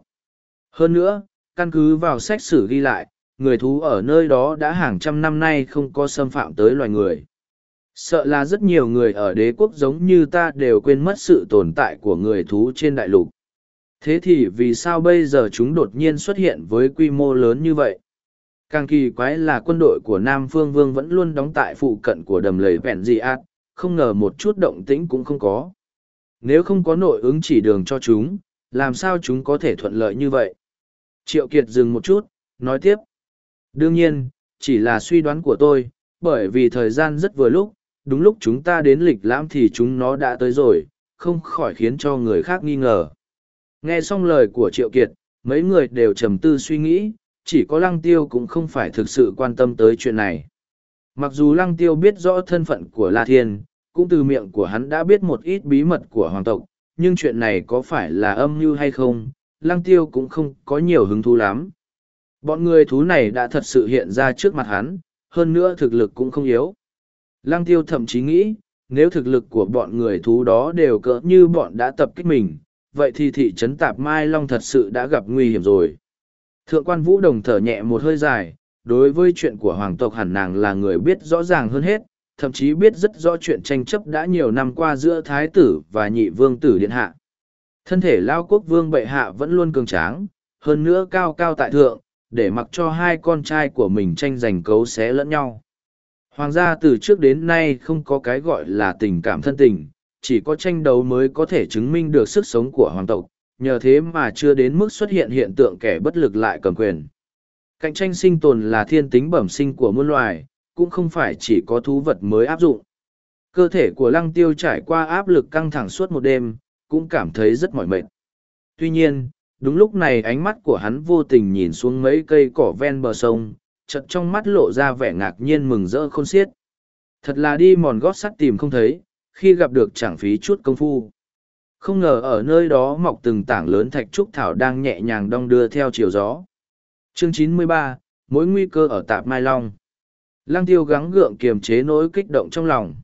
Speaker 1: Hơn nữa, căn cứ vào sách sử ghi lại, người thú ở nơi đó đã hàng trăm năm nay không có xâm phạm tới loài người. Sợ là rất nhiều người ở đế quốc giống như ta đều quên mất sự tồn tại của người thú trên đại lục. Thế thì vì sao bây giờ chúng đột nhiên xuất hiện với quy mô lớn như vậy? Càng kỳ quái là quân đội của Nam Phương Vương vẫn luôn đóng tại phụ cận của đầm lầy Vẹn không ngờ một chút động tĩnh cũng không có. Nếu không có nội ứng chỉ đường cho chúng, làm sao chúng có thể thuận lợi như vậy? Triệu Kiệt dừng một chút, nói tiếp. Đương nhiên, chỉ là suy đoán của tôi, bởi vì thời gian rất vừa lúc, đúng lúc chúng ta đến lịch lãm thì chúng nó đã tới rồi, không khỏi khiến cho người khác nghi ngờ. Nghe xong lời của Triệu Kiệt, mấy người đều trầm tư suy nghĩ, chỉ có Lăng Tiêu cũng không phải thực sự quan tâm tới chuyện này. Mặc dù Lăng Tiêu biết rõ thân phận của La Thiên, cũng từ miệng của hắn đã biết một ít bí mật của hoàng tộc, nhưng chuyện này có phải là âm mưu hay không, Lăng Tiêu cũng không có nhiều hứng thú lắm. Bọn người thú này đã thật sự hiện ra trước mặt hắn, hơn nữa thực lực cũng không yếu. Lăng tiêu thậm chí nghĩ, nếu thực lực của bọn người thú đó đều cỡ như bọn đã tập kích mình, vậy thì thị trấn Tạp Mai Long thật sự đã gặp nguy hiểm rồi. Thượng quan Vũ Đồng thở nhẹ một hơi dài, đối với chuyện của hoàng tộc hẳn nàng là người biết rõ ràng hơn hết, thậm chí biết rất rõ chuyện tranh chấp đã nhiều năm qua giữa Thái tử và nhị vương tử Điện Hạ. Thân thể Lao Quốc Vương Bệ Hạ vẫn luôn cường tráng, hơn nữa cao cao tại thượng, để mặc cho hai con trai của mình tranh giành cấu xé lẫn nhau. Hoàng gia từ trước đến nay không có cái gọi là tình cảm thân tình, chỉ có tranh đấu mới có thể chứng minh được sức sống của hoàng tộc, nhờ thế mà chưa đến mức xuất hiện hiện tượng kẻ bất lực lại cầm quyền. Cạnh tranh sinh tồn là thiên tính bẩm sinh của muôn loài, cũng không phải chỉ có thú vật mới áp dụng. Cơ thể của lăng tiêu trải qua áp lực căng thẳng suốt một đêm, cũng cảm thấy rất mỏi mệt. Tuy nhiên, đúng lúc này ánh mắt của hắn vô tình nhìn xuống mấy cây cỏ ven bờ sông, chật trong mắt lộ ra vẻ ngạc nhiên mừng rỡ khôn xiết. Thật là đi mòn gót sắt tìm không thấy, khi gặp được chẳng phí chút công phu. Không ngờ ở nơi đó mọc từng tảng lớn thạch trúc thảo đang nhẹ nhàng đong đưa theo chiều gió. Chương 93, Mối nguy cơ ở tạp Mai Long. Lăng tiêu gắng gượng kiềm chế nỗi kích động trong lòng.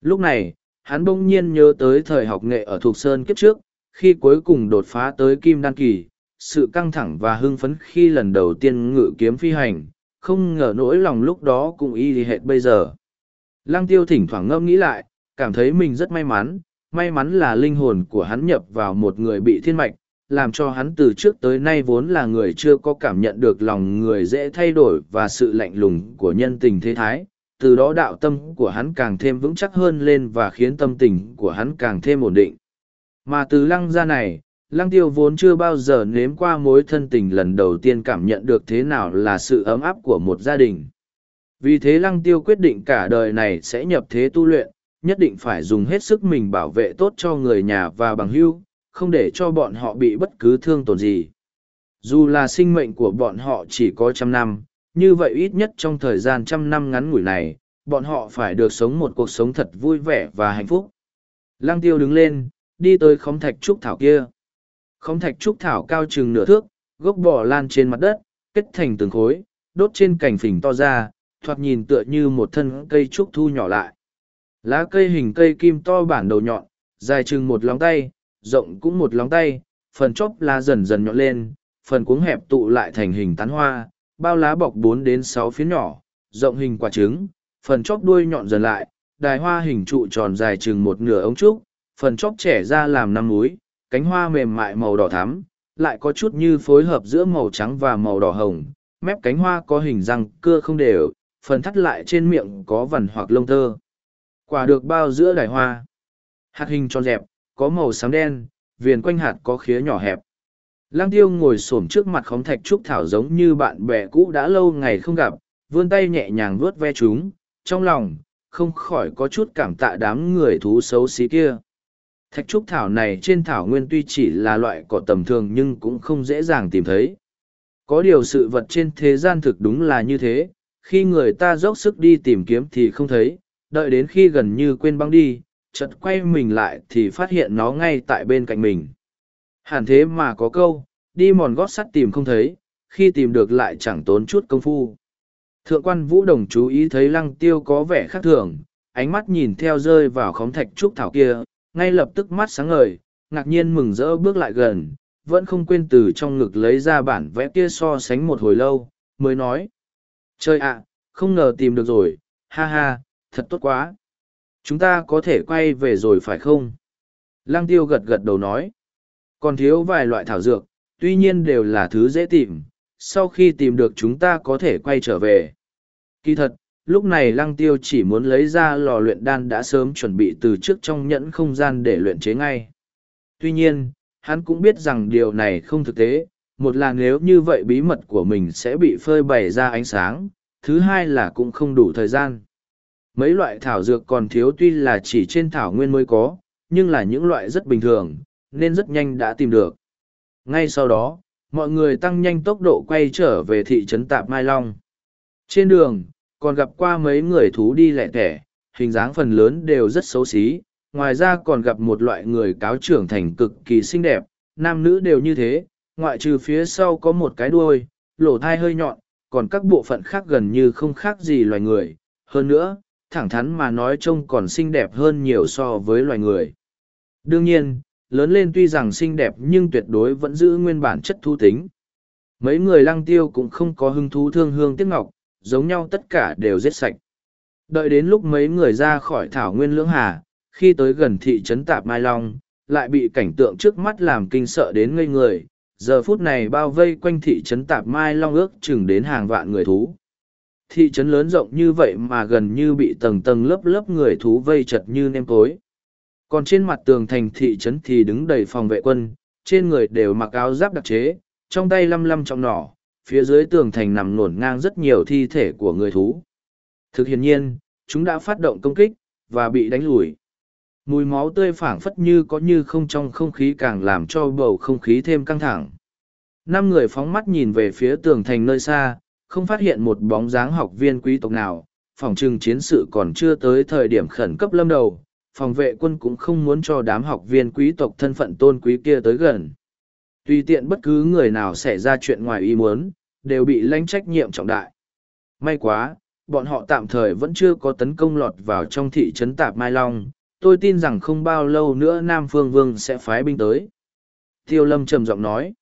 Speaker 1: Lúc này, hắn bỗng nhiên nhớ tới thời học nghệ ở Thục Sơn kiếp trước, khi cuối cùng đột phá tới Kim Đan Kỳ, sự căng thẳng và hưng phấn khi lần đầu tiên ngự kiếm phi hành, không ngờ nỗi lòng lúc đó cũng y hệt bây giờ. Lăng tiêu thỉnh thoảng ngâm nghĩ lại, cảm thấy mình rất may mắn, may mắn là linh hồn của hắn nhập vào một người bị thiên mạch, làm cho hắn từ trước tới nay vốn là người chưa có cảm nhận được lòng người dễ thay đổi và sự lạnh lùng của nhân tình thế thái. Từ đó đạo tâm của hắn càng thêm vững chắc hơn lên và khiến tâm tình của hắn càng thêm ổn định. Mà từ lăng ra này, lăng tiêu vốn chưa bao giờ nếm qua mối thân tình lần đầu tiên cảm nhận được thế nào là sự ấm áp của một gia đình. Vì thế lăng tiêu quyết định cả đời này sẽ nhập thế tu luyện, nhất định phải dùng hết sức mình bảo vệ tốt cho người nhà và bằng hưu, không để cho bọn họ bị bất cứ thương tổn gì. Dù là sinh mệnh của bọn họ chỉ có trăm năm, như vậy ít nhất trong thời gian trăm năm ngắn ngủi này, bọn họ phải được sống một cuộc sống thật vui vẻ và hạnh phúc. Lăng tiêu đứng lên, đi tới khóm thạch trúc thảo kia. Khóm thạch trúc thảo cao chừng nửa thước, gốc bò lan trên mặt đất, kết thành từng khối, đốt trên cành phình to ra, thoạt nhìn tựa như một thân cây trúc thu nhỏ lại. Lá cây hình cây kim to bản đầu nhọn, dài chừng một lóng tay, rộng cũng một lóng tay, phần chóp lá dần dần nhọn lên, phần cuống hẹp tụ lại thành hình tán hoa, bao lá bọc bốn đến sáu phiến nhỏ, rộng hình quả trứng, phần chóp đuôi nhọn dần lại, đài hoa hình trụ tròn dài chừng một nửa ống trúc, phần chóp trẻ ra làm năm núi, cánh hoa mềm mại màu đỏ thắm, lại có chút như phối hợp giữa màu trắng và màu đỏ hồng, mép cánh hoa có hình răng cưa không đều, phần thắt lại trên miệng có vằn hoặc lông tơ. Quả được bao giữa đài hoa. Hạt hình tròn dẹp, có màu xám đen, viền quanh hạt có khía nhỏ hẹp. Lang tiêu ngồi xổm trước mặt khóm thạch trúc thảo giống như bạn bè cũ đã lâu ngày không gặp, vươn tay nhẹ nhàng vuốt ve chúng, trong lòng, không khỏi có chút cảm tạ đám người thú xấu xí kia. Thạch trúc thảo này trên thảo nguyên tuy chỉ là loại cỏ tầm thường nhưng cũng không dễ dàng tìm thấy. Có điều sự vật trên thế gian thực đúng là như thế, khi người ta dốc sức đi tìm kiếm thì không thấy, đợi đến khi gần như quên băng đi, chợt quay mình lại thì phát hiện nó ngay tại bên cạnh mình. Hẳn thế mà có câu, đi mòn gót sắt tìm không thấy, khi tìm được lại chẳng tốn chút công phu. Thượng quan Vũ Đồng chú ý thấy lăng tiêu có vẻ khác thường, ánh mắt nhìn theo rơi vào khóm thạch trúc thảo kia, ngay lập tức mắt sáng ngời, ngạc nhiên mừng rỡ bước lại gần, vẫn không quên từ trong ngực lấy ra bản vẽ kia so sánh một hồi lâu, mới nói. Trời ạ, không ngờ tìm được rồi, ha ha, thật tốt quá. Chúng ta có thể quay về rồi phải không? Lăng tiêu gật gật đầu nói. Còn thiếu vài loại thảo dược, tuy nhiên đều là thứ dễ tìm, sau khi tìm được chúng ta có thể quay trở về. Kỳ thật, lúc này lăng tiêu chỉ muốn lấy ra lò luyện đan đã sớm chuẩn bị từ trước trong nhẫn không gian để luyện chế ngay. Tuy nhiên, hắn cũng biết rằng điều này không thực tế, một là nếu như vậy bí mật của mình sẽ bị phơi bày ra ánh sáng, thứ hai là cũng không đủ thời gian. Mấy loại thảo dược còn thiếu tuy là chỉ trên thảo nguyên mới có, nhưng là những loại rất bình thường, nên rất nhanh đã tìm được. Ngay sau đó, mọi người tăng nhanh tốc độ quay trở về thị trấn Tạp Mai Long. Trên đường, còn gặp qua mấy người thú đi lẻ tẻ, hình dáng phần lớn đều rất xấu xí, ngoài ra còn gặp một loại người cáo trưởng thành cực kỳ xinh đẹp, nam nữ đều như thế, ngoại trừ phía sau có một cái đuôi, lỗ thai hơi nhọn, còn các bộ phận khác gần như không khác gì loài người. Hơn nữa, thẳng thắn mà nói trông còn xinh đẹp hơn nhiều so với loài người. Đương nhiên, lớn lên tuy rằng xinh đẹp nhưng tuyệt đối vẫn giữ nguyên bản chất thu tính. Mấy người lăng tiêu cũng không có hứng thú thương hương tiếc ngọc, giống nhau tất cả đều giết sạch. Đợi đến lúc mấy người ra khỏi thảo nguyên lưỡng hà, khi tới gần thị trấn Tạp Mai Long, lại bị cảnh tượng trước mắt làm kinh sợ đến ngây người. Giờ phút này bao vây quanh thị trấn Tạp Mai Long ước chừng đến hàng vạn người thú. Thị trấn lớn rộng như vậy mà gần như bị tầng tầng lớp lớp người thú vây chật như nêm tối. Còn trên mặt tường thành thị trấn thì đứng đầy phòng vệ quân, trên người đều mặc áo giáp đặc chế, trong tay lăm lăm trong nỏ, phía dưới tường thành nằm nổn ngang rất nhiều thi thể của người thú. Thực hiện nhiên, chúng đã phát động công kích, và bị đánh lùi. Mùi máu tươi phảng phất như có như không trong không khí càng làm cho bầu không khí thêm căng thẳng. Năm người phóng mắt nhìn về phía tường thành nơi xa, không phát hiện một bóng dáng học viên quý tộc nào, phòng trừng chiến sự còn chưa tới thời điểm khẩn cấp lâm đầu, phòng vệ quân cũng không muốn cho đám học viên quý tộc thân phận tôn quý kia tới gần. Tùy tiện bất cứ người nào xảy ra chuyện ngoài ý muốn, đều bị lãnh trách nhiệm trọng đại. May quá, bọn họ tạm thời vẫn chưa có tấn công lọt vào trong thị trấn Tạp Mai Long, tôi tin rằng không bao lâu nữa Nam Phương Vương sẽ phái binh tới. Tiêu Lâm trầm giọng nói.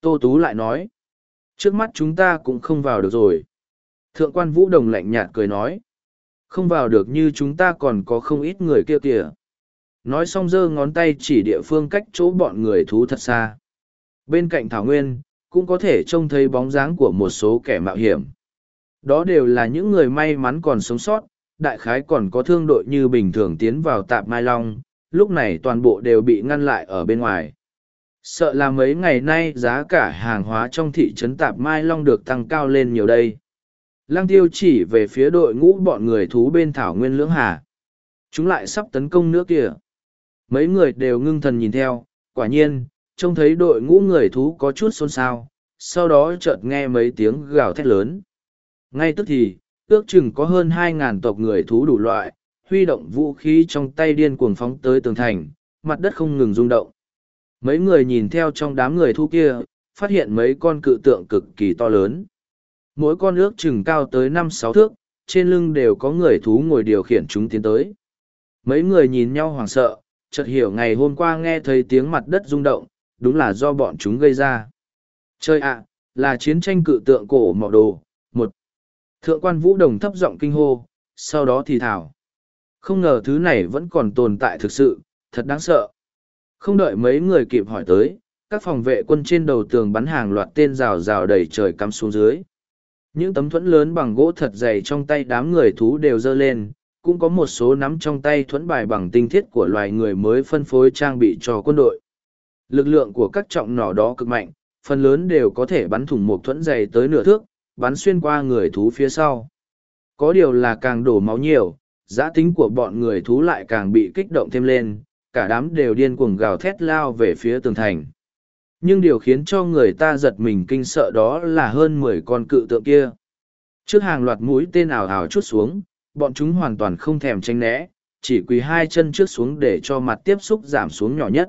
Speaker 1: Tô Tú lại nói. Trước mắt chúng ta cũng không vào được rồi. Thượng quan Vũ Đồng lạnh nhạt cười nói. Không vào được như chúng ta còn có không ít người kia kìa. Nói xong giơ ngón tay chỉ địa phương cách chỗ bọn người thú thật xa. Bên cạnh Thảo Nguyên, cũng có thể trông thấy bóng dáng của một số kẻ mạo hiểm. Đó đều là những người may mắn còn sống sót, đại khái còn có thương đội như bình thường tiến vào tạp Mai Long, lúc này toàn bộ đều bị ngăn lại ở bên ngoài. Sợ là mấy ngày nay giá cả hàng hóa trong thị trấn tạp Mai Long được tăng cao lên nhiều đây. Lăng tiêu chỉ về phía đội ngũ bọn người thú bên thảo nguyên lưỡng hà. Chúng lại sắp tấn công nước kìa. Mấy người đều ngưng thần nhìn theo, quả nhiên, trông thấy đội ngũ người thú có chút xôn xao, sau đó chợt nghe mấy tiếng gào thét lớn. Ngay tức thì, ước chừng có hơn hai ngàn tộc người thú đủ loại, huy động vũ khí trong tay điên cuồng phóng tới tường thành, mặt đất không ngừng rung động. Mấy người nhìn theo trong đám người thu kia, phát hiện mấy con cự tượng cực kỳ to lớn. Mỗi con ước chừng cao tới năm sáu thước, trên lưng đều có người thú ngồi điều khiển chúng tiến tới. Mấy người nhìn nhau hoảng sợ, chợt hiểu ngày hôm qua nghe thấy tiếng mặt đất rung động, đúng là do bọn chúng gây ra. Chơi ạ, là chiến tranh cự tượng cổ mỏ đồ, một. Thượng quan vũ đồng thấp giọng kinh hô, sau đó thì thảo. Không ngờ thứ này vẫn còn tồn tại thực sự, thật đáng sợ. Không đợi mấy người kịp hỏi tới, các phòng vệ quân trên đầu tường bắn hàng loạt tên rào rào đầy trời cắm xuống dưới. Những tấm thuẫn lớn bằng gỗ thật dày trong tay đám người thú đều dơ lên, cũng có một số nắm trong tay thuẫn bài bằng tinh thiết của loài người mới phân phối trang bị cho quân đội. Lực lượng của các trọng nỏ đó cực mạnh, phần lớn đều có thể bắn thủng một thuẫn dày tới nửa thước, bắn xuyên qua người thú phía sau. Có điều là càng đổ máu nhiều, giã tính của bọn người thú lại càng bị kích động thêm lên, cả đám đều điên cuồng gào thét lao về phía tường thành. Nhưng điều khiến cho người ta giật mình kinh sợ đó là hơn mười con cự tượng kia. Trước hàng loạt mũi tên ảo ảo chút xuống, bọn chúng hoàn toàn không thèm tranh né, chỉ quỳ hai chân trước xuống để cho mặt tiếp xúc giảm xuống nhỏ nhất.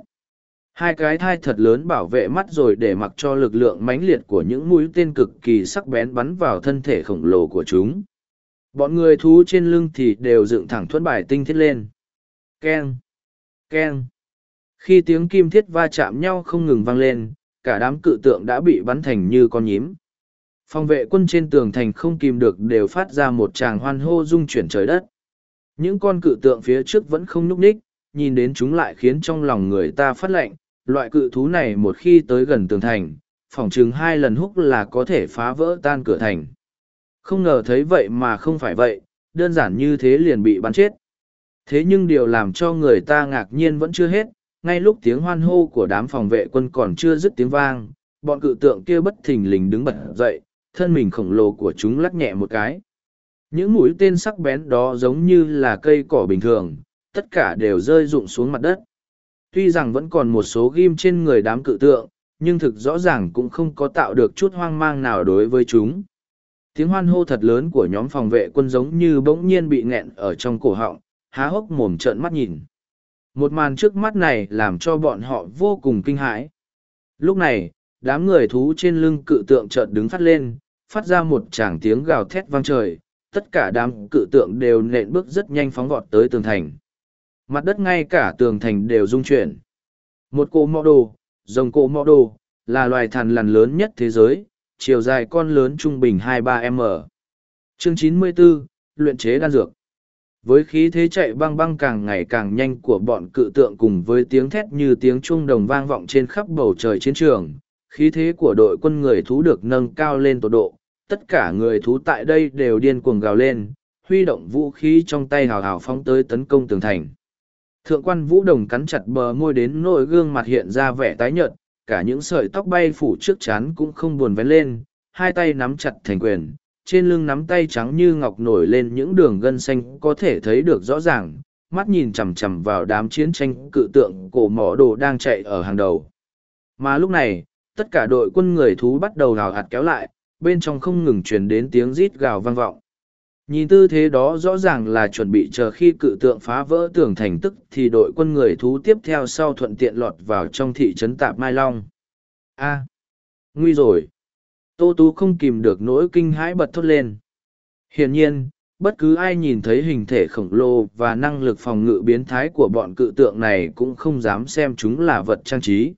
Speaker 1: Hai cái thai thật lớn bảo vệ mắt rồi để mặc cho lực lượng mãnh liệt của những mũi tên cực kỳ sắc bén bắn vào thân thể khổng lồ của chúng. Bọn người thú trên lưng thì đều dựng thẳng thuẫn bài tinh thiết lên. Keng! Keng! Khi tiếng kim thiết va chạm nhau không ngừng vang lên, cả đám cự tượng đã bị bắn thành như con nhím. Phòng vệ quân trên tường thành không kìm được đều phát ra một tràng hoan hô rung chuyển trời đất. Những con cự tượng phía trước vẫn không nhúc ních, nhìn đến chúng lại khiến trong lòng người ta phát lệnh. Loại cự thú này một khi tới gần tường thành, phỏng chừng hai lần húc là có thể phá vỡ tan cửa thành. Không ngờ thấy vậy mà không phải vậy, đơn giản như thế liền bị bắn chết. Thế nhưng điều làm cho người ta ngạc nhiên vẫn chưa hết, ngay lúc tiếng hoan hô của đám phòng vệ quân còn chưa dứt tiếng vang, bọn cự tượng kia bất thình lình đứng bật dậy, thân mình khổng lồ của chúng lắc nhẹ một cái. Những mũi tên sắc bén đó giống như là cây cỏ bình thường, tất cả đều rơi rụng xuống mặt đất. Tuy rằng vẫn còn một số ghim trên người đám cự tượng, nhưng thực rõ ràng cũng không có tạo được chút hoang mang nào đối với chúng. Tiếng hoan hô thật lớn của nhóm phòng vệ quân giống như bỗng nhiên bị nghẹn ở trong cổ họng, há hốc mồm trợn mắt nhìn. Một màn trước mắt này làm cho bọn họ vô cùng kinh hãi. Lúc này, đám người thú trên lưng cự tượng chợt đứng phát lên, phát ra một tràng tiếng gào thét vang trời, tất cả đám cự tượng đều nện bước rất nhanh phóng vọt tới tường thành. Mặt đất ngay cả tường thành đều rung chuyển. Một cô mọ đồ, rồng cô mọ đồ, là loài thằn lằn lớn nhất thế giới, chiều dài con lớn trung bình 2-3 m. Chương 94, luyện chế đan dược. Với khí thế chạy băng băng càng ngày càng nhanh của bọn cự tượng cùng với tiếng thét như tiếng chuông đồng vang vọng trên khắp bầu trời chiến trường, khí thế của đội quân người thú được nâng cao lên tột độ, tất cả người thú tại đây đều điên cuồng gào lên, huy động vũ khí trong tay hào hào phóng tới tấn công tường thành. Thượng quan vũ đồng cắn chặt bờ môi đến nỗi gương mặt hiện ra vẻ tái nhợt, cả những sợi tóc bay phủ trước chán cũng không buồn vén lên, hai tay nắm chặt thành quyền, trên lưng nắm tay trắng như ngọc nổi lên những đường gân xanh có thể thấy được rõ ràng, mắt nhìn chằm chằm vào đám chiến tranh cự tượng cổ mỏ đồ đang chạy ở hàng đầu. Mà lúc này, tất cả đội quân người thú bắt đầu gào hạt kéo lại, bên trong không ngừng truyền đến tiếng rít gào vang vọng. Nhìn tư thế đó rõ ràng là chuẩn bị chờ khi cự tượng phá vỡ tường thành tức thì đội quân người thú tiếp theo sau thuận tiện lọt vào trong thị trấn Tạp Mai Long. A, nguy rồi. Tô Tú không kìm được nỗi kinh hãi bật thốt lên. Hiển nhiên, bất cứ ai nhìn thấy hình thể khổng lồ và năng lực phòng ngự biến thái của bọn cự tượng này cũng không dám xem chúng là vật trang trí.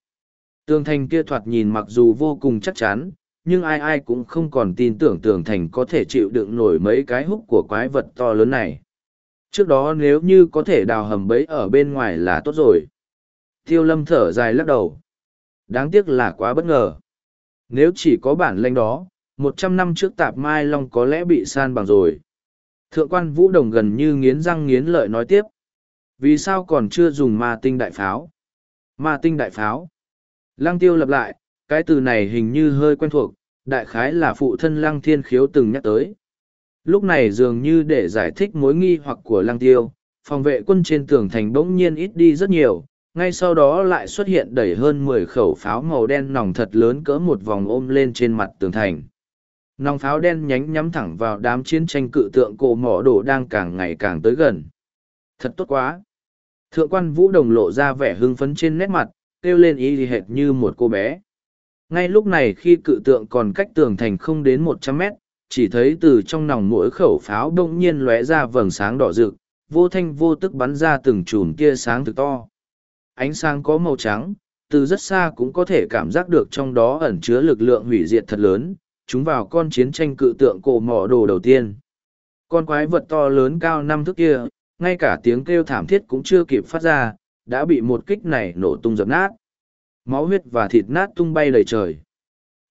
Speaker 1: Tường thành kia thoạt nhìn mặc dù vô cùng chắc chắn, nhưng ai ai cũng không còn tin tưởng tường thành có thể chịu đựng nổi mấy cái húc của quái vật to lớn này. Trước đó nếu như có thể đào hầm bẫy ở bên ngoài là tốt rồi. Tiêu lâm thở dài lắc đầu. Đáng tiếc là quá bất ngờ. Nếu chỉ có bản lanh đó, một trăm năm trước tạp mai long có lẽ bị san bằng rồi. Thượng quan vũ đồng gần như nghiến răng nghiến lợi nói tiếp. Vì sao còn chưa dùng ma tinh đại pháo? Ma tinh đại pháo. Lăng tiêu lập lại, cái từ này hình như hơi quen thuộc, đại khái là phụ thân lăng thiên khiếu từng nhắc tới. Lúc này dường như để giải thích mối nghi hoặc của lăng tiêu, phòng vệ quân trên tường thành bỗng nhiên ít đi rất nhiều, ngay sau đó lại xuất hiện đẩy hơn mười khẩu pháo màu đen nòng thật lớn cỡ một vòng ôm lên trên mặt tường thành. Nòng pháo đen nhánh nhắm thẳng vào đám chiến tranh cự tượng cổ mỏ đổ đang càng ngày càng tới gần. Thật tốt quá! Thượng quan vũ đồng lộ ra vẻ hưng phấn trên nét mặt, kêu lên ý hệt như một cô bé. Ngay lúc này khi cự tượng còn cách tường thành không đến một trăm mét, chỉ thấy từ trong nòng mỗi khẩu pháo đông nhiên lóe ra vầng sáng đỏ rực, vô thanh vô tức bắn ra từng chùm tia sáng thực to. Ánh sáng có màu trắng, từ rất xa cũng có thể cảm giác được trong đó ẩn chứa lực lượng hủy diệt thật lớn, chúng vào con chiến tranh cự tượng cổ mỏ đồ đầu tiên. Con quái vật to lớn cao năm thước kia, ngay cả tiếng kêu thảm thiết cũng chưa kịp phát ra, đã bị một kích này nổ tung dập nát. Máu huyết và thịt nát tung bay đầy trời.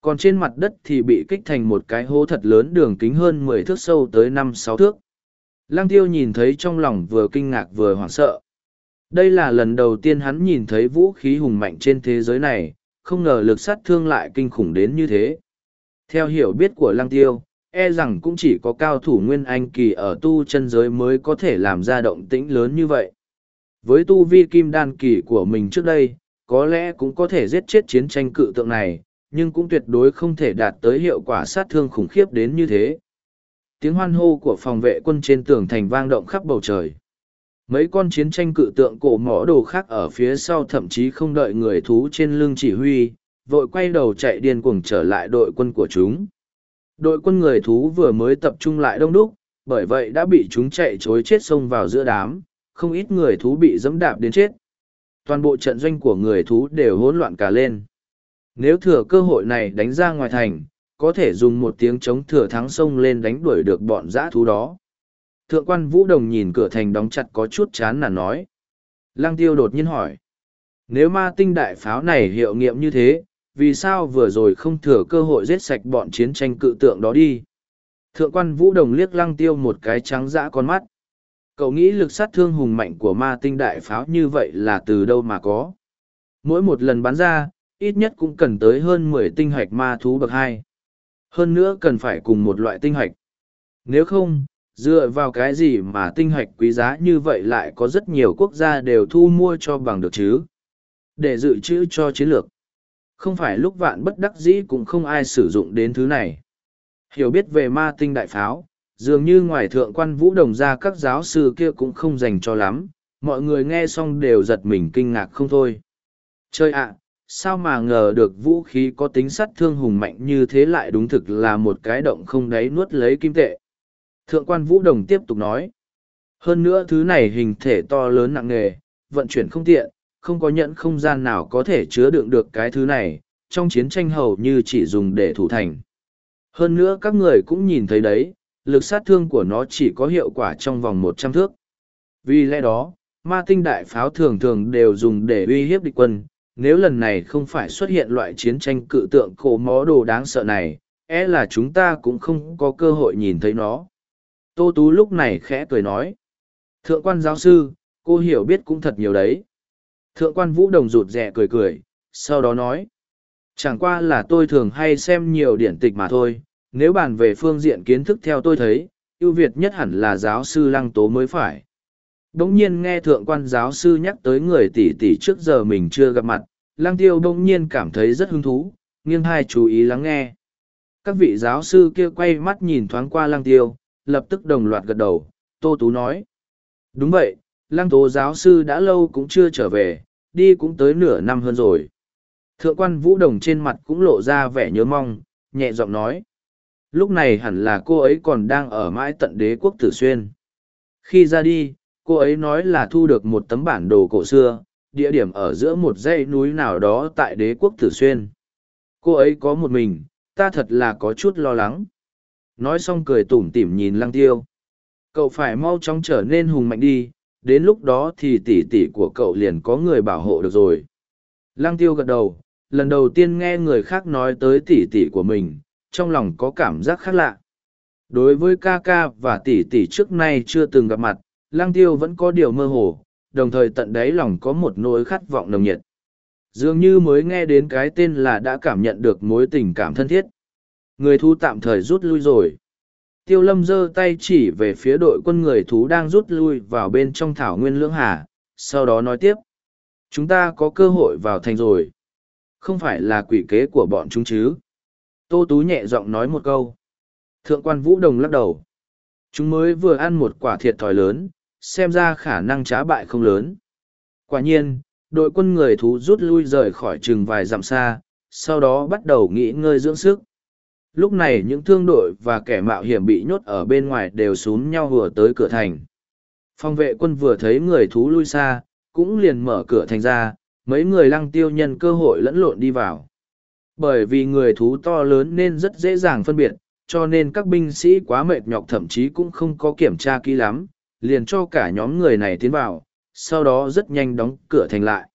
Speaker 1: Còn trên mặt đất thì bị kích thành một cái hố thật lớn đường kính hơn mười thước sâu tới năm sáu thước. Lăng tiêu nhìn thấy trong lòng vừa kinh ngạc vừa hoảng sợ. Đây là lần đầu tiên hắn nhìn thấy vũ khí hùng mạnh trên thế giới này, không ngờ lực sát thương lại kinh khủng đến như thế. Theo hiểu biết của lăng tiêu, e rằng cũng chỉ có cao thủ nguyên anh kỳ ở tu chân giới mới có thể làm ra động tĩnh lớn như vậy. Với tu vi kim đan kỳ của mình trước đây, có lẽ cũng có thể giết chết chiến tranh cự tượng này, nhưng cũng tuyệt đối không thể đạt tới hiệu quả sát thương khủng khiếp đến như thế. Tiếng hoan hô của phòng vệ quân trên tường thành vang động khắp bầu trời. Mấy con chiến tranh cự tượng cổ mỏ đồ khác ở phía sau thậm chí không đợi người thú trên lưng chỉ huy, vội quay đầu chạy điên cuồng trở lại đội quân của chúng. Đội quân người thú vừa mới tập trung lại đông đúc, bởi vậy đã bị chúng chạy chối chết xông vào giữa đám, không ít người thú bị dẫm đạp đến chết. Toàn bộ trận doanh của người thú đều hỗn loạn cả lên. Nếu thừa cơ hội này đánh ra ngoài thành, có thể dùng một tiếng chống thừa thắng sông lên đánh đuổi được bọn dã thú đó. Thượng quan Vũ Đồng nhìn cửa thành đóng chặt có chút chán là nói. Lăng tiêu đột nhiên hỏi. Nếu ma tinh đại pháo này hiệu nghiệm như thế, vì sao vừa rồi không thừa cơ hội giết sạch bọn chiến tranh cự tượng đó đi? Thượng quan Vũ Đồng liếc lăng tiêu một cái trắng dã con mắt. Cậu nghĩ lực sát thương hùng mạnh của ma tinh đại pháo như vậy là từ đâu mà có? Mỗi một lần bắn ra, ít nhất cũng cần tới hơn mười tinh hạch ma thú bậc hai. Hơn nữa cần phải cùng một loại tinh hạch. Nếu không, dựa vào cái gì mà tinh hạch quý giá như vậy lại có rất nhiều quốc gia đều thu mua cho bằng được chứ? Để dự trữ cho chiến lược. Không phải lúc vạn bất đắc dĩ cũng không ai sử dụng đến thứ này. Hiểu biết về ma tinh đại pháo, dường như ngoài thượng quan vũ đồng ra các giáo sư kia cũng không dành cho lắm, mọi người nghe xong đều giật mình kinh ngạc không thôi. Chơi ạ, sao mà ngờ được vũ khí có tính sát thương hùng mạnh như thế lại đúng thực là một cái động không đáy nuốt lấy kim tệ. Thượng quan Vũ Đồng tiếp tục nói. Hơn nữa thứ này hình thể to lớn nặng nề, vận chuyển không tiện, không có nhận không gian nào có thể chứa đựng được cái thứ này, trong chiến tranh hầu như chỉ dùng để thủ thành. Hơn nữa các người cũng nhìn thấy đấy, lực sát thương của nó chỉ có hiệu quả trong vòng một trăm thước. Vì lẽ đó, ma tinh đại pháo thường thường đều dùng để uy hiếp địch quân, nếu lần này không phải xuất hiện loại chiến tranh cự tượng cổ mó đồ đáng sợ này, é e là chúng ta cũng không có cơ hội nhìn thấy nó. Tô Tú lúc này khẽ cười nói. Thượng quan giáo sư, cô hiểu biết cũng thật nhiều đấy. Thượng quan Vũ Đồng rụt rẻ cười cười, sau đó nói. Chẳng qua là tôi thường hay xem nhiều điển tịch mà thôi, nếu bàn về phương diện kiến thức theo tôi thấy, ưu việt nhất hẳn là giáo sư Lăng Tố mới phải. Đống nhiên nghe thượng quan giáo sư nhắc tới người tỷ tỷ trước giờ mình chưa gặp mặt, Lăng Tiêu đống nhiên cảm thấy rất hứng thú, nghiêng hai chú ý lắng nghe. Các vị giáo sư kia quay mắt nhìn thoáng qua Lăng Tiêu, lập tức đồng loạt gật đầu, Tô Tú nói. Đúng vậy, lăng tố giáo sư đã lâu cũng chưa trở về, đi cũng tới nửa năm hơn rồi. Thượng quan Vũ Đồng trên mặt cũng lộ ra vẻ nhớ mong, nhẹ giọng nói. Lúc này hẳn là cô ấy còn đang ở mãi tận đế quốc Tử Xuyên. Khi ra đi, cô ấy nói là thu được một tấm bản đồ cổ xưa, địa điểm ở giữa một dãy núi nào đó tại đế quốc Tử Xuyên. Cô ấy có một mình, ta thật là có chút lo lắng nói xong cười tủm tỉm nhìn lăng tiêu. Cậu phải mau chóng trở nên hùng mạnh đi, đến lúc đó thì tỉ tỉ của cậu liền có người bảo hộ được rồi. Lăng tiêu gật đầu, lần đầu tiên nghe người khác nói tới tỉ tỉ của mình, trong lòng có cảm giác khác lạ. Đối với ca ca và tỉ tỉ trước nay chưa từng gặp mặt, lăng tiêu vẫn có điều mơ hồ, đồng thời tận đáy lòng có một nỗi khát vọng nồng nhiệt. Dường như mới nghe đến cái tên là đã cảm nhận được mối tình cảm thân thiết người thú tạm thời rút lui rồi. Tiêu lâm giơ tay chỉ về phía đội quân người thú đang rút lui vào bên trong thảo nguyên lưỡng hà, sau đó nói tiếp. Chúng ta có cơ hội vào thành rồi. Không phải là quỷ kế của bọn chúng chứ? Tô tú nhẹ giọng nói một câu. Thượng quan vũ đồng lắc đầu. Chúng mới vừa ăn một quả thiệt thòi lớn, xem ra khả năng trá bại không lớn. Quả nhiên, đội quân người thú rút lui rời khỏi chừng vài dặm xa, sau đó bắt đầu nghỉ ngơi dưỡng sức lúc này những thương đội và kẻ mạo hiểm bị nhốt ở bên ngoài đều xúm nhau vừa tới cửa thành phòng vệ quân vừa thấy người thú lui xa cũng liền mở cửa thành ra mấy người lăng tiêu nhân cơ hội lẫn lộn đi vào bởi vì người thú to lớn nên rất dễ dàng phân biệt cho nên các binh sĩ quá mệt nhọc thậm chí cũng không có kiểm tra kỹ lắm liền cho cả nhóm người này tiến vào, sau đó rất nhanh đóng cửa thành lại.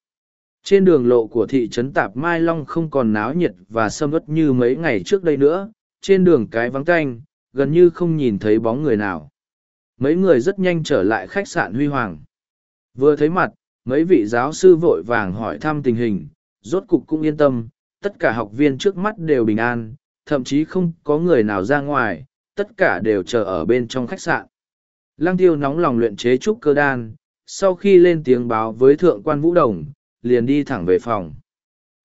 Speaker 1: Trên đường lộ của thị trấn Tạp Mai Long không còn náo nhiệt và sâm ớt như mấy ngày trước đây nữa, trên đường cái vắng tanh, gần như không nhìn thấy bóng người nào. Mấy người rất nhanh trở lại khách sạn Huy Hoàng. Vừa thấy mặt, mấy vị giáo sư vội vàng hỏi thăm tình hình, rốt cục cũng yên tâm, tất cả học viên trước mắt đều bình an, thậm chí không có người nào ra ngoài, tất cả đều chờ ở bên trong khách sạn. Lăng tiêu nóng lòng luyện chế trúc cơ đan, sau khi lên tiếng báo với thượng quan vũ đồng, liền đi thẳng về phòng.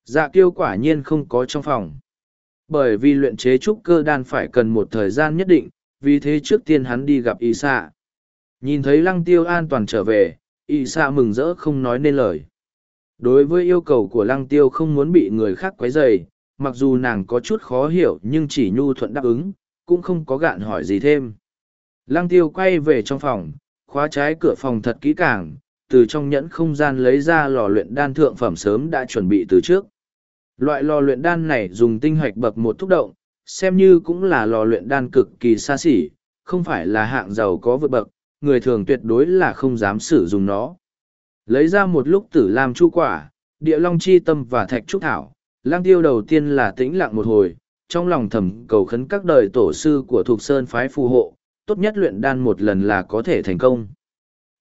Speaker 1: Dạ kiêu quả nhiên không có trong phòng. Bởi vì luyện chế trúc cơ đan phải cần một thời gian nhất định, vì thế trước tiên hắn đi gặp y xạ. Nhìn thấy lăng tiêu an toàn trở về, y xạ mừng rỡ không nói nên lời. Đối với yêu cầu của lăng tiêu không muốn bị người khác quấy rầy, mặc dù nàng có chút khó hiểu nhưng chỉ nhu thuận đáp ứng, cũng không có gạn hỏi gì thêm. Lăng tiêu quay về trong phòng, khóa trái cửa phòng thật kỹ càng, từ trong nhẫn không gian lấy ra lò luyện đan thượng phẩm sớm đã chuẩn bị từ trước. Loại lò luyện đan này dùng tinh hoạch bậc một thúc động, xem như cũng là lò luyện đan cực kỳ xa xỉ, không phải là hạng giàu có vượt bậc, người thường tuyệt đối là không dám sử dụng nó. Lấy ra một lúc tử làm chu quả, địa long chi tâm và thạch trúc thảo, lang tiêu đầu tiên là tĩnh lặng một hồi, trong lòng thầm cầu khấn các đời tổ sư của thuộc Sơn phái phù hộ, tốt nhất luyện đan một lần là có thể thành công.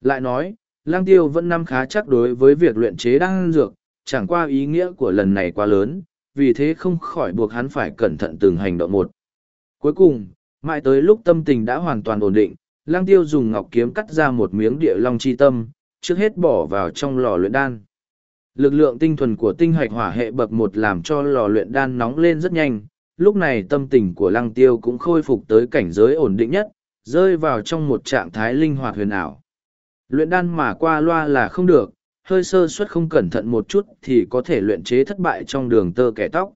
Speaker 1: Lại nói, lang tiêu vẫn nắm khá chắc đối với việc luyện chế đan dược, chẳng qua ý nghĩa của lần này quá lớn, vì thế không khỏi buộc hắn phải cẩn thận từng hành động một. Cuối cùng, mãi tới lúc tâm tình đã hoàn toàn ổn định, lang tiêu dùng ngọc kiếm cắt ra một miếng địa long chi tâm, trước hết bỏ vào trong lò luyện đan. Lực lượng tinh thuần của tinh hoạch hỏa hệ bậc một làm cho lò luyện đan nóng lên rất nhanh, lúc này tâm tình của lăng tiêu cũng khôi phục tới cảnh giới ổn định nhất, rơi vào trong một trạng thái linh hoạt huyền ảo. Luyện đan mà qua loa là không được, hơi sơ suất không cẩn thận một chút thì có thể luyện chế thất bại trong đường tơ kẻ tóc.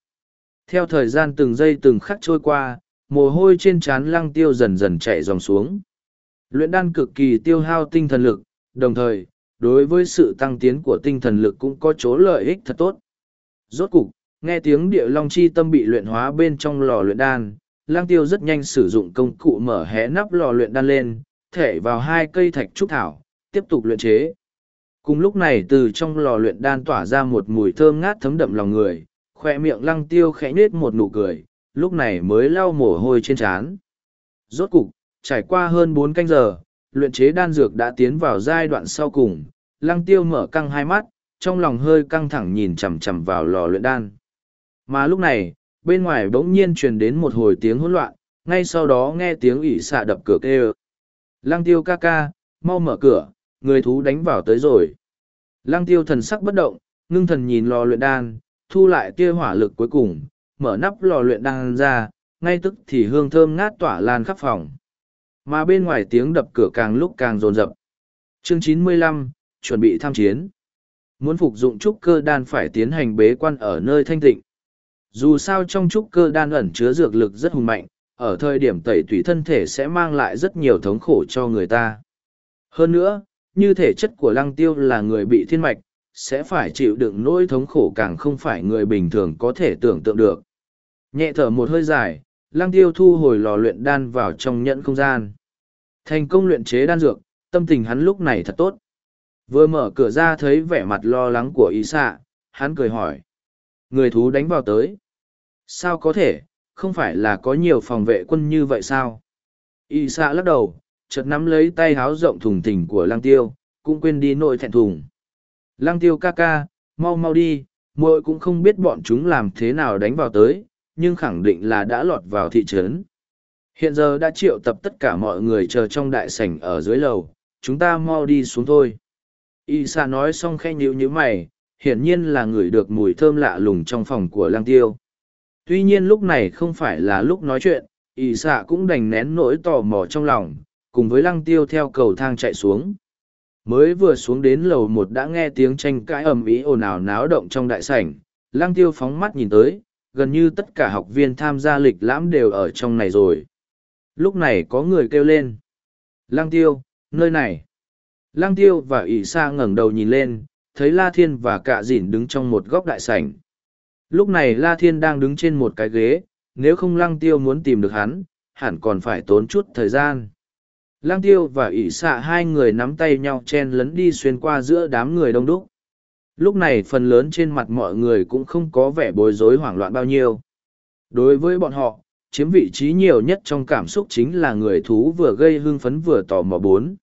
Speaker 1: Theo thời gian từng giây từng khắc trôi qua, mồ hôi trên trán lăng tiêu dần dần chạy dòng xuống. Luyện đan cực kỳ tiêu hao tinh thần lực, đồng thời, đối với sự tăng tiến của tinh thần lực cũng có chỗ lợi ích thật tốt. Rốt cục, nghe tiếng địa long chi tâm bị luyện hóa bên trong lò luyện đan, lang tiêu rất nhanh sử dụng công cụ mở hé nắp lò luyện đan lên, thể vào hai cây thạch trúc thảo, tiếp tục luyện chế. Cùng lúc này từ trong lò luyện đan tỏa ra một mùi thơm ngát thấm đậm lòng người, khoe miệng lăng tiêu khẽ nết một nụ cười, lúc này mới lau mồ hôi trên trán. Rốt cục, trải qua hơn bốn canh giờ, luyện chế đan dược đã tiến vào giai đoạn sau cùng, lăng tiêu mở căng hai mắt, trong lòng hơi căng thẳng nhìn chằm chằm vào lò luyện đan. Mà lúc này, bên ngoài bỗng nhiên truyền đến một hồi tiếng hỗn loạn, ngay sau đó nghe tiếng ỉ xạ đập cửa kêu. Lăng tiêu ca ca, mau mở cửa, người thú đánh vào tới rồi. Lăng tiêu thần sắc bất động, ngưng thần nhìn lò luyện đan, thu lại tia hỏa lực cuối cùng, mở nắp lò luyện đan ra, ngay tức thì hương thơm ngát tỏa lan khắp phòng. Mà bên ngoài tiếng đập cửa càng lúc càng rồn rập. Chương chín mươi lăm chuẩn bị tham chiến. Muốn phục dụng trúc cơ đan phải tiến hành bế quan ở nơi thanh tịnh. Dù sao trong trúc cơ đan ẩn chứa dược lực rất hùng mạnh, ở thời điểm tẩy tủy thân thể sẽ mang lại rất nhiều thống khổ cho người ta. Hơn nữa, như thể chất của lăng tiêu là người bị thiên mạch, sẽ phải chịu đựng nỗi thống khổ càng không phải người bình thường có thể tưởng tượng được. Nhẹ thở một hơi dài, lăng tiêu thu hồi lò luyện đan vào trong nhẫn không gian. Thành công luyện chế đan dược, tâm tình hắn lúc này thật tốt. Vừa mở cửa ra thấy vẻ mặt lo lắng của ý xạ, hắn cười hỏi. Người thú đánh vào tới. Sao có thể, không phải là có nhiều phòng vệ quân như vậy sao? Y xạ lắc đầu, chợt nắm lấy tay háo rộng thùng thình của lăng tiêu, cũng quên đi nội thẹn thùng. Lăng tiêu ca ca, mau mau đi, muội cũng không biết bọn chúng làm thế nào đánh vào tới, nhưng khẳng định là đã lọt vào thị trấn. Hiện giờ đã triệu tập tất cả mọi người chờ trong đại sảnh ở dưới lầu, chúng ta mau đi xuống thôi. Y xạ nói xong khen nhíu như mày, hiển nhiên là ngửi được mùi thơm lạ lùng trong phòng của lăng tiêu. Tuy nhiên lúc này không phải là lúc nói chuyện, Y xạ cũng đành nén nỗi tò mò trong lòng, cùng với lăng tiêu theo cầu thang chạy xuống. Mới vừa xuống đến lầu một đã nghe tiếng tranh cãi ầm ĩ ồn ào náo động trong đại sảnh, lăng tiêu phóng mắt nhìn tới, gần như tất cả học viên tham gia lịch lãm đều ở trong này rồi. Lúc này có người kêu lên. Lăng tiêu, nơi này. Lăng tiêu và ỷ sa ngẩng đầu nhìn lên, thấy La Thiên và Cạ Dìn đứng trong một góc đại sảnh. Lúc này La Thiên đang đứng trên một cái ghế, nếu không lăng tiêu muốn tìm được hắn, hẳn còn phải tốn chút thời gian lang tiêu và ỷ xạ hai người nắm tay nhau chen lấn đi xuyên qua giữa đám người đông đúc. Lúc này phần lớn trên mặt mọi người cũng không có vẻ bối rối hoảng loạn bao nhiêu. Đối với bọn họ, chiếm vị trí nhiều nhất trong cảm xúc chính là người thú vừa gây hưng phấn vừa tò mò bốn.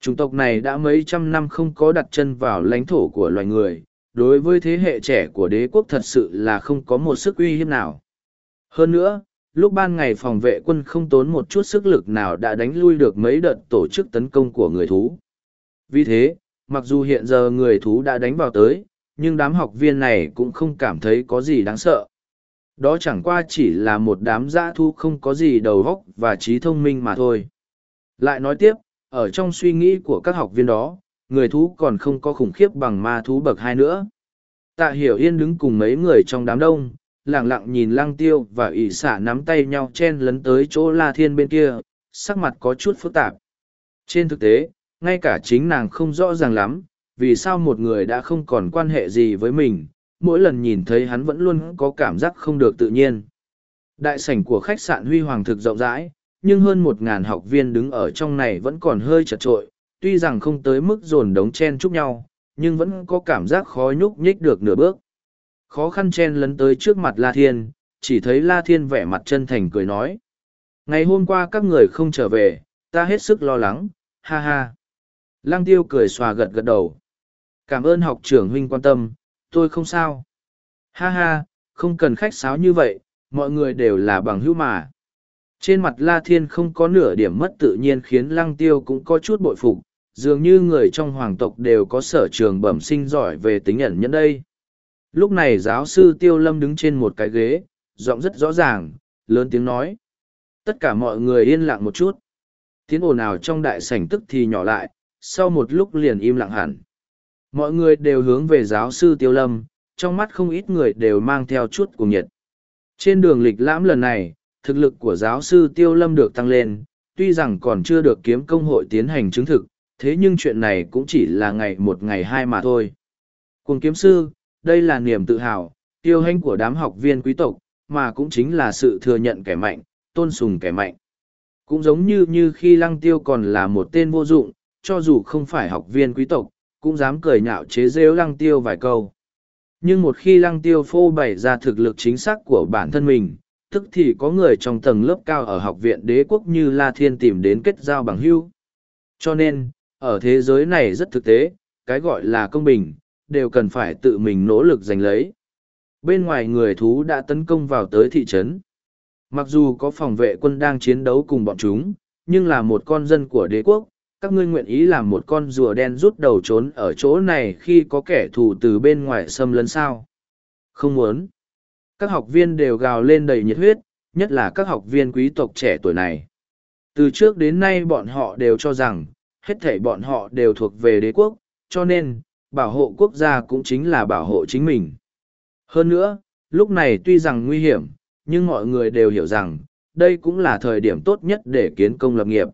Speaker 1: Chủng tộc này đã mấy trăm năm không có đặt chân vào lãnh thổ của loài người, đối với thế hệ trẻ của đế quốc thật sự là không có một sức uy hiếp nào. Hơn nữa lúc ban ngày phòng vệ quân không tốn một chút sức lực nào đã đánh lui được mấy đợt tổ chức tấn công của người thú. Vì thế, mặc dù hiện giờ người thú đã đánh vào tới, nhưng đám học viên này cũng không cảm thấy có gì đáng sợ. Đó chẳng qua chỉ là một đám dã thu không có gì đầu óc và trí thông minh mà thôi. Lại nói tiếp, ở trong suy nghĩ của các học viên đó, người thú còn không có khủng khiếp bằng ma thú bậc hai nữa. Tạ hiểu yên đứng cùng mấy người trong đám đông lẳng lặng nhìn lăng tiêu và ỷ xả nắm tay nhau chen lấn tới chỗ la thiên bên kia, sắc mặt có chút phức tạp. Trên thực tế, ngay cả chính nàng không rõ ràng lắm, vì sao một người đã không còn quan hệ gì với mình, mỗi lần nhìn thấy hắn vẫn luôn có cảm giác không được tự nhiên. Đại sảnh của khách sạn huy hoàng thực rộng rãi, nhưng hơn một ngàn học viên đứng ở trong này vẫn còn hơi chật trội, tuy rằng không tới mức dồn đống chen chúc nhau, nhưng vẫn có cảm giác khó nhúc nhích được nửa bước khó khăn chen lấn tới trước mặt la thiên, chỉ thấy la thiên vẻ mặt chân thành cười nói. Ngày hôm qua các người không trở về, ta hết sức lo lắng, ha ha. Lăng tiêu cười xòa gật gật đầu. Cảm ơn học trưởng huynh quan tâm, tôi không sao. Ha ha, không cần khách sáo như vậy, mọi người đều là bằng hữu mà. Trên mặt la thiên không có nửa điểm mất tự nhiên khiến lăng tiêu cũng có chút bội phục, dường như người trong hoàng tộc đều có sở trường bẩm sinh giỏi về tính ẩn nhẫn đây lúc này giáo sư tiêu lâm đứng trên một cái ghế, giọng rất rõ ràng, lớn tiếng nói. Tất cả mọi người yên lặng một chút. Tiếng ồn ào trong đại sảnh tức thì nhỏ lại, sau một lúc liền im lặng hẳn. Mọi người đều hướng về giáo sư tiêu lâm, trong mắt không ít người đều mang theo chút cuồng nhiệt. Trên đường lịch lãm lần này, thực lực của giáo sư tiêu lâm được tăng lên, tuy rằng còn chưa được kiếm công hội tiến hành chứng thực, thế nhưng chuyện này cũng chỉ là ngày một ngày hai mà thôi. Cùng kiếm sư đây là niềm tự hào tiêu hanh của đám học viên quý tộc mà cũng chính là sự thừa nhận kẻ mạnh tôn sùng kẻ mạnh cũng giống như như khi lăng tiêu còn là một tên vô dụng cho dù không phải học viên quý tộc cũng dám cười nhạo chế rêu lăng tiêu vài câu nhưng một khi lăng tiêu phô bày ra thực lực chính xác của bản thân mình tức thì có người trong tầng lớp cao ở học viện đế quốc như La Thiên tìm đến kết giao bằng hưu. Cho nên, ở thế giới này rất thực tế, cái gọi là công bình, đều cần phải tự mình nỗ lực giành lấy. Bên ngoài người thú đã tấn công vào tới thị trấn. Mặc dù có phòng vệ quân đang chiến đấu cùng bọn chúng, nhưng là một con dân của đế quốc, các ngươi nguyện ý làm một con rùa đen rút đầu trốn ở chỗ này khi có kẻ thù từ bên ngoài xâm lấn sao? Không muốn các học viên đều gào lên đầy nhiệt huyết, nhất là các học viên quý tộc trẻ tuổi này. Từ trước đến nay bọn họ đều cho rằng, hết thảy bọn họ đều thuộc về đế quốc, cho nên, bảo hộ quốc gia cũng chính là bảo hộ chính mình. Hơn nữa, lúc này tuy rằng nguy hiểm, nhưng mọi người đều hiểu rằng, đây cũng là thời điểm tốt nhất để kiến công lập nghiệp.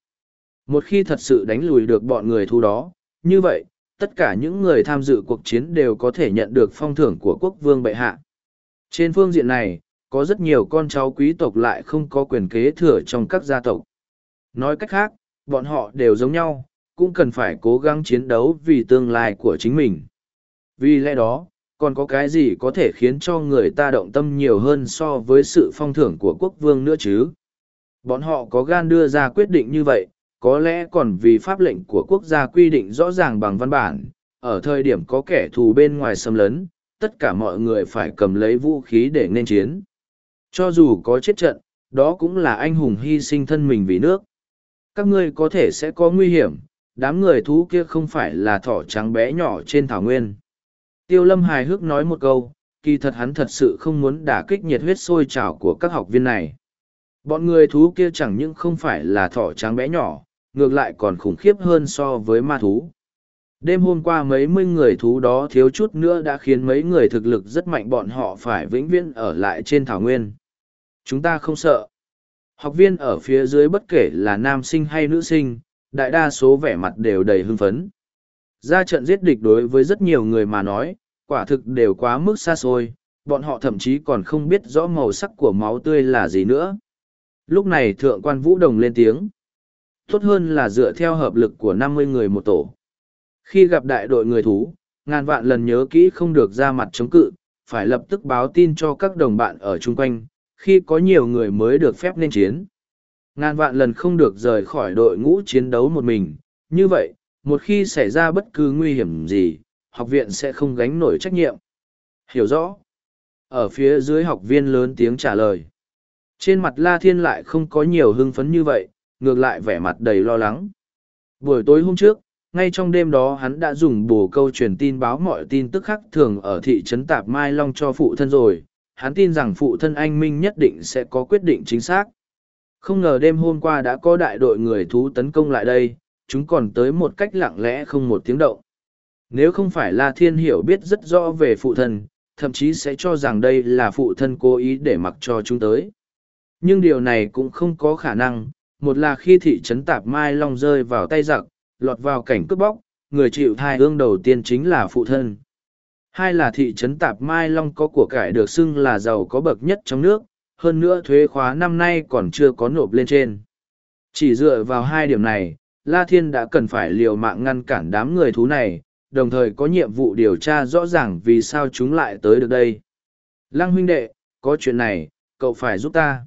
Speaker 1: Một khi thật sự đánh lùi được bọn người thu đó, như vậy, tất cả những người tham dự cuộc chiến đều có thể nhận được phong thưởng của quốc vương bệ hạ. Trên phương diện này, có rất nhiều con cháu quý tộc lại không có quyền kế thừa trong các gia tộc. Nói cách khác, bọn họ đều giống nhau, cũng cần phải cố gắng chiến đấu vì tương lai của chính mình. Vì lẽ đó, còn có cái gì có thể khiến cho người ta động tâm nhiều hơn so với sự phong thưởng của quốc vương nữa chứ? Bọn họ có gan đưa ra quyết định như vậy, có lẽ còn vì pháp lệnh của quốc gia quy định rõ ràng bằng văn bản, ở thời điểm có kẻ thù bên ngoài xâm lấn, tất cả mọi người phải cầm lấy vũ khí để nên chiến. Cho dù có chết trận, đó cũng là anh hùng hy sinh thân mình vì nước. Các ngươi có thể sẽ có nguy hiểm, đám người thú kia không phải là thỏ trắng bé nhỏ trên thảo nguyên. Tiêu lâm hài hước nói một câu, kỳ thật hắn thật sự không muốn đả kích nhiệt huyết sôi trào của các học viên này. Bọn người thú kia chẳng những không phải là thỏ trắng bé nhỏ, ngược lại còn khủng khiếp hơn so với ma thú. Đêm hôm qua mấy mươi người thú đó thiếu chút nữa đã khiến mấy người thực lực rất mạnh bọn họ phải vĩnh viễn ở lại trên thảo nguyên. Chúng ta không sợ. Học viên ở phía dưới bất kể là nam sinh hay nữ sinh, đại đa số vẻ mặt đều đầy hưng phấn. Ra trận giết địch đối với rất nhiều người mà nói, quả thực đều quá mức xa xôi, bọn họ thậm chí còn không biết rõ màu sắc của máu tươi là gì nữa. Lúc này thượng quan vũ đồng lên tiếng. tốt hơn là dựa theo hợp lực của năm mươi người một tổ. Khi gặp đại đội người thú, ngàn vạn lần nhớ kỹ không được ra mặt chống cự, phải lập tức báo tin cho các đồng bạn ở chung quanh, khi có nhiều người mới được phép nên chiến. Ngàn vạn lần không được rời khỏi đội ngũ chiến đấu một mình, như vậy, một khi xảy ra bất cứ nguy hiểm gì, học viện sẽ không gánh nổi trách nhiệm. Hiểu rõ. Ở phía dưới học viên lớn tiếng trả lời. Trên mặt La Thiên lại không có nhiều hưng phấn như vậy, ngược lại vẻ mặt đầy lo lắng. Buổi tối hôm trước, ngay trong đêm đó hắn đã dùng bồ câu truyền tin báo mọi tin tức khác thường ở thị trấn Tạp Mai Long cho phụ thân rồi. Hắn tin rằng phụ thân anh Minh nhất định sẽ có quyết định chính xác. Không ngờ đêm hôm qua đã có đại đội người thú tấn công lại đây, chúng còn tới một cách lặng lẽ không một tiếng động. Nếu không phải La Thiên hiểu biết rất rõ về phụ thân, thậm chí sẽ cho rằng đây là phụ thân cố ý để mặc cho chúng tới. Nhưng điều này cũng không có khả năng, một là khi thị trấn Tạp Mai Long rơi vào tay giặc, lọt vào cảnh cướp bóc, người chịu thai ương đầu tiên chính là phụ thân. Hai là thị trấn Tạp Mai Long có của cải được xưng là giàu có bậc nhất trong nước, hơn nữa thuế khóa năm nay còn chưa có nộp lên trên. Chỉ dựa vào hai điểm này, La Thiên đã cần phải liều mạng ngăn cản đám người thú này, đồng thời có nhiệm vụ điều tra rõ ràng vì sao chúng lại tới được đây. Lăng huynh đệ, có chuyện này, cậu phải giúp ta.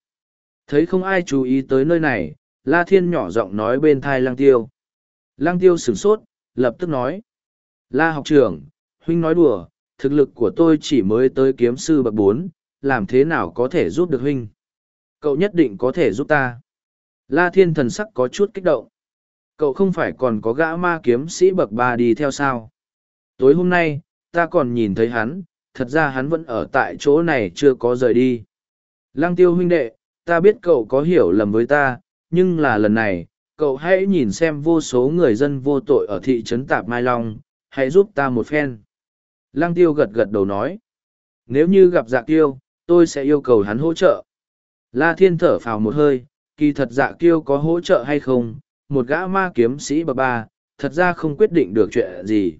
Speaker 1: Thấy không ai chú ý tới nơi này, La Thiên nhỏ giọng nói bên thai Lăng Tiêu. Lăng Tiêu sửng sốt, lập tức nói. La học trưởng, huynh nói đùa, thực lực của tôi chỉ mới tới kiếm sư bậc bốn, làm thế nào có thể giúp được huynh? Cậu nhất định có thể giúp ta. La Thiên thần sắc có chút kích động. Cậu không phải còn có gã ma kiếm sĩ bậc ba đi theo sao? Tối hôm nay, ta còn nhìn thấy hắn, thật ra hắn vẫn ở tại chỗ này chưa có rời đi. Lăng tiêu huynh đệ, ta biết cậu có hiểu lầm với ta, nhưng là lần này, cậu hãy nhìn xem vô số người dân vô tội ở thị trấn Tạp Mai Long, hãy giúp ta một phen. Lăng tiêu gật gật đầu nói. Nếu như gặp dạ tiêu, tôi sẽ yêu cầu hắn hỗ trợ. La Thiên thở phào một hơi, kỳ thật dạ kiêu có hỗ trợ hay không, một gã ma kiếm sĩ bà ba, thật ra không quyết định được chuyện gì.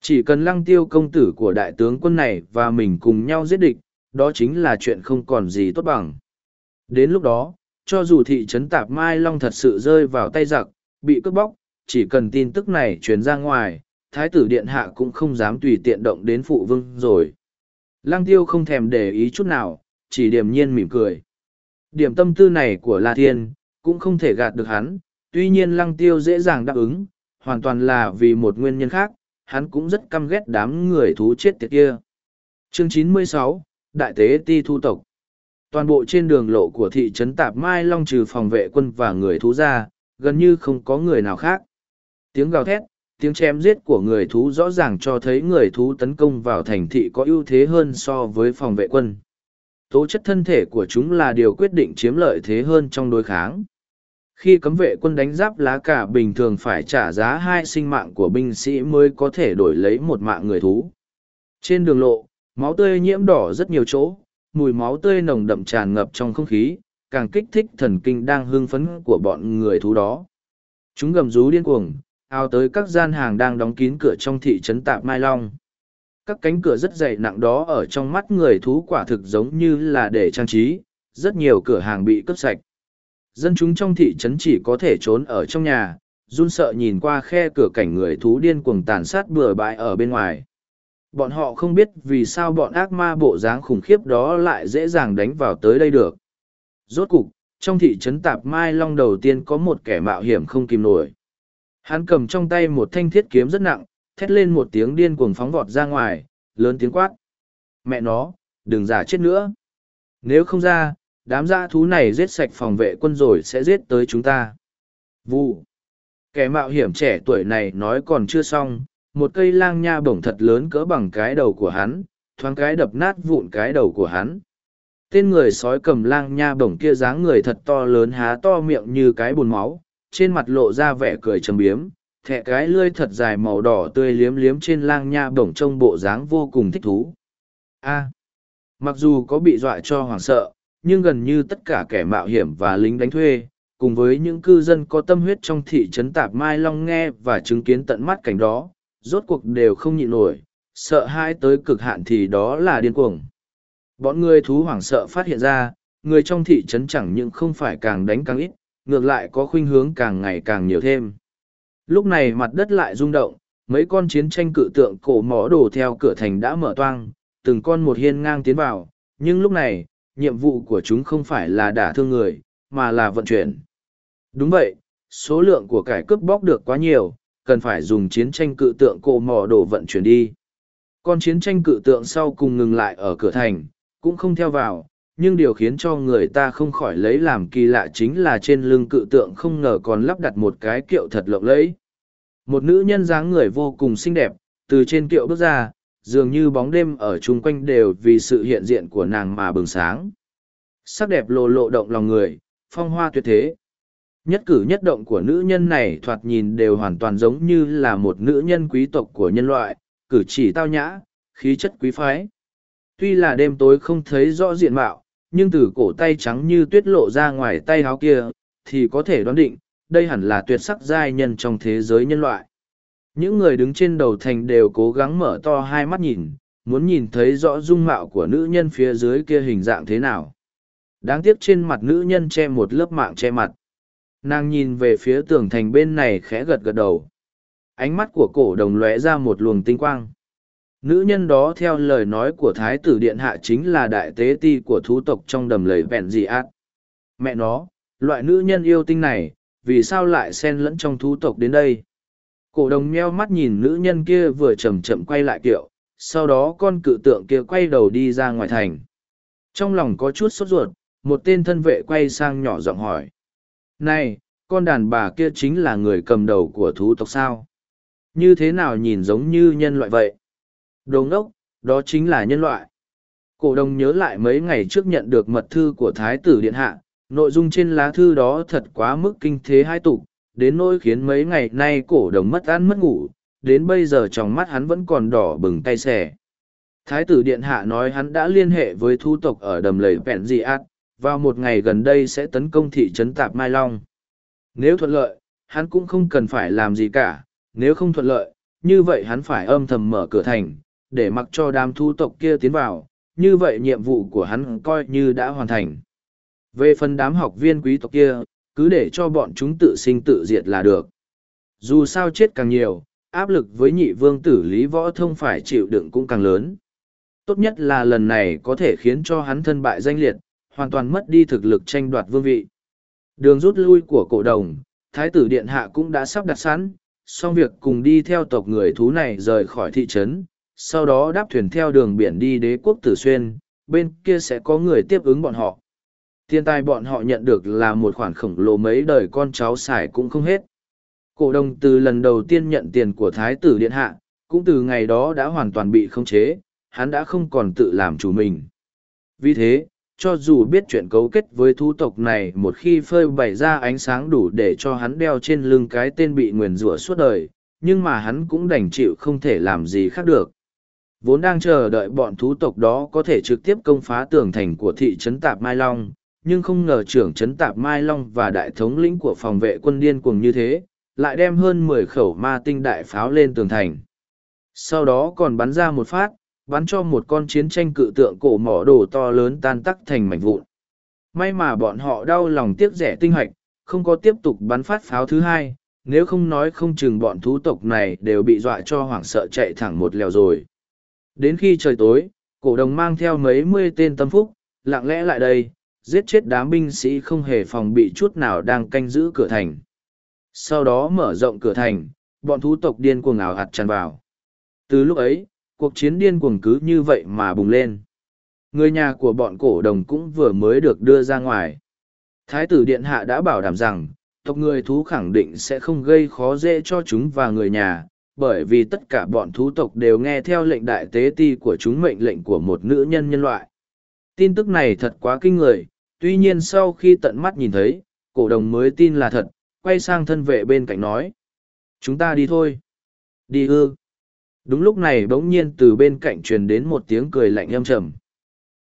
Speaker 1: Chỉ cần lăng tiêu công tử của đại tướng quân này và mình cùng nhau giết địch, đó chính là chuyện không còn gì tốt bằng. Đến lúc đó, cho dù thị trấn Tạp Mai Long thật sự rơi vào tay giặc, bị cướp bóc, chỉ cần tin tức này truyền ra ngoài, Thái tử Điện Hạ cũng không dám tùy tiện động đến phụ vương rồi. Lăng tiêu không thèm để ý chút nào, chỉ điềm nhiên mỉm cười. Điểm tâm tư này của La Thiên, cũng không thể gạt được hắn, tuy nhiên lăng tiêu dễ dàng đáp ứng, hoàn toàn là vì một nguyên nhân khác, hắn cũng rất căm ghét đám người thú chết tiệt kia. Chương 96, Đại tế ti thu tộc Toàn bộ trên đường lộ của thị trấn Tạp Mai Long trừ phòng vệ quân và người thú ra, gần như không có người nào khác. Tiếng gào thét, tiếng chém giết của người thú rõ ràng cho thấy người thú tấn công vào thành thị có ưu thế hơn so với phòng vệ quân. Tố chất thân thể của chúng là điều quyết định chiếm lợi thế hơn trong đối kháng. Khi cấm vệ quân đánh giáp lá cả bình thường phải trả giá hai sinh mạng của binh sĩ mới có thể đổi lấy một mạng người thú. Trên đường lộ, máu tươi nhiễm đỏ rất nhiều chỗ, mùi máu tươi nồng đậm tràn ngập trong không khí, càng kích thích thần kinh đang hưng phấn của bọn người thú đó. Chúng gầm rú điên cuồng, ao tới các gian hàng đang đóng kín cửa trong thị trấn Tạp Mai Long. Các cánh cửa rất dày nặng đó ở trong mắt người thú quả thực giống như là để trang trí, rất nhiều cửa hàng bị cướp sạch. Dân chúng trong thị trấn chỉ có thể trốn ở trong nhà, run sợ nhìn qua khe cửa cảnh người thú điên cuồng tàn sát bừa bãi ở bên ngoài. Bọn họ không biết vì sao bọn ác ma bộ dáng khủng khiếp đó lại dễ dàng đánh vào tới đây được. Rốt cục, trong thị trấn Tạp Mai Long đầu tiên có một kẻ mạo hiểm không kìm nổi. Hắn cầm trong tay một thanh thiết kiếm rất nặng, thét lên một tiếng điên cuồng phóng vọt ra ngoài, lớn tiếng quát. Mẹ nó, đừng giả chết nữa. Nếu không ra, đám dã thú này giết sạch phòng vệ quân rồi sẽ giết tới chúng ta. Vụ. Kẻ mạo hiểm trẻ tuổi này nói còn chưa xong, một cây lang nha bổng thật lớn cỡ bằng cái đầu của hắn, thoáng cái đập nát vụn cái đầu của hắn. Tên người sói cầm lang nha bổng kia dáng người thật to lớn há to miệng như cái bồn máu, trên mặt lộ ra vẻ cười trầm biếm, thẹ cái lươi thật dài màu đỏ tươi liếm liếm trên lang nha bổng trông bộ dáng vô cùng thích thú. A. mặc dù có bị dọa cho hoảng sợ, nhưng gần như tất cả kẻ mạo hiểm và lính đánh thuê, cùng với những cư dân có tâm huyết trong thị trấn Tạp Mai Long nghe và chứng kiến tận mắt cảnh đó, rốt cuộc đều không nhịn nổi, sợ hãi tới cực hạn thì đó là điên cuồng. Bọn người thú hoảng sợ phát hiện ra, người trong thị trấn chẳng những không phải càng đánh càng ít, ngược lại có khuynh hướng càng ngày càng nhiều thêm. Lúc này mặt đất lại rung động, mấy con chiến tranh cự tượng cổ mỏ đổ theo cửa thành đã mở toang, từng con một hiên ngang tiến vào, nhưng lúc này, nhiệm vụ của chúng không phải là đả thương người, mà là vận chuyển. Đúng vậy, số lượng của cải cướp bóc được quá nhiều, cần phải dùng chiến tranh cự tượng cổ mỏ đổ vận chuyển đi. Con chiến tranh cự tượng sau cùng ngừng lại ở cửa thành, cũng không theo vào, nhưng điều khiến cho người ta không khỏi lấy làm kỳ lạ chính là trên lưng cự tượng không ngờ còn lắp đặt một cái kiệu thật lộng lẫy. Một nữ nhân dáng người vô cùng xinh đẹp, từ trên kiệu bước ra, dường như bóng đêm ở chung quanh đều vì sự hiện diện của nàng mà bừng sáng. Sắc đẹp lộ lộ động lòng người, phong hoa tuyệt thế. Nhất cử nhất động của nữ nhân này thoạt nhìn đều hoàn toàn giống như là một nữ nhân quý tộc của nhân loại, cử chỉ tao nhã, khí chất quý phái. Tuy là đêm tối không thấy rõ diện mạo, nhưng từ cổ tay trắng như tuyết lộ ra ngoài tay áo kia, thì có thể đoán định, đây hẳn là tuyệt sắc giai nhân trong thế giới nhân loại. Những người đứng trên đầu thành đều cố gắng mở to hai mắt nhìn, muốn nhìn thấy rõ dung mạo của nữ nhân phía dưới kia hình dạng thế nào. Đáng tiếc trên mặt nữ nhân che một lớp mạng che mặt. Nàng nhìn về phía tường thành bên này khẽ gật gật đầu. Ánh mắt của cổ đồng lóe ra một luồng tinh quang. Nữ nhân đó theo lời nói của Thái tử Điện Hạ chính là đại tế ti của thú tộc trong đầm lầy vẹn dị ác. Mẹ nó, loại nữ nhân yêu tinh này, vì sao lại xen lẫn trong thú tộc đến đây? Cổ đồng meo mắt nhìn nữ nhân kia vừa chậm chậm quay lại kiệu, sau đó con cự tượng kia quay đầu đi ra ngoài thành. Trong lòng có chút sốt ruột, một tên thân vệ quay sang nhỏ giọng hỏi. Này, con đàn bà kia chính là người cầm đầu của thú tộc sao? Như thế nào nhìn giống như nhân loại vậy? Đồ ngốc, đó chính là nhân loại. Cổ đồng nhớ lại mấy ngày trước nhận được mật thư của Thái tử Điện Hạ, nội dung trên lá thư đó thật quá mức kinh thế hai tục, đến nỗi khiến mấy ngày nay cổ đồng mất ăn mất ngủ, đến bây giờ trong mắt hắn vẫn còn đỏ bừng tay xẻ. Thái tử Điện Hạ nói hắn đã liên hệ với thu tộc ở đầm lầy Vẹn Di Át, vào một ngày gần đây sẽ tấn công thị trấn Tạp Mai Long. Nếu thuận lợi, hắn cũng không cần phải làm gì cả, nếu không thuận lợi, như vậy hắn phải âm thầm mở cửa thành, để mặc cho đám thu tộc kia tiến vào, như vậy nhiệm vụ của hắn coi như đã hoàn thành. Về phần đám học viên quý tộc kia, cứ để cho bọn chúng tự sinh tự diệt là được. Dù sao chết càng nhiều, áp lực với nhị vương tử Lý Võ Thông phải chịu đựng cũng càng lớn. Tốt nhất là lần này có thể khiến cho hắn thân bại danh liệt, hoàn toàn mất đi thực lực tranh đoạt vương vị. Đường rút lui của cổ đồng, Thái tử Điện Hạ cũng đã sắp đặt sẵn, xong việc cùng đi theo tộc người thú này rời khỏi thị trấn, sau đó đáp thuyền theo đường biển đi đế quốc Tử Xuyên, bên kia sẽ có người tiếp ứng bọn họ. Thiên tài bọn họ nhận được là một khoản khổng lồ mấy đời con cháu xài cũng không hết. Cổ đồng từ lần đầu tiên nhận tiền của Thái tử Điện Hạ, cũng từ ngày đó đã hoàn toàn bị khống chế, hắn đã không còn tự làm chủ mình. Vì thế, cho dù biết chuyện cấu kết với thú tộc này một khi phơi bày ra ánh sáng đủ để cho hắn đeo trên lưng cái tên bị nguyền rủa suốt đời, nhưng mà hắn cũng đành chịu không thể làm gì khác được. Vốn đang chờ đợi bọn thú tộc đó có thể trực tiếp công phá tường thành của thị trấn Tạp Mai Long, nhưng không ngờ trưởng trấn Tạp Mai Long và đại thống lĩnh của phòng vệ quân điên cuồng như thế, lại đem hơn mười khẩu ma tinh đại pháo lên tường thành. Sau đó còn bắn ra một phát, bắn cho một con chiến tranh cự tượng cổ mỏ đồ to lớn tan tắc thành mảnh vụn. May mà bọn họ đau lòng tiếc rẻ tinh hoạch, không có tiếp tục bắn phát pháo thứ hai, nếu không nói không chừng bọn thú tộc này đều bị dọa cho hoảng sợ chạy thẳng một lèo rồi. Đến khi trời tối, cổ đồng mang theo mấy mươi tên tâm phúc, lặng lẽ lại đây, giết chết đám binh sĩ không hề phòng bị chút nào đang canh giữ cửa thành. Sau đó mở rộng cửa thành, bọn thú tộc điên cuồng ảo hạt tràn vào. Từ lúc ấy, cuộc chiến điên cuồng cứ như vậy mà bùng lên. Người nhà của bọn cổ đồng cũng vừa mới được đưa ra ngoài. Thái tử Điện Hạ đã bảo đảm rằng, tộc người thú khẳng định sẽ không gây khó dễ cho chúng và người nhà, bởi vì tất cả bọn thú tộc đều nghe theo lệnh đại tế ti của chúng mệnh lệnh của một nữ nhân nhân loại. Tin tức này thật quá kinh người, tuy nhiên sau khi tận mắt nhìn thấy, cổ đồng mới tin là thật, quay sang thân vệ bên cạnh nói. Chúng ta đi thôi. Đi ư. Đúng lúc này bỗng nhiên từ bên cạnh truyền đến một tiếng cười lạnh âm trầm.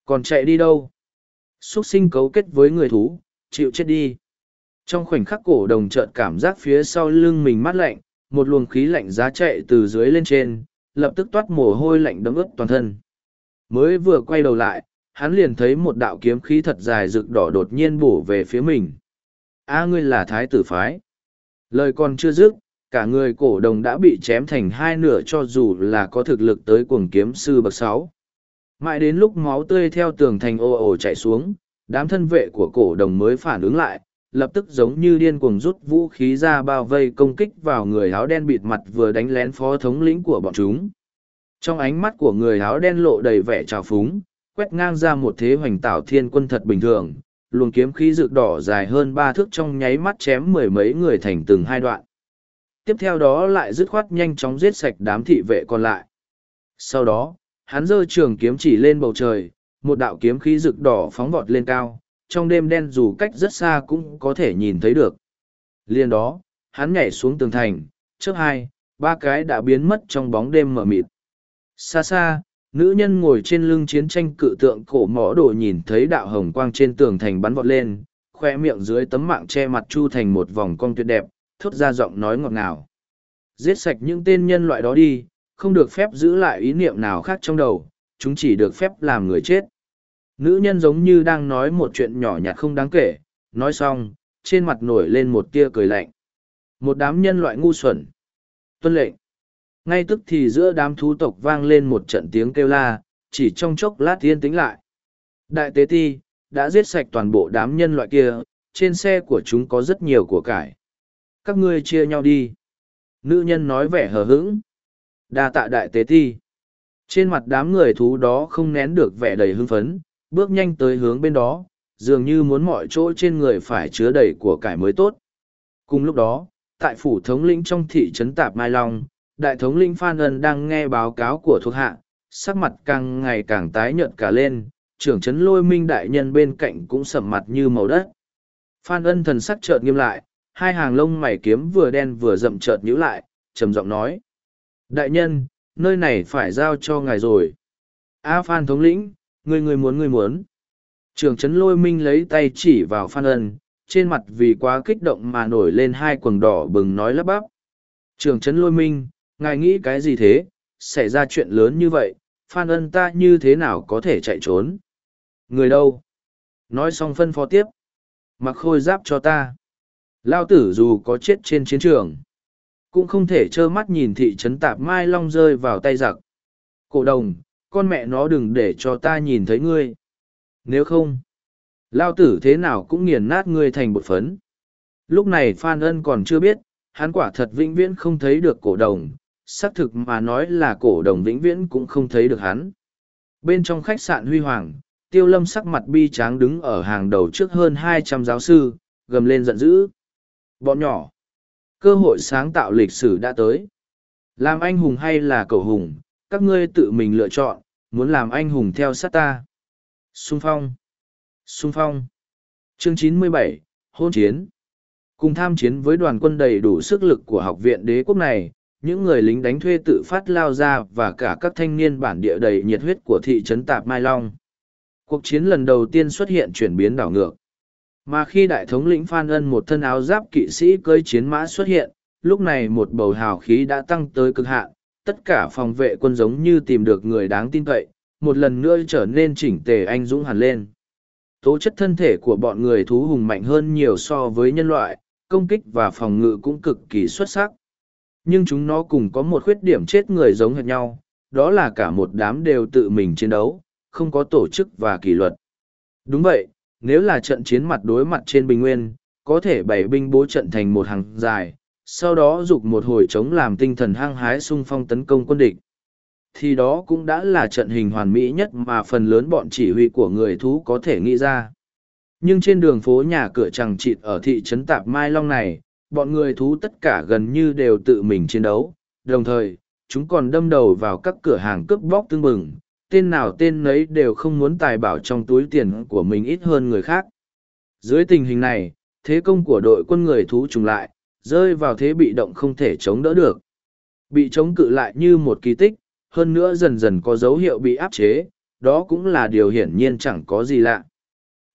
Speaker 1: Còn chạy đi đâu? Xuất sinh cấu kết với người thú, chịu chết đi. Trong khoảnh khắc cổ đồng chợt cảm giác phía sau lưng mình mát lạnh, một luồng khí lạnh giá chạy từ dưới lên trên, lập tức toát mồ hôi lạnh đấm ướt toàn thân. Mới vừa quay đầu lại, hắn liền thấy một đạo kiếm khí thật dài rực đỏ đột nhiên bổ về phía mình. a ngươi là thái tử phái lời còn chưa dứt cả người cổ đồng đã bị chém thành hai nửa cho dù là có thực lực tới cuồng kiếm sư bậc sáu mãi đến lúc máu tươi theo tường thành ồ ồ chạy xuống đám thân vệ của cổ đồng mới phản ứng lại lập tức giống như điên cuồng rút vũ khí ra bao vây công kích vào người áo đen bịt mặt vừa đánh lén phó thống lĩnh của bọn chúng. Trong ánh mắt của người áo đen lộ đầy vẻ trào phúng, quét ngang ra một thế hoành tảo thiên quân thật bình thường, luồng kiếm khí rực đỏ dài hơn ba thước trong nháy mắt chém mười mấy người thành từng hai đoạn. Tiếp theo đó lại dứt khoát nhanh chóng giết sạch đám thị vệ còn lại. Sau đó, hắn giơ trường kiếm chỉ lên bầu trời, một đạo kiếm khí rực đỏ phóng vọt lên cao trong đêm đen dù cách rất xa cũng có thể nhìn thấy được. Liên đó, hắn nhảy xuống tường thành trước hai, ba cái đã biến mất trong bóng đêm mờ mịt. Xa xa, nữ nhân ngồi trên lưng chiến tranh cự tượng cổ mõ đồ nhìn thấy đạo hồng quang trên tường thành bắn vọt lên, khoe miệng dưới tấm mạng che mặt chu thành một vòng cong tuyệt đẹp, thốt ra giọng nói ngọt ngào. Giết sạch những tên nhân loại đó đi, không được phép giữ lại ý niệm nào khác trong đầu, chúng chỉ được phép làm người chết nữ nhân giống như đang nói một chuyện nhỏ nhặt không đáng kể. Nói xong, trên mặt nổi lên một tia cười lạnh. Một đám nhân loại ngu xuẩn. Tuân lệnh. Ngay tức thì giữa đám thú tộc vang lên một trận tiếng kêu la, chỉ trong chốc lát yên tĩnh lại. Đại tế ti, đã giết sạch toàn bộ đám nhân loại kia, trên xe của chúng có rất nhiều của cải. Các ngươi chia nhau đi. Nữ nhân nói vẻ hờ hững. Đa tạ đại tế ti. Trên mặt đám người thú đó không nén được vẻ đầy hưng phấn bước nhanh tới hướng bên đó, dường như muốn mọi chỗ trên người phải chứa đầy của cải mới tốt. Cùng lúc đó, tại phủ thống lĩnh trong thị trấn tạp mai long, đại thống lĩnh phan ân đang nghe báo cáo của thuộc hạ, sắc mặt càng ngày càng tái nhợt cả lên, trưởng trấn lôi minh đại nhân bên cạnh cũng sầm mặt như màu đất. Phan ân thần sắc chợt nghiêm lại, hai hàng lông mày kiếm vừa đen vừa rậm chợt nhíu lại, trầm giọng nói, đại nhân, nơi này phải giao cho ngài rồi. A phan thống lĩnh Ngươi người muốn người muốn. Trường trấn lôi minh lấy tay chỉ vào phan ân, trên mặt vì quá kích động mà nổi lên hai quầng đỏ bừng nói lắp bắp. Trường trấn lôi minh, ngài nghĩ cái gì thế? Xảy ra chuyện lớn như vậy, phan ân ta như thế nào có thể chạy trốn? Người đâu? Nói xong phân phó tiếp. Mặc khôi giáp cho ta. Lao tử dù có chết trên chiến trường, cũng không thể trơ mắt nhìn thị trấn tạp mai long rơi vào tay giặc. Cổ đồng con mẹ nó đừng để cho ta nhìn thấy ngươi. Nếu không, lao tử thế nào cũng nghiền nát ngươi thành bột phấn. Lúc này phan ân còn chưa biết, hắn quả thật vĩnh viễn không thấy được cổ đồng, xác thực mà nói là cổ đồng vĩnh viễn cũng không thấy được hắn. Bên trong khách sạn huy hoàng, tiêu lâm sắc mặt bi tráng đứng ở hàng đầu trước hơn hai trăm giáo sư, gầm lên giận dữ. Bọn nhỏ, cơ hội sáng tạo lịch sử đã tới. Làm anh hùng hay là cầu hùng các ngươi tự mình lựa chọn muốn làm anh hùng theo sát ta xung phong xung phong chương chín mươi bảy hôn chiến cùng tham chiến với đoàn quân đầy đủ sức lực của học viện đế quốc này những người lính đánh thuê tự phát lao ra và cả các thanh niên bản địa đầy nhiệt huyết của thị trấn Tạp Mai Long. Cuộc chiến lần đầu tiên xuất hiện chuyển biến đảo ngược. Mà khi đại thống lĩnh Phan Ân một thân áo giáp kỵ sĩ cưỡi chiến mã xuất hiện, lúc này một bầu hào khí đã tăng tới cực hạn, tất cả phòng vệ quân giống như tìm được người đáng tin cậy, một lần nữa trở nên chỉnh tề anh dũng hẳn lên. Tố chất thân thể của bọn người thú hùng mạnh hơn nhiều so với nhân loại, công kích và phòng ngự cũng cực kỳ xuất sắc nhưng chúng nó cùng có một khuyết điểm chết người giống hệt nhau đó là cả một đám đều tự mình chiến đấu không có tổ chức và kỷ luật đúng vậy nếu là trận chiến mặt đối mặt trên bình nguyên có thể bảy binh bố trận thành một hàng dài sau đó giục một hồi chống làm tinh thần hăng hái xung phong tấn công quân địch. Thì đó cũng đã là trận hình hoàn mỹ nhất mà phần lớn bọn chỉ huy của người thú có thể nghĩ ra. Nhưng trên đường phố nhà cửa chẳng chịt ở thị trấn tạp mai long này bọn người thú tất cả gần như đều tự mình chiến đấu, đồng thời, chúng còn đâm đầu vào các cửa hàng cướp bóc tương bừng, tên nào tên nấy đều không muốn tài bảo trong túi tiền của mình ít hơn người khác. Dưới tình hình này, thế công của đội quân người thú trùng lại, rơi vào thế bị động không thể chống đỡ được. Bị chống cự lại như một kỳ tích, hơn nữa dần dần có dấu hiệu bị áp chế, đó cũng là điều hiển nhiên chẳng có gì lạ.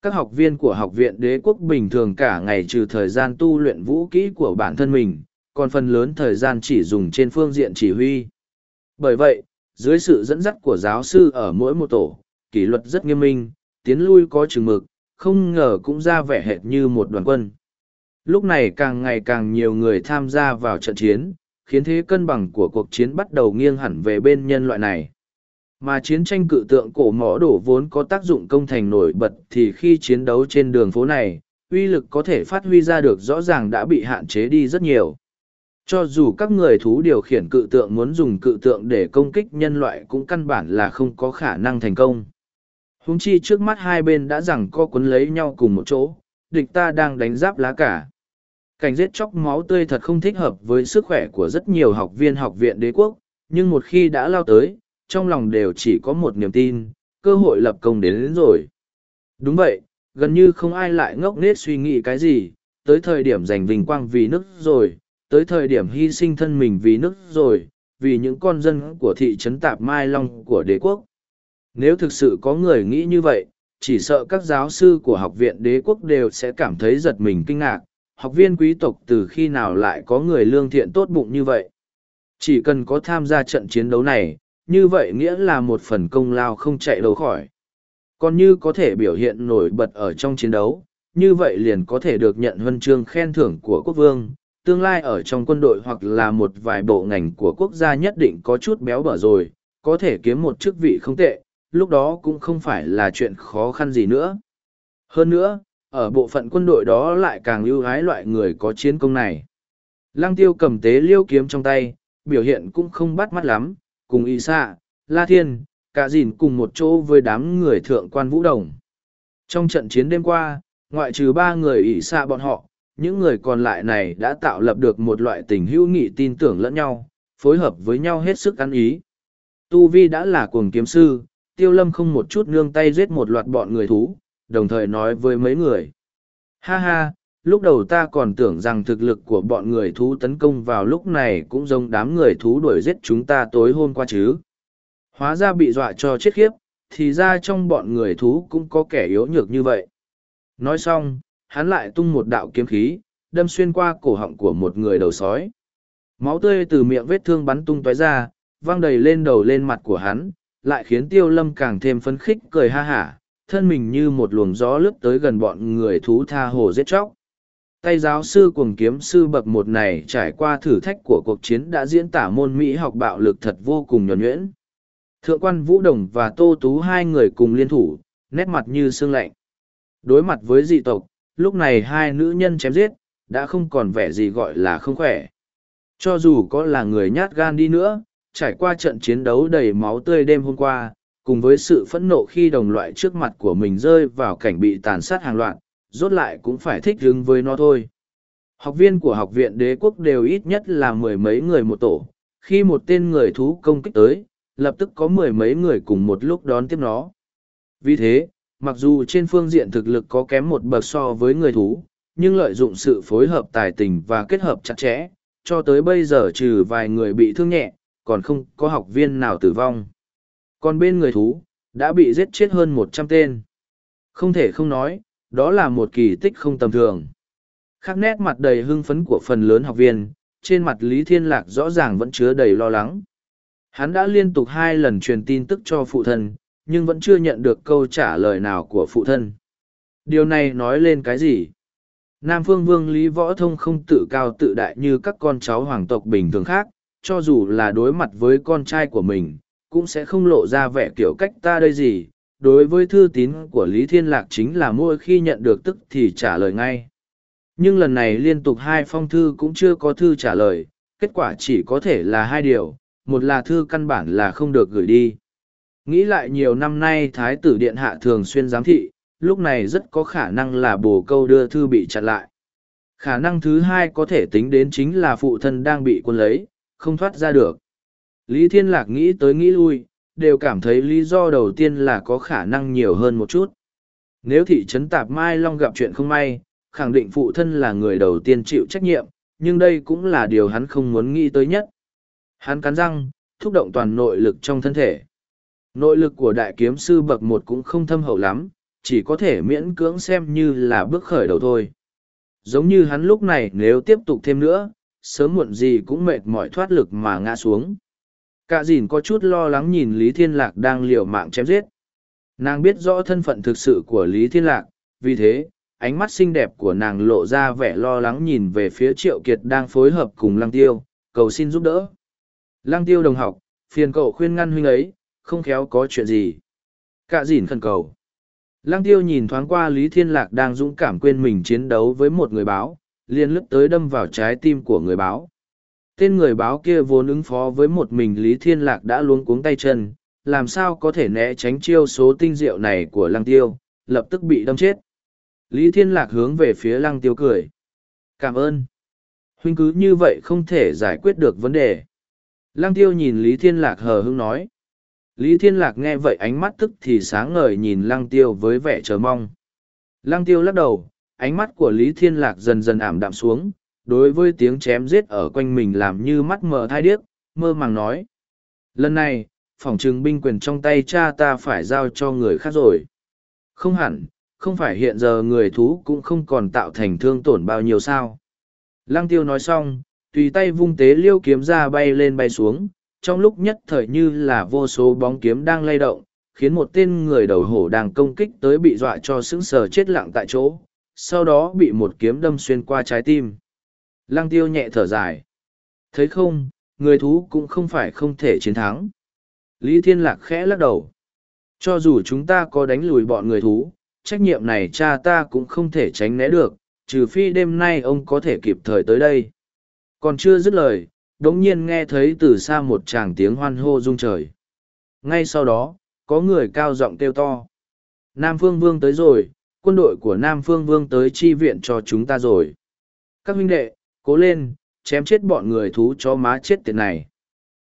Speaker 1: Các học viên của học viện đế quốc bình thường cả ngày trừ thời gian tu luyện vũ kỹ của bản thân mình còn phần lớn thời gian chỉ dùng trên phương diện chỉ huy. Bởi vậy dưới sự dẫn dắt của giáo sư ở mỗi một tổ kỷ luật rất nghiêm minh tiến lui có chừng mực không ngờ cũng ra vẻ hệt như một đoàn quân. Lúc này càng ngày càng nhiều người tham gia vào trận chiến, khiến thế cân bằng của cuộc chiến bắt đầu nghiêng hẳn về bên nhân loại này. Mà chiến tranh cự tượng cổ mỏ đổ vốn có tác dụng công thành nổi bật thì khi chiến đấu trên đường phố này, uy lực có thể phát huy ra được rõ ràng đã bị hạn chế đi rất nhiều. Cho dù các người thú điều khiển cự tượng muốn dùng cự tượng để công kích nhân loại cũng căn bản là không có khả năng thành công. Húng chi trước mắt hai bên đã rằng co quấn lấy nhau cùng một chỗ, địch ta đang đánh giáp lá cả. Cảnh giết chóc máu tươi thật không thích hợp với sức khỏe của rất nhiều học viên học viện đế quốc, nhưng một khi đã lao tới, trong lòng đều chỉ có một niềm tin, cơ hội lập công đến, đến rồi. Đúng vậy, gần như không ai lại ngốc nghếch suy nghĩ cái gì, tới thời điểm giành vinh quang vì nước rồi, tới thời điểm hy sinh thân mình vì nước rồi, vì những con dân của thị trấn Tạp Mai Long của đế quốc. Nếu thực sự có người nghĩ như vậy, chỉ sợ các giáo sư của học viện đế quốc đều sẽ cảm thấy giật mình kinh ngạc, học viên quý tộc từ khi nào lại có người lương thiện tốt bụng như vậy. Chỉ cần có tham gia trận chiến đấu này, như vậy nghĩa là một phần công lao không chạy đâu khỏi. Còn như có thể biểu hiện nổi bật ở trong chiến đấu, như vậy liền có thể được nhận huân chương khen thưởng của quốc vương, tương lai ở trong quân đội hoặc là một vài bộ ngành của quốc gia nhất định có chút béo bở rồi, có thể kiếm một chức vị không tệ, lúc đó cũng không phải là chuyện khó khăn gì nữa. Hơn nữa, ở bộ phận quân đội đó lại càng ưu ái loại người có chiến công này. Lăng tiêu cầm tế liêu kiếm trong tay, biểu hiện cũng không bắt mắt lắm, cùng y xạ, la thiên, cả dìn cùng một chỗ với đám người thượng quan vũ đồng. Trong trận chiến đêm qua, ngoại trừ ba người ỷ xạ bọn họ, những người còn lại này đã tạo lập được một loại tình hữu nghị tin tưởng lẫn nhau, phối hợp với nhau hết sức ăn ý. Tu Vi đã là cuồng kiếm sư, tiêu lâm không một chút nương tay giết một loạt bọn người thú, đồng thời nói với mấy người. Ha ha, lúc đầu ta còn tưởng rằng thực lực của bọn người thú tấn công vào lúc này cũng giống đám người thú đuổi giết chúng ta tối hôm qua chứ. Hóa ra bị dọa cho chết khiếp, thì ra trong bọn người thú cũng có kẻ yếu nhược như vậy. Nói xong, hắn lại tung một đạo kiếm khí, đâm xuyên qua cổ họng của một người đầu sói. Máu tươi từ miệng vết thương bắn tung tóe ra, văng đầy lên đầu lên mặt của hắn, lại khiến tiêu lâm càng thêm phấn khích cười ha hả, thân mình như một luồng gió lướt tới gần bọn người thú tha hồ giết chóc. Tay giáo sư cuồng kiếm sư bậc một này trải qua thử thách của cuộc chiến đã diễn tả môn Mỹ học bạo lực thật vô cùng nhuẩn nhuyễn. Thượng quan Vũ Đồng và Tô Tú hai người cùng liên thủ, nét mặt như sương lạnh. Đối mặt với dị tộc, lúc này hai nữ nhân chém giết, đã không còn vẻ gì gọi là không khỏe. Cho dù có là người nhát gan đi nữa, trải qua trận chiến đấu đầy máu tươi đêm hôm qua, cùng với sự phẫn nộ khi đồng loại trước mặt của mình rơi vào cảnh bị tàn sát hàng loạt, rốt lại cũng phải thích ứng với nó thôi. Học viên của học viện đế quốc đều ít nhất là mười mấy người một tổ, khi một tên người thú công kích tới, lập tức có mười mấy người cùng một lúc đón tiếp nó. Vì thế, mặc dù trên phương diện thực lực có kém một bậc so với người thú, nhưng lợi dụng sự phối hợp tài tình và kết hợp chặt chẽ, cho tới bây giờ trừ vài người bị thương nhẹ, còn không có học viên nào tử vong. Còn bên người thú, đã bị giết chết hơn một trăm tên. Không thể không nói, đó là một kỳ tích không tầm thường. Khác nét mặt đầy hưng phấn của phần lớn học viên, trên mặt Lý Thiên Lạc rõ ràng vẫn chứa đầy lo lắng. Hắn đã liên tục hai lần truyền tin tức cho phụ thân, nhưng vẫn chưa nhận được câu trả lời nào của phụ thân. Điều này nói lên cái gì? Nam Phương Vương Lý Võ Thông không tự cao tự đại như các con cháu hoàng tộc bình thường khác, cho dù là đối mặt với con trai của mình, cũng sẽ không lộ ra vẻ kiểu cách ta đây gì. Đối với thư tín của Lý Thiên Lạc chính là mỗi khi nhận được tức thì trả lời ngay. Nhưng lần này liên tục hai phong thư cũng chưa có thư trả lời, kết quả chỉ có thể là hai điều, một là thư căn bản là không được gửi đi. Nghĩ lại nhiều năm nay Thái tử Điện Hạ thường xuyên giám thị, lúc này rất có khả năng là bồ câu đưa thư bị chặn lại. Khả năng thứ hai có thể tính đến chính là phụ thân đang bị quân lấy, không thoát ra được. Lý Thiên Lạc nghĩ tới nghĩ lui, đều cảm thấy lý do đầu tiên là có khả năng nhiều hơn một chút. Nếu thị trấn Tạp Mai Long gặp chuyện không may, khẳng định phụ thân là người đầu tiên chịu trách nhiệm, nhưng đây cũng là điều hắn không muốn nghĩ tới nhất. Hắn cắn răng, thúc động toàn nội lực trong thân thể. Nội lực của đại kiếm sư bậc một cũng không thâm hậu lắm, chỉ có thể miễn cưỡng xem như là bước khởi đầu thôi. Giống như hắn lúc này nếu tiếp tục thêm nữa, sớm muộn gì cũng mệt mỏi thoát lực mà ngã xuống. Cả dìn có chút lo lắng nhìn Lý Thiên Lạc đang liều mạng chém giết. Nàng biết rõ thân phận thực sự của Lý Thiên Lạc, vì thế, ánh mắt xinh đẹp của nàng lộ ra vẻ lo lắng nhìn về phía triệu kiệt đang phối hợp cùng lăng tiêu cầu xin giúp đỡ. Lăng tiêu đồng học phiền cậu khuyên ngăn huynh ấy không khéo có chuyện gì. Cạ dìn khẩn cầu. Lăng tiêu nhìn thoáng qua lý thiên lạc đang dũng cảm quên mình chiến đấu với một người báo liền lướt tới đâm vào trái tim của người báo tên người báo kia vốn ứng phó với một mình lý thiên lạc đã luống cuống tay chân, làm sao có thể né tránh chiêu số tinh diệu này của lăng tiêu, lập tức bị đâm chết. Lý thiên lạc hướng về phía lăng tiêu cười. Cảm ơn. Huynh cứ như vậy không thể giải quyết được vấn đề. Lăng tiêu nhìn lý thiên lạc hờ hưng nói. Lý thiên lạc nghe vậy ánh mắt tức thì sáng ngời nhìn lăng tiêu với vẻ chờ mong. Lăng tiêu lắc đầu, ánh mắt của lý thiên lạc dần dần ảm đạm xuống đối với tiếng chém giết ở quanh mình làm như mắt mờ thai điếc, mơ màng nói, lần này, phỏng chừng binh quyền trong tay cha ta phải giao cho người khác rồi. Không hẳn, không phải hiện giờ người thú cũng không còn tạo thành thương tổn bao nhiêu sao. Lăng tiêu nói xong, tùy tay vung tế liêu kiếm ra bay lên bay xuống, trong lúc nhất thời như là vô số bóng kiếm đang lay động, khiến một tên người đầu hổ đang công kích tới bị dọa cho sững sờ chết lặng tại chỗ, sau đó bị một kiếm đâm xuyên qua trái tim lăng tiêu nhẹ thở dài. Thấy không, người thú cũng không phải không thể chiến thắng. Lý thiên lạc khẽ lắc đầu. Cho dù chúng ta có đánh lùi bọn người thú, trách nhiệm này cha ta cũng không thể tránh né được, trừ phi đêm nay ông có thể kịp thời tới đây. Còn chưa dứt lời, đống nhiên nghe thấy từ xa một tràng tiếng hoan hô rung trời. Ngay sau đó, có người cao giọng kêu to. Nam phương vương tới rồi, quân đội của nam phương vương tới chi viện cho chúng ta rồi. Các huynh đệ cố lên, chém chết bọn người thú cho má chết tiệt này.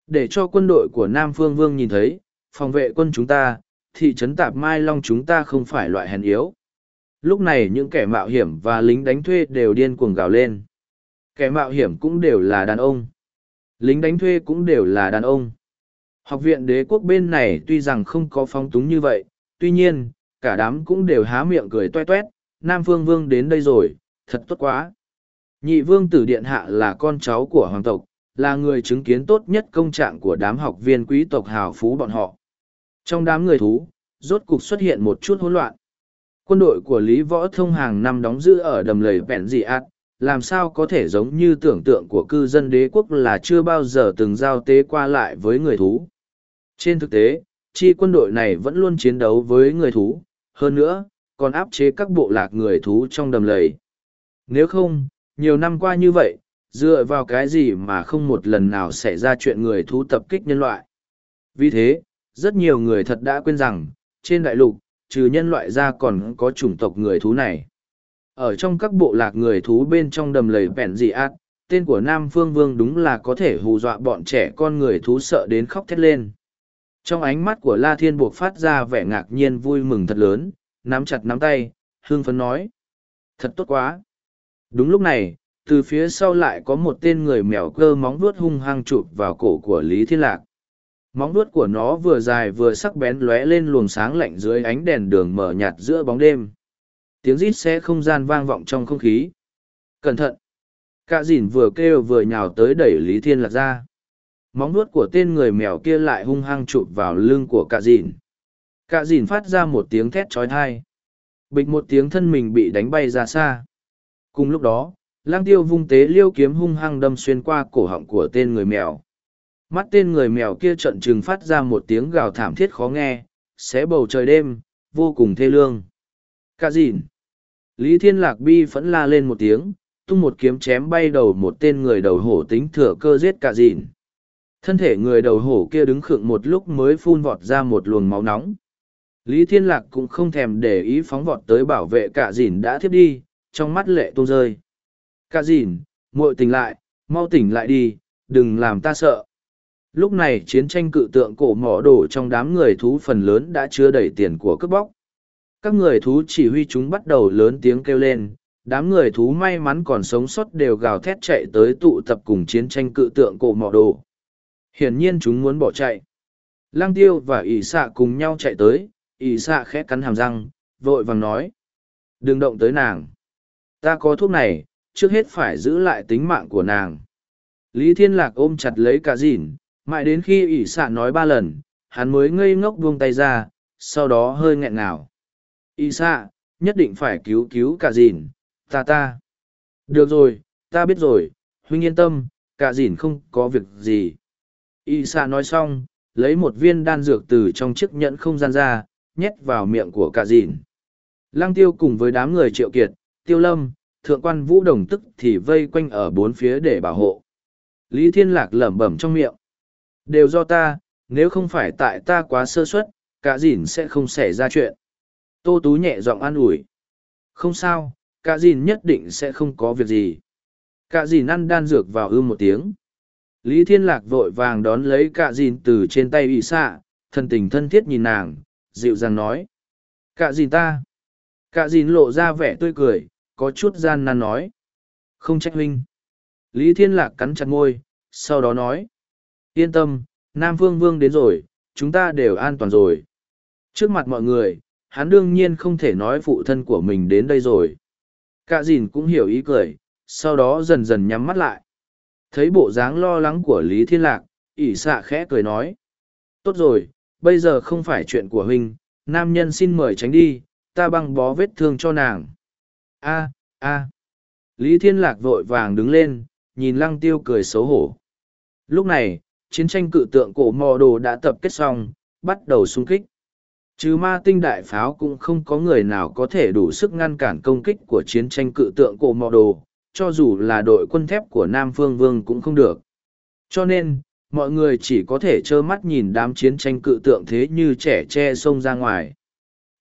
Speaker 1: Để cho quân đội của nam phương vương nhìn thấy, phòng vệ quân chúng ta, thị trấn tạp mai long chúng ta không phải loại hèn yếu. Lúc này những kẻ mạo hiểm và lính đánh thuê đều điên cuồng gào lên. Kẻ mạo hiểm cũng đều là đàn ông. Lính đánh thuê cũng đều là đàn ông. Học viện đế quốc bên này tuy rằng không có phong túng như vậy, tuy nhiên, cả đám cũng đều há miệng cười toét toét. Nam phương vương đến đây rồi, thật tốt quá nhị vương tử điện hạ là con cháu của hoàng tộc là người chứng kiến tốt nhất công trạng của đám học viên quý tộc hào phú bọn họ trong đám người thú, rốt cục xuất hiện một chút hỗn loạn. Quân đội của Lý Võ Thông hàng năm đóng giữ ở đầm lầy vẹn dị ạt, làm sao có thể giống như tưởng tượng của cư dân đế quốc là chưa bao giờ từng giao tế qua lại với người thú. Trên thực tế, chi quân đội này vẫn luôn chiến đấu với người thú, hơn nữa, còn áp chế các bộ lạc người thú trong đầm lầy. Nếu không, nhiều năm qua như vậy, dựa vào cái gì mà không một lần nào xảy ra chuyện người thú tập kích nhân loại. Vì thế, rất nhiều người thật đã quên rằng, trên đại lục, trừ nhân loại ra còn có chủng tộc người thú này. Ở trong các bộ lạc người thú bên trong đầm lầy bẹn dị ác, tên của Nam Phương Vương đúng là có thể hù dọa bọn trẻ con người thú sợ đến khóc thét lên. Trong ánh mắt của La Thiên buộc phát ra vẻ ngạc nhiên vui mừng thật lớn, nắm chặt nắm tay, hương phấn nói. Thật tốt quá. Đúng lúc này, từ phía sau lại có một tên người mèo cơ móng vuốt hung hăng chụp vào cổ của Lý Thiên Lạc. Móng vuốt của nó vừa dài vừa sắc bén lóe lên luồng sáng lạnh dưới ánh đèn đường mở nhạt giữa bóng đêm. Tiếng rít xe không gian vang vọng trong không khí. Cẩn thận! Cả dìn vừa kêu vừa nhào tới đẩy lý thiên lạc ra. Móng vuốt của tên người mèo kia lại hung hăng chụp vào lưng của cả dìn. Cả dìn phát ra một tiếng thét trói thai bịch một tiếng thân mình bị đánh bay ra xa cùng lúc đó, lang tiêu vung tế liêu kiếm hung hăng đâm xuyên qua cổ họng của tên người mèo mắt tên người mèo kia trận trừng phát ra một tiếng gào thảm thiết khó nghe, xé bầu trời đêm, vô cùng thê lương cả dịn. lý thiên lạc bi phẫn la lên một tiếng, tung một kiếm chém bay đầu một tên người đầu hổ tính thừa cơ giết cả dịn. thân thể người đầu hổ kia đứng khựng một lúc mới phun vọt ra một luồng máu nóng lý thiên lạc cũng không thèm để ý phóng vọt tới bảo vệ cả dịn đã thiếp đi trong mắt lệ tuôn rơi. Cả dìn, muội tỉnh lại, mau tỉnh lại đi, đừng làm ta sợ. Lúc này chiến tranh cự tượng cổ mỏ đổ trong đám người thú phần lớn đã chưa đẩy tiền của cướp bóc. Các người thú chỉ huy chúng bắt đầu lớn tiếng kêu lên, đám người thú may mắn còn sống sót đều gào thét chạy tới tụ tập cùng chiến tranh cự tượng cổ mỏ đồ hiển nhiên chúng muốn bỏ chạy. Lang tiêu và ỷ xạ cùng nhau chạy tới, ỷ xạ khẽ cắn hàm răng, vội vàng nói, đừng động tới nàng ta có thuốc này trước hết phải giữ lại tính mạng của nàng lý thiên lạc ôm chặt lấy cả dìn mãi đến khi ỷ xạ nói ba lần hắn mới ngây ngốc buông tay ra sau đó hơi nghẹn ngào ỷ xạ nhất định phải cứu cứu cả dìn, ta ta. Được rồi, ta biết rồi, huynh yên tâm, cả dìn không có việc gì. Y xạ nói xong, lấy một viên đan dược từ trong chiếc nhẫn không gian ra, nhét vào miệng của cả dìn. Lăng tiêu cùng với đám người triệu kiệt, tiêu lâm, thượng quan vũ đồng tức thì vây quanh ở bốn phía để bảo hộ. Lý Thiên Lạc lẩm bẩm trong miệng. Đều do ta, nếu không phải tại ta quá sơ suất, cả dìn sẽ không xảy ra chuyện. Tô Tú nhẹ giọng an ủi. Không sao, cả dìn nhất định sẽ không có việc gì. Cả dìn ăn đan dược vào ư một tiếng. Lý Thiên Lạc vội vàng đón lấy cả dìn từ trên tay ủy xạ, thân tình thân thiết nhìn nàng, dịu dàng nói. Cả dìn ta. Cả dìn lộ ra vẻ tươi cười, có chút gian nan nói. Không trách huynh. Lý Thiên Lạc cắn chặt ngôi, sau đó nói. Yên tâm, Nam Vương Vương đến rồi, chúng ta đều an toàn rồi. Trước mặt mọi người, hắn đương nhiên không thể nói phụ thân của mình đến đây rồi. Cả dìn cũng hiểu ý cười, sau đó dần dần nhắm mắt lại. Thấy bộ dáng lo lắng của Lý Thiên Lạc, ỉ xạ khẽ cười nói. Tốt rồi, bây giờ không phải chuyện của huynh, nam nhân xin mời tránh đi, ta băng bó vết thương cho nàng a a Lý Thiên Lạc vội vàng đứng lên, nhìn lăng tiêu cười xấu hổ. Lúc này, chiến tranh cự tượng cổ mò đồ đã tập kết xong, bắt đầu xung kích. Trừ ma tinh đại pháo cũng không có người nào có thể đủ sức ngăn cản công kích của chiến tranh cự tượng cổ mò đồ, cho dù là đội quân thép của Nam Phương Vương cũng không được. Cho nên, mọi người chỉ có thể trơ mắt nhìn đám chiến tranh cự tượng thế như trẻ che xông ra ngoài.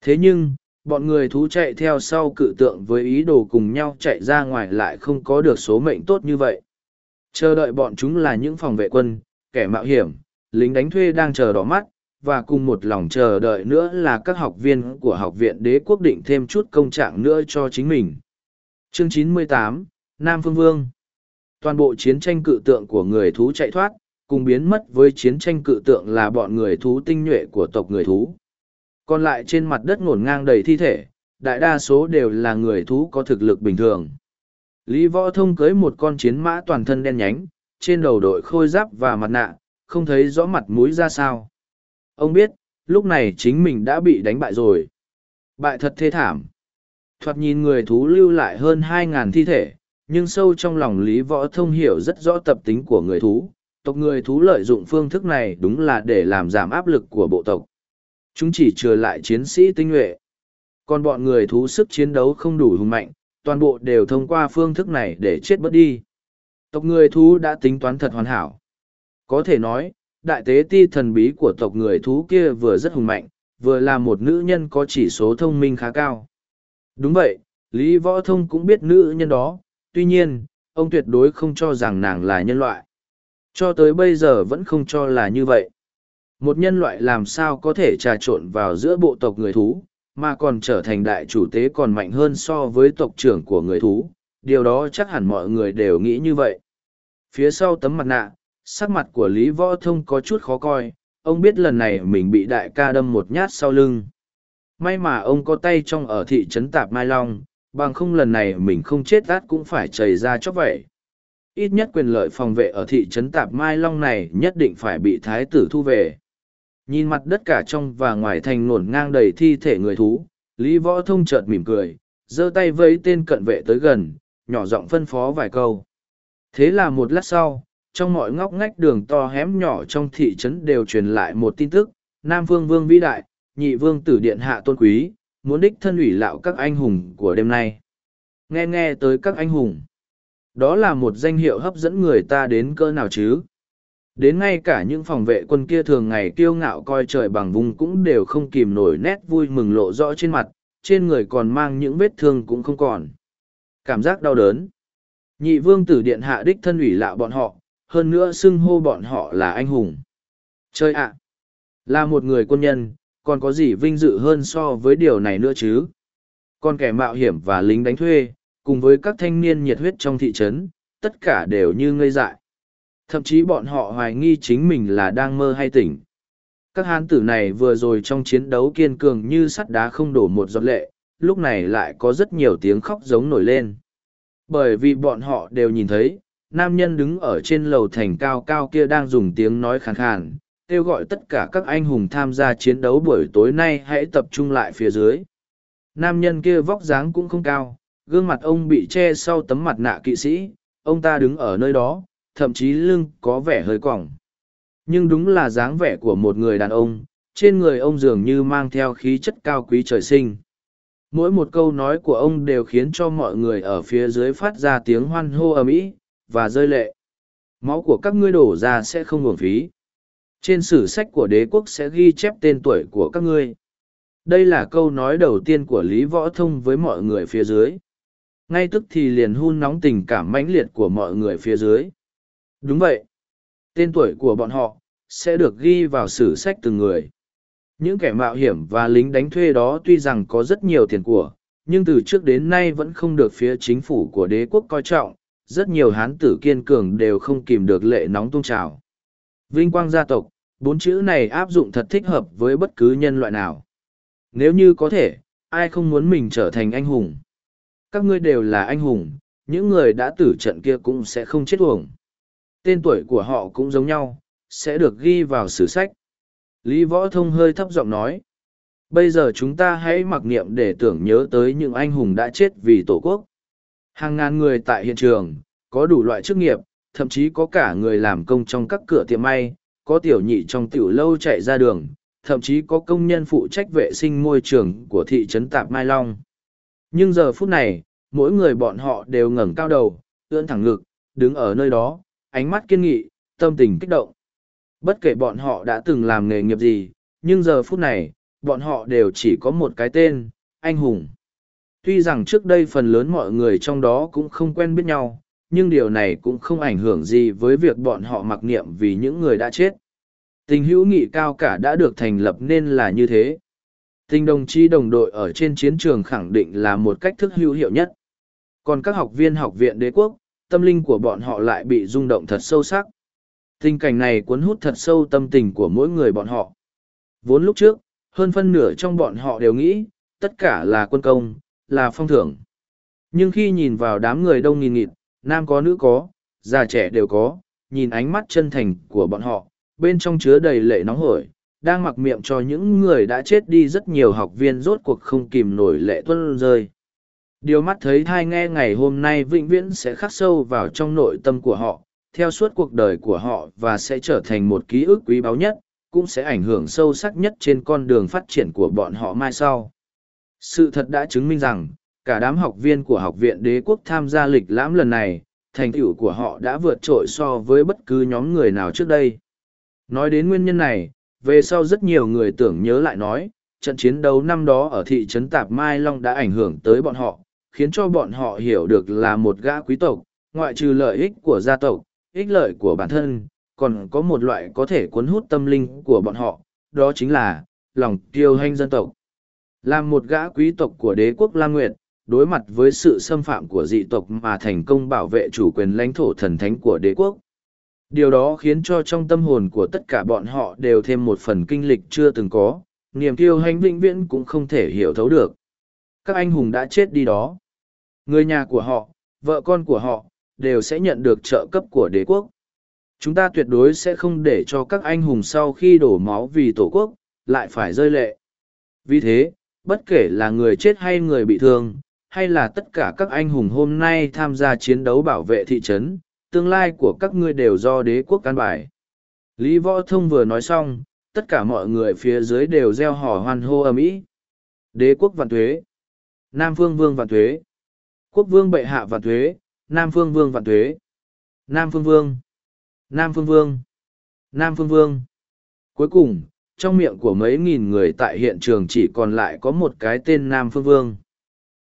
Speaker 1: Thế nhưng, bọn người thú chạy theo sau cự tượng với ý đồ cùng nhau chạy ra ngoài lại không có được số mệnh tốt như vậy. Chờ đợi bọn chúng là những phòng vệ quân, kẻ mạo hiểm, lính đánh thuê đang chờ đỏ mắt, và cùng một lòng chờ đợi nữa là các học viên của học viện đế quốc định thêm chút công trạng nữa cho chính mình. Chương 98, Nam Phương Vương Toàn bộ chiến tranh cự tượng của người thú chạy thoát, cùng biến mất với chiến tranh cự tượng là bọn người thú tinh nhuệ của tộc người thú. Còn lại trên mặt đất ngổn ngang đầy thi thể, đại đa số đều là người thú có thực lực bình thường. Lý Võ Thông cưới một con chiến mã toàn thân đen nhánh, trên đầu đội khôi giáp và mặt nạ, không thấy rõ mặt mũi ra sao. Ông biết, lúc này chính mình đã bị đánh bại rồi. Bại thật thê thảm. Thoạt nhìn người thú lưu lại hơn 2.000 thi thể, nhưng sâu trong lòng Lý Võ Thông hiểu rất rõ tập tính của người thú. Tộc người thú lợi dụng phương thức này đúng là để làm giảm áp lực của bộ tộc. Chúng chỉ trừ lại chiến sĩ tinh nhuệ. Còn bọn người thú sức chiến đấu không đủ hùng mạnh, toàn bộ đều thông qua phương thức này để chết bớt đi. Tộc người thú đã tính toán thật hoàn hảo. Có thể nói, đại tế ti thần bí của tộc người thú kia vừa rất hùng mạnh, vừa là một nữ nhân có chỉ số thông minh khá cao. Đúng vậy, Lý Võ Thông cũng biết nữ nhân đó, tuy nhiên, ông tuyệt đối không cho rằng nàng là nhân loại. Cho tới bây giờ vẫn không cho là như vậy. Một nhân loại làm sao có thể trà trộn vào giữa bộ tộc người thú, mà còn trở thành đại chủ tế còn mạnh hơn so với tộc trưởng của người thú. Điều đó chắc hẳn mọi người đều nghĩ như vậy. Phía sau tấm mặt nạ, sắc mặt của Lý Võ Thông có chút khó coi, ông biết lần này mình bị đại ca đâm một nhát sau lưng. May mà ông có tay trong ở thị trấn Tạp Mai Long, bằng không lần này mình không chết tát cũng phải chảy ra chóc vậy. Ít nhất quyền lợi phòng vệ ở thị trấn Tạp Mai Long này nhất định phải bị thái tử thu về. Nhìn mặt đất cả trong và ngoài thành nổn ngang đầy thi thể người thú, Lý Võ Thông chợt mỉm cười, giơ tay với tên cận vệ tới gần, nhỏ giọng phân phó vài câu. Thế là một lát sau, trong mọi ngóc ngách đường to hém nhỏ trong thị trấn đều truyền lại một tin tức, Nam Vương Vương vĩ đại, nhị vương tử điện hạ tôn quý, muốn đích thân ủy lạo các anh hùng của đêm nay. Nghe nghe tới các anh hùng. Đó là một danh hiệu hấp dẫn người ta đến cỡ nào chứ? Đến ngay cả những phòng vệ quân kia thường ngày kiêu ngạo coi trời bằng vùng cũng đều không kìm nổi nét vui mừng lộ rõ trên mặt, trên người còn mang những vết thương cũng không còn. Cảm giác đau đớn. Nhị vương tử điện hạ đích thân ủy lạo bọn họ, hơn nữa xưng hô bọn họ là anh hùng. Chơi ạ! là một người quân nhân, còn có gì vinh dự hơn so với điều này nữa chứ? Còn kẻ mạo hiểm và lính đánh thuê, cùng với các thanh niên nhiệt huyết trong thị trấn, tất cả đều như ngây dại. Thậm chí bọn họ hoài nghi chính mình là đang mơ hay tỉnh. Các hán tử này vừa rồi trong chiến đấu kiên cường như sắt đá không đổ một giọt lệ, lúc này lại có rất nhiều tiếng khóc giống nổi lên. Bởi vì bọn họ đều nhìn thấy, nam nhân đứng ở trên lầu thành cao cao kia đang dùng tiếng nói khàn khàn, kêu gọi tất cả các anh hùng tham gia chiến đấu buổi tối nay hãy tập trung lại phía dưới. Nam nhân kia vóc dáng cũng không cao, gương mặt ông bị che sau tấm mặt nạ kỵ sĩ, ông ta đứng ở nơi đó, thậm chí lưng có vẻ hơi quỏng. Nhưng đúng là dáng vẻ của một người đàn ông, trên người ông dường như mang theo khí chất cao quý trời sinh. Mỗi một câu nói của ông đều khiến cho mọi người ở phía dưới phát ra tiếng hoan hô ầm ĩ và rơi lệ. Máu của các ngươi đổ ra sẽ không uổng phí. Trên sử sách của đế quốc sẽ ghi chép tên tuổi của các ngươi. Đây là câu nói đầu tiên của Lý Võ Thông với mọi người phía dưới. Ngay tức thì liền hun nóng tình cảm mãnh liệt của mọi người phía dưới. Đúng vậy. Tên tuổi của bọn họ, sẽ được ghi vào sử sách từng người. Những kẻ mạo hiểm và lính đánh thuê đó tuy rằng có rất nhiều tiền của, nhưng từ trước đến nay vẫn không được phía chính phủ của đế quốc coi trọng, rất nhiều hán tử kiên cường đều không kìm được lệ nóng tung trào. Vinh quang gia tộc, bốn chữ này áp dụng thật thích hợp với bất cứ nhân loại nào. Nếu như có thể, ai không muốn mình trở thành anh hùng? Các ngươi đều là anh hùng, những người đã tử trận kia cũng sẽ không chết uổng. Tên tuổi của họ cũng giống nhau, sẽ được ghi vào sử sách. Lý Võ Thông hơi thấp giọng nói. Bây giờ chúng ta hãy mặc niệm để tưởng nhớ tới những anh hùng đã chết vì Tổ quốc. Hàng ngàn người tại hiện trường, có đủ loại chức nghiệp, thậm chí có cả người làm công trong các cửa tiệm may, có tiểu nhị trong tiểu lâu chạy ra đường, thậm chí có công nhân phụ trách vệ sinh môi trường của thị trấn Tạp Mai Long. Nhưng giờ phút này, mỗi người bọn họ đều ngẩng cao đầu, ưỡn thẳng ngực, đứng ở nơi đó, ánh mắt kiên nghị, tâm tình kích động. Bất kể bọn họ đã từng làm nghề nghiệp gì, nhưng giờ phút này, bọn họ đều chỉ có một cái tên, anh hùng. Tuy rằng trước đây phần lớn mọi người trong đó cũng không quen biết nhau, nhưng điều này cũng không ảnh hưởng gì với việc bọn họ mặc niệm vì những người đã chết. Tình hữu nghị cao cả đã được thành lập nên là như thế. Tình đồng chí đồng đội ở trên chiến trường khẳng định là một cách thức hữu hiệu nhất. Còn các học viên học viện đế quốc, tâm linh của bọn họ lại bị rung động thật sâu sắc. Tình cảnh này cuốn hút thật sâu tâm tình của mỗi người bọn họ. Vốn lúc trước, hơn phân nửa trong bọn họ đều nghĩ, tất cả là quân công, là phong thưởng. Nhưng khi nhìn vào đám người đông nghìn nghịt, nam có nữ có, già trẻ đều có, nhìn ánh mắt chân thành của bọn họ, bên trong chứa đầy lệ nóng hổi, đang mặc miệng cho những người đã chết đi rất nhiều học viên rốt cuộc không kìm nổi lệ tuân rơi. Điều mắt thấy thai nghe ngày hôm nay vĩnh viễn sẽ khắc sâu vào trong nội tâm của họ, theo suốt cuộc đời của họ và sẽ trở thành một ký ức quý báu nhất, cũng sẽ ảnh hưởng sâu sắc nhất trên con đường phát triển của bọn họ mai sau. Sự thật đã chứng minh rằng, cả đám học viên của học viện đế quốc tham gia lịch lãm lần này, thành tựu của họ đã vượt trội so với bất cứ nhóm người nào trước đây. Nói đến nguyên nhân này, về sau rất nhiều người tưởng nhớ lại nói, trận chiến đấu năm đó ở thị trấn Tạp Mai Long đã ảnh hưởng tới bọn họ, khiến cho bọn họ hiểu được là một gã quý tộc, ngoại trừ lợi ích của gia tộc, ích lợi của bản thân, còn có một loại có thể cuốn hút tâm linh của bọn họ, đó chính là lòng kiêu hanh dân tộc. Làm một gã quý tộc của đế quốc La Nguyệt, đối mặt với sự xâm phạm của dị tộc mà thành công bảo vệ chủ quyền lãnh thổ thần thánh của đế quốc. Điều đó khiến cho trong tâm hồn của tất cả bọn họ đều thêm một phần kinh lịch chưa từng có, niềm kiêu hãnh vĩnh viễn cũng không thể hiểu thấu được. Các anh hùng đã chết đi đó. Người nhà của họ, vợ con của họ, đều sẽ nhận được trợ cấp của đế quốc. Chúng ta tuyệt đối sẽ không để cho các anh hùng sau khi đổ máu vì tổ quốc, lại phải rơi lệ. Vì thế, bất kể là người chết hay người bị thương, hay là tất cả các anh hùng hôm nay tham gia chiến đấu bảo vệ thị trấn, tương lai của các ngươi đều do đế quốc can bài. Lý Võ Thông vừa nói xong, tất cả mọi người phía dưới đều gieo hò hoan hô ầm ĩ. Đế quốc vạn thuế. Nam Phương Vương vạn thuế. Quốc Vương bệ hạ vạn thuế. Nam Phương Vương vạn thuế. Nam Phương Vương. Nam Phương Vương. Nam Phương Vương. Cuối cùng, trong miệng của mấy nghìn người tại hiện trường chỉ còn lại có một cái tên Nam Phương Vương.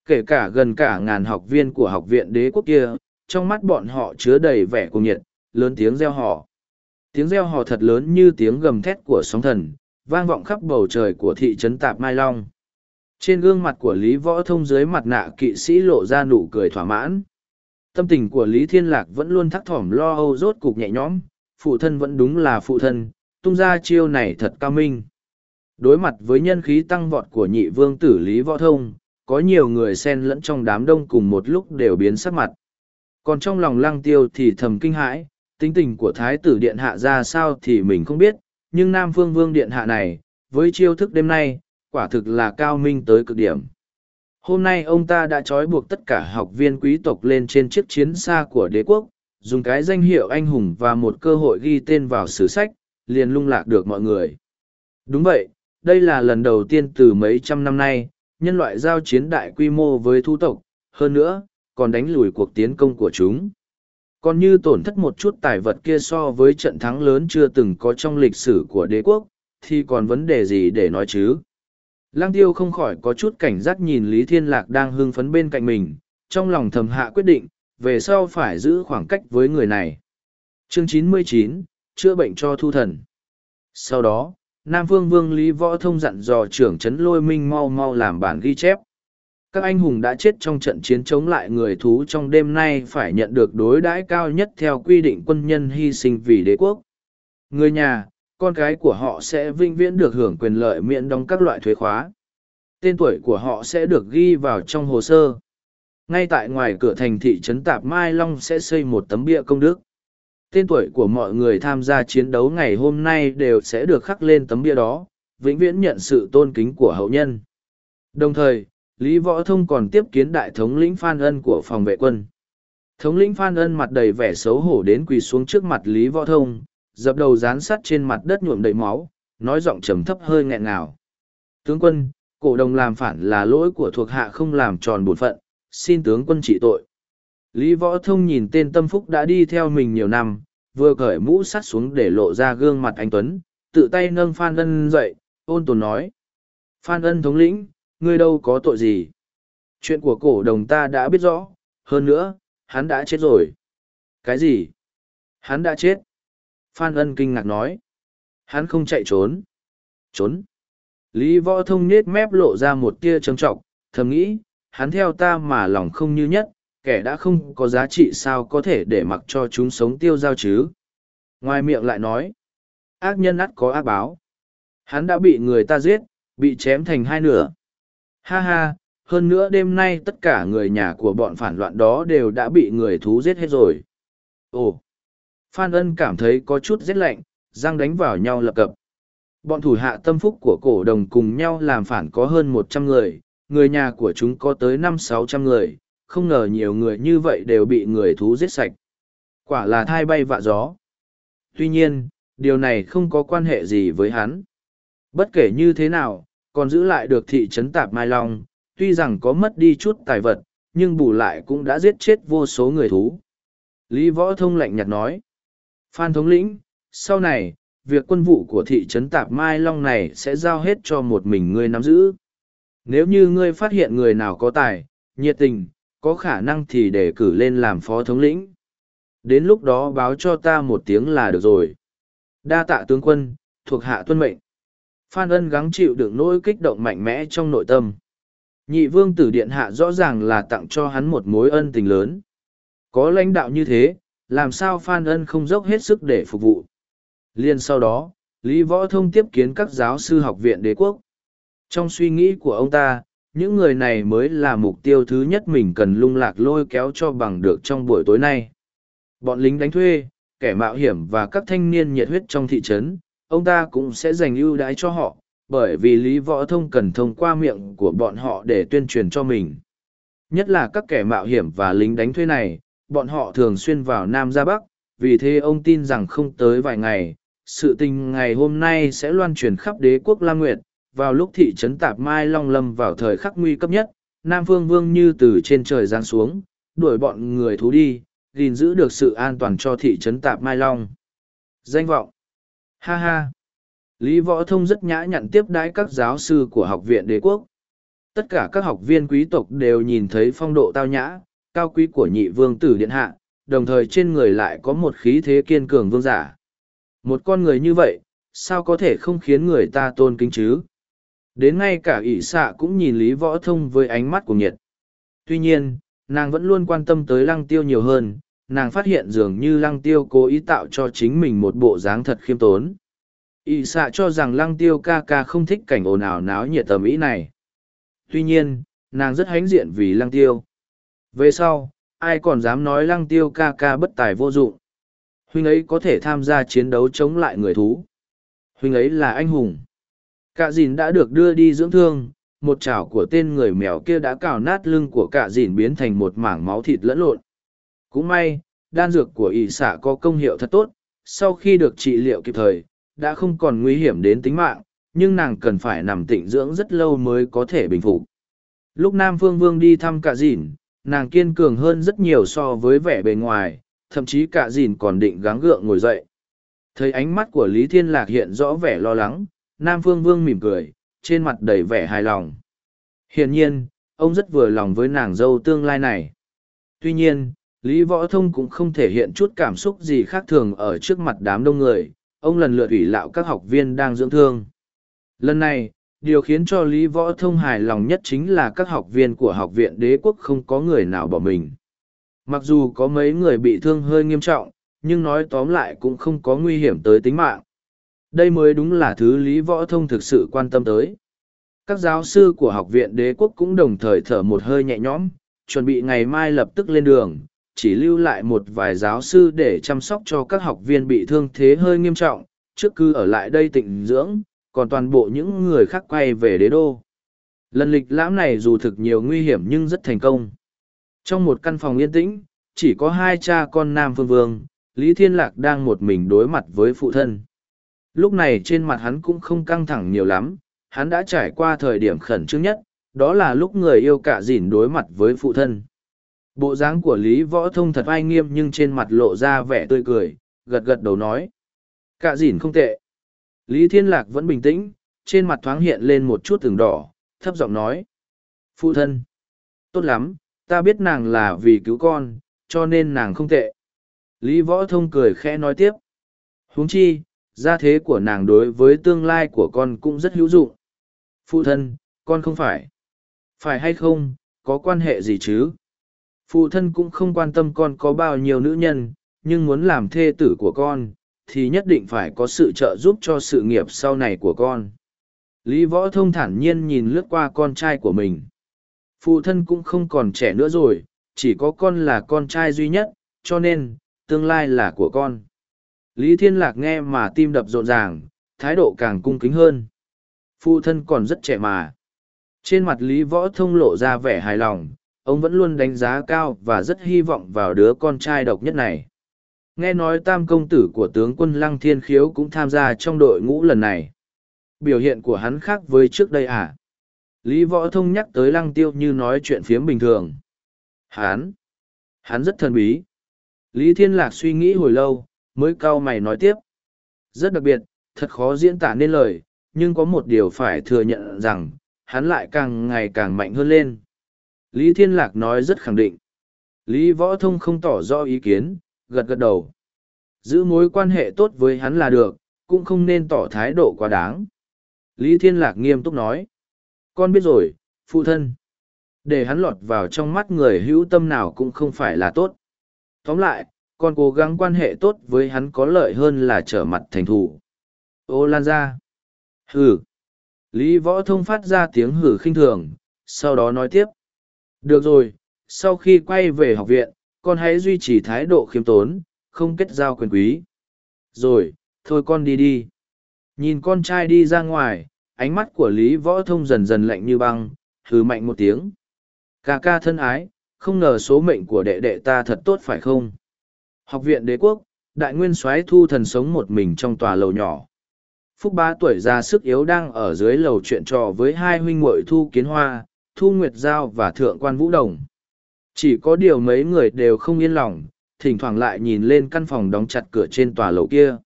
Speaker 1: Kể cả gần cả ngàn học viên của học viện đế quốc kia, trong mắt bọn họ chứa đầy vẻ cuồng nhiệt, lớn tiếng reo hò. Tiếng reo hò thật lớn như tiếng gầm thét của sóng thần, vang vọng khắp bầu trời của thị trấn Tạp Mai Long. Trên gương mặt của Lý Võ Thông dưới mặt nạ kỵ sĩ lộ ra nụ cười thỏa mãn. Tâm tình của Lý Thiên Lạc vẫn luôn thắc thỏm lo âu rốt cục nhẹ nhõm, phụ thân vẫn đúng là phụ thân, tung ra chiêu này thật cao minh. Đối mặt với nhân khí tăng vọt của nhị vương tử Lý Võ Thông, có nhiều người xen lẫn trong đám đông cùng một lúc đều biến sắc mặt. Còn trong lòng lăng tiêu thì thầm kinh hãi, tính tình của thái tử điện hạ ra sao thì mình không biết, nhưng Nam Phương Vương điện hạ này, với chiêu thức đêm nay, quả thực là cao minh tới cực điểm. Hôm nay ông ta đã trói buộc tất cả học viên quý tộc lên trên chiếc chiến xa của đế quốc, dùng cái danh hiệu anh hùng và một cơ hội ghi tên vào sử sách, liền lung lạc được mọi người. Đúng vậy, đây là lần đầu tiên từ mấy trăm năm nay, nhân loại giao chiến đại quy mô với thu tộc, hơn nữa, còn đánh lùi cuộc tiến công của chúng. Còn như tổn thất một chút tài vật kia so với trận thắng lớn chưa từng có trong lịch sử của đế quốc, thì còn vấn đề gì để nói chứ? Lăng tiêu không khỏi có chút cảnh giác nhìn Lý Thiên Lạc đang hưng phấn bên cạnh mình, trong lòng thầm hạ quyết định, về sau phải giữ khoảng cách với người này. Chương 99, chữa bệnh cho thu thần. Sau đó, Nam Vương Vương Lý Võ Thông dặn dò trưởng trấn lôi minh mau mau làm bản ghi chép. Các anh hùng đã chết trong trận chiến chống lại người thú trong đêm nay phải nhận được đối đãi cao nhất theo quy định quân nhân hy sinh vì đế quốc. Người nhà, con cái của họ sẽ vinh viễn được hưởng quyền lợi miễn đóng các loại thuế khóa. Tên tuổi của họ sẽ được ghi vào trong hồ sơ. Ngay tại ngoài cửa thành thị trấn Tạp Mai Long sẽ xây một tấm bia công đức. Tên tuổi của mọi người tham gia chiến đấu ngày hôm nay đều sẽ được khắc lên tấm bia đó, vĩnh viễn nhận sự tôn kính của hậu nhân. Đồng thời, Lý Võ Thông còn tiếp kiến đại thống lĩnh Phan Ân của phòng vệ quân. Thống lĩnh Phan Ân mặt đầy vẻ xấu hổ đến quỳ xuống trước mặt Lý Võ Thông, dập đầu dán sắt trên mặt đất nhuộm đầy máu, nói giọng trầm thấp hơi nghẹn ngào. Tướng quân, cổ đồng làm phản là lỗi của thuộc hạ không làm tròn bổn phận, xin tướng quân trị tội. Lý Võ Thông nhìn tên tâm phúc đã đi theo mình nhiều năm, vừa cởi mũ sắt xuống để lộ ra gương mặt anh Tuấn, tự tay nâng Phan Ân dậy, ôn tồn nói. Phan Ân thống lĩnh, ngươi đâu có tội gì. Chuyện của cổ đồng ta đã biết rõ, hơn nữa, hắn đã chết rồi. Cái gì? Hắn đã chết. Phan Ân kinh ngạc nói. Hắn không chạy trốn. Trốn. Lý Võ Thông nết mép lộ ra một tia trầm trọng, thầm nghĩ, hắn theo ta mà lòng không như nhất, kẻ đã không có giá trị sao có thể để mặc cho chúng sống tiêu giao chứ. Ngoài miệng lại nói, ác nhân ắt có ác báo. Hắn đã bị người ta giết, bị chém thành hai nửa. Ha ha, hơn nữa đêm nay tất cả người nhà của bọn phản loạn đó đều đã bị người thú giết hết rồi. Ồ! Phan Ân cảm thấy có chút rét lạnh, răng đánh vào nhau lập cập. Bọn thủ hạ tâm phúc của cổ đồng cùng nhau làm phản có hơn một trăm người, người nhà của chúng có tới năm sáu trăm người, không ngờ nhiều người như vậy đều bị người thú giết sạch. Quả là thai bay vạ gió. Tuy nhiên, điều này không có quan hệ gì với hắn. Bất kể như thế nào, còn giữ lại được thị trấn Tạp Mai Long, tuy rằng có mất đi chút tài vật, nhưng bù lại cũng đã giết chết vô số người thú. Lý Võ Thông lạnh nhạt nói. Phan thống lĩnh, sau này, việc quân vụ của thị trấn Tạp Mai Long này sẽ giao hết cho một mình ngươi nắm giữ. Nếu như ngươi phát hiện người nào có tài, nhiệt tình, có khả năng thì để cử lên làm phó thống lĩnh. Đến lúc đó báo cho ta một tiếng là được rồi. Đa tạ tướng quân, thuộc hạ tuân mệnh. Phan ân gắng chịu đựng nỗi kích động mạnh mẽ trong nội tâm. Nhị vương tử điện hạ rõ ràng là tặng cho hắn một mối ân tình lớn. Có lãnh đạo như thế, làm sao Phan ân không dốc hết sức để phục vụ. Liên sau đó, Lý Võ Thông tiếp kiến các giáo sư học viện đế quốc. Trong suy nghĩ của ông ta, những người này mới là mục tiêu thứ nhất mình cần lung lạc lôi kéo cho bằng được trong buổi tối nay. Bọn lính đánh thuê, kẻ mạo hiểm và các thanh niên nhiệt huyết trong thị trấn, ông ta cũng sẽ dành ưu đãi cho họ, bởi vì Lý Võ Thông cần thông qua miệng của bọn họ để tuyên truyền cho mình. Nhất là các kẻ mạo hiểm và lính đánh thuê này, bọn họ thường xuyên vào Nam ra Bắc, vì thế ông tin rằng không tới vài ngày, sự tình ngày hôm nay sẽ loan truyền khắp đế quốc La Nguyệt, vào lúc thị trấn Tạp Mai Long lâm vào thời khắc nguy cấp nhất, Nam Phương Vương như từ trên trời giáng xuống, đuổi bọn người thú đi, gìn giữ được sự an toàn cho thị trấn Tạp Mai Long. Danh vọng Ha ha! Lý Võ Thông rất nhã nhặn tiếp đái các giáo sư của học viện đế quốc. Tất cả các học viên quý tộc đều nhìn thấy phong độ tao nhã, cao quý của nhị vương tử điện hạ, đồng thời trên người lại có một khí thế kiên cường vương giả. Một con người như vậy, sao có thể không khiến người ta tôn kính chứ? Đến ngay cả ỷ xạ cũng nhìn Lý Võ Thông với ánh mắt của nhiệt. Tuy nhiên, nàng vẫn luôn quan tâm tới lăng tiêu nhiều hơn, nàng phát hiện dường như lăng tiêu cố ý tạo cho chính mình một bộ dáng thật khiêm tốn. ỷ xạ cho rằng lăng tiêu ca ca không thích cảnh ồn ào náo nhiệt tầm ý này. Tuy nhiên, nàng rất hãnh diện vì lăng tiêu. Về sau, ai còn dám nói lăng tiêu ca ca bất tài vô dụng. Huynh ấy có thể tham gia chiến đấu chống lại người thú. Huynh ấy là anh hùng. Cả dìn đã được đưa đi dưỡng thương, một chảo của tên người mèo kia đã cào nát lưng của cả dìn biến thành một mảng máu thịt lẫn lộn. Cũng may, đan dược của ỷ xạ có công hiệu thật tốt, sau khi được trị liệu kịp thời, đã không còn nguy hiểm đến tính mạng, nhưng nàng cần phải nằm tịnh dưỡng rất lâu mới có thể bình phục. Lúc Nam Phương Vương đi thăm cả dìn, nàng kiên cường hơn rất nhiều so với vẻ bề ngoài, thậm chí cả dìn còn định gắng gượng ngồi dậy. Thấy ánh mắt của Lý Thiên Lạc hiện rõ vẻ lo lắng, Nam Phương Vương mỉm cười, trên mặt đầy vẻ hài lòng. Hiển nhiên, ông rất vừa lòng với nàng dâu tương lai này. Tuy nhiên, Lý Võ Thông cũng không thể hiện chút cảm xúc gì khác thường ở trước mặt đám đông người, ông lần lượt ủy lạo các học viên đang dưỡng thương. Lần này, điều khiến cho Lý Võ Thông hài lòng nhất chính là các học viên của học viện đế quốc không có người nào bỏ mình. Mặc dù có mấy người bị thương hơi nghiêm trọng, nhưng nói tóm lại cũng không có nguy hiểm tới tính mạng. Đây mới đúng là thứ Lý Võ Thông thực sự quan tâm tới. Các giáo sư của học viện đế quốc cũng đồng thời thở một hơi nhẹ nhõm, chuẩn bị ngày mai lập tức lên đường, chỉ lưu lại một vài giáo sư để chăm sóc cho các học viên bị thương thế hơi nghiêm trọng, trước cứ ở lại đây tịnh dưỡng, còn toàn bộ những người khác quay về đế đô. Lần lịch lãm này dù thực nhiều nguy hiểm nhưng rất thành công. Trong một căn phòng yên tĩnh, chỉ có hai cha con Nam Phương Vương, Lý Thiên Lạc đang một mình đối mặt với phụ thân. Lúc này trên mặt hắn cũng không căng thẳng nhiều lắm, hắn đã trải qua thời điểm khẩn trương nhất, đó là lúc người yêu cả dìn đối mặt với phụ thân. Bộ dáng của Lý Võ Thông thật ai nghiêm nhưng trên mặt lộ ra vẻ tươi cười, gật gật đầu nói. Cả dìn không tệ. Lý Thiên Lạc vẫn bình tĩnh, trên mặt thoáng hiện lên một chút từng đỏ, thấp giọng nói. Phụ thân. Tốt lắm, ta biết nàng là vì cứu con, cho nên nàng không tệ. Lý Võ Thông cười khẽ nói tiếp. huống chi, gia thế của nàng đối với tương lai của con cũng rất hữu dụng. Phụ thân, con không phải. Phải hay không, có quan hệ gì chứ? Phụ thân cũng không quan tâm con có bao nhiêu nữ nhân, nhưng muốn làm thê tử của con, thì nhất định phải có sự trợ giúp cho sự nghiệp sau này của con. Lý Võ Thông thản nhiên nhìn lướt qua con trai của mình. Phụ thân cũng không còn trẻ nữa rồi, chỉ có con là con trai duy nhất, cho nên, tương lai là của con. Lý Thiên Lạc nghe mà tim đập rộn ràng, thái độ càng cung kính hơn. Phụ thân còn rất trẻ mà. Trên mặt Lý Võ Thông lộ ra vẻ hài lòng, ông vẫn luôn đánh giá cao và rất hy vọng vào đứa con trai độc nhất này. Nghe nói tam công tử của tướng quân Lăng Thiên Khiếu cũng tham gia trong đội ngũ lần này. Biểu hiện của hắn khác với trước đây à? Lý Võ Thông nhắc tới Lăng Tiêu như nói chuyện phiếm bình thường. Hắn! Hắn rất thần bí. Lý Thiên Lạc suy nghĩ hồi lâu, mới cau mày nói tiếp. Rất đặc biệt, thật khó diễn tả nên lời, nhưng có một điều phải thừa nhận rằng, hắn lại càng ngày càng mạnh hơn lên. Lý Thiên Lạc nói rất khẳng định. Lý Võ Thông không tỏ rõ ý kiến, gật gật đầu. Giữ mối quan hệ tốt với hắn là được, cũng không nên tỏ thái độ quá đáng. Lý Thiên Lạc nghiêm túc nói. Con biết rồi, phụ thân. Để hắn lọt vào trong mắt người hữu tâm nào cũng không phải là tốt. Tóm lại, con cố gắng quan hệ tốt với hắn có lợi hơn là trở mặt thành thủ. Ô lan ra. Hừ. Lý Võ Thông phát ra tiếng hử khinh thường, sau đó nói tiếp. Được rồi, sau khi quay về học viện, con hãy duy trì thái độ khiêm tốn, không kết giao quyền quý. Rồi, thôi con đi đi. Nhìn con trai đi ra ngoài, ánh mắt của Lý Võ Thông dần dần lạnh như băng, hừ mạnh một tiếng. Ca ca thân ái, không ngờ số mệnh của đệ đệ ta thật tốt phải không? Học viện đế quốc, đại nguyên soái thu thần sống một mình trong tòa lầu nhỏ. Phúc ba tuổi già sức yếu đang ở dưới lầu chuyện trò với hai huynh muội thu kiến hoa, thu nguyệt giao và thượng quan vũ đồng. Chỉ có điều mấy người đều không yên lòng, thỉnh thoảng lại nhìn lên căn phòng đóng chặt cửa trên tòa lầu kia.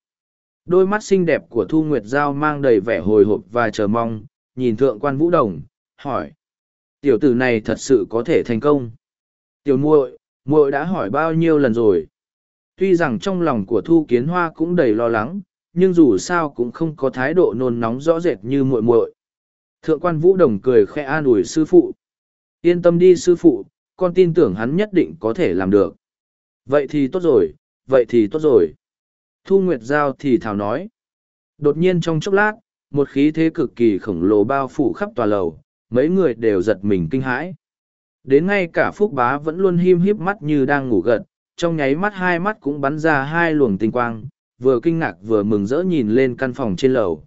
Speaker 1: Đôi mắt xinh đẹp của Thu Nguyệt Giao mang đầy vẻ hồi hộp và chờ mong, nhìn thượng quan vũ đồng, hỏi. Tiểu tử này thật sự có thể thành công. Tiểu muội, muội đã hỏi bao nhiêu lần rồi. Tuy rằng trong lòng của Thu Kiến Hoa cũng đầy lo lắng, nhưng dù sao cũng không có thái độ nôn nóng rõ rệt như muội muội. Thượng quan Vũ Đồng cười khẽ an ủi sư phụ. Yên tâm đi sư phụ, con tin tưởng hắn nhất định có thể làm được. Vậy thì tốt rồi, vậy thì tốt rồi. Thu Nguyệt Giao thì thảo nói. Đột nhiên trong chốc lát, một khí thế cực kỳ khổng lồ bao phủ khắp tòa lầu, mấy người đều giật mình kinh hãi. Đến ngay cả Phúc Bá vẫn luôn him híp mắt như đang ngủ gật, trong nháy mắt hai mắt cũng bắn ra hai luồng tinh quang, vừa kinh ngạc vừa mừng rỡ nhìn lên căn phòng trên lầu.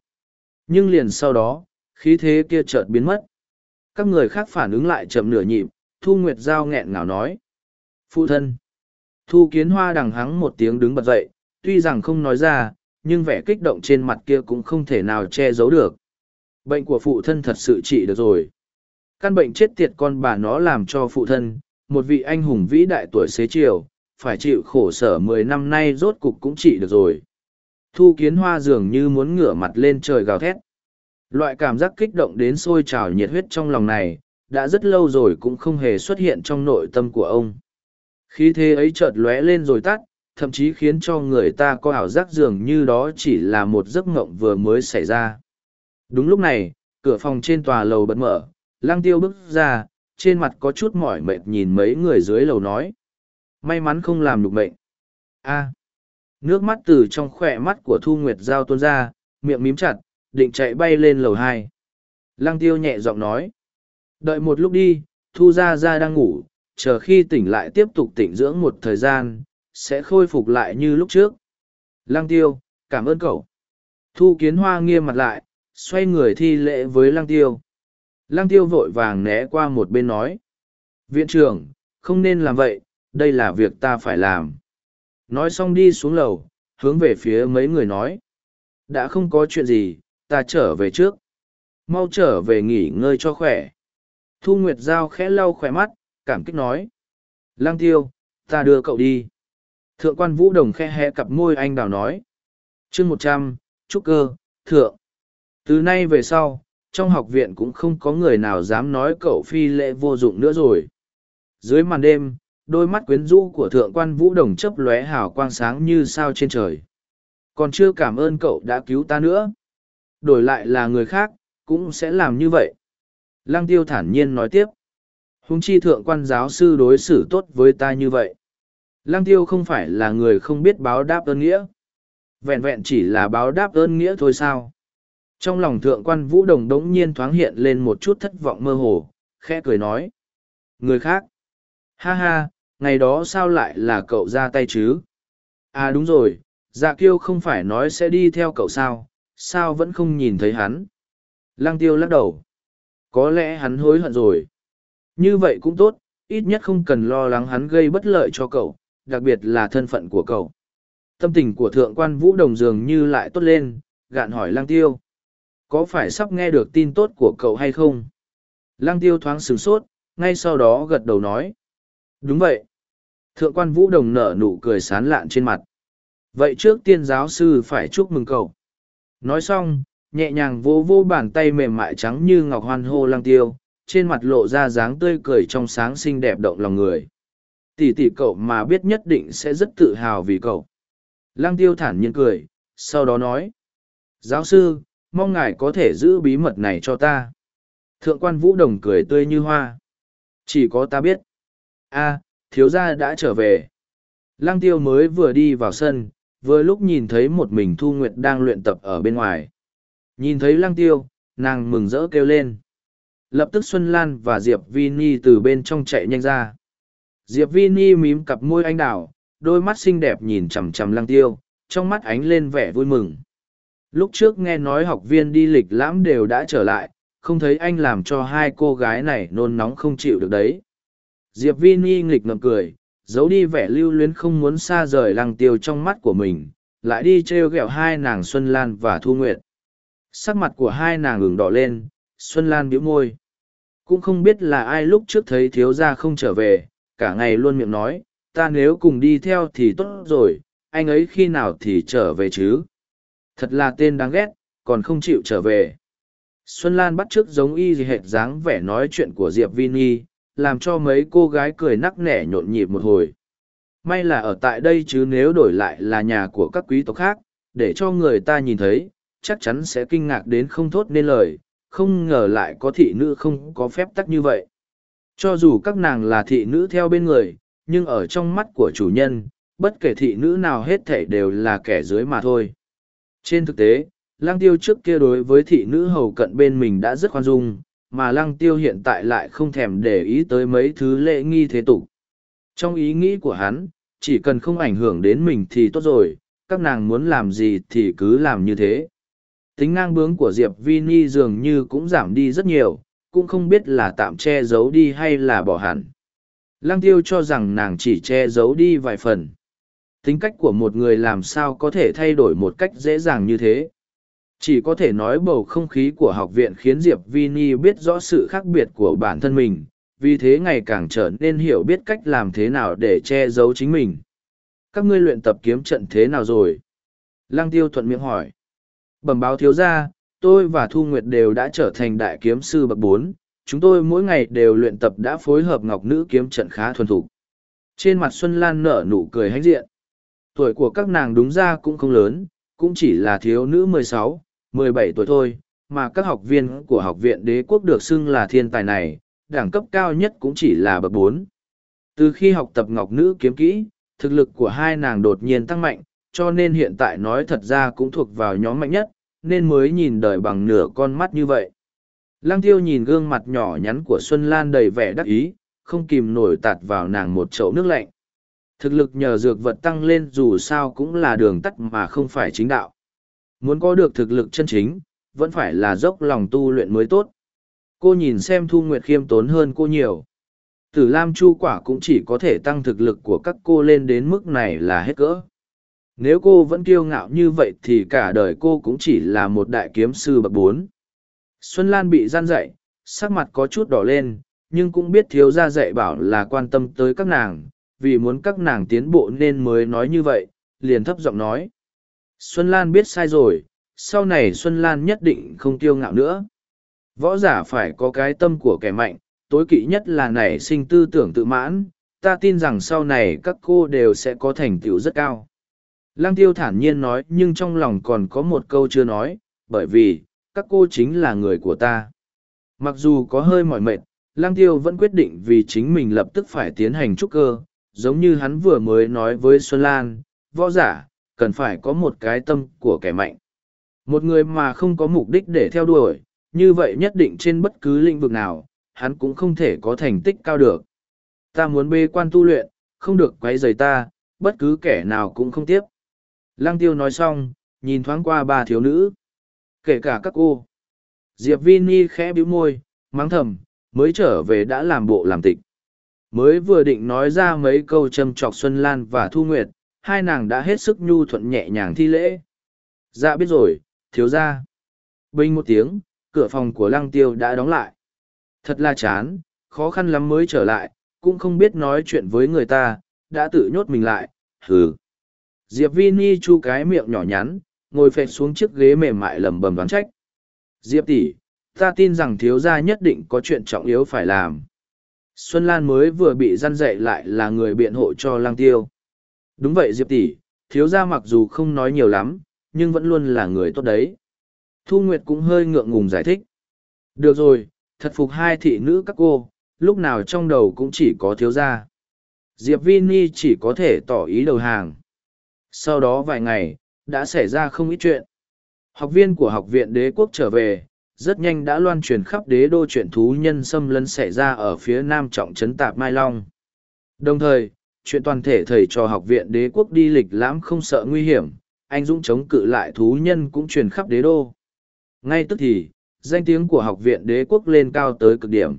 Speaker 1: Nhưng liền sau đó, khí thế kia chợt biến mất. Các người khác phản ứng lại chậm nửa nhịp, Thu Nguyệt Giao nghẹn ngào nói. Phụ thân. Thu Kiến Hoa đằng hắng một tiếng đứng bật dậy, tuy rằng không nói ra, nhưng vẻ kích động trên mặt kia cũng không thể nào che giấu được. Bệnh của phụ thân thật sự trị được rồi. Căn bệnh chết tiệt con bà nó làm cho phụ thân, một vị anh hùng vĩ đại tuổi xế chiều, phải chịu khổ sở mười năm nay rốt cục cũng trị được rồi. Thu kiến hoa dường như muốn ngửa mặt lên trời gào thét. Loại cảm giác kích động đến sôi trào nhiệt huyết trong lòng này, đã rất lâu rồi cũng không hề xuất hiện trong nội tâm của ông. Khí thế ấy chợt lóe lên rồi tắt, thậm chí khiến cho người ta có ảo giác dường như đó chỉ là một giấc ngộng vừa mới xảy ra. Đúng lúc này, cửa phòng trên tòa lầu bật mở, lăng tiêu bước ra, trên mặt có chút mỏi mệt nhìn mấy người dưới lầu nói. May mắn không làm được mệnh. a nước mắt từ trong khỏe mắt của Thu Nguyệt Giao tuôn ra, miệng mím chặt, định chạy bay lên lầu hai. Lăng tiêu nhẹ giọng nói. Đợi một lúc đi, Thu Gia Gia đang ngủ, chờ khi tỉnh lại tiếp tục tỉnh dưỡng một thời gian, sẽ khôi phục lại như lúc trước. Lăng tiêu, cảm ơn cậu. Thu kiến hoa nghiêm mặt lại, xoay người thi lễ với lăng tiêu. Lăng tiêu vội vàng né qua một bên nói. Viện trưởng, không nên làm vậy, đây là việc ta phải làm. Nói xong đi xuống lầu, hướng về phía mấy người nói. Đã không có chuyện gì, ta trở về trước. Mau trở về nghỉ ngơi cho khỏe. Thu Nguyệt Giao khẽ lau khỏe mắt, cảm kích nói. Lăng tiêu, ta đưa cậu đi. Thượng quan Vũ Đồng khe hé cặp môi anh đào nói. chương một trăm, trúc cơ, thượng. Từ nay về sau, trong học viện cũng không có người nào dám nói cậu phi lệ vô dụng nữa rồi. Dưới màn đêm, đôi mắt quyến rũ của thượng quan Vũ Đồng chấp lóe hào quang sáng như sao trên trời. Còn chưa cảm ơn cậu đã cứu ta nữa. Đổi lại là người khác, cũng sẽ làm như vậy. Lăng tiêu thản nhiên nói tiếp. Hùng chi thượng quan giáo sư đối xử tốt với ta như vậy. Lăng tiêu không phải là người không biết báo đáp ơn nghĩa. Vẹn vẹn chỉ là báo đáp ơn nghĩa thôi sao. Trong lòng thượng quan vũ đồng đống nhiên thoáng hiện lên một chút thất vọng mơ hồ, khẽ cười nói. Người khác. Ha ha, ngày đó sao lại là cậu ra tay chứ? À đúng rồi, dạ kiêu không phải nói sẽ đi theo cậu sao, sao vẫn không nhìn thấy hắn? Lăng tiêu lắc đầu. Có lẽ hắn hối hận rồi. Như vậy cũng tốt, ít nhất không cần lo lắng hắn gây bất lợi cho cậu, đặc biệt là thân phận của cậu. Tâm tình của thượng quan vũ đồng dường như lại tốt lên, gạn hỏi lang tiêu. Có phải sắp nghe được tin tốt của cậu hay không? Lang tiêu thoáng sửng sốt, ngay sau đó gật đầu nói. Đúng vậy. Thượng quan vũ đồng nở nụ cười sán lạn trên mặt. Vậy trước tiên giáo sư phải chúc mừng cậu. Nói xong, nhẹ nhàng vô vô bàn tay mềm mại trắng như ngọc hoan hô lang tiêu, trên mặt lộ ra dáng tươi cười trong sáng xinh đẹp động lòng người. Tỷ tỷ cậu mà biết nhất định sẽ rất tự hào vì cậu. Lang tiêu thản nhiên cười sau đó nói giáo sư mong ngài có thể giữ bí mật này cho ta. Thượng quan vũ đồng cười tươi như hoa. Chỉ có ta biết. A thiếu gia đã trở về. Lăng tiêu mới vừa đi vào sân vừa lúc nhìn thấy một mình thu nguyệt đang luyện tập ở bên ngoài nhìn thấy lăng tiêu nàng mừng rỡ kêu lên lập tức xuân lan và diệp vi ni từ bên trong chạy nhanh ra Diệp Vi Ni mím cặp môi anh đào, đôi mắt xinh đẹp nhìn chằm chằm lăng tiêu, trong mắt ánh lên vẻ vui mừng. Lúc trước nghe nói học viên đi lịch lãm đều đã trở lại, không thấy anh làm cho hai cô gái này nôn nóng không chịu được đấy. Diệp Vi Ni nghịch ngậm cười, giấu đi vẻ lưu luyến không muốn xa rời lăng tiêu trong mắt của mình, lại đi trêu ghẹo hai nàng Xuân Lan và Thu Nguyệt. Sắc mặt của hai nàng ửng đỏ lên, Xuân Lan bĩu môi. Cũng không biết là ai lúc trước thấy thiếu gia không trở về, cả ngày luôn miệng nói, ta nếu cùng đi theo thì tốt rồi, anh ấy khi nào thì trở về chứ. Thật là tên đáng ghét, còn không chịu trở về. Xuân Lan bắt chước giống y gì hệt dáng vẻ nói chuyện của Diệp Vini, làm cho mấy cô gái cười nắc nẻ nhộn nhịp một hồi. May là ở tại đây chứ nếu đổi lại là nhà của các quý tộc khác, để cho người ta nhìn thấy, chắc chắn sẽ kinh ngạc đến không thốt nên lời, không ngờ lại có thị nữ không có phép tắc như vậy. Cho dù các nàng là thị nữ theo bên người, nhưng ở trong mắt của chủ nhân, bất kể thị nữ nào hết thảy đều là kẻ dưới mà thôi. Trên thực tế, lăng tiêu trước kia đối với thị nữ hầu cận bên mình đã rất khoan dung, mà lăng tiêu hiện tại lại không thèm để ý tới mấy thứ lễ nghi thế tục. Trong ý nghĩ của hắn, chỉ cần không ảnh hưởng đến mình thì tốt rồi, các nàng muốn làm gì thì cứ làm như thế. Tính ngang bướng của Diệp Vi Ni dường như cũng giảm đi rất nhiều, cũng không biết là tạm che giấu đi hay là bỏ hẳn. Lăng tiêu cho rằng nàng chỉ che giấu đi vài phần. Tính cách của một người làm sao có thể thay đổi một cách dễ dàng như thế. Chỉ có thể nói bầu không khí của học viện khiến Diệp Vi Ni biết rõ sự khác biệt của bản thân mình, vì thế ngày càng trở nên hiểu biết cách làm thế nào để che giấu chính mình. Các ngươi luyện tập kiếm trận thế nào rồi? Lăng tiêu thuận miệng hỏi. Bẩm báo thiếu gia, tôi và Thu Nguyệt đều đã trở thành đại kiếm sư bậc bốn. chúng tôi mỗi ngày đều luyện tập đã phối hợp ngọc nữ kiếm trận khá thuần thục. Trên mặt Xuân Lan nở nụ cười hãnh diện. Tuổi của các nàng đúng ra cũng không lớn, cũng chỉ là thiếu nữ mười sáu, mười bảy tuổi thôi, mà các học viên của học viện đế quốc được xưng là thiên tài này, đẳng cấp cao nhất cũng chỉ là bậc bốn. Từ khi học tập ngọc nữ kiếm kỹ, thực lực của hai nàng đột nhiên tăng mạnh, cho nên hiện tại nói thật ra cũng thuộc vào nhóm mạnh nhất, nên mới nhìn đời bằng nửa con mắt như vậy. Lăng tiêu nhìn gương mặt nhỏ nhắn của Xuân Lan đầy vẻ đắc ý, không kìm nổi tạt vào nàng một chậu nước lạnh. Thực lực nhờ dược vật tăng lên dù sao cũng là đường tắt mà không phải chính đạo. Muốn có được thực lực chân chính, vẫn phải là dốc lòng tu luyện mới tốt. Cô nhìn xem Thu Nguyệt khiêm tốn hơn cô nhiều. Tử Lam Chu quả cũng chỉ có thể tăng thực lực của các cô lên đến mức này là hết cỡ. Nếu cô vẫn kiêu ngạo như vậy thì cả đời cô cũng chỉ là một đại kiếm sư bậc bốn. Xuân Lan bị gian dậy, sắc mặt có chút đỏ lên, nhưng cũng biết thiếu gia dạy bảo là quan tâm tới các nàng, vì muốn các nàng tiến bộ nên mới nói như vậy, liền thấp giọng nói. Xuân Lan biết sai rồi, sau này Xuân Lan nhất định không kiêu ngạo nữa. Võ giả phải có cái tâm của kẻ mạnh, tối kỵ nhất là nảy sinh tư tưởng tự mãn, ta tin rằng sau này các cô đều sẽ có thành tựu rất cao. Lăng tiêu thản nhiên nói nhưng trong lòng còn có một câu chưa nói, bởi vì, các cô chính là người của ta. Mặc dù có hơi mỏi mệt, Lăng tiêu vẫn quyết định vì chính mình lập tức phải tiến hành trúc cơ, giống như hắn vừa mới nói với Xuân Lan, võ giả, cần phải có một cái tâm của kẻ mạnh. Một người mà không có mục đích để theo đuổi, như vậy nhất định trên bất cứ lĩnh vực nào, hắn cũng không thể có thành tích cao được. Ta muốn bê quan tu luyện, không được quấy rầy ta, bất cứ kẻ nào cũng không tiếp. Lăng tiêu nói xong, nhìn thoáng qua ba thiếu nữ. Kể cả các cô. Diệp Vinny khẽ bĩu môi, mắng thầm, mới trở về đã làm bộ làm tịch. Mới vừa định nói ra mấy câu châm trọc Xuân Lan và Thu Nguyệt, hai nàng đã hết sức nhu thuận nhẹ nhàng thi lễ. Dạ biết rồi, thiếu ra. Bình một tiếng, cửa phòng của lăng tiêu đã đóng lại. Thật là chán, khó khăn lắm mới trở lại, cũng không biết nói chuyện với người ta, đã tự nhốt mình lại, hừ. Diệp Vini chu cái miệng nhỏ nhắn, ngồi phệt xuống chiếc ghế mềm mại lầm bầm đoán trách. Diệp tỷ, ta tin rằng thiếu gia nhất định có chuyện trọng yếu phải làm. Xuân Lan mới vừa bị răn dậy lại là người biện hộ cho lang tiêu. Đúng vậy Diệp tỷ, thiếu gia mặc dù không nói nhiều lắm, nhưng vẫn luôn là người tốt đấy. Thu Nguyệt cũng hơi ngượng ngùng giải thích. Được rồi, thật phục hai thị nữ các cô, lúc nào trong đầu cũng chỉ có thiếu gia. Diệp Vini chỉ có thể tỏ ý đầu hàng. Sau đó vài ngày, đã xảy ra không ít chuyện. Học viên của học viện đế quốc trở về, rất nhanh đã loan truyền khắp đế đô chuyện thú nhân xâm lấn xảy ra ở phía nam trọng trấn tạp Mai Long. Đồng thời, chuyện toàn thể thầy trò học viện đế quốc đi lịch lãm không sợ nguy hiểm, anh Dũng chống cự lại thú nhân cũng truyền khắp đế đô. Ngay tức thì, danh tiếng của học viện đế quốc lên cao tới cực điểm.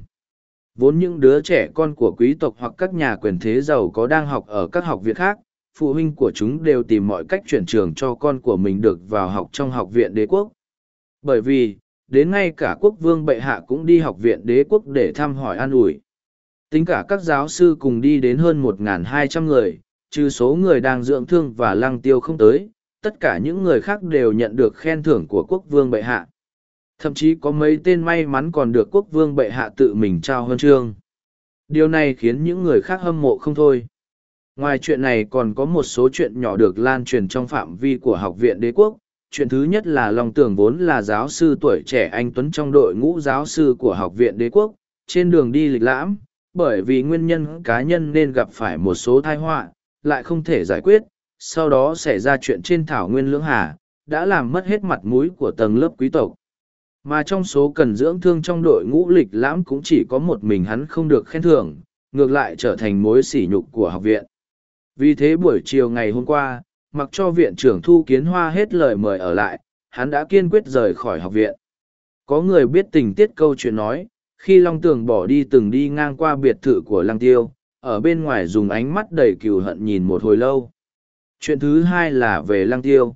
Speaker 1: Vốn những đứa trẻ con của quý tộc hoặc các nhà quyền thế giàu có đang học ở các học viện khác, phụ huynh của chúng đều tìm mọi cách chuyển trường cho con của mình được vào học trong học viện đế quốc. Bởi vì, đến ngay cả quốc vương bệ hạ cũng đi học viện đế quốc để thăm hỏi an ủi. Tính cả các giáo sư cùng đi đến hơn 1.200 người, trừ số người đang dưỡng thương và lăng tiêu không tới, tất cả những người khác đều nhận được khen thưởng của quốc vương bệ hạ. Thậm chí có mấy tên may mắn còn được quốc vương bệ hạ tự mình trao huân chương. Điều này khiến những người khác hâm mộ không thôi. Ngoài chuyện này còn có một số chuyện nhỏ được lan truyền trong phạm vi của học viện đế quốc. Chuyện thứ nhất là Long Tường vốn là giáo sư tuổi trẻ anh Tuấn trong đội ngũ giáo sư của học viện đế quốc, trên đường đi lịch lãm, bởi vì nguyên nhân cá nhân nên gặp phải một số tai họa, lại không thể giải quyết, sau đó xảy ra chuyện trên thảo nguyên lưỡng hà, đã làm mất hết mặt mũi của tầng lớp quý tộc. Mà trong số cần dưỡng thương trong đội ngũ lịch lãm cũng chỉ có một mình hắn không được khen thưởng, ngược lại trở thành mối sỉ nhục của học viện. Vì thế buổi chiều ngày hôm qua, mặc cho viện trưởng Thu Kiến Hoa hết lời mời ở lại, hắn đã kiên quyết rời khỏi học viện. Có người biết tình tiết câu chuyện nói, Khi Long Tường bỏ đi từng đi ngang qua biệt thự của Lăng Tiêu, ở bên ngoài dùng ánh mắt đầy cừu hận nhìn một hồi lâu. Chuyện thứ hai là về Lăng Tiêu.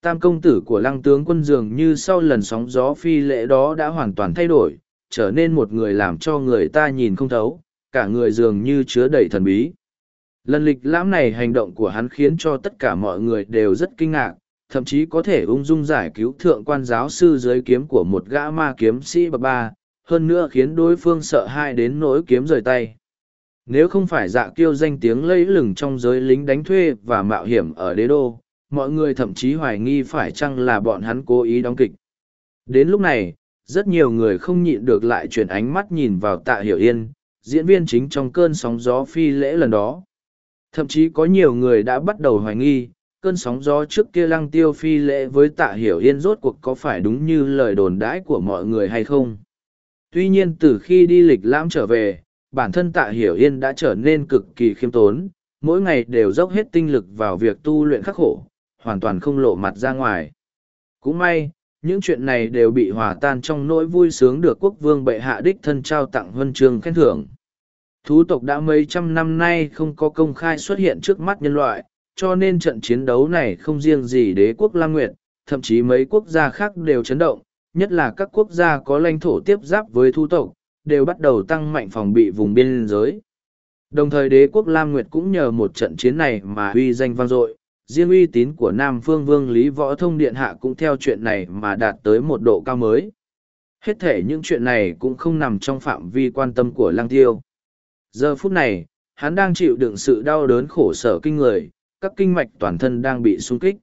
Speaker 1: Tam công tử của Lăng tướng quân dường như sau lần sóng gió phi lễ đó đã hoàn toàn thay đổi, trở nên một người làm cho người ta nhìn không thấu, cả người dường như chứa đầy thần bí. Lần lịch lãm này hành động của hắn khiến cho tất cả mọi người đều rất kinh ngạc, thậm chí có thể ung dung giải cứu thượng quan giáo sư dưới kiếm của một gã ma kiếm sĩ bậc ba, hơn nữa khiến đối phương sợ hãi đến nỗi kiếm rời tay. Nếu không phải dạ kiêu danh tiếng lẫy lừng trong giới lính đánh thuê và mạo hiểm ở đế đô, mọi người thậm chí hoài nghi phải chăng là bọn hắn cố ý đóng kịch. Đến lúc này, rất nhiều người không nhịn được lại chuyển ánh mắt nhìn vào tạ hiểu yên, diễn viên chính trong cơn sóng gió phi lễ lần đó. Thậm chí có nhiều người đã bắt đầu hoài nghi, cơn sóng gió trước kia lăng tiêu phi lễ với tạ hiểu yên rốt cuộc có phải đúng như lời đồn đãi của mọi người hay không. Tuy nhiên từ khi đi lịch lãm trở về, bản thân tạ hiểu yên đã trở nên cực kỳ khiêm tốn, mỗi ngày đều dốc hết tinh lực vào việc tu luyện khắc khổ, hoàn toàn không lộ mặt ra ngoài. Cũng may, những chuyện này đều bị hòa tan trong nỗi vui sướng được quốc vương bệ hạ đích thân trao tặng huân chương khen thưởng. Thú tộc đã mấy trăm năm nay không có công khai xuất hiện trước mắt nhân loại, cho nên trận chiến đấu này không riêng gì đế quốc Lam Nguyệt, thậm chí mấy quốc gia khác đều chấn động, nhất là các quốc gia có lãnh thổ tiếp giáp với thú tộc, đều bắt đầu tăng mạnh phòng bị vùng biên giới. Đồng thời đế quốc Lam Nguyệt cũng nhờ một trận chiến này mà uy danh vang dội, riêng uy tín của Nam Phương Vương Lý Võ Thông Điện Hạ cũng theo chuyện này mà đạt tới một độ cao mới. Hết thể những chuyện này cũng không nằm trong phạm vi quan tâm của Lăng Tiêu. Giờ phút này, hắn đang chịu đựng sự đau đớn khổ sở kinh người, các kinh mạch toàn thân đang bị sung kích.